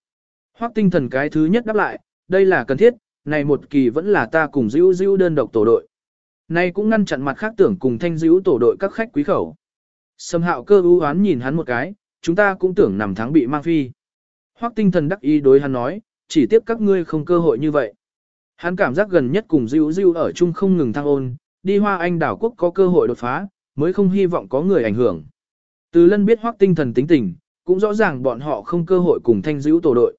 Hoắc tinh thần cái thứ nhất đáp lại, đây là cần thiết, này một kỳ vẫn là ta cùng dữ dữ đơn độc tổ đội. Này cũng ngăn chặn mặt khác tưởng cùng thanh dữ tổ đội các khách quý khẩu. Sâm hạo cơ ưu hoán nhìn hắn một cái, chúng ta cũng tưởng nằm thắng bị mang phi. Hoắc tinh thần đắc ý đối hắn nói, chỉ tiếp các ngươi không cơ hội như vậy. Hắn cảm giác gần nhất cùng Diu Diu ở chung không ngừng thăng ôn, đi hoa anh đảo quốc có cơ hội đột phá, mới không hy vọng có người ảnh hưởng. Từ lân biết hoác tinh thần tính tình, cũng rõ ràng bọn họ không cơ hội cùng thanh diu tổ đội.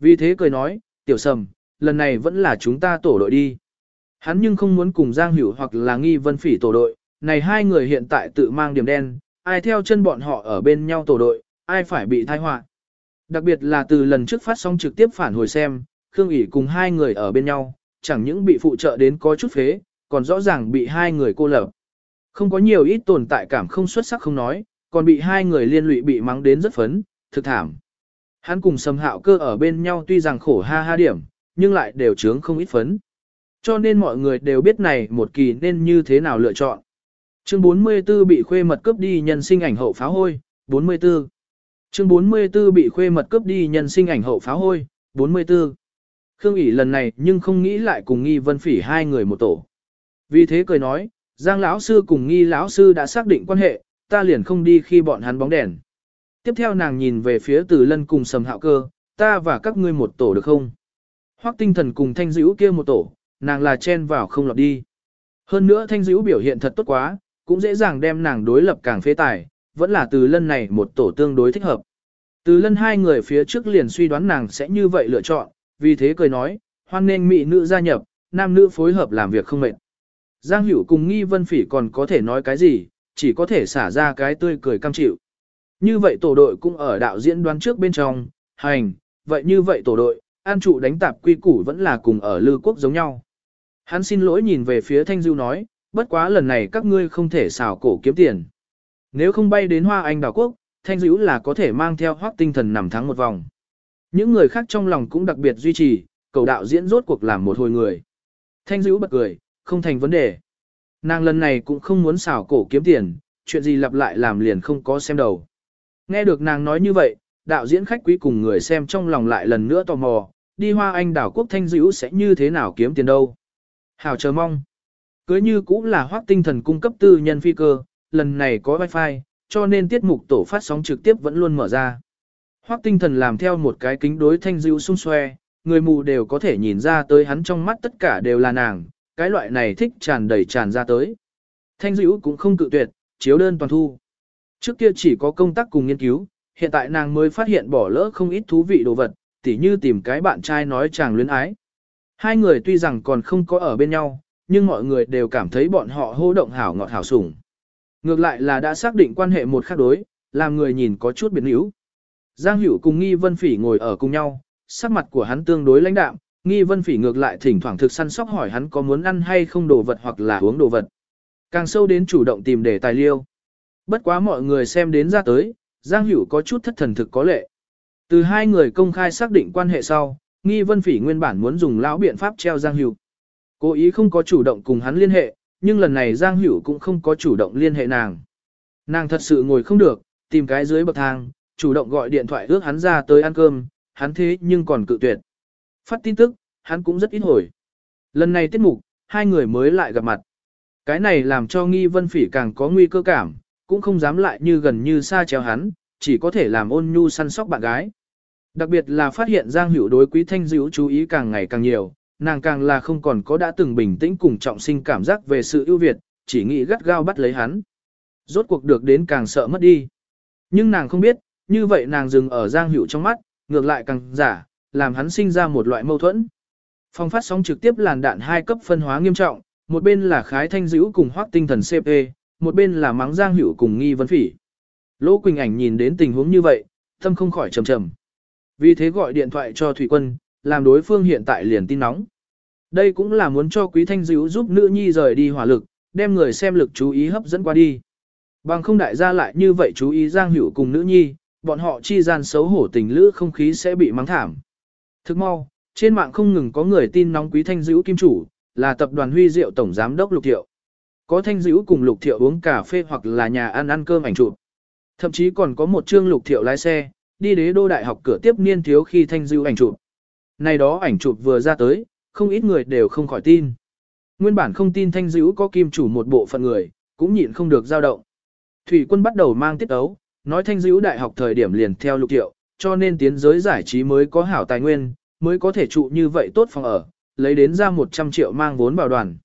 Vì thế cười nói, tiểu sầm, lần này vẫn là chúng ta tổ đội đi. Hắn nhưng không muốn cùng Giang Hữu hoặc là Nghi Vân Phỉ tổ đội, này hai người hiện tại tự mang điểm đen, ai theo chân bọn họ ở bên nhau tổ đội, ai phải bị thai họa. Đặc biệt là từ lần trước phát sóng trực tiếp phản hồi xem, Khương ỉ cùng hai người ở bên nhau, chẳng những bị phụ trợ đến có chút phế, còn rõ ràng bị hai người cô lập. Không có nhiều ít tồn tại cảm không xuất sắc không nói, còn bị hai người liên lụy bị mắng đến rất phấn, thực thảm. Hắn cùng sầm hạo cơ ở bên nhau tuy rằng khổ ha ha điểm, nhưng lại đều chướng không ít phấn. Cho nên mọi người đều biết này một kỳ nên như thế nào lựa chọn. Chương 44 bị khuê mật cướp đi nhân sinh ảnh hậu pháo hôi, 44. Chương 44 bị khuê mật cướp đi nhân sinh ảnh hậu pháo hôi, 44. Khương ỉ lần này nhưng không nghĩ lại cùng nghi vân phỉ hai người một tổ. Vì thế cười nói, Giang lão sư cùng nghi lão sư đã xác định quan hệ, ta liền không đi khi bọn hắn bóng đèn. Tiếp theo nàng nhìn về phía từ lân cùng sầm hạo cơ, ta và các ngươi một tổ được không? Hoắc tinh thần cùng thanh dữ kia một tổ, nàng là chen vào không lọt đi. Hơn nữa thanh dữ biểu hiện thật tốt quá, cũng dễ dàng đem nàng đối lập càng phế tài, vẫn là từ lân này một tổ tương đối thích hợp. Từ lân hai người phía trước liền suy đoán nàng sẽ như vậy lựa chọn, vì thế cười nói, hoan nên mỹ nữ gia nhập, nam nữ phối hợp làm việc không mệt. Giang Hữu cùng Nghi Vân Phỉ còn có thể nói cái gì, chỉ có thể xả ra cái tươi cười cam chịu. Như vậy tổ đội cũng ở đạo diễn đoán trước bên trong, hành, vậy như vậy tổ đội, an trụ đánh tạp quy củ vẫn là cùng ở lư quốc giống nhau. Hắn xin lỗi nhìn về phía Thanh Dưu nói, bất quá lần này các ngươi không thể xào cổ kiếm tiền. Nếu không bay đến Hoa Anh đảo quốc, Thanh dữ là có thể mang theo hoác tinh thần nằm thắng một vòng. Những người khác trong lòng cũng đặc biệt duy trì, cầu đạo diễn rốt cuộc làm một hồi người. Thanh dữ bật cười, không thành vấn đề. Nàng lần này cũng không muốn xảo cổ kiếm tiền, chuyện gì lặp lại làm liền không có xem đầu. Nghe được nàng nói như vậy, đạo diễn khách quý cùng người xem trong lòng lại lần nữa tò mò, đi hoa anh đảo quốc thanh dữ sẽ như thế nào kiếm tiền đâu. Hảo chờ mong. Cưới như cũng là hoác tinh thần cung cấp tư nhân phi cơ, lần này có wifi, cho nên tiết mục tổ phát sóng trực tiếp vẫn luôn mở ra. Hoác tinh thần làm theo một cái kính đối thanh dữ sung xoe, người mù đều có thể nhìn ra tới hắn trong mắt tất cả đều là nàng, cái loại này thích tràn đầy tràn ra tới. Thanh dữ cũng không cự tuyệt, chiếu đơn toàn thu. Trước kia chỉ có công tác cùng nghiên cứu, hiện tại nàng mới phát hiện bỏ lỡ không ít thú vị đồ vật, tỉ như tìm cái bạn trai nói chàng luyến ái. Hai người tuy rằng còn không có ở bên nhau, nhưng mọi người đều cảm thấy bọn họ hô động hảo ngọt hảo sủng. Ngược lại là đã xác định quan hệ một khác đối, làm người nhìn có chút biến yếu. Giang Hữu cùng Nghi Vân Phỉ ngồi ở cùng nhau, sắc mặt của hắn tương đối lãnh đạm, Nghi Vân Phỉ ngược lại thỉnh thoảng thực săn sóc hỏi hắn có muốn ăn hay không đồ vật hoặc là uống đồ vật. Càng sâu đến chủ động tìm để tài liêu. Bất quá mọi người xem đến ra tới, Giang Hữu có chút thất thần thực có lệ. Từ hai người công khai xác định quan hệ sau, Nghi Vân Phỉ nguyên bản muốn dùng lão biện pháp treo Giang Hữu. Cố ý không có chủ động cùng hắn liên hệ, nhưng lần này Giang Hữu cũng không có chủ động liên hệ nàng. Nàng thật sự ngồi không được, tìm cái dưới bậc thang, chủ động gọi điện thoại ước hắn ra tới ăn cơm, hắn thế nhưng còn cự tuyệt. Phát tin tức, hắn cũng rất ít hồi. Lần này tiết mục, hai người mới lại gặp mặt. Cái này làm cho Nghi Vân Phỉ càng có nguy cơ cảm, cũng không dám lại như gần như xa chéo hắn, chỉ có thể làm ôn nhu săn sóc bạn gái. Đặc biệt là phát hiện Giang Hữu đối Quý Thanh Dữu chú ý càng ngày càng nhiều, nàng càng là không còn có đã từng bình tĩnh cùng trọng sinh cảm giác về sự ưu việt, chỉ nghĩ gắt gao bắt lấy hắn. Rốt cuộc được đến càng sợ mất đi. Nhưng nàng không biết, như vậy nàng dừng ở Giang Hữu trong mắt, ngược lại càng giả, làm hắn sinh ra một loại mâu thuẫn. Phong phát sóng trực tiếp làn đạn hai cấp phân hóa nghiêm trọng, một bên là khái thanh dữ cùng hoác tinh thần CP, một bên là mắng Giang Hữu cùng nghi vấn phỉ. Lỗ Quỳnh Ảnh nhìn đến tình huống như vậy, tâm không khỏi trầm trầm. Vì thế gọi điện thoại cho Thủy Quân, làm đối phương hiện tại liền tin nóng. Đây cũng là muốn cho Quý Thanh Dữ giúp nữ nhi rời đi hỏa lực, đem người xem lực chú ý hấp dẫn qua đi. Bằng không đại gia lại như vậy chú ý Giang Hữu cùng nữ nhi, bọn họ chi gian xấu hổ tình lữ không khí sẽ bị mắng thảm. Thức mau, trên mạng không ngừng có người tin nóng Quý Thanh Dữ kim chủ, là tập đoàn Huy Diệu tổng giám đốc Lục Thiệu. Có Thanh Dữ cùng Lục Thiệu uống cà phê hoặc là nhà ăn ăn cơm ảnh chụp. Thậm chí còn có một chương Lục Thiệu lái xe, đi đế đô đại học cửa tiếp niên thiếu khi Thanh Dữ ảnh chụp. Này đó ảnh chụp vừa ra tới, không ít người đều không khỏi tin. Nguyên bản không tin Thanh Dữ có kim chủ một bộ phận người, cũng nhịn không được dao động. Thủy quân bắt đầu mang tiết ấu, nói Thanh Dữ đại học thời điểm liền theo Lục tiệu, cho nên tiến giới giải trí mới có hảo tài nguyên, mới có thể trụ như vậy tốt phòng ở, lấy đến ra 100 triệu mang vốn bảo đoàn.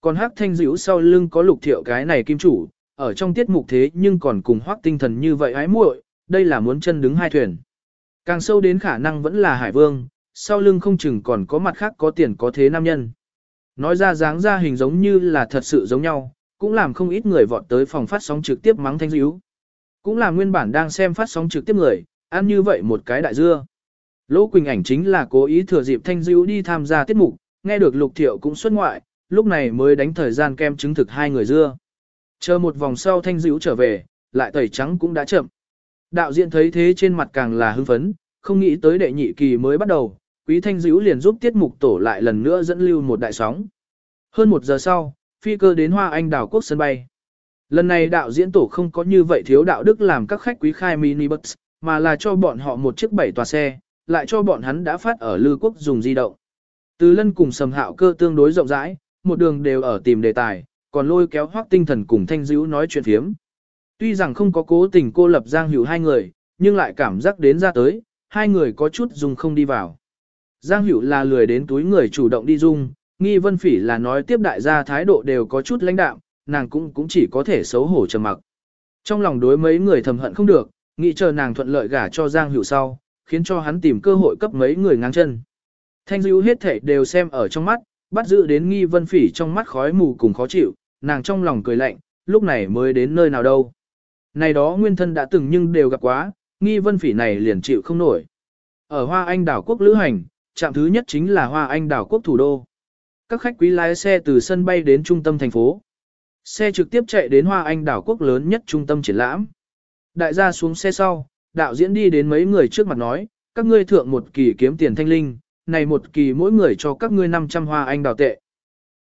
Còn Hắc Thanh Dữ sau lưng có lục thiệu cái này kim chủ, ở trong tiết mục thế nhưng còn cùng Hoắc tinh thần như vậy ái muội, đây là muốn chân đứng hai thuyền. Càng sâu đến khả năng vẫn là Hải Vương, sau lưng không chừng còn có mặt khác có tiền có thế nam nhân. Nói ra dáng ra hình giống như là thật sự giống nhau, cũng làm không ít người vọt tới phòng phát sóng trực tiếp mắng Thanh Dữ. Cũng là nguyên bản đang xem phát sóng trực tiếp người, ăn như vậy một cái đại dưa. Lỗ Quỳnh ảnh chính là cố ý thừa dịp Thanh dữ đi tham gia tiết mục, nghe được Lục Thiệu cũng xuất ngoại, lúc này mới đánh thời gian kem chứng thực hai người dưa. Chờ một vòng sau Thanh dữ trở về, lại tẩy trắng cũng đã chậm. Đạo diễn thấy thế trên mặt càng là hưng phấn, không nghĩ tới đệ nhị kỳ mới bắt đầu, Quý Thanh Dữ liền giúp tiết mục tổ lại lần nữa dẫn lưu một đại sóng. Hơn một giờ sau, phi cơ đến Hoa Anh đảo quốc sân bay. Lần này đạo diễn tổ không có như vậy thiếu đạo đức làm các khách quý khai mini bus, mà là cho bọn họ một chiếc bảy tòa xe, lại cho bọn hắn đã phát ở Lư Quốc dùng di động. Từ lân cùng sầm hạo cơ tương đối rộng rãi, một đường đều ở tìm đề tài, còn lôi kéo hoác tinh thần cùng thanh dữ nói chuyện phiếm. Tuy rằng không có cố tình cô lập Giang Hữu hai người, nhưng lại cảm giác đến ra tới, hai người có chút dùng không đi vào. Giang Hữu là lười đến túi người chủ động đi dung, nghi vân phỉ là nói tiếp đại gia thái độ đều có chút lãnh đạm, nàng cũng cũng chỉ có thể xấu hổ trầm mặc. Trong lòng đối mấy người thầm hận không được, nghĩ chờ nàng thuận lợi gả cho Giang Hữu sau, khiến cho hắn tìm cơ hội cấp mấy người ngang chân. Thanh dữ hết thể đều xem ở trong mắt, bắt giữ đến nghi vân phỉ trong mắt khói mù cùng khó chịu, nàng trong lòng cười lạnh, lúc này mới đến nơi nào đâu. Này đó nguyên thân đã từng nhưng đều gặp quá, nghi vân phỉ này liền chịu không nổi. Ở Hoa Anh đảo quốc lữ hành, trạm thứ nhất chính là Hoa Anh đảo quốc thủ đô. Các khách quý lái xe từ sân bay đến trung tâm thành phố. Xe trực tiếp chạy đến Hoa Anh đảo quốc lớn nhất trung tâm triển lãm. Đại gia xuống xe sau, đạo diễn đi đến mấy người trước mặt nói, các ngươi thượng một kỳ kiếm tiền thanh linh, này một kỳ mỗi người cho các ngươi 500 Hoa Anh đảo tệ.